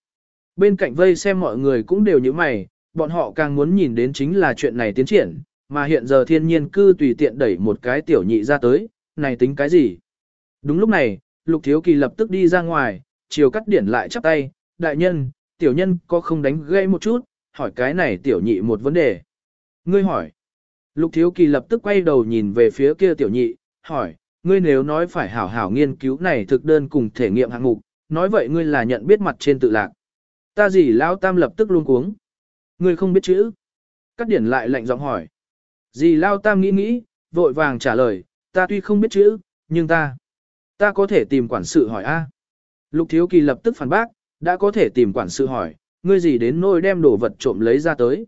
Bên cạnh vây xem mọi người cũng đều như mày, bọn họ càng muốn nhìn đến chính là chuyện này tiến triển, mà hiện giờ thiên nhiên cư tùy tiện đẩy một cái tiểu nhị ra tới, này tính cái gì? Đúng lúc này, Lục Thiếu Kỳ lập tức đi ra ngoài, chiều cắt điển lại chắp tay, đại nhân, tiểu nhân có không đánh gây một chút, hỏi cái này tiểu nhị một vấn đề. Ngươi hỏi. Lục Thiếu Kỳ lập tức quay đầu nhìn về phía kia tiểu nhị, hỏi, ngươi nếu nói phải hảo hảo nghiên cứu này thực đơn cùng thể nghiệm hạng mục, nói vậy ngươi là nhận biết mặt trên tự lạc. Ta gì lão tam lập tức luôn cuống. Ngươi không biết chữ. Cắt điển lại lạnh giọng hỏi. Dì Lao Tam nghĩ nghĩ, vội vàng trả lời, ta tuy không biết chữ, nhưng ta, ta có thể tìm quản sự hỏi a. Lục Thiếu Kỳ lập tức phản bác, đã có thể tìm quản sự hỏi, ngươi gì đến nôi đem đồ vật trộm lấy ra tới.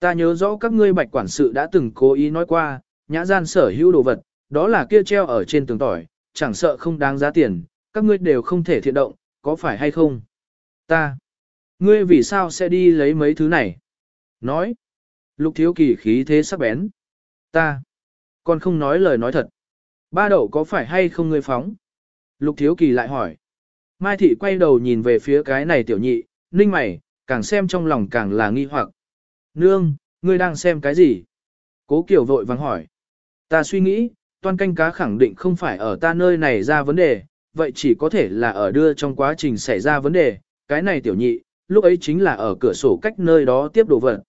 Ta nhớ rõ các ngươi bạch quản sự đã từng cố ý nói qua, nhã gian sở hữu đồ vật, đó là kia treo ở trên tường tỏi, chẳng sợ không đáng giá tiền, các ngươi đều không thể thiện động, có phải hay không? Ta, ngươi vì sao sẽ đi lấy mấy thứ này? Nói, lục thiếu kỳ khí thế sắc bén. Ta, còn không nói lời nói thật. Ba đậu có phải hay không ngươi phóng? Lục thiếu kỳ lại hỏi. Mai thị quay đầu nhìn về phía cái này tiểu nhị, ninh mày, càng xem trong lòng càng là nghi hoặc. Nương, ngươi đang xem cái gì? Cố Kiều vội vàng hỏi. Ta suy nghĩ, toan canh cá khẳng định không phải ở ta nơi này ra vấn đề, vậy chỉ có thể là ở đưa trong quá trình xảy ra vấn đề, cái này tiểu nhị, lúc ấy chính là ở cửa sổ cách nơi đó tiếp đồ vật.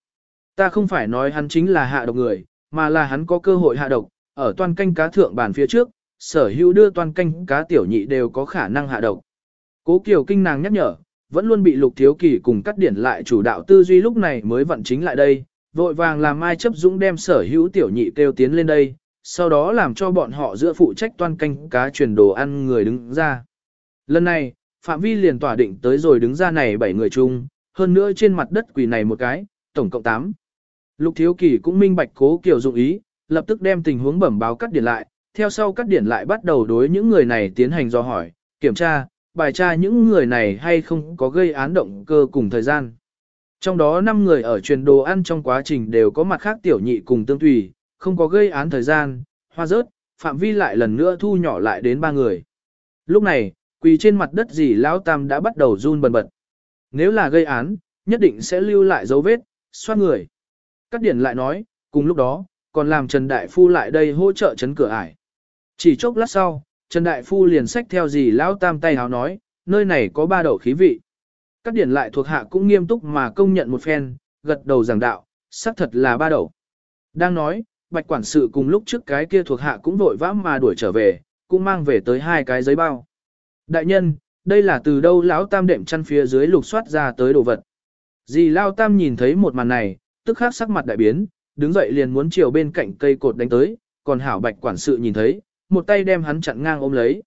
Ta không phải nói hắn chính là hạ độc người, mà là hắn có cơ hội hạ độc, ở toan canh cá thượng bàn phía trước, sở hữu đưa toan canh cá tiểu nhị đều có khả năng hạ độc. Cố Kiều kinh nàng nhắc nhở, vẫn luôn bị lục thiếu kỳ cùng cắt điển lại chủ đạo tư duy lúc này mới vận chính lại đây, vội vàng làm mai chấp dũng đem sở hữu tiểu nhị kêu tiến lên đây, sau đó làm cho bọn họ giữa phụ trách toan canh cá truyền đồ ăn người đứng ra. Lần này, phạm vi liền tỏa định tới rồi đứng ra này 7 người chung, hơn nữa trên mặt đất quỷ này một cái, tổng cộng 8. Lục Thiếu Kỳ cũng minh bạch cố kiểu dụng ý, lập tức đem tình huống bẩm báo cắt điển lại, theo sau cắt điển lại bắt đầu đối những người này tiến hành do hỏi, kiểm tra, bài tra những người này hay không có gây án động cơ cùng thời gian. Trong đó 5 người ở truyền đồ ăn trong quá trình đều có mặt khác tiểu nhị cùng tương tùy, không có gây án thời gian, hoa rớt, phạm vi lại lần nữa thu nhỏ lại đến 3 người. Lúc này, quỳ trên mặt đất gì lão tam đã bắt đầu run bần bật. Nếu là gây án, nhất định sẽ lưu lại dấu vết, soát người. cát điển lại nói, cùng lúc đó, còn làm Trần Đại Phu lại đây hỗ trợ chấn cửa ải. Chỉ chốc lát sau, Trần Đại Phu liền xách theo gì lão tam tay háo nói, nơi này có ba đậu khí vị. Các điển lại thuộc hạ cũng nghiêm túc mà công nhận một phen, gật đầu giảng đạo, xác thật là ba đậu. Đang nói, bạch quản sự cùng lúc trước cái kia thuộc hạ cũng vội vã mà đuổi trở về, cũng mang về tới hai cái giấy bao. Đại nhân, đây là từ đâu lão tam đệm chăn phía dưới lục soát ra tới đồ vật. Dì Lão Tam nhìn thấy một màn này, tức khắc sắc mặt đại biến, đứng dậy liền muốn chiều bên cạnh cây cột đánh tới, còn hảo bạch quản sự nhìn thấy, một tay đem hắn chặn ngang ôm lấy.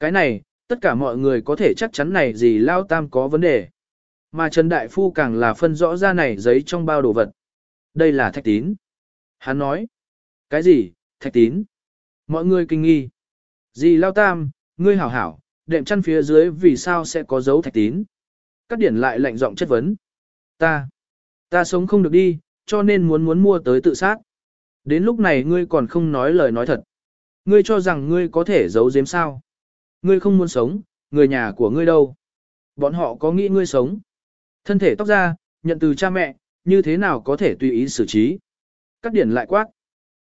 Cái này, tất cả mọi người có thể chắc chắn này gì Lao Tam có vấn đề. Mà Trần Đại Phu càng là phân rõ ra này giấy trong bao đồ vật. Đây là thạch tín. Hắn nói. Cái gì, thạch tín? Mọi người kinh nghi. Dì Lao Tam, ngươi hảo hảo, đệm chăn phía dưới vì sao sẽ có dấu thạch tín? Các điển lại lạnh giọng chất vấn. Ta, ta sống không được đi, cho nên muốn muốn mua tới tự sát. Đến lúc này ngươi còn không nói lời nói thật. Ngươi cho rằng ngươi có thể giấu giếm sao? Ngươi không muốn sống, người nhà của ngươi đâu? Bọn họ có nghĩ ngươi sống? Thân thể tóc ra, nhận từ cha mẹ, như thế nào có thể tùy ý xử trí? Các điển lại quát.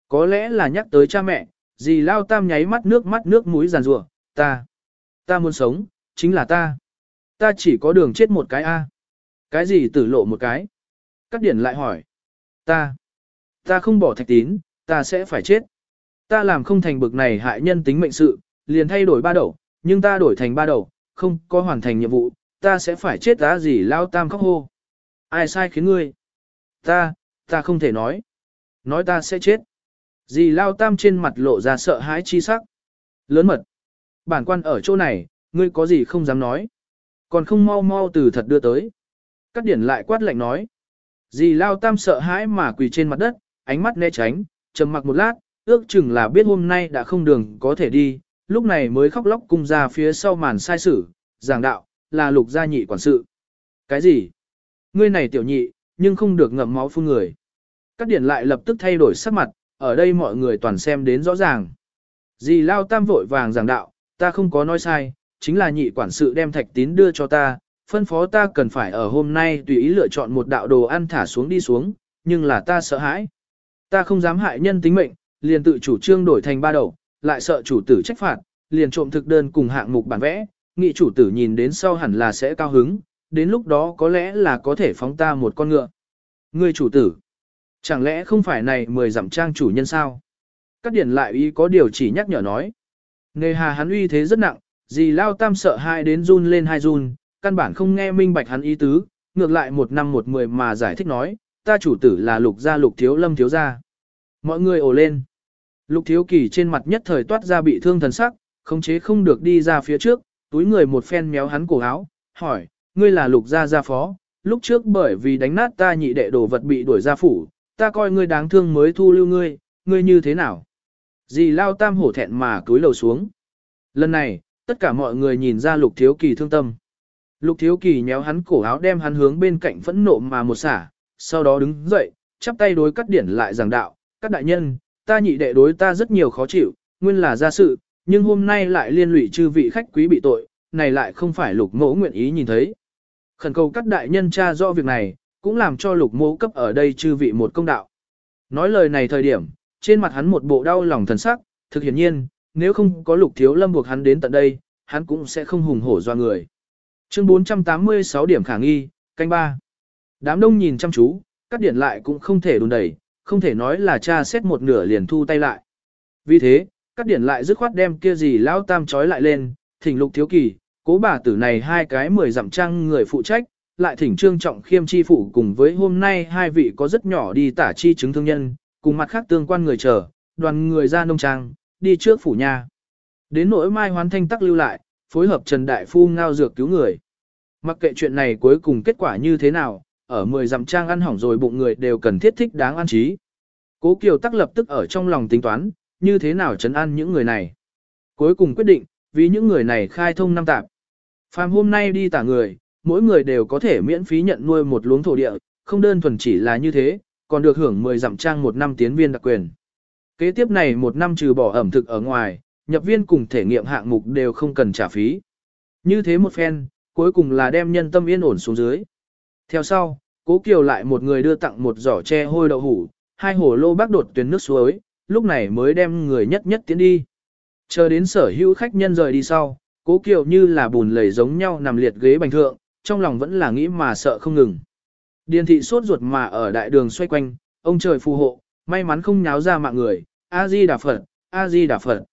Có lẽ là nhắc tới cha mẹ, dì lao tam nháy mắt nước mắt nước mũi giàn rủa ta, ta muốn sống, chính là ta. Ta chỉ có đường chết một cái A. Cái gì tử lộ một cái? Cắt điển lại hỏi. Ta, ta không bỏ thạch tín, ta sẽ phải chết. Ta làm không thành bực này hại nhân tính mệnh sự, liền thay đổi ba đầu, nhưng ta đổi thành ba đầu, không có hoàn thành nhiệm vụ, ta sẽ phải chết giá gì lao tam khóc hô. Ai sai khiến ngươi? Ta, ta không thể nói. Nói ta sẽ chết. Dì lao tam trên mặt lộ ra sợ hãi chi sắc. Lớn mật. Bản quan ở chỗ này, ngươi có gì không dám nói. Còn không mau mau từ thật đưa tới. Cắt điển lại quát lạnh nói. Dì lao tam sợ hãi mà quỳ trên mặt đất, ánh mắt né tránh, trầm mặc một lát, ước chừng là biết hôm nay đã không đường có thể đi, lúc này mới khóc lóc cung ra phía sau màn sai sử, giảng đạo, là lục gia nhị quản sự. Cái gì? Ngươi này tiểu nhị, nhưng không được ngậm máu phun người. Các điển lại lập tức thay đổi sắc mặt, ở đây mọi người toàn xem đến rõ ràng. Dì lao tam vội vàng giảng đạo, ta không có nói sai, chính là nhị quản sự đem thạch tín đưa cho ta, phân phó ta cần phải ở hôm nay tùy ý lựa chọn một đạo đồ ăn thả xuống đi xuống, nhưng là ta sợ hãi. Ta không dám hại nhân tính mệnh, liền tự chủ trương đổi thành ba đầu, lại sợ chủ tử trách phạt, liền trộm thực đơn cùng hạng mục bản vẽ, nghị chủ tử nhìn đến sau hẳn là sẽ cao hứng, đến lúc đó có lẽ là có thể phóng ta một con ngựa. Người chủ tử, chẳng lẽ không phải này mười dặm trang chủ nhân sao? Các điển lại ý có điều chỉ nhắc nhở nói. Nghề hà hắn uy thế rất nặng, gì lao tam sợ hai đến run lên hai run, căn bản không nghe minh bạch hắn ý tứ, ngược lại một năm một mười mà giải thích nói, ta chủ tử là lục gia lục thiếu lâm thiếu gia. Mọi người ồ lên. Lục thiếu kỳ trên mặt nhất thời toát ra bị thương thần sắc, khống chế không được đi ra phía trước, túi người một phen méo hắn cổ áo, hỏi, ngươi là lục gia gia phó, lúc trước bởi vì đánh nát ta nhị đệ đồ vật bị đuổi ra phủ, ta coi ngươi đáng thương mới thu lưu ngươi, ngươi như thế nào? Dì lao tam hổ thẹn mà cúi lầu xuống. Lần này, tất cả mọi người nhìn ra lục thiếu kỳ thương tâm. Lục thiếu kỳ nhéo hắn cổ áo đem hắn hướng bên cạnh phẫn nộ mà một xả, sau đó đứng dậy, chắp tay đối cắt điển lại giảng đạo, các đại nhân, ta nhị đệ đối ta rất nhiều khó chịu, nguyên là ra sự, nhưng hôm nay lại liên lụy chư vị khách quý bị tội, này lại không phải lục mẫu nguyện ý nhìn thấy. Khẩn cầu các đại nhân tra rõ việc này, cũng làm cho lục mẫu cấp ở đây chư vị một công đạo. Nói lời này thời điểm, trên mặt hắn một bộ đau lòng thần sắc, thực hiển nhiên, nếu không có lục thiếu lâm buộc hắn đến tận đây, hắn cũng sẽ không hùng hổ do người. Chương 486 điểm khả nghi, canh ba. Đám đông nhìn chăm chú, cắt điện lại cũng không thể đùn đẩy, không thể nói là cha xét một nửa liền thu tay lại. Vì thế, các điển lại dứt khoát đem kia gì lão tam trói lại lên, thỉnh lục thiếu kỳ, cố bà tử này hai cái mười dặm trang người phụ trách, lại thỉnh trương trọng khiêm chi phụ cùng với hôm nay hai vị có rất nhỏ đi tả chi chứng thương nhân, cùng mặt khác tương quan người chờ, đoàn người ra nông trang, đi trước phủ nhà. Đến nỗi mai hoán thanh tắc lưu lại, phối hợp Trần Đại Phu ngao dược cứu người. Mặc kệ chuyện này cuối cùng kết quả như thế nào, ở 10 dặm trang ăn hỏng rồi bụng người đều cần thiết thích đáng ăn trí. Cố Kiều tắc lập tức ở trong lòng tính toán, như thế nào chấn an những người này. Cuối cùng quyết định, vì những người này khai thông năm tạp. Phàm hôm nay đi tả người, mỗi người đều có thể miễn phí nhận nuôi một luống thổ địa, không đơn thuần chỉ là như thế, còn được hưởng 10 dặm trang một năm tiến viên đặc quyền. Kế tiếp này một năm trừ bỏ ẩm thực ở ngoài, nhập viên cùng thể nghiệm hạng mục đều không cần trả phí. Như thế một phen, cuối cùng là đem nhân tâm yên ổn xuống dưới. Theo sau, Cố Kiều lại một người đưa tặng một giỏ tre hôi đậu hủ, hai hồ lô bác đột tuyến nước suối, lúc này mới đem người nhất nhất tiến đi. Chờ đến sở hữu khách nhân rời đi sau, Cố Kiều như là bùn lầy giống nhau nằm liệt ghế bành thượng, trong lòng vẫn là nghĩ mà sợ không ngừng. Điền thị sốt ruột mà ở đại đường xoay quanh, ông trời phù hộ, may mắn không nháo ra mạng người, A-di Đà Phật, A-di Đà Phật.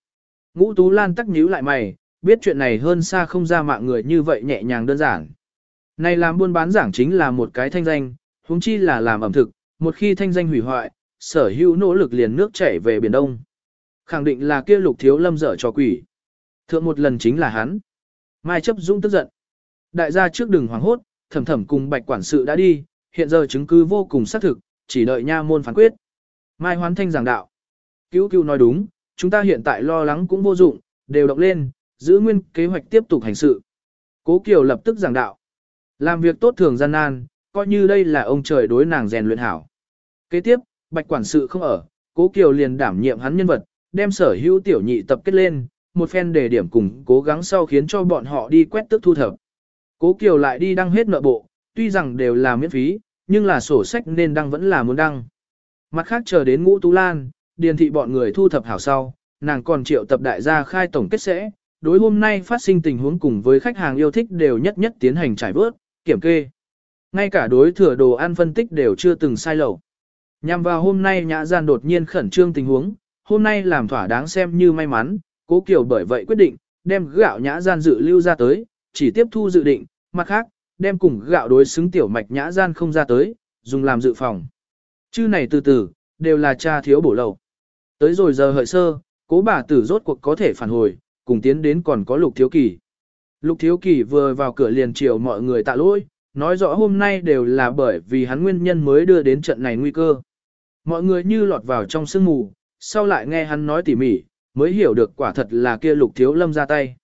Ngũ Tú Lan tắc nhíu lại mày, biết chuyện này hơn xa không ra mạng người như vậy nhẹ nhàng đơn giản. Này làm buôn bán giảng chính là một cái thanh danh, huống chi là làm ẩm thực, một khi thanh danh hủy hoại, sở hữu nỗ lực liền nước chảy về Biển Đông. Khẳng định là kia lục thiếu lâm dở cho quỷ. Thượng một lần chính là hắn. Mai chấp dũng tức giận. Đại gia trước đừng hoảng hốt, thầm thầm cùng bạch quản sự đã đi, hiện giờ chứng cứ vô cùng xác thực, chỉ đợi nha môn phán quyết. Mai hoán thanh giảng đạo. Cứu cứu nói đúng, chúng ta hiện tại lo lắng cũng vô dụng, đều động lên, giữ nguyên kế hoạch tiếp tục hành sự. Cố Kiều lập tức giảng đạo. Làm việc tốt thường gian nan, coi như đây là ông trời đối nàng rèn luyện hảo. Kế tiếp, bạch quản sự không ở, Cố Kiều liền đảm nhiệm hắn nhân vật, đem sở hữu tiểu nhị tập kết lên, một phen đề điểm cùng cố gắng sau khiến cho bọn họ đi quét tức thu thập. Cố Kiều lại đi đăng hết nợ bộ, tuy rằng đều là miễn phí, nhưng là sổ sách nên đăng vẫn là muốn đăng. Mặt khác chờ đến ngũ tú lan, điền thị bọn người thu thập hảo sau, nàng còn triệu tập đại gia khai tổng kết sẽ, đối hôm nay phát sinh tình huống cùng với khách hàng yêu thích đều nhất nhất tiến hành trải vớt, kiểm kê. Ngay cả đối thừa đồ ăn phân tích đều chưa từng sai lầu. Nhằm vào hôm nay nhã gian đột nhiên khẩn trương tình huống, hôm nay làm thỏa đáng xem như may mắn, cố kiều bởi vậy quyết định, đem gạo nhã gian dự lưu ra tới, chỉ tiếp thu dự định, mặt khác, đem cùng gạo đối xứng tiểu mạch nhã gian không ra tới, dùng làm dự phòng. Chư này từ từ, đều là cha thiếu bổ lầu. Tới rồi giờ hợi sơ, cố bà tử rốt cuộc có thể phản hồi, cùng tiến đến còn có lục thiếu kỳ. Lục thiếu kỳ vừa vào cửa liền chiều mọi người tạ lỗi, nói rõ hôm nay đều là bởi vì hắn nguyên nhân mới đưa đến trận này nguy cơ. Mọi người như lọt vào trong sương mù, sau lại nghe hắn nói tỉ mỉ, mới hiểu được quả thật là kia lục thiếu lâm ra tay.